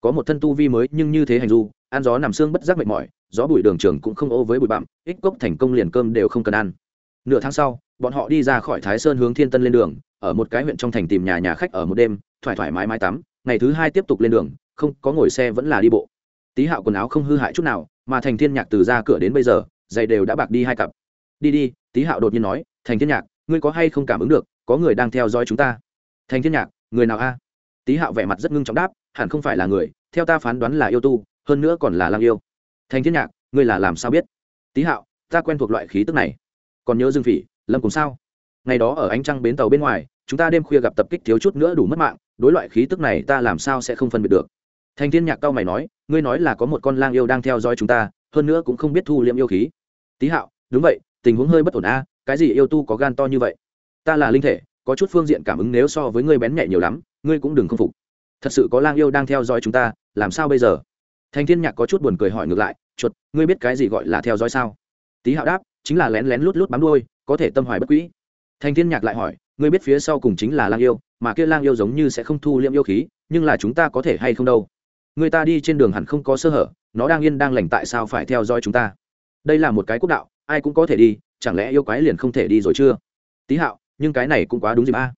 Có một thân tu vi mới nhưng như thế hành du, ăn gió nằm xương bất giác mệt mỏi, gió bụi đường trường cũng không ô với bụi bặm, ích cốc thành công liền cơm đều không cần ăn. Nửa tháng sau, bọn họ đi ra khỏi thái sơn hướng thiên tân lên đường, ở một cái huyện trong thành tìm nhà nhà khách ở một đêm, thoải thoải mái mái tắm, ngày thứ hai tiếp tục lên đường, không có ngồi xe vẫn là đi bộ. Tí hạo quần áo không hư hại chút nào, mà thành thiên nhạc từ ra cửa đến bây giờ, giày đều đã bạc đi hai cặp. Đi đi, Tí hạo đột nhiên nói, thành thiên nhạc ngươi có hay không cảm ứng được, có người đang theo dõi chúng ta? Thành thiên nhạc, người nào a? Tý hạo vẻ mặt rất ngưng trọng đáp, hẳn không phải là người, theo ta phán đoán là yêu tu, hơn nữa còn là lang yêu. Thành thiên nhạc, ngươi là làm sao biết? Tý hạo, ta quen thuộc loại khí tức này. Còn nhớ dương phỉ, lâm cùng sao? Ngày đó ở ánh trăng bến tàu bên ngoài, chúng ta đêm khuya gặp tập kích thiếu chút nữa đủ mất mạng, đối loại khí tức này ta làm sao sẽ không phân biệt được? Thành thiên nhạc cao mày nói, ngươi nói là có một con lang yêu đang theo dõi chúng ta, hơn nữa cũng không biết thu liệm yêu khí. Tý hạo, đúng vậy, tình huống hơi bất ổn a cái gì yêu tu có gan to như vậy? Ta là linh thể, có chút phương diện cảm ứng nếu so với ngươi bén nhẹ nhiều lắm, ngươi cũng đừng không phục. Thật sự có lang yêu đang theo dõi chúng ta, làm sao bây giờ? Thành thiên nhạc có chút buồn cười hỏi ngược lại, chuột, ngươi biết cái gì gọi là theo dõi sao? Tý hạo đáp, chính là lén lén lút lút bám đuôi, có thể tâm hoài bất quỹ thành thiên nhạc lại hỏi, ngươi biết phía sau cùng chính là lang yêu, mà kia lang yêu giống như sẽ không thu liệm yêu khí, nhưng là chúng ta có thể hay không đâu? Người ta đi trên đường hẳn không có sơ hở, nó đang yên đang lành tại sao phải theo dõi chúng ta? Đây là một cái quốc đạo, ai cũng có thể đi chẳng lẽ yêu quái liền không thể đi rồi chưa? Tý hạo, nhưng cái này cũng quá đúng gì ba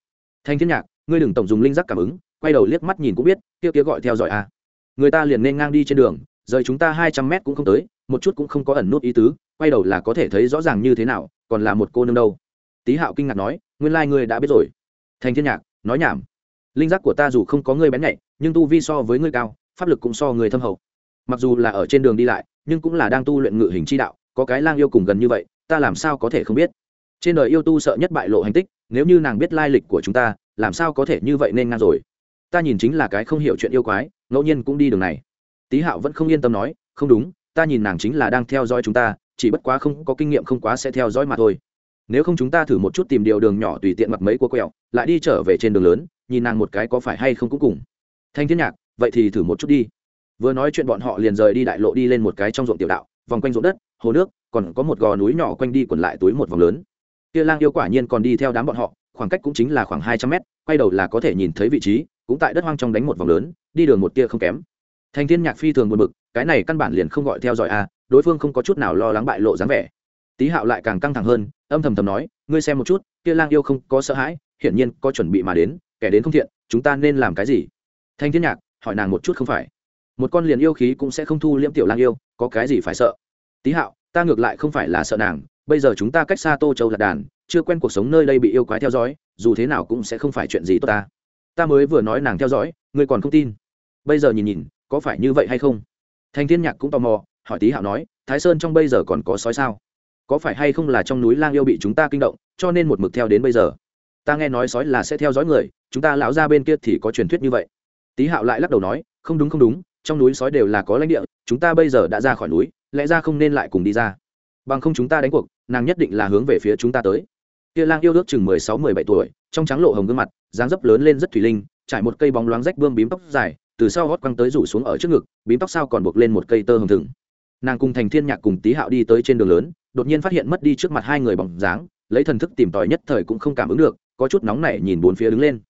thanh thiên nhạc, ngươi đừng tổng dùng linh giác cảm ứng, quay đầu liếc mắt nhìn cũng biết, kia kia gọi theo dõi a. Người ta liền nên ngang đi trên đường, rời chúng ta hai trăm mét cũng không tới, một chút cũng không có ẩn nút ý tứ, quay đầu là có thể thấy rõ ràng như thế nào, còn là một cô nương đâu. Tý hạo kinh ngạc nói, nguyên lai、like、ngươi đã biết rồi. Thành thiên nhạc, nói nhảm. Linh giác của ta dù không có ngươi bén nhạy, nhưng tu vi so với ngươi cao, pháp lực cũng so người thâm hậu. Mặc dù là ở trên đường đi lại, nhưng cũng là đang tu luyện ngự hình chi đạo, có cái lang yêu cùng gần như vậy ta làm sao có thể không biết? Trên đời yêu tu sợ nhất bại lộ hành tích, nếu như nàng biết lai lịch của chúng ta, làm sao có thể như vậy nên ngang rồi? Ta nhìn chính là cái không hiểu chuyện yêu quái, ngẫu nhiên cũng đi đường này. Tý hạo vẫn không yên tâm nói, không đúng, ta nhìn nàng chính là đang theo dõi chúng ta, chỉ bất quá không có kinh nghiệm không quá sẽ theo dõi mà thôi. Nếu không chúng ta thử một chút tìm điều đường nhỏ tùy tiện mặc mấy cua quẹo, lại đi trở về trên đường lớn, nhìn nàng một cái có phải hay không cũng cùng. Thanh thiên nhạc, vậy thì thử một chút đi. Vừa nói chuyện bọn họ liền rời đi đại lộ đi lên một cái trong ruộng tiểu đạo, vòng quanh ruộng đất hồ nước còn có một gò núi nhỏ quanh đi quẩn lại túi một vòng lớn. Kia lang yêu quả nhiên còn đi theo đám bọn họ khoảng cách cũng chính là khoảng hai trăm mét quay đầu là có thể nhìn thấy vị trí cũng tại đất hoang trong đánh một vòng lớn đi đường một tia không kém. Thành thiên nhạc phi thường buồn bực cái này căn bản liền không gọi theo dõi a à, đối phương không có chút nào lo lắng bại lộ dáng vẻ. Tý hạo lại càng căng thẳng hơn âm thầm thầm nói ngươi xem một chút kia lang yêu không có sợ hãi hiển nhiên có chuẩn bị mà đến kẻ đến không thiện chúng ta nên làm cái gì? Thanh thiên nhạc hỏi nàng một chút không phải. Một con liền yêu khí cũng sẽ không thu liễm tiểu lang yêu có cái gì phải sợ? Tý hạo, ta ngược lại không phải là sợ nàng, bây giờ chúng ta cách xa tô châu lạc đàn, chưa quen cuộc sống nơi đây bị yêu quái theo dõi, dù thế nào cũng sẽ không phải chuyện gì tốt ta. Ta mới vừa nói nàng theo dõi, ngươi còn không tin. Bây giờ nhìn nhìn, có phải như vậy hay không? Thanh thiên nhạc cũng tò mò, hỏi tý hạo nói, thái sơn trong bây giờ còn có sói sao? Có phải hay không là trong núi lang yêu bị chúng ta kinh động, cho nên một mực theo đến bây giờ? Ta nghe nói sói là sẽ theo dõi người, chúng ta lão ra bên kia thì có truyền thuyết như vậy. Tý hạo lại lắc đầu nói, không đúng không đúng, trong núi sói đều là có lãnh địa, chúng ta bây giờ đã ra khỏi núi lẽ ra không nên lại cùng đi ra. Bằng không chúng ta đánh cuộc, nàng nhất định là hướng về phía chúng ta tới. Kia lang yêu ước chừng mười sáu, mười bảy tuổi, trong trắng lộ hồng gương mặt, dáng dấp lớn lên rất thủy linh, trải một cây bóng loáng rách bươm bím tóc dài, từ sau gót quăng tới rủ xuống ở trước ngực, bím tóc sao còn buộc lên một cây tơ hồng thừng. Nàng cùng thành thiên nhạc cùng tý hạo đi tới trên đường lớn, đột nhiên phát hiện mất đi trước mặt hai người bóng dáng, lấy thần thức tìm tòi nhất thời cũng không cảm ứng được, có chút nóng nảy nhìn bốn phía đứng lên.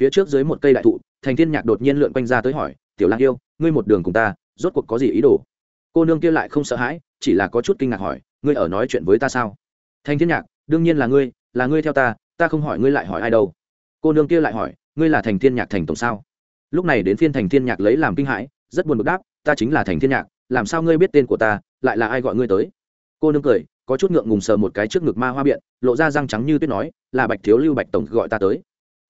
Phía trước dưới một cây đại thụ, thành thiên nhạc đột nhiên lượn quanh ra tới hỏi, tiểu lang yêu, ngươi một đường cùng ta, rốt cuộc có gì ý đồ? Cô nương kia lại không sợ hãi, chỉ là có chút kinh ngạc hỏi, ngươi ở nói chuyện với ta sao? Thanh thiên nhạc, đương nhiên là ngươi là ngươi theo ta ta không hỏi ngươi lại hỏi ai đâu. Cô nương kia lại hỏi, ngươi là thành thiên nhạc thành tổng sao? Lúc này đến phiên thành thiên nhạc lấy làm kinh hãi, rất buồn bực đáp, ta chính là thành thiên nhạc, làm sao ngươi biết tên của ta, lại là ai gọi ngươi tới? Cô nương cười, có chút ngượng ngùng sờ một cái trước ngực ma hoa biện, lộ ra răng trắng như tuyết nói, là bạch thiếu lưu bạch tổng gọi ta tới.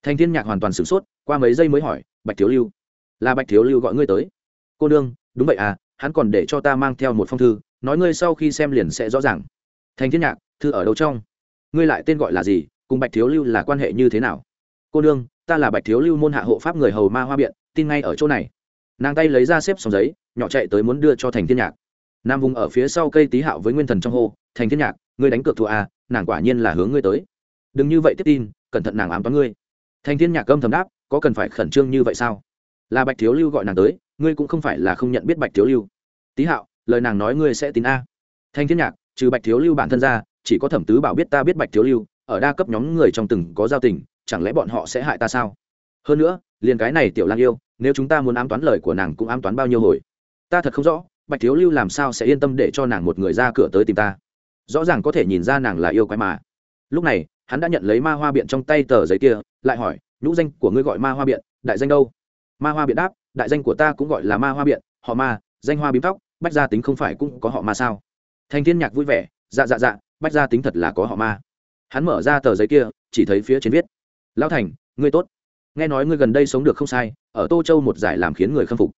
Thành thiên nhạc hoàn toàn sửng sốt, qua mấy giây mới hỏi, bạch thiếu lưu, là bạch thiếu lưu gọi ngươi tới? Cô nương, đúng vậy à hắn còn để cho ta mang theo một phong thư, nói ngươi sau khi xem liền sẽ rõ ràng. Thành thiên nhạc, thư ở đâu trong? Ngươi lại tên gọi là gì, cùng bạch thiếu lưu là quan hệ như thế nào? Cô nương, ta là bạch thiếu lưu môn hạ hộ pháp người hầu ma hoa biện, tin ngay ở chỗ này. Nàng tay lấy ra xếp xong giấy, nhỏ chạy tới muốn đưa cho thành thiên nhạc. Nam vùng ở phía sau cây tý hạo với nguyên thần trong hô, thành thiên nhạc, ngươi đánh cược thua à nàng quả nhiên là hướng ngươi tới. Đừng như vậy tiếp tin, cẩn thận nàng ám toán ngươi. Thành thiên nhạc âm thầm đáp, có cần phải khẩn trương như vậy sao? Là bạch thiếu lưu gọi nàng tới ngươi cũng không phải là không nhận biết bạch thiếu lưu. Tý hạo, lời nàng nói ngươi sẽ tin a. Thanh thiên nhạc, trừ bạch thiếu lưu bản thân ra, chỉ có thẩm tứ bảo biết ta biết bạch thiếu lưu, ở đa cấp nhóm người trong từng có giao tình, chẳng lẽ bọn họ sẽ hại ta sao? Hơn nữa, liền cái này tiểu lang yêu, nếu chúng ta muốn ám toán lời của nàng cũng ám toán bao nhiêu hồi? Ta thật không rõ, bạch thiếu lưu làm sao sẽ yên tâm để cho nàng một người ra cửa tới tìm ta? Rõ ràng có thể nhìn ra nàng là yêu quái mà. Lúc này, hắn đã nhận lấy ma hoa biện trong tay tờ giấy kia, lại hỏi, nhũ danh của ngươi gọi ma hoa biện, đại danh đâu? Ma hoa biện đáp đại danh của ta cũng gọi là ma hoa biện, họ ma, danh hoa bím tóc, bách gia tính không phải cũng có họ ma sao? Thành thiên nhạc vui vẻ dạ dạ dạ bách gia tính thật là có họ ma. Hắn mở ra tờ giấy kia, chỉ thấy phía trên viết, lão thành, ngươi tốt. Nghe nói ngươi gần đây sống được không sai, ở tô châu một giải làm khiến người khâm phục.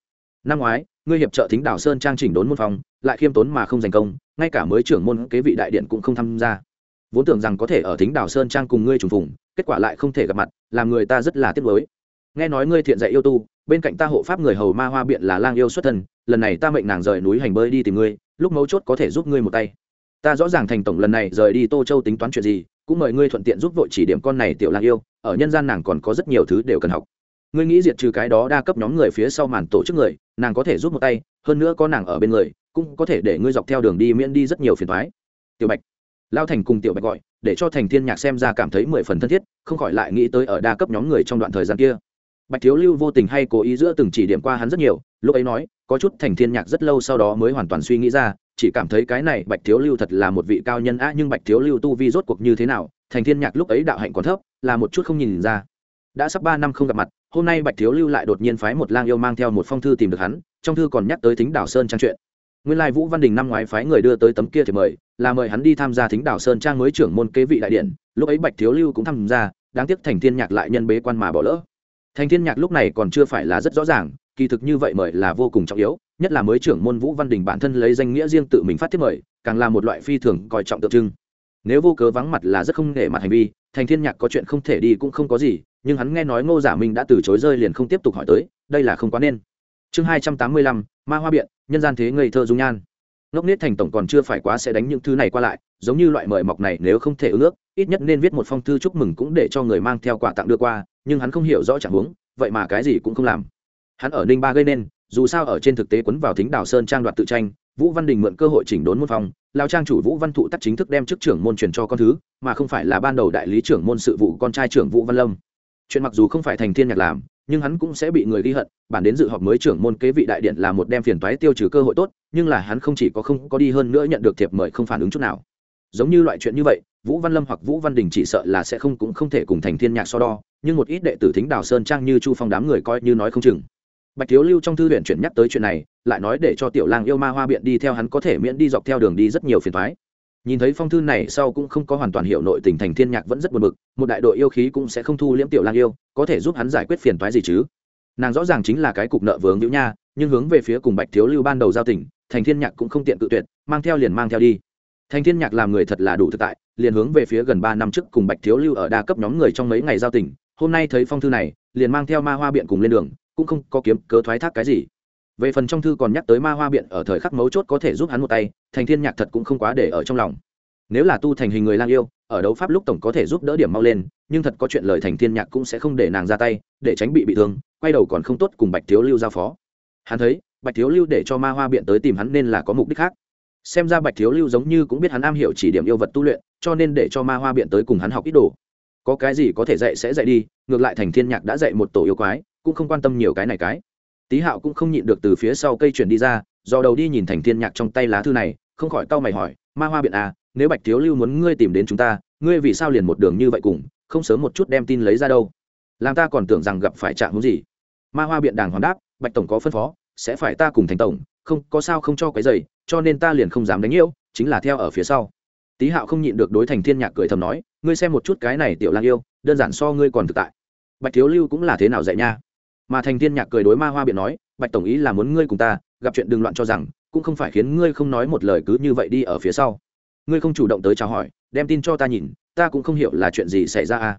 Năm ngoái, ngươi hiệp trợ thính đảo sơn trang chỉnh đốn môn phòng, lại khiêm tốn mà không giành công, ngay cả mới trưởng môn kế vị đại điện cũng không tham gia. Vốn tưởng rằng có thể ở thính đảo sơn trang cùng ngươi trùng phùng, kết quả lại không thể gặp mặt, làm người ta rất là tiếc nuối. Nghe nói ngươi thiện dạy yêu tu bên cạnh ta hộ pháp người hầu ma hoa biện là lang yêu xuất thân, lần này ta mệnh nàng rời núi hành bơi đi tìm ngươi, lúc mấu chốt có thể giúp ngươi một tay. Ta rõ ràng thành tổng lần này rời đi tô châu tính toán chuyện gì, cũng mời ngươi thuận tiện giúp vội chỉ điểm con này tiểu lang yêu, ở nhân gian nàng còn có rất nhiều thứ đều cần học. Ngươi nghĩ diệt trừ cái đó đa cấp nhóm người phía sau màn tổ chức người, nàng có thể giúp một tay, hơn nữa có nàng ở bên người, cũng có thể để ngươi dọc theo đường đi miễn đi rất nhiều phiền thoái tiểu bạch. Lao thành cùng tiểu bạch gọi, để cho thành thiên nhạc xem ra cảm thấy mười phần thân thiết, không khỏi lại nghĩ tới ở đa cấp nhóm người trong đoạn thời gian kia bạch thiếu lưu vô tình hay cố ý giữa từng chỉ điểm qua hắn rất nhiều, lúc ấy nói, có chút thành thiên nhạc rất lâu sau đó mới hoàn toàn suy nghĩ ra, chỉ cảm thấy cái này bạch thiếu lưu thật là một vị cao nhân á, nhưng bạch thiếu lưu tu vi rốt cuộc như thế nào, thành thiên nhạc lúc ấy đạo hạnh còn thấp, là một chút không nhìn ra. Đã sắp ba năm không gặp mặt, hôm nay bạch thiếu lưu lại đột nhiên phái một lang yêu mang theo một phong thư tìm được hắn, trong thư còn nhắc tới thính đảo sơn trang chuyện. Nguyên lai vũ văn đình năm ngoái phái người đưa tới tấm kia thì mời, là mời hắn đi tham gia thính đảo sơn trang mới trưởng môn kế vị đại điện, lúc ấy bạch thiếu lưu cũng tham gia, đáng tiếc thành thiên nhạc lại nhân bế quan mà bỏ lỡ thành thiên nhạc lúc này còn chưa phải là rất rõ ràng, kỳ thực như vậy mời là vô cùng trọng yếu, nhất là mới trưởng môn vũ văn đình bản thân lấy danh nghĩa riêng tự mình phát thiết mời, càng là một loại phi thường coi trọng tượng trưng. Nếu vô cớ vắng mặt là rất không nể mặt hành vi, thành thiên nhạc có chuyện không thể đi cũng không có gì, nhưng hắn nghe nói ngô giả minh đã từ chối rơi liền không tiếp tục hỏi tới, đây là không quá nên. Chương hai trăm tám mươi lăm, ma hoa biện, nhân gian thế ngây thơ dung nhan. Ngốc nết thành tổng còn chưa phải quá sẽ đánh những thứ này qua lại, giống như loại mời mọc này nếu không thể ước ít nhất nên viết một phong thư chúc mừng cũng để cho người mang theo quà tặng đưa qua, nhưng hắn không hiểu rõ trạng huống, vậy mà cái gì cũng không làm. Hắn ở ninh ba gây nên, dù sao ở trên thực tế quấn vào thính đảo sơn trang đoạt tự tranh, vũ văn đình mượn cơ hội chỉnh đốn môn phong lao trang chủ vũ văn thụ tắt chính thức đem chức trưởng môn truyền cho con thứ, mà không phải là ban đầu đại lý trưởng môn sự vụ con trai trưởng vũ văn lâm. Chuyện mặc dù không phải thành thiên nhạc làm, nhưng hắn cũng sẽ bị người ghi hận, bản đến dự họp mới trưởng môn kế vị đại điện là một đem phiền toái tiêu trừ cơ hội tốt, nhưng là hắn không chỉ có không có đi hơn nữa nhận được thiệp mời không phản ứng chút nào. Giống như loại chuyện như vậy vũ văn lâm hoặc vũ văn đình chỉ sợ là sẽ không cũng không thể cùng thành thiên nhạc so đo, nhưng một ít đệ tử thính đào sơn trang như chu phong đám người coi như nói không chừng. Bạch thiếu lưu trong thư viện chuyển nhắc tới chuyện này, lại nói để cho tiểu lang yêu ma hoa biện đi theo hắn có thể miễn đi dọc theo đường đi rất nhiều phiền thoái nhìn thấy phong thư này sau cũng không có hoàn toàn hiểu nội tình thành thiên nhạc vẫn rất buồn bực, một đại đội yêu khí cũng sẽ không thu liễm tiểu lang yêu, có thể giúp hắn giải quyết phiền toái gì chứ? Nàng rõ ràng chính là cái cục nợ vướng nhữ nha, nhưng hướng về phía cùng bạch thiếu lưu ban đầu giao tình, thành thiên nhạc cũng không tiện tự tuyệt, mang theo liền mang theo đi. Thành thiên nhạc làm người thật là đủ thực tại liền hướng về phía gần ba năm trước cùng bạch thiếu lưu ở đa cấp nhóm người trong mấy ngày giao tình. Hôm nay thấy phong thư này, liền mang theo ma hoa biện cùng lên đường, cũng không có kiếm cớ thoái thác cái gì. Về phần trong thư còn nhắc tới ma hoa biện ở thời khắc mấu chốt có thể giúp hắn một tay, thành thiên nhạc thật cũng không quá để ở trong lòng. Nếu là tu thành hình người lang yêu, ở đấu pháp lúc tổng có thể giúp đỡ điểm mau lên, nhưng thật có chuyện lời thành thiên nhạc cũng sẽ không để nàng ra tay, để tránh bị bị thương, quay đầu còn không tốt cùng bạch thiếu lưu giao phó. Hắn thấy, bạch thiếu lưu để cho ma hoa biện tới tìm hắn nên là có mục đích khác xem ra bạch thiếu lưu giống như cũng biết hắn am hiểu chỉ điểm yêu vật tu luyện, cho nên để cho ma hoa biện tới cùng hắn học ít đồ. Có cái gì có thể dạy sẽ dạy đi, ngược lại thành thiên nhạc đã dạy một tổ yêu quái, cũng không quan tâm nhiều cái này cái. Tý hạo cũng không nhịn được từ phía sau cây chuyển đi ra, do đầu đi nhìn thành thiên nhạc trong tay lá thư này, không khỏi cau mày hỏi, ma hoa biện à nếu bạch thiếu lưu muốn ngươi tìm đến chúng ta, ngươi vì sao liền một đường như vậy cùng, không sớm một chút đem tin lấy ra đâu? Làm ta còn tưởng rằng gặp phải trạng hướng gì? Ma hoa biện đàng hoàng đáp, bạch tổng có phân phó, sẽ phải ta cùng thành tổng, không, có sao không cho cái giày cho nên ta liền không dám đánh yêu, chính là theo ở phía sau. Tý hạo không nhịn được đối thành thiên nhạc cười thầm nói, ngươi xem một chút cái này tiểu lang yêu, đơn giản so ngươi còn thực tại. Bạch thiếu lưu cũng là thế nào dạy nha? Mà thành thiên nhạc cười đối ma hoa biện nói, bạch tổng ý là muốn ngươi cùng ta gặp chuyện đừng loạn cho rằng, cũng không phải khiến ngươi không nói một lời cứ như vậy đi ở phía sau. Ngươi không chủ động tới chào hỏi, đem tin cho ta nhìn, ta cũng không hiểu là chuyện gì xảy ra à.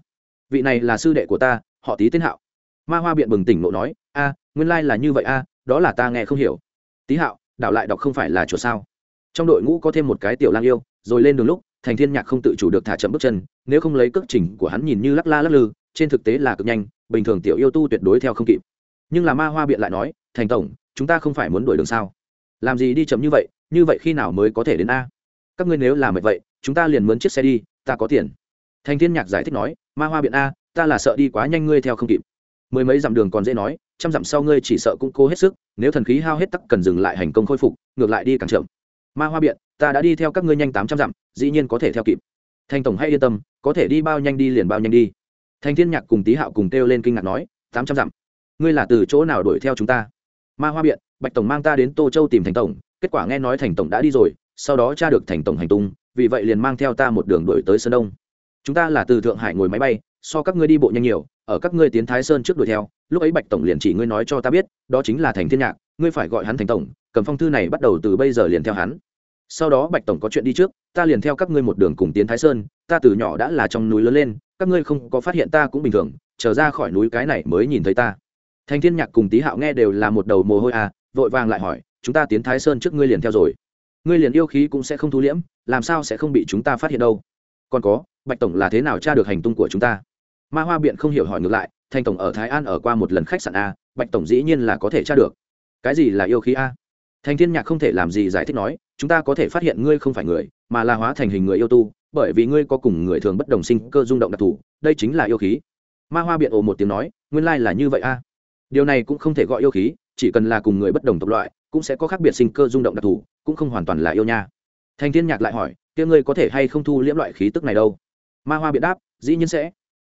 Vị này là sư đệ của ta, họ tý tên hạo. Ma hoa biện bừng tỉnh nộ nói, a, nguyên lai là như vậy a, đó là ta nghe không hiểu. Tý hạo đảo lại đọc không phải là chỗ sao. Trong đội ngũ có thêm một cái tiểu lang yêu, rồi lên đường lúc, thành thiên nhạc không tự chủ được thả chậm bước chân, nếu không lấy cước chỉnh của hắn nhìn như lắc la lắc lư, trên thực tế là cực nhanh, bình thường tiểu yêu tu tuyệt đối theo không kịp. Nhưng là ma hoa biện lại nói, thành tổng, chúng ta không phải muốn đuổi đường sao? Làm gì đi chậm như vậy như vậy khi nào mới có thể đến a? Các ngươi nếu làm vậy, chúng ta liền mướn chiếc xe đi, ta có tiền. Thành thiên nhạc giải thích nói, ma hoa biện a, ta là sợ đi quá nhanh ngươi theo không kịp. Mười mấy dặm đường còn dễ nói trăm dặm sau ngươi chỉ sợ cũng cố hết sức, nếu thần khí hao hết tắc cần dừng lại hành công khôi phục, ngược lại đi càng chậm. Ma hoa biện, ta đã đi theo các ngươi nhanh tám trăm dặm, dĩ nhiên có thể theo kịp. Thành tổng hãy yên tâm, có thể đi bao nhanh đi liền bao nhanh đi. Thành thiên nhạc cùng tý hạo cùng kêu lên kinh ngạc nói, tám trăm dặm. Ngươi là từ chỗ nào đuổi theo chúng ta? Ma hoa biện, bạch tổng mang ta đến tô châu tìm thành tổng, kết quả nghe nói thành tổng đã đi rồi, sau đó tra được thành tổng hành tung, vì vậy liền mang theo ta một đường đuổi tới sơn đông. Chúng ta là từ thượng hải ngồi máy bay, so các ngươi đi bộ nhanh nhiều ở các ngươi tiến thái sơn trước đuổi theo, lúc ấy bạch tổng liền chỉ ngươi nói cho ta biết, đó chính là thành thiên nhạc, ngươi phải gọi hắn thành tổng, cầm phong thư này bắt đầu từ bây giờ liền theo hắn. Sau đó bạch tổng có chuyện đi trước, ta liền theo các ngươi một đường cùng tiến thái sơn, ta từ nhỏ đã là trong núi lớn lên, các ngươi không có phát hiện ta cũng bình thường, trở ra khỏi núi cái này mới nhìn thấy ta. Thành thiên nhạc cùng tý hạo nghe đều là một đầu mồ hôi à vội vàng lại hỏi, chúng ta tiến thái sơn trước ngươi liền theo rồi. Ngươi liền yêu khí cũng sẽ không thu liễm, làm sao sẽ không bị chúng ta phát hiện đâu? Còn có, bạch tổng là thế nào tra được hành tung của chúng ta? Ma hoa biện không hiểu hỏi ngược lại, Thanh tổng ở thái an ở qua một lần khách sạn a, bạch tổng dĩ nhiên là có thể tra được. Cái gì là yêu khí a? Thành thiên nhạc không thể làm gì giải thích nói, chúng ta có thể phát hiện ngươi không phải người, mà là hóa thành hình người yêu tu, bởi vì ngươi có cùng người thường bất đồng sinh cơ rung động đặc thù, đây chính là yêu khí. Ma hoa biện ồ một tiếng nói, nguyên lai là như vậy a. Điều này cũng không thể gọi yêu khí, chỉ cần là cùng người bất đồng tộc loại, cũng sẽ có khác biệt sinh cơ rung động đặc thù, cũng không hoàn toàn là yêu nha. Thành thiên nhạc lại hỏi, kia ngươi có thể hay không thu liễm loại khí tức này đâu? Ma hoa biện đáp, dĩ nhiên sẽ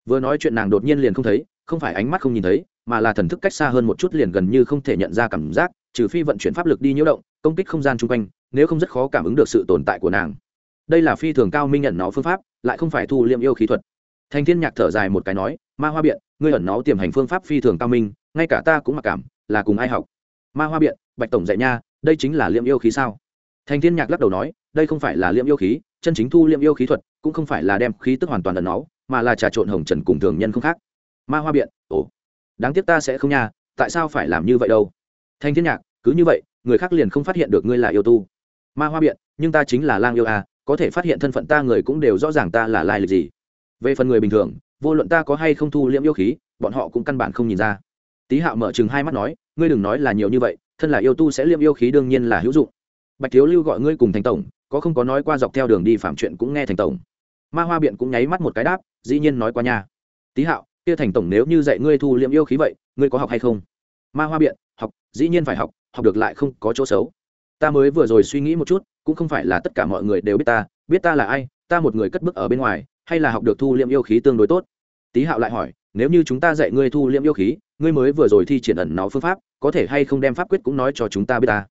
vừa nói chuyện nàng đột nhiên liền không thấy, không phải ánh mắt không nhìn thấy, mà là thần thức cách xa hơn một chút liền gần như không thể nhận ra cảm giác, trừ phi vận chuyển pháp lực đi nhiễu động, công kích không gian chung quanh, nếu không rất khó cảm ứng được sự tồn tại của nàng. Đây là phi thường cao minh nhận nó phương pháp, lại không phải thu liêm yêu khí thuật. Thành thiên nhạc thở dài một cái nói, ma hoa biện, ngươi ẩn nó tiềm hành phương pháp phi thường cao minh, ngay cả ta cũng mặc cảm, là cùng ai học? Ma hoa biện, bạch tổng dạy nha, đây chính là liêm yêu khí sao? Thành thiên nhạc lắc đầu nói, đây không phải là liêm yêu khí, chân chính thu liêm yêu khí thuật, cũng không phải là đem khí tức hoàn toàn ẩn nó mà là trà trộn hồng trần cùng thường nhân không khác. Ma hoa biện, ồ, đáng tiếc ta sẽ không nha, tại sao phải làm như vậy đâu? Thanh thiên nhạc, cứ như vậy, người khác liền không phát hiện được ngươi là yêu tu. Ma hoa biện, nhưng ta chính là lang yêu à có thể phát hiện thân phận ta người cũng đều rõ ràng ta là lai lịch gì. Về phần người bình thường, vô luận ta có hay không thu liễm yêu khí, bọn họ cũng căn bản không nhìn ra. Tý hạo mở chừng hai mắt nói, ngươi đừng nói là nhiều như vậy, thân là yêu tu sẽ liễm yêu khí đương nhiên là hữu dụng. Bạch thiếu lưu gọi ngươi cùng thành tổng, có không có nói qua dọc theo đường đi phạm chuyện cũng nghe thành tổng. Ma hoa biện cũng nháy mắt một cái đáp dĩ nhiên nói qua nha. Tý hạo, kia thành tổng nếu như dạy ngươi thu liễm yêu khí vậy, ngươi có học hay không? Ma hoa biện, học, dĩ nhiên phải học học được lại không có chỗ xấu. Ta mới vừa rồi suy nghĩ một chút, cũng không phải là tất cả mọi người đều biết ta biết ta là ai, ta một người cất bước ở bên ngoài, hay là học được thu liễm yêu khí tương đối tốt? Tý hạo lại hỏi, nếu như chúng ta dạy ngươi thu liễm yêu khí, ngươi mới vừa rồi thi triển ẩn nó phương pháp, có thể hay không đem pháp quyết cũng nói cho chúng ta biết ta?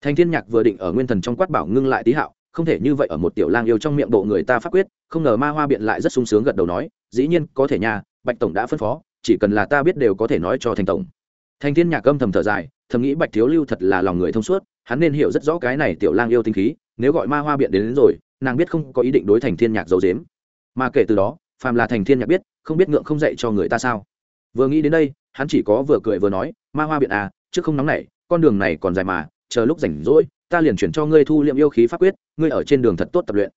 Thành thiên nhạc vừa định ở nguyên thần trong quát bảo ngưng lại tý hạo không thể như vậy ở một tiểu lang yêu trong miệng bộ người ta pháp quyết không ngờ ma hoa biện lại rất sung sướng gật đầu nói dĩ nhiên có thể nha bạch tổng đã phân phó chỉ cần là ta biết đều có thể nói cho thành tổng. Thành thiên nhạc âm thầm thở dài thầm nghĩ bạch thiếu lưu thật là lòng người thông suốt hắn nên hiểu rất rõ cái này tiểu lang yêu tinh khí nếu gọi ma hoa biện đến, đến rồi nàng biết không có ý định đối thành thiên nhạc giấu dếm mà kể từ đó phàm là thành thiên nhạc biết không biết ngượng không dạy cho người ta sao. Vừa nghĩ đến đây hắn chỉ có vừa cười vừa nói ma hoa biện à trước không nóng này con đường này còn dài mà chờ lúc rảnh rỗi, ta liền chuyển cho ngươi thu liệm yêu khí pháp quyết, ngươi ở trên đường thật tốt tập luyện.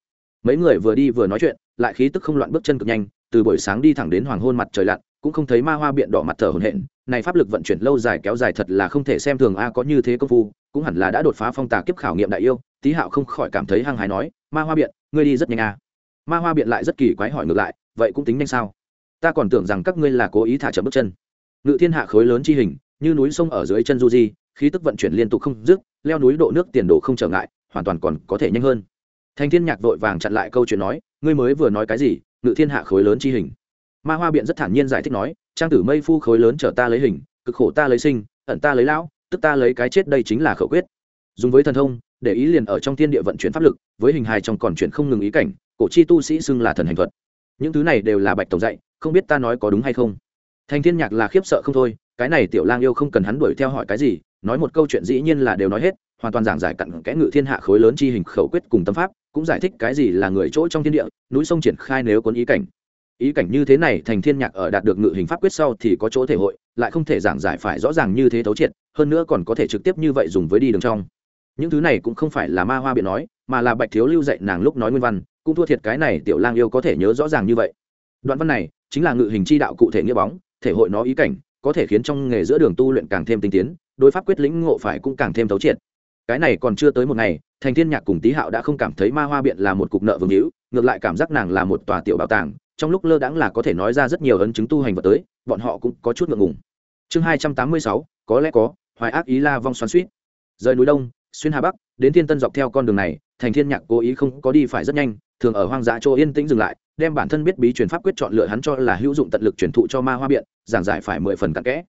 Mấy người vừa đi vừa nói chuyện, lại khí tức không loạn bước chân cực nhanh, từ buổi sáng đi thẳng đến hoàng hôn mặt trời lặn, cũng không thấy ma hoa biện đỏ mặt thở hổn hển, này pháp lực vận chuyển lâu dài kéo dài thật là không thể xem thường a, có như thế công phu, cũng hẳn là đã đột phá phong tà kiếp khảo nghiệm đại yêu, tý hạo không khỏi cảm thấy hăng hái nói, ma hoa biện, ngươi đi rất nhanh a. Ma hoa biện lại rất kỳ quái hỏi ngược lại, vậy cũng tính nhanh sao? Ta còn tưởng rằng các ngươi là cố ý thả chậm bước chân. Ngự thiên hạ khối lớn chi hình, như núi sông ở dưới chân du di khí tức vận chuyển liên tục không dứt, leo núi độ nước tiền đồ không trở ngại, hoàn toàn còn có thể nhanh hơn. Thành thiên nhạc vội vàng chặn lại câu chuyện nói, ngươi mới vừa nói cái gì? Ngự thiên hạ khối lớn chi hình. Ma hoa biện rất thản nhiên giải thích nói, trang tử mây phu khối lớn trở ta lấy hình, cực khổ ta lấy sinh, ẩn ta lấy lão, tức ta lấy cái chết đây chính là khẩu quyết. Dùng với thần thông, để ý liền ở trong thiên địa vận chuyển pháp lực, với hình hài trong còn chuyển không ngừng ý cảnh, cổ chi tu sĩ xưng là thần hành thuật. Những thứ này đều là bạch tổng dạy, không biết ta nói có đúng hay không? Thành thiên nhạc là khiếp sợ không thôi, cái này tiểu lang yêu không cần hắn đuổi theo hỏi cái gì nói một câu chuyện dĩ nhiên là đều nói hết, hoàn toàn giảng giải cặn kẽ ngự thiên hạ khối lớn chi hình khẩu quyết cùng tâm pháp, cũng giải thích cái gì là người chỗ trong thiên địa, núi sông triển khai nếu cuốn ý cảnh. Ý cảnh như thế này thành thiên nhạc ở đạt được ngự hình pháp quyết sau thì có chỗ thể hội, lại không thể giảng giải phải rõ ràng như thế thấu triệt, hơn nữa còn có thể trực tiếp như vậy dùng với đi đường trong. Những thứ này cũng không phải là ma hoa biện nói, mà là bạch thiếu lưu dạy nàng lúc nói nguyên văn, cũng thua thiệt cái này tiểu lang yêu có thể nhớ rõ ràng như vậy. Đoạn văn này chính là ngự hình chi đạo cụ thể nghĩa bóng, thể hội nó ý cảnh, có thể khiến trong nghề giữa đường tu luyện càng thêm tinh tiến đối pháp quyết lĩnh ngộ phải cũng càng thêm thấu triệt. Cái này còn chưa tới một ngày, thành thiên nhạc cùng tý hạo đã không cảm thấy ma hoa biện là một cục nợ vương hữu, ngược lại cảm giác nàng là một tòa tiểu bảo tàng, trong lúc lơ đãng là có thể nói ra rất nhiều ấn chứng tu hành vật tới, bọn họ cũng có chút ngượng ngùng. Chương hai trăm tám mươi sáu, có lẽ có, hoài ác ý la vong xoắn suýt rời núi đông, xuyên hà bắc, đến thiên tân dọc theo con đường này, thành thiên nhạc cố ý không có đi phải rất nhanh, thường ở hoang dã chỗ yên tĩnh dừng lại, đem bản thân biết bí truyền pháp quyết chọn lựa hắn cho là hữu dụng tận lực truyền thụ cho ma hoa biện, giảng giải phải mười phần cặn kẽ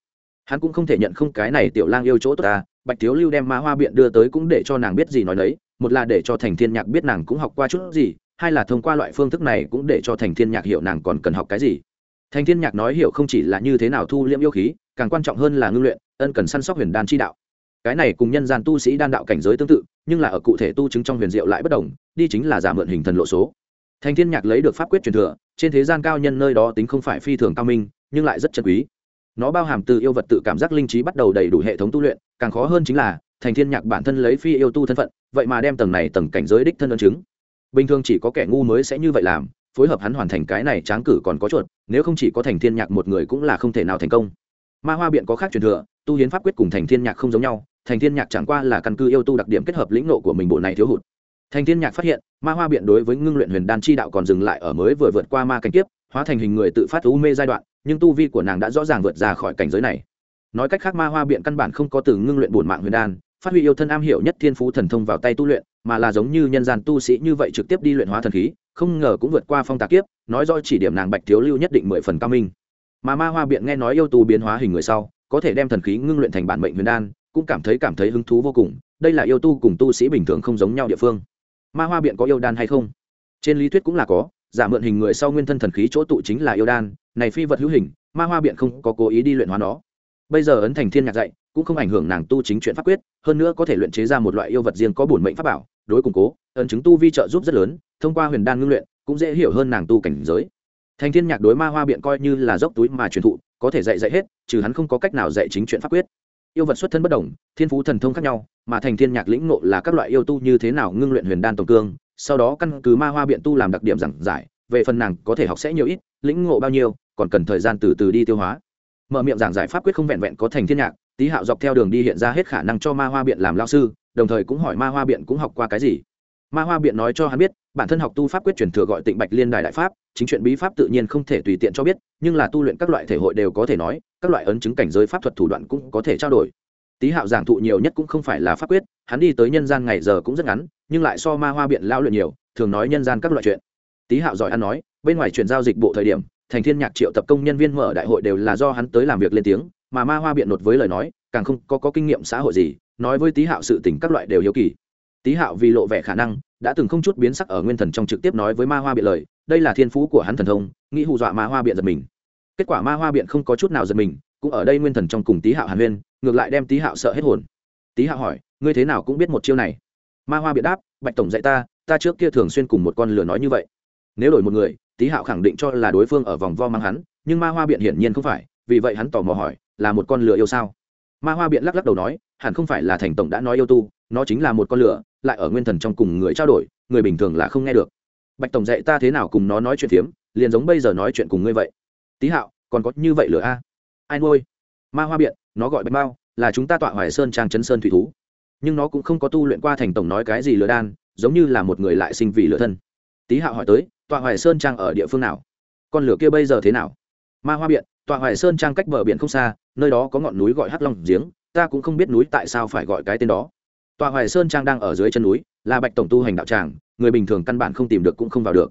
hắn cũng không thể nhận không cái này tiểu lang yêu chỗ tốt ta, bạch thiếu lưu đem ma hoa biện đưa tới cũng để cho nàng biết gì nói đấy một là để cho thành thiên nhạc biết nàng cũng học qua chút gì, hai là thông qua loại phương thức này cũng để cho thành thiên nhạc hiểu nàng còn cần học cái gì. Thành thiên nhạc nói hiểu không chỉ là như thế nào thu liễm yêu khí, càng quan trọng hơn là ngưng luyện, ân cần săn sóc huyền đan chi đạo. Cái này cùng nhân gian tu sĩ đan đạo cảnh giới tương tự, nhưng là ở cụ thể tu chứng trong huyền diệu lại bất đồng, đi chính là giả mượn hình thần lộ số. Thành thiên nhạc lấy được pháp quyết truyền thừa, trên thế gian cao nhân nơi đó tính không phải phi thường cao minh, nhưng lại rất chân quý nó bao hàm từ yêu vật tự cảm giác linh trí bắt đầu đầy đủ hệ thống tu luyện, càng khó hơn chính là, thành thiên nhạc bản thân lấy phi yêu tu thân phận, vậy mà đem tầng này tầng cảnh giới đích thân ân chứng. Bình thường chỉ có kẻ ngu mới sẽ như vậy làm, phối hợp hắn hoàn thành cái này tráng cử còn có chuột, nếu không chỉ có thành thiên nhạc một người cũng là không thể nào thành công. Ma hoa biện có khác truyền thừa, tu hiến pháp quyết cùng thành thiên nhạc không giống nhau, thành thiên nhạc chẳng qua là căn cứ yêu tu đặc điểm kết hợp lĩnh nộ của mình bộ này thiếu hụt thành thiên nhạc phát hiện, ma hoa biện đối với ngưng luyện huyền đan chi đạo còn dừng lại ở mới vừa vượt qua ma cảnh kiếp, hóa thành hình người tự phát u mê giai đoạn, nhưng tu vi của nàng đã rõ ràng vượt ra khỏi cảnh giới này. Nói cách khác, ma hoa biện căn bản không có từ ngưng luyện bổn mạng huyền đan, phát huy yêu thân am hiểu nhất thiên phú thần thông vào tay tu luyện, mà là giống như nhân gian tu sĩ như vậy trực tiếp đi luyện hóa thần khí, không ngờ cũng vượt qua phong tạc kiếp, nói do chỉ điểm nàng bạch thiếu lưu nhất định mười phần cao minh. Mà ma hoa biện nghe nói yêu tu biến hóa hình người sau, có thể đem thần khí ngưng luyện thành bản mệnh huyền đan, cũng cảm thấy cảm thấy hứng thú vô cùng, đây là yêu tu cùng tu sĩ bình thường không giống nhau địa phương ma hoa biện có yêu đan hay không? Trên lý thuyết cũng là có, giả mượn hình người sau nguyên thân thần khí chỗ tụ chính là yêu đan, này phi vật hữu hình, ma hoa biện không có cố ý đi luyện hóa nó. Bây giờ ấn thành thiên nhạc dạy, cũng không ảnh hưởng nàng tu chính chuyện pháp quyết, hơn nữa có thể luyện chế ra một loại yêu vật riêng có bổn mệnh pháp bảo, đối củng cố, ấn chứng tu vi trợ giúp rất lớn, thông qua huyền đan ngưng luyện, cũng dễ hiểu hơn nàng tu cảnh giới. Thành thiên nhạc đối ma hoa biện coi như là dốc túi mà truyền thụ, có thể dạy dạy hết, trừ hắn không có cách nào dạy chính chuyện pháp quyết yêu vật xuất thân bất đồng, thiên phú thần thông khác nhau, mà thành thiên nhạc lĩnh ngộ là các loại yêu tu như thế nào ngưng luyện huyền đan tổng cương, sau đó căn cứ ma hoa biện tu làm đặc điểm giảng giải, về phần nàng có thể học sẽ nhiều ít, lĩnh ngộ bao nhiêu, còn cần thời gian từ từ đi tiêu hóa. Mở miệng giảng giải pháp quyết không vẹn vẹn có thành thiên nhạc, tý hạo dọc theo đường đi hiện ra hết khả năng cho ma hoa biện làm lao sư, đồng thời cũng hỏi ma hoa biện cũng học qua cái gì ma hoa biện nói cho hắn biết bản thân học tu pháp quyết truyền thừa gọi tịnh bạch liên đài đại pháp chính chuyện bí pháp tự nhiên không thể tùy tiện cho biết nhưng là tu luyện các loại thể hội đều có thể nói các loại ấn chứng cảnh giới pháp thuật thủ đoạn cũng có thể trao đổi. Tý hạo giảng thụ nhiều nhất cũng không phải là pháp quyết hắn đi tới nhân gian ngày giờ cũng rất ngắn nhưng lại so ma hoa biện lao luyện nhiều thường nói nhân gian các loại chuyện. Tý hạo giỏi ăn nói bên ngoài chuyển giao dịch bộ thời điểm thành thiên nhạc triệu tập công nhân viên mở đại hội đều là do hắn tới làm việc lên tiếng mà ma hoa biện nột với lời nói càng không có, có kinh nghiệm xã hội gì nói với tý hạo sự tình các loại đều hiếu kỳ. Tý hạo vì lộ vẻ khả năng đã từng không chút biến sắc ở nguyên thần trong trực tiếp nói với ma hoa biện lời, đây là thiên phú của hắn thần thông, nghĩ hù dọa ma hoa biện giật mình. Kết quả ma hoa biện không có chút nào giật mình, cũng ở đây nguyên thần trong cùng tý hạo hàn huyên, ngược lại đem tý hạo sợ hết hồn. Tý hạo hỏi, ngươi thế nào cũng biết một chiêu này? Ma hoa biện đáp, bạch tổng dạy ta ta trước kia thường xuyên cùng một con lửa nói như vậy. Nếu đổi một người, tý hạo khẳng định cho là đối phương ở vòng vo mang hắn, nhưng ma hoa biện hiển nhiên không phải, vì vậy hắn tò mò hỏi, là một con lửa yêu sao? Ma hoa biện lắc lắc đầu nói, hẳn không phải là thành tổng đã nói yêu tu nó chính là một con lửa, lại ở nguyên thần trong cùng người trao đổi, người bình thường là không nghe được. Bạch tổng dạy ta thế nào cùng nó nói chuyện phiếm, liền giống bây giờ nói chuyện cùng ngươi vậy. Tý hạo, còn có như vậy lửa a? Ai nuôi? Ma hoa biện, nó gọi bạch mao, là chúng ta tọa hoài sơn trang chấn sơn thủy thú. Nhưng nó cũng không có tu luyện qua thành tổng nói cái gì lừa đan, giống như là một người lại sinh vì lừa thân. Tý hạo hỏi tới, tọa hoài sơn trang ở địa phương nào? Con lửa kia bây giờ thế nào? Ma hoa biện, tọa hoài sơn trang cách bờ biển không xa, nơi đó có ngọn núi gọi hắc long giếng, ta cũng không biết núi tại sao phải gọi cái tên đó. Tòa hoài sơn trang đang ở dưới chân núi, là bạch tổng tu hành đạo tràng, người bình thường căn bản không tìm được cũng không vào được.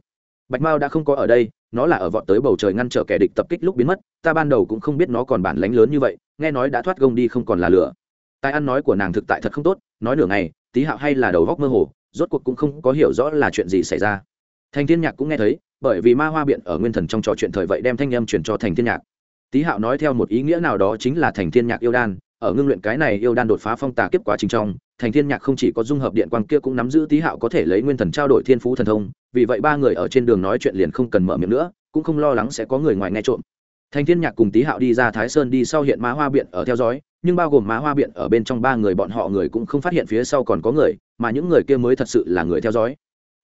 Bạch mao đã không có ở đây, nó là ở vọt tới bầu trời ngăn trở kẻ địch tập kích lúc biến mất, ta ban đầu cũng không biết nó còn bản lánh lớn như vậy, nghe nói đã thoát gông đi không còn là lửa. Tài ăn nói của nàng thực tại thật không tốt, nói nửa ngày tí hạo hay là đầu góc mơ hồ, rốt cuộc cũng không có hiểu rõ là chuyện gì xảy ra. Thành thiên nhạc cũng nghe thấy, bởi vì ma hoa biện ở nguyên thần trong trò chuyện thời vậy đem thanh âm truyền cho thành thiên nhạc. Tí hạo nói theo một ý nghĩa nào đó chính là thành thiên nhạc yêu đan ở ngưng luyện cái này yêu đan đột phá phong tà kiếp quá trình trong, thành thiên nhạc không chỉ có dung hợp điện quang kia cũng nắm giữ tý hạo có thể lấy nguyên thần trao đổi thiên phú thần thông, vì vậy ba người ở trên đường nói chuyện liền không cần mở miệng nữa, cũng không lo lắng sẽ có người ngoài nghe trộm. Thành thiên nhạc cùng tý hạo đi ra thái sơn đi sau hiện má hoa biện ở theo dõi, nhưng bao gồm má hoa biện ở bên trong ba người bọn họ người cũng không phát hiện phía sau còn có người, mà những người kia mới thật sự là người theo dõi.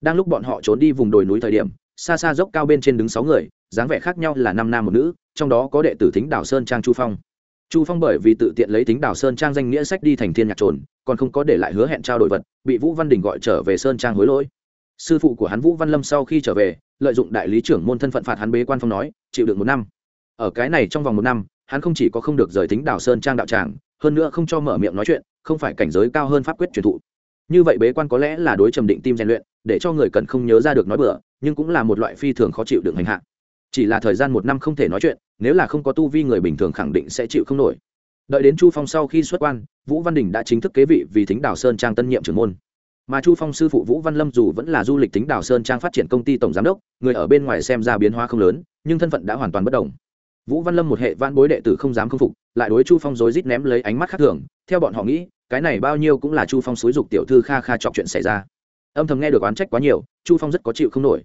Đang lúc bọn họ trốn đi vùng đồi núi thời điểm, xa xa dốc cao bên trên đứng sáu người, dáng vẻ khác nhau là năm nam một nữ, trong đó có đệ tử thính đảo sơn trang chu phong chu phong bởi vì tự tiện lấy tính đảo sơn trang danh nghĩa sách đi thành thiên nhạc trồn, còn không có để lại hứa hẹn trao đổi vật, bị vũ văn đình gọi trở về sơn trang hối lỗi. Sư phụ của hắn vũ văn lâm sau khi trở về, lợi dụng đại lý trưởng môn thân phận phạt hắn bế quan phong nói, chịu được một năm. Ở cái này trong vòng một năm, hắn không chỉ có không được rời tính đảo sơn trang đạo tràng, hơn nữa không cho mở miệng nói chuyện, không phải cảnh giới cao hơn pháp quyết truyền thụ. Như vậy bế quan có lẽ là đối trầm định tim rèn luyện, để cho người cần không nhớ ra được nói bừa, nhưng cũng là một loại phi thường khó chịu được hành hạ chỉ là thời gian một năm không thể nói chuyện, nếu là không có tu vi người bình thường khẳng định sẽ chịu không nổi. Đợi đến chu phong sau khi xuất quan, vũ văn đình đã chính thức kế vị vì thính đảo sơn trang tân nhiệm trưởng môn. Mà chu phong sư phụ vũ văn lâm dù vẫn là du lịch tính đảo sơn trang phát triển công ty tổng giám đốc, người ở bên ngoài xem ra biến hóa không lớn, nhưng thân phận đã hoàn toàn bất đồng. Vũ văn lâm một hệ van bối đệ tử không dám k phục, lại đối chu phong rối rít ném lấy ánh mắt khác thường, theo bọn họ nghĩ, cái này bao nhiêu cũng là chu phong xúi dục tiểu thư kha kha chọc chuyện xảy ra. Âm thầm nghe được oán trách quá nhiều, chu phong rất có chịu không nổi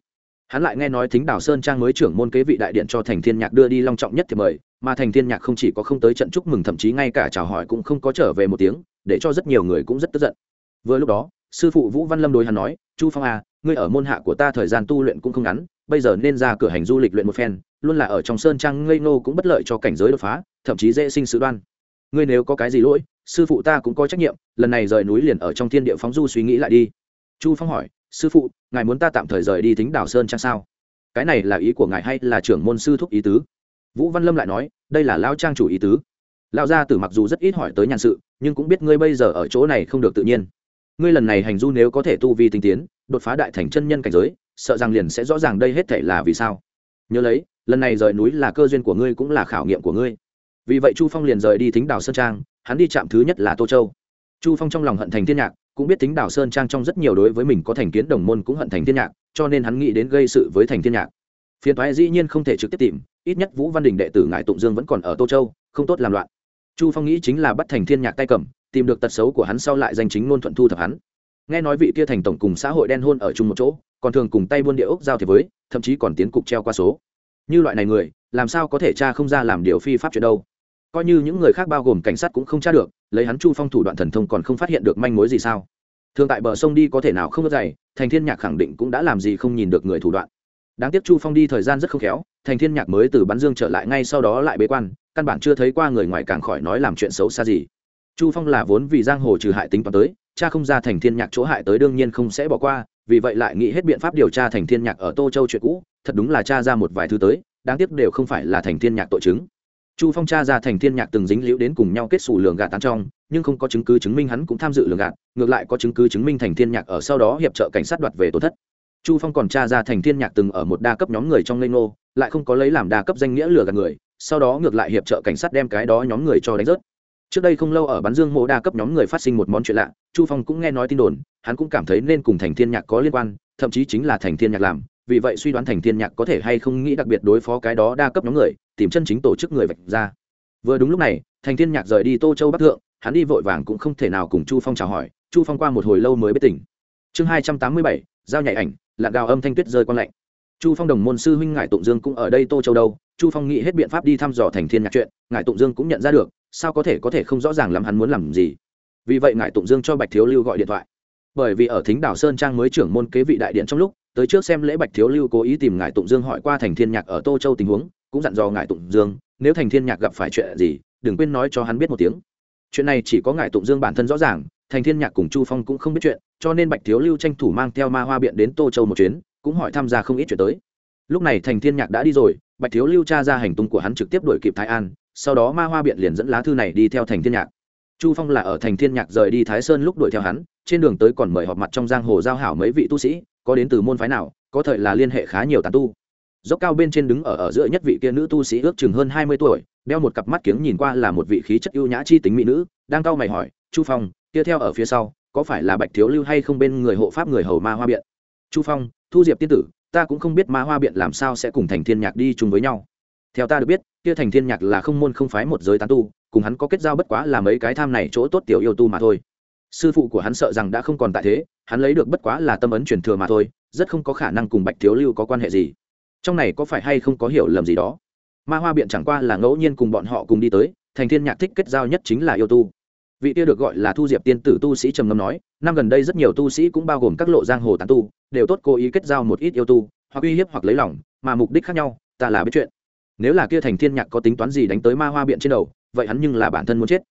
hắn lại nghe nói thính đảo sơn trang mới trưởng môn kế vị đại điện cho thành thiên nhạc đưa đi long trọng nhất thì mời, mà thành thiên nhạc không chỉ có không tới trận chúc mừng, thậm chí ngay cả chào hỏi cũng không có trở về một tiếng, để cho rất nhiều người cũng rất tức giận. Vừa lúc đó, sư phụ vũ văn lâm đối hắn nói, chu phong à ngươi ở môn hạ của ta thời gian tu luyện cũng không ngắn, bây giờ nên ra cửa hành du lịch luyện một phen, luôn là ở trong sơn trang ngây nô cũng bất lợi cho cảnh giới đột phá, thậm chí dễ sinh sự đoan. Ngươi nếu có cái gì lỗi, sư phụ ta cũng có trách nhiệm, lần này rời núi liền ở trong thiên địa phóng du suy nghĩ lại đi. Chu phong hỏi sư phụ, ngài muốn ta tạm thời rời đi Thính đảo sơn trang sao? Cái này là ý của ngài hay là trưởng môn sư thúc ý tứ? Vũ văn lâm lại nói, đây là lao trang chủ ý tứ. Lao gia tử mặc dù rất ít hỏi tới nhàn sự, nhưng cũng biết ngươi bây giờ ở chỗ này không được tự nhiên. Ngươi lần này hành du nếu có thể tu vi tinh tiến, đột phá đại thành chân nhân cảnh giới, sợ rằng liền sẽ rõ ràng đây hết thể là vì sao. Nhớ lấy, lần này rời núi là cơ duyên của ngươi cũng là khảo nghiệm của ngươi. Vì vậy chu phong liền rời đi thính đảo sơn trang, hắn đi chạm thứ nhất là tô châu. Chu phong trong lòng hận thành thiên nhạc cũng biết tính đảo sơn trang trong rất nhiều đối với mình có thành kiến đồng môn cũng hận thành thiên nhạc, cho nên hắn nghĩ đến gây sự với thành thiên nhạc. Phiền thoái dĩ nhiên không thể trực tiếp tìm, ít nhất vũ văn đình đệ tử ngài tụng dương vẫn còn ở tô châu, không tốt làm loạn. Chu phong nghĩ chính là bắt thành thiên nhạc tay cầm, tìm được tật xấu của hắn sau lại danh chính ngôn thuận thu thập hắn. Nghe nói vị kia thành tổng cùng xã hội đen hôn ở chung một chỗ, còn thường cùng tay buôn địa ốc giao thì với, thậm chí còn tiến cục treo qua số. Như loại này người, làm sao có thể tra không ra làm điều phi pháp chuyện đâu? Coi như những người khác bao gồm cảnh sát cũng không tra được, lấy hắn chu phong thủ đoạn thần thông còn không phát hiện được manh mối gì sao? Thường tại bờ sông đi có thể nào không có dày thành thiên nhạc khẳng định cũng đã làm gì không nhìn được người thủ đoạn. Đáng tiếc chu phong đi thời gian rất không khéo, thành thiên nhạc mới từ bắn dương trở lại ngay sau đó lại bế quan, căn bản chưa thấy qua người ngoài càng khỏi nói làm chuyện xấu xa gì. Chu phong là vốn vì giang hồ trừ hại tính toán tới, cha không ra thành thiên nhạc chỗ hại tới đương nhiên không sẽ bỏ qua, vì vậy lại nghĩ hết biện pháp điều tra thành thiên nhạc ở tô châu chuyện cũ, thật đúng là cha ra một vài thứ tới, đáng tiếc đều không phải là thành thiên nhạc tội chứng chu phong cha ra thành thiên nhạc từng dính liễu đến cùng nhau kết xù lường gạt tán trong, nhưng không có chứng cứ chứng minh hắn cũng tham dự lường gạt, ngược lại có chứng cứ chứng minh thành thiên nhạc ở sau đó hiệp trợ cảnh sát đoạt về tổn thất. Chu phong còn tra ra thành thiên nhạc từng ở một đa cấp nhóm người trong lê ngô, lại không có lấy làm đa cấp danh nghĩa lừa gạt người, sau đó ngược lại hiệp trợ cảnh sát đem cái đó nhóm người cho đánh rớt. Trước đây không lâu ở bán dương mộ đa cấp nhóm người phát sinh một món chuyện lạ, chu phong cũng nghe nói tin đồn, hắn cũng cảm thấy nên cùng thành thiên nhạc có liên quan, thậm chí chính là thành thiên nhạc làm, vì vậy suy đoán thành thiên nhạc có thể hay không nghĩ đặc biệt đối phó cái đó đa cấp nhóm người tìm chân chính tổ chức người vạch ra. Vừa đúng lúc này, thành thiên nhạc rời đi tô châu bắc thượng, hắn đi vội vàng cũng không thể nào cùng chu phong chào hỏi, chu phong qua một hồi lâu mới biết tỉnh. Chương hai trăm tám mươi bảy, giao nhảy ảnh lạc gào âm thanh tuyết rơi quan lạnh. Chu phong đồng môn sư huynh ngải tụng dương cũng ở đây tô châu đâu, chu phong nghĩ hết biện pháp đi thăm dò thành thiên nhạc chuyện, ngải tụng dương cũng nhận ra được, sao có thể có thể không rõ ràng lắm hắn muốn làm gì. Vì vậy ngải tụng dương cho bạch thiếu lưu gọi điện thoại. Bởi vì ở thính đảo sơn trang mới trưởng môn kế vị đại điện trong lúc, tới trước xem lễ bạch thiếu lưu cố ý tìm ngải tụng dương hỏi qua thành thiên nhạc ở tô châu tình huống cũng dặn dò ngài tụng dương, nếu thành thiên nhạc gặp phải chuyện gì, đừng quên nói cho hắn biết một tiếng. Chuyện này chỉ có ngài tụng dương bản thân rõ ràng, thành thiên nhạc cùng chu phong cũng không biết chuyện, cho nên bạch thiếu lưu tranh thủ mang theo ma hoa biện đến tô châu một chuyến, cũng hỏi tham gia không ít chuyện tới. Lúc này thành thiên nhạc đã đi rồi, bạch thiếu lưu tra ra hành tung của hắn trực tiếp đuổi kịp thái an, sau đó ma hoa biện liền dẫn lá thư này đi theo thành thiên nhạc. Chu phong là ở thành thiên nhạc rời đi thái sơn lúc đuổi theo hắn, trên đường tới còn mời họp mặt trong giang hồ giao hảo mấy vị tu sĩ, có đến từ môn phái nào, có thời là liên hệ khá nhiều tàn tu dốc cao bên trên đứng ở ở giữa nhất vị kia nữ tu sĩ ước chừng hơn hai mươi tuổi, đeo một cặp mắt kiếng nhìn qua là một vị khí chất ưu nhã chi tính mỹ nữ, đang cau mày hỏi, chu phong, kia theo ở phía sau, có phải là bạch thiếu lưu hay không bên người hộ pháp người hầu ma hoa biện? Chu phong, thu diệp tiên tử, ta cũng không biết ma hoa biện làm sao sẽ cùng thành thiên nhạc đi chung với nhau. Theo ta được biết, kia thành thiên nhạc là không môn không phái một giới tán tu, cùng hắn có kết giao bất quá là mấy cái tham này chỗ tốt tiểu yêu tu mà thôi. Sư phụ của hắn sợ rằng đã không còn tại thế, hắn lấy được bất quá là tâm ấn truyền thừa mà thôi, rất không có khả năng cùng bạch thiếu lưu có quan hệ gì trong này có phải hay không có hiểu lầm gì đó? Ma hoa biện chẳng qua là ngẫu nhiên cùng bọn họ cùng đi tới, thành thiên nhạc thích kết giao nhất chính là yêu tu. Vị kia được gọi là thu diệp tiên tử tu sĩ trầm ngâm nói, năm gần đây rất nhiều tu sĩ cũng bao gồm các lộ giang hồ tán tu, đều tốt cố ý kết giao một ít yêu tu, hoặc uy hiếp hoặc lấy lòng, mà mục đích khác nhau, ta là biết chuyện. Nếu là kia thành thiên nhạc có tính toán gì đánh tới ma hoa biện trên đầu, vậy hắn nhưng là bản thân muốn chết.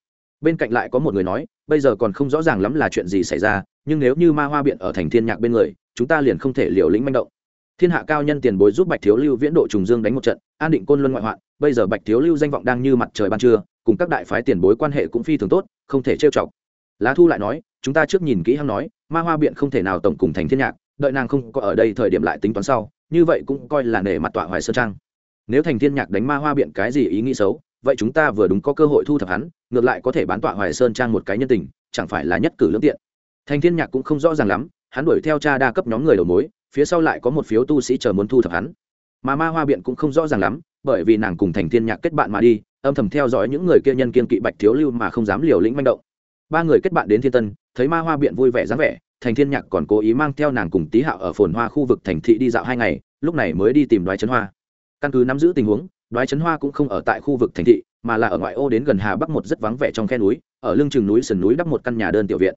Bên cạnh lại có một người nói, bây giờ còn không rõ ràng lắm là chuyện gì xảy ra, nhưng nếu như ma hoa biện ở thành thiên nhạc bên người, chúng ta liền không thể liều lĩnh manh động thiên hạ cao nhân tiền bối giúp bạch thiếu lưu viễn độ trùng dương đánh một trận, an định côn luân ngoại hoạn, bây giờ bạch thiếu lưu danh vọng đang như mặt trời ban trưa, cùng các đại phái tiền bối quan hệ cũng phi thường tốt, không thể trêu chọc. Lá thu lại nói, chúng ta trước nhìn kỹ hắn nói, ma hoa biện không thể nào tổng cùng thành thiên nhạc, đợi nàng không có ở đây thời điểm lại tính toán sau, như vậy cũng coi là nể mặt tọa hoài sơn trang. Nếu thành thiên nhạc đánh ma hoa biện cái gì ý nghĩ xấu, vậy chúng ta vừa đúng có cơ hội thu thập hắn, ngược lại có thể bán tọa hoài sơn trang một cái nhân tình, chẳng phải là nhất cử lương tiện. Thành thiên nhạc cũng không rõ ràng lắm, hắn đuổi theo cha đa cấp nhóm người đầu mối phía sau lại có một phiếu tu sĩ chờ muốn thu thập hắn. Mà ma hoa biện cũng không rõ ràng lắm, bởi vì nàng cùng thành thiên nhạc kết bạn mà đi, âm thầm theo dõi những người kia nhân kiên kỵ bạch thiếu lưu mà không dám liều lĩnh manh động. Ba người kết bạn đến thiên tân, thấy ma hoa biện vui vẻ dáng vẻ, thành thiên nhạc còn cố ý mang theo nàng cùng tý hạo ở phồn hoa khu vực thành thị đi dạo hai ngày, lúc này mới đi tìm đoái trấn hoa. Căn cứ nắm giữ tình huống, đoái trấn hoa cũng không ở tại khu vực thành thị, mà là ở ngoại ô đến gần hà bắc một rất vắng vẻ trong khe núi, ở lưng chừng núi sườn núi đắp một căn nhà đơn tiểu viện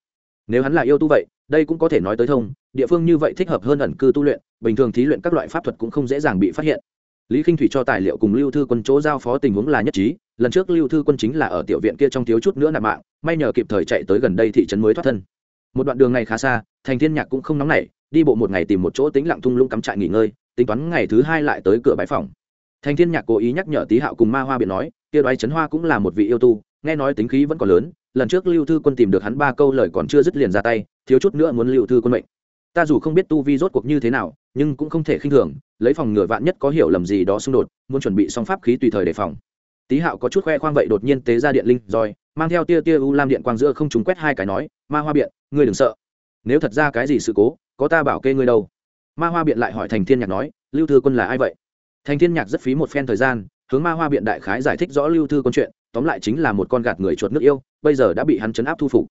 nếu hắn là yêu tu vậy, đây cũng có thể nói tới thông, địa phương như vậy thích hợp hơn ẩn cư tu luyện, bình thường thí luyện các loại pháp thuật cũng không dễ dàng bị phát hiện. Lý k i n h thủy cho tài liệu cùng lưu thư quân chỗ giao phó tình huống là nhất trí, lần trước lưu thư quân chính là ở tiểu viện kia trong thiếu chút nữa nạp mạng, may nhờ kịp thời chạy tới gần đây thị trấn mới thoát thân. Một đoạn đường này khá xa, thành thiên nhạc cũng không nóng nảy, đi bộ một ngày tìm một chỗ tính lặng thung lũng cắm trại nghỉ ngơi, tính toán ngày thứ hai lại tới cửa bãi phòng. Thành thiên nhạc cố ý nhắc nhở tý hạo cùng ma hoa biện nói, kia đoái trấn hoa cũng là một vị yêu tu, nghe nói tính khí vẫn còn lớn lần trước lưu thư quân tìm được hắn ba câu lời còn chưa dứt liền ra tay, thiếu chút nữa muốn lưu thư quân mệnh. Ta dù không biết tu vi rốt cuộc như thế nào, nhưng cũng không thể khinh thường, lấy phòng ngừa vạn nhất có hiểu lầm gì đó xung đột, muốn chuẩn bị xong pháp khí tùy thời đề phòng. Tý hạo có chút khoe khoang vậy đột nhiên tế ra điện linh rồi, mang theo tia tia u lam điện quang giữa không trúng quét hai cái nói, ma hoa biện, ngươi đừng sợ. Nếu thật ra cái gì sự cố, có ta bảo kê ngươi đâu. Ma hoa biện lại hỏi thành thiên nhạc nói, lưu thư quân là ai vậy? Thành thiên nhạc rất phí một phen thời gian, hướng ma hoa biện đại khái giải thích rõ lưu thư quân chuyện, tóm lại chính là một con gạt người chuột nước yêu bây giờ đã bị hắn chấn áp thu phục.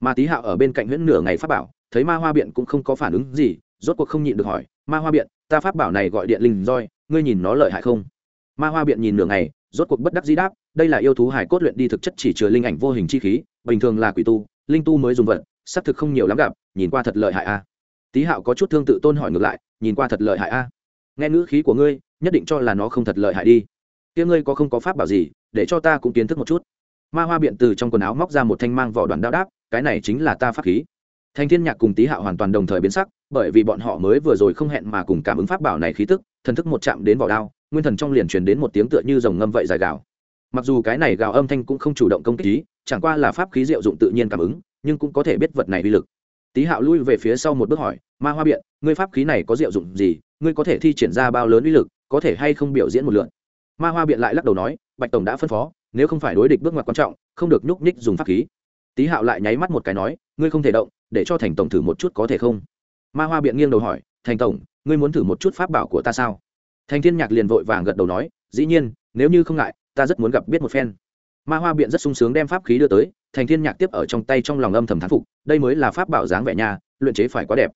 Mà tý hạo ở bên cạnh huyễn nửa ngày pháp bảo, thấy ma hoa biện cũng không có phản ứng gì, rốt cuộc không nhịn được hỏi, ma hoa biện, ta pháp bảo này gọi điện linh roi, ngươi nhìn nó lợi hại không? Ma hoa biện nhìn nửa ngày, rốt cuộc bất đắc dĩ đáp, đây là yêu thú hải cốt luyện đi thực chất chỉ chứa linh ảnh vô hình chi khí, bình thường là quỷ tu, linh tu mới dùng vật, xác thực không nhiều lắm gặp, nhìn qua thật lợi hại a. Tý hạo có chút thương tự tôn hỏi ngược lại, nhìn qua thật lợi hại a? Nghe ngữ khí của ngươi, nhất định cho là nó không thật lợi hại đi. Tiếng ngươi có không có pháp bảo gì, để cho ta cũng kiến thức một chút ma hoa biện từ trong quần áo móc ra một thanh mang vỏ đoàn đao đáp, cái này chính là ta pháp khí. Thanh thiên nhạc cùng tý hạo hoàn toàn đồng thời biến sắc, bởi vì bọn họ mới vừa rồi không hẹn mà cùng cảm ứng pháp bảo này khí tức, thần thức một chạm đến vỏ đao, nguyên thần trong liền truyền đến một tiếng tựa như rồng ngâm vậy dài gào. Mặc dù cái này gào âm thanh cũng không chủ động công kích ý, chẳng qua là pháp khí diệu dụng tự nhiên cảm ứng, nhưng cũng có thể biết vật này uy lực. Tý hạo lui về phía sau một bước hỏi, ma hoa biện, ngươi pháp khí này có diệu dụng gì? Ngươi có thể thi triển ra bao lớn uy lực, có thể hay không biểu diễn một lượn ma hoa biện lại lắc đầu nói, bạch tổng đã phân phó nếu không phải đối địch bước ngoặt quan trọng, không được nhúc nhích dùng pháp khí. Tý hạo lại nháy mắt một cái nói, ngươi không thể động, để cho thành tổng thử một chút có thể không? Ma hoa biện nghiêng đầu hỏi, thành tổng, ngươi muốn thử một chút pháp bảo của ta sao? Thành thiên nhạc liền vội vàng gật đầu nói, dĩ nhiên, nếu như không ngại, ta rất muốn gặp biết một phen. Ma hoa biện rất sung sướng đem pháp khí đưa tới, thành thiên nhạc tiếp ở trong tay trong lòng âm thầm thán phục, đây mới là pháp bảo dáng vẻ nhà luyện chế phải quá đẹp.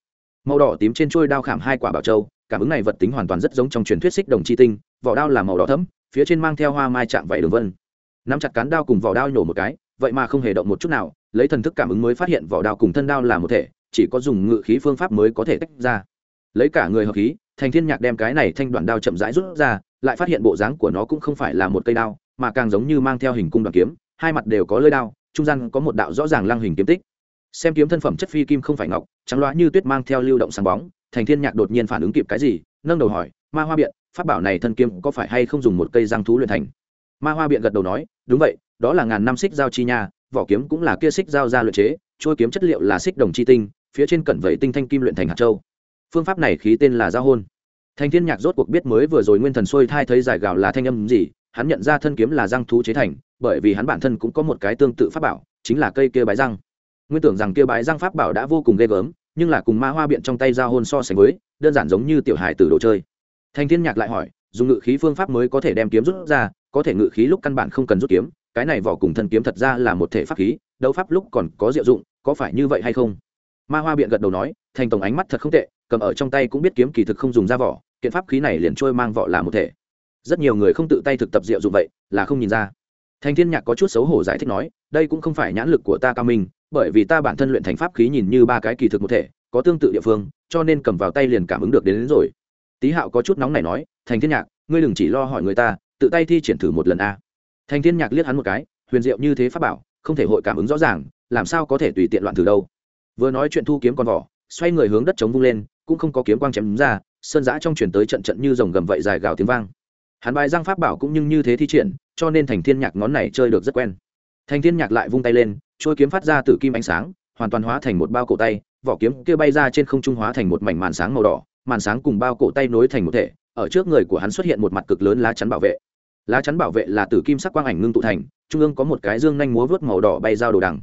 Màu đỏ tím trên trôi đao khảm hai quả bảo châu, cảm ứng này vật tính hoàn toàn rất giống trong truyền thuyết xích đồng chi tinh, vỏ đao là màu đỏ thẫm, phía trên mang theo hoa mai chạm vảy đường vân nắm chặt cán đao cùng vỏ đao nhổ một cái, vậy mà không hề động một chút nào, lấy thần thức cảm ứng mới phát hiện vỏ đao cùng thân đao là một thể, chỉ có dùng ngự khí phương pháp mới có thể tách ra. Lấy cả người hợp khí, thành thiên nhạc đem cái này thanh đoạn đao chậm rãi rút ra, lại phát hiện bộ dáng của nó cũng không phải là một cây đao, mà càng giống như mang theo hình cung đoạn kiếm, hai mặt đều có lưỡi đao, trung gian có một đạo rõ ràng lăng hình kiếm tích. Xem kiếm thân phẩm chất phi kim không phải ngọc, trắng loá như tuyết mang theo lưu động sáng bóng, thành thiên nhạc đột nhiên phản ứng kịp cái gì, nâng đầu hỏi, ma hoa biện, pháp bảo này thân kiếm có phải hay không dùng một cây răng thú luyện thành? Ma hoa biện gật đầu nói, đúng vậy, đó là ngàn năm xích dao chi nha, vỏ kiếm cũng là kia xích dao ra luyện chế, trôi kiếm chất liệu là xích đồng chi tinh, phía trên cẩn vẩy tinh thanh kim luyện thành hạt châu. Phương pháp này khí tên là giao hôn. Thành thiên nhạc rốt cuộc biết mới vừa rồi nguyên thần xuôi thai thấy giải gạo là thanh âm gì, hắn nhận ra thân kiếm là răng thú chế thành, bởi vì hắn bản thân cũng có một cái tương tự pháp bảo, chính là cây kia bái răng. Nguyên tưởng rằng kia bái răng pháp bảo đã vô cùng ghê gớm, nhưng là cùng ma hoa biện trong tay giao hôn so sánh với, đơn giản giống như tiểu hài từ đồ chơi. Thành thiên nhạc lại hỏi, dùng ngự khí phương pháp mới có thể đem kiếm rút ra có thể ngự khí lúc căn bản không cần rút kiếm cái này vỏ cùng thân kiếm thật ra là một thể pháp khí đấu pháp lúc còn có diệu dụng có phải như vậy hay không? Ma hoa biện gật đầu nói thành tổng ánh mắt thật không tệ cầm ở trong tay cũng biết kiếm kỳ thực không dùng ra vỏ kiện pháp khí này liền trôi mang vỏ là một thể. Rất nhiều người không tự tay thực tập diệu dụng vậy là không nhìn ra. Thành thiên nhạc có chút xấu hổ giải thích nói đây cũng không phải nhãn lực của ta cao minh bởi vì ta bản thân luyện thành pháp khí nhìn như ba cái kỳ thực một thể có tương tự địa phương cho nên cầm vào tay liền cảm ứng được đến, đến rồi. Tý hạo có chút nóng này nói thành thiên nhạc ngươi đừng chỉ lo hỏi người ta tự tay thi triển thử một lần a. Thành thiên nhạc liếc hắn một cái, huyền diệu như thế pháp bảo, không thể hội cảm ứng rõ ràng, làm sao có thể tùy tiện loạn thử đâu. Vừa nói chuyện thu kiếm con vỏ, xoay người hướng đất chống vung lên, cũng không có kiếm quang chém đúng ra, sơn giã trong chuyển tới trận trận như rồng gầm vậy dài gào tiếng vang. Hắn bài giang pháp bảo cũng nhưng như thế thi triển, cho nên thành thiên nhạc ngón này chơi được rất quen. Thành thiên nhạc lại vung tay lên trôi kiếm phát ra từ kim ánh sáng, hoàn toàn hóa thành một bao cổ tay, vỏ kiếm kia bay ra trên không trung hóa thành một mảnh màn sáng màu đỏ, màn sáng cùng bao cổ tay nối thành một thể, ở trước người của hắn xuất hiện một mặt cực lớn lá chắn bảo vệ lá chắn bảo vệ là tử kim sắc quang ảnh ngưng tụ thành, trung ương có một cái dương nhanh múa vớt màu đỏ bay giao đồ đằng.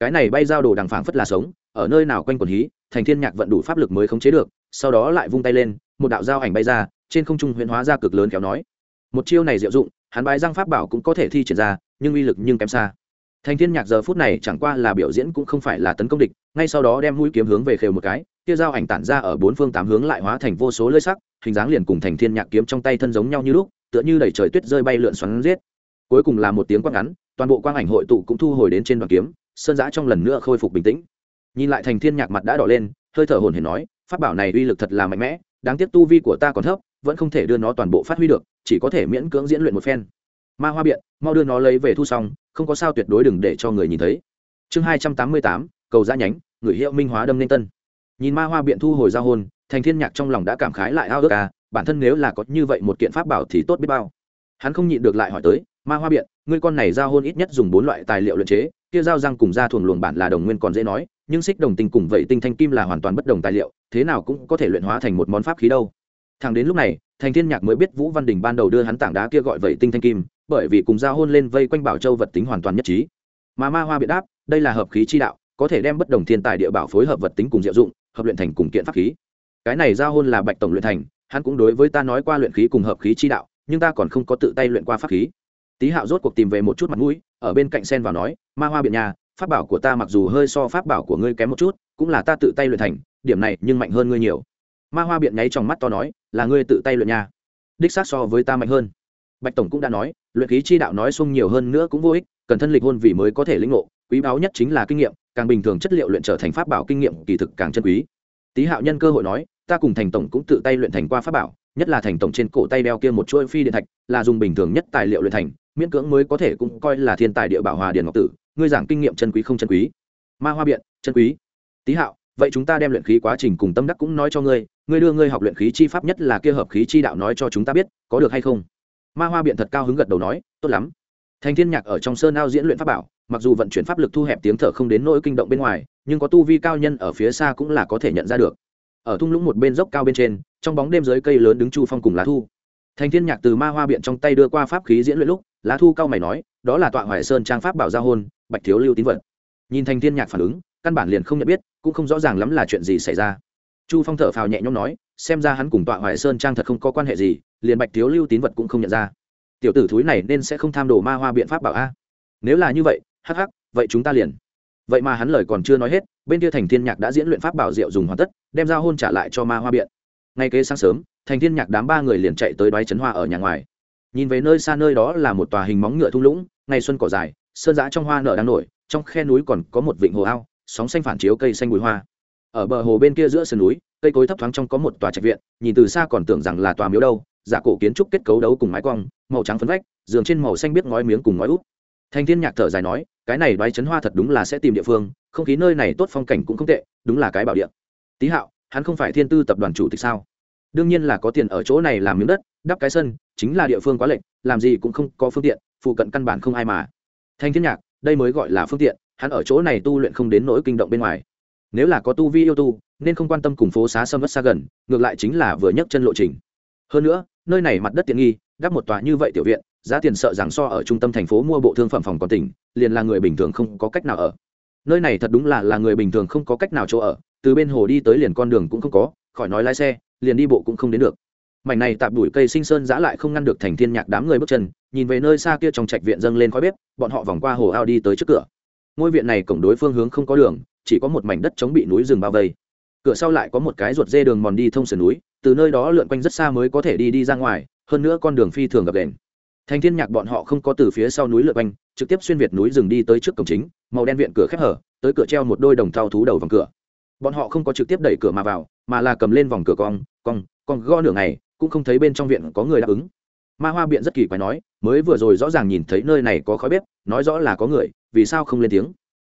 Cái này bay giao đồ đằng phảng phất là sống, ở nơi nào quanh quần hí, thành thiên nhạc vận đủ pháp lực mới khống chế được, sau đó lại vung tay lên, một đạo dao ảnh bay ra, trên không trung huyễn hóa ra cực lớn kéo nói. Một chiêu này diệu dụng, hắn bái giang pháp bảo cũng có thể thi triển ra, nhưng uy lực nhưng kém xa. Thành thiên nhạc giờ phút này chẳng qua là biểu diễn cũng không phải là tấn công địch, ngay sau đó đem mũi kiếm hướng về khều một cái, kia dao ảnh tản ra ở bốn phương tám hướng lại hóa thành vô số lưỡi sắc, hình dáng liền cùng thành thiên nhạc kiếm trong tay thân giống nhau như lúc tựa như đẩy trời tuyết rơi bay lượn xoắn giết. Cuối cùng là một tiếng quang ngắn, toàn bộ quang ảnh hội tụ cũng thu hồi đến trên đoàn kiếm, sơn giã trong lần nữa khôi phục bình tĩnh. Nhìn lại thành thiên nhạc mặt đã đỏ lên, hơi thở hồn hển nói, pháp bảo này uy lực thật là mạnh mẽ, đáng tiếc tu vi của ta còn thấp, vẫn không thể đưa nó toàn bộ phát huy được, chỉ có thể miễn cưỡng diễn luyện một phen. Ma hoa biện, mau đưa nó lấy về thu xong, không có sao tuyệt đối đừng để cho người nhìn thấy. Chương hai trăm tám mươi tám, cầu giã nhánh, người hiệu minh hóa đâm nên tân. Nhìn ma hoa biện thu hồi ra hôn thành thiên nhạc trong lòng đã cảm khái lại ao ước à bản thân nếu là có như vậy một kiện pháp bảo thì tốt biết bao. Hắn không nhịn được lại hỏi tới, ma hoa biện, ngươi con này giao hôn ít nhất dùng bốn loại tài liệu luyện chế, kia giao răng cùng da thuồng luồng bản là đồng nguyên còn dễ nói, nhưng xích đồng tinh cùng vậy tinh thanh kim là hoàn toàn bất đồng tài liệu, thế nào cũng có thể luyện hóa thành một món pháp khí đâu. Thằng đến lúc này, thành thiên nhạc mới biết vũ văn đình ban đầu đưa hắn tảng đá kia gọi vậy tinh thanh kim, bởi vì cùng giao hôn lên vây quanh bảo châu vật tính hoàn toàn nhất trí. Mà ma hoa biện đáp, đây là hợp khí chi đạo, có thể đem bất đồng thiên tài địa bảo phối hợp vật tính cùng diệu dụng, hợp luyện thành cùng kiện pháp khí. Cái này giao hôn là bạch tổng luyện thành hắn cũng đối với ta nói qua luyện khí cùng hợp khí chi đạo nhưng ta còn không có tự tay luyện qua pháp khí. Tý hạo rốt cuộc tìm về một chút mặt mũi ở bên cạnh sen vào nói ma hoa biện nhà pháp bảo của ta mặc dù hơi so pháp bảo của ngươi kém một chút cũng là ta tự tay luyện thành điểm này nhưng mạnh hơn ngươi nhiều. Ma hoa biện nháy trong mắt to nói là ngươi tự tay luyện nhà, đích xác so với ta mạnh hơn. Bạch tổng cũng đã nói luyện khí chi đạo nói xung nhiều hơn nữa cũng vô ích cần thân lịch hôn vì mới có thể lĩnh ngộ quý báu nhất chính là kinh nghiệm càng bình thường chất liệu luyện trở thành pháp bảo kinh nghiệm kỳ thực càng chân quý. Tý hạo nhân cơ hội nói ta cùng thành tổng cũng tự tay luyện thành qua pháp bảo, nhất là thành tổng trên cổ tay đeo kia một chuỗi phi điện thạch, là dùng bình thường nhất tài liệu luyện thành, miễn cưỡng mới có thể cũng coi là thiên tài địa bảo hòa điện ngọc tử, ngươi giảng kinh nghiệm chân quý không chân quý. Ma hoa biện, chân quý. Tý hạo, vậy chúng ta đem luyện khí quá trình cùng tâm đắc cũng nói cho ngươi ngươi đưa ngươi học luyện khí chi pháp nhất là kia hợp khí chi đạo nói cho chúng ta biết, có được hay không? Ma hoa biện thật cao hứng gật đầu nói, tốt lắm. Thành thiên nhạc ở trong sơn ao diễn luyện pháp bảo, mặc dù vận chuyển pháp lực thu hẹp tiếng thở không đến nỗi kinh động bên ngoài, nhưng có tu vi cao nhân ở phía xa cũng là có thể nhận ra được ở thung lũng một bên dốc cao bên trên, trong bóng đêm dưới cây lớn đứng chu phong cùng lá thu. Thành thiên nhạc từ ma hoa biện trong tay đưa qua pháp khí diễn luyện lúc, lá thu cao mày nói, đó là tọa hoài sơn trang pháp bảo gia hôn, bạch thiếu lưu tín vật. Nhìn thành thiên nhạc phản ứng, căn bản liền không nhận biết, cũng không rõ ràng lắm là chuyện gì xảy ra. Chu phong thở phào nhẹ nhõm nói, xem ra hắn cùng tọa hoài sơn trang thật không có quan hệ gì, liền bạch thiếu lưu tín vật cũng không nhận ra. Tiểu tử thúi này nên sẽ không tham đồ ma hoa biện pháp bảo a. Nếu là như vậy, hắc hắc, vậy chúng ta liền vậy mà hắn lời còn chưa nói hết, bên kia thành thiên nhạc đã diễn luyện pháp bảo diệu dùng hoàn tất, đem ra hôn trả lại cho ma hoa biện. Ngay kế sáng sớm, thành thiên nhạc đám ba người liền chạy tới đoái chấn hoa ở nhà ngoài. Nhìn về nơi xa nơi đó là một tòa hình móng ngựa thung lũng, ngày xuân cỏ dài, sơn dã trong hoa nở đang nổi, trong khe núi còn có một vịnh hồ ao, sóng xanh phản chiếu cây xanh bụi hoa. Ở bờ hồ bên kia giữa sườn núi, cây cối thấp thoáng trong có một tòa trạch viện, nhìn từ xa còn tưởng rằng là tòa miếu đâu, giả cổ kiến trúc kết cấu đấu cùng mái cong, màu trắng phấn vách, giường trên màu xanh biết ngói miếng cùng ngói út thành thiên nhạc thở dài nói cái này đoái chấn hoa thật đúng là sẽ tìm địa phương, không khí nơi này tốt phong cảnh cũng không tệ, đúng là cái bảo địa. Tý hạo, hắn không phải thiên tư tập đoàn chủ tịch sao? Đương nhiên là có tiền ở chỗ này làm miếng đất, đắp cái sân, chính là địa phương quá lệnh làm gì cũng không có phương tiện, phụ cận căn bản không ai mà. Thanh thiên nhạc, đây mới gọi là phương tiện, hắn ở chỗ này tu luyện không đến nỗi kinh động bên ngoài. Nếu là có tu vi yêu tu, nên không quan tâm cùng phố xá sâm vất xa gần, ngược lại chính là vừa nhấc chân lộ trình. Hơn nữa, nơi này mặt đất tiện nghi, đắp một tòa như vậy tiểu viện giá tiền sợ rằng so ở trung tâm thành phố mua bộ thương phẩm phòng còn tỉnh, liền là người bình thường không có cách nào ở. Nơi này thật đúng là là người bình thường không có cách nào chỗ ở, từ bên hồ đi tới liền con đường cũng không có, khỏi nói lái xe, liền đi bộ cũng không đến được. Mảnh này tạp đuổi cây sinh sơn giã lại không ngăn được thành thiên nhạc đám người bước chân, nhìn về nơi xa kia trong trạch viện dâng lên khói bếp, bọn họ vòng qua hồ ao đi tới trước cửa. Ngôi viện này cổng đối phương hướng không có đường, chỉ có một mảnh đất chống bị núi rừng bao vây. Cửa sau lại có một cái ruột dê đường mòn đi thông sườn núi, từ nơi đó lượn quanh rất xa mới có thể đi đi ra ngoài, hơn nữa con đường phi thường gập đền thành thiên nhạc bọn họ không có từ phía sau núi lượt quanh, trực tiếp xuyên việt núi rừng đi tới trước cổng chính, màu đen viện cửa khép hở, tới cửa treo một đôi đồng thau thú đầu vòng cửa. Bọn họ không có trực tiếp đẩy cửa mà vào, mà là cầm lên vòng cửa cong cong cong gõ nửa ngày, cũng không thấy bên trong viện có người đáp ứng. Ma hoa biện rất kỳ quái nói, mới vừa rồi rõ ràng nhìn thấy nơi này có khói bếp, nói rõ là có người, vì sao không lên tiếng?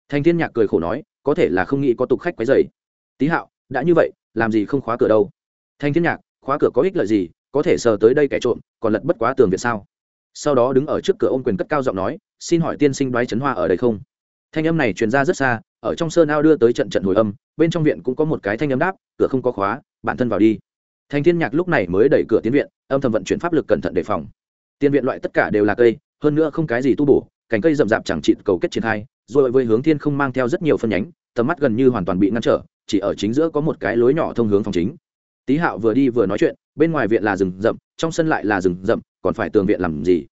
Thành thiên nhạc cười khổ nói, có thể là không nghĩ có tục khách quấy rầy. Tý hạo, đã như vậy, làm gì không khóa cửa đâu? Thành thiên nhạc, khóa cửa có ích lợi gì, có thể sờ tới đây kẻ trộm, còn lật bất quá tường viện sao? Sau đó đứng ở trước cửa ôm quyền cất cao giọng nói, xin hỏi tiên sinh đoái chấn hoa ở đây không? Thanh âm này truyền ra rất xa, ở trong sơn ao đưa tới trận trận hồi âm, bên trong viện cũng có một cái thanh âm đáp, cửa không có khóa, bản thân vào đi. Thành thiên nhạc lúc này mới đẩy cửa tiến viện, âm thầm vận chuyển pháp lực cẩn thận đề phòng. Tiên viện loại tất cả đều là cây, hơn nữa không cái gì tu bổ, cành cây rậm rạp chẳng chịt cầu kết triển khai, rồi với hướng thiên không mang theo rất nhiều phân nhánh, tầm mắt gần như hoàn toàn bị ngăn trở, chỉ ở chính giữa có một cái lối nhỏ thông hướng phòng chính tý hạo vừa đi vừa nói chuyện, bên ngoài viện là rừng rậm, trong sân lại là rừng rậm, còn phải tường viện làm gì?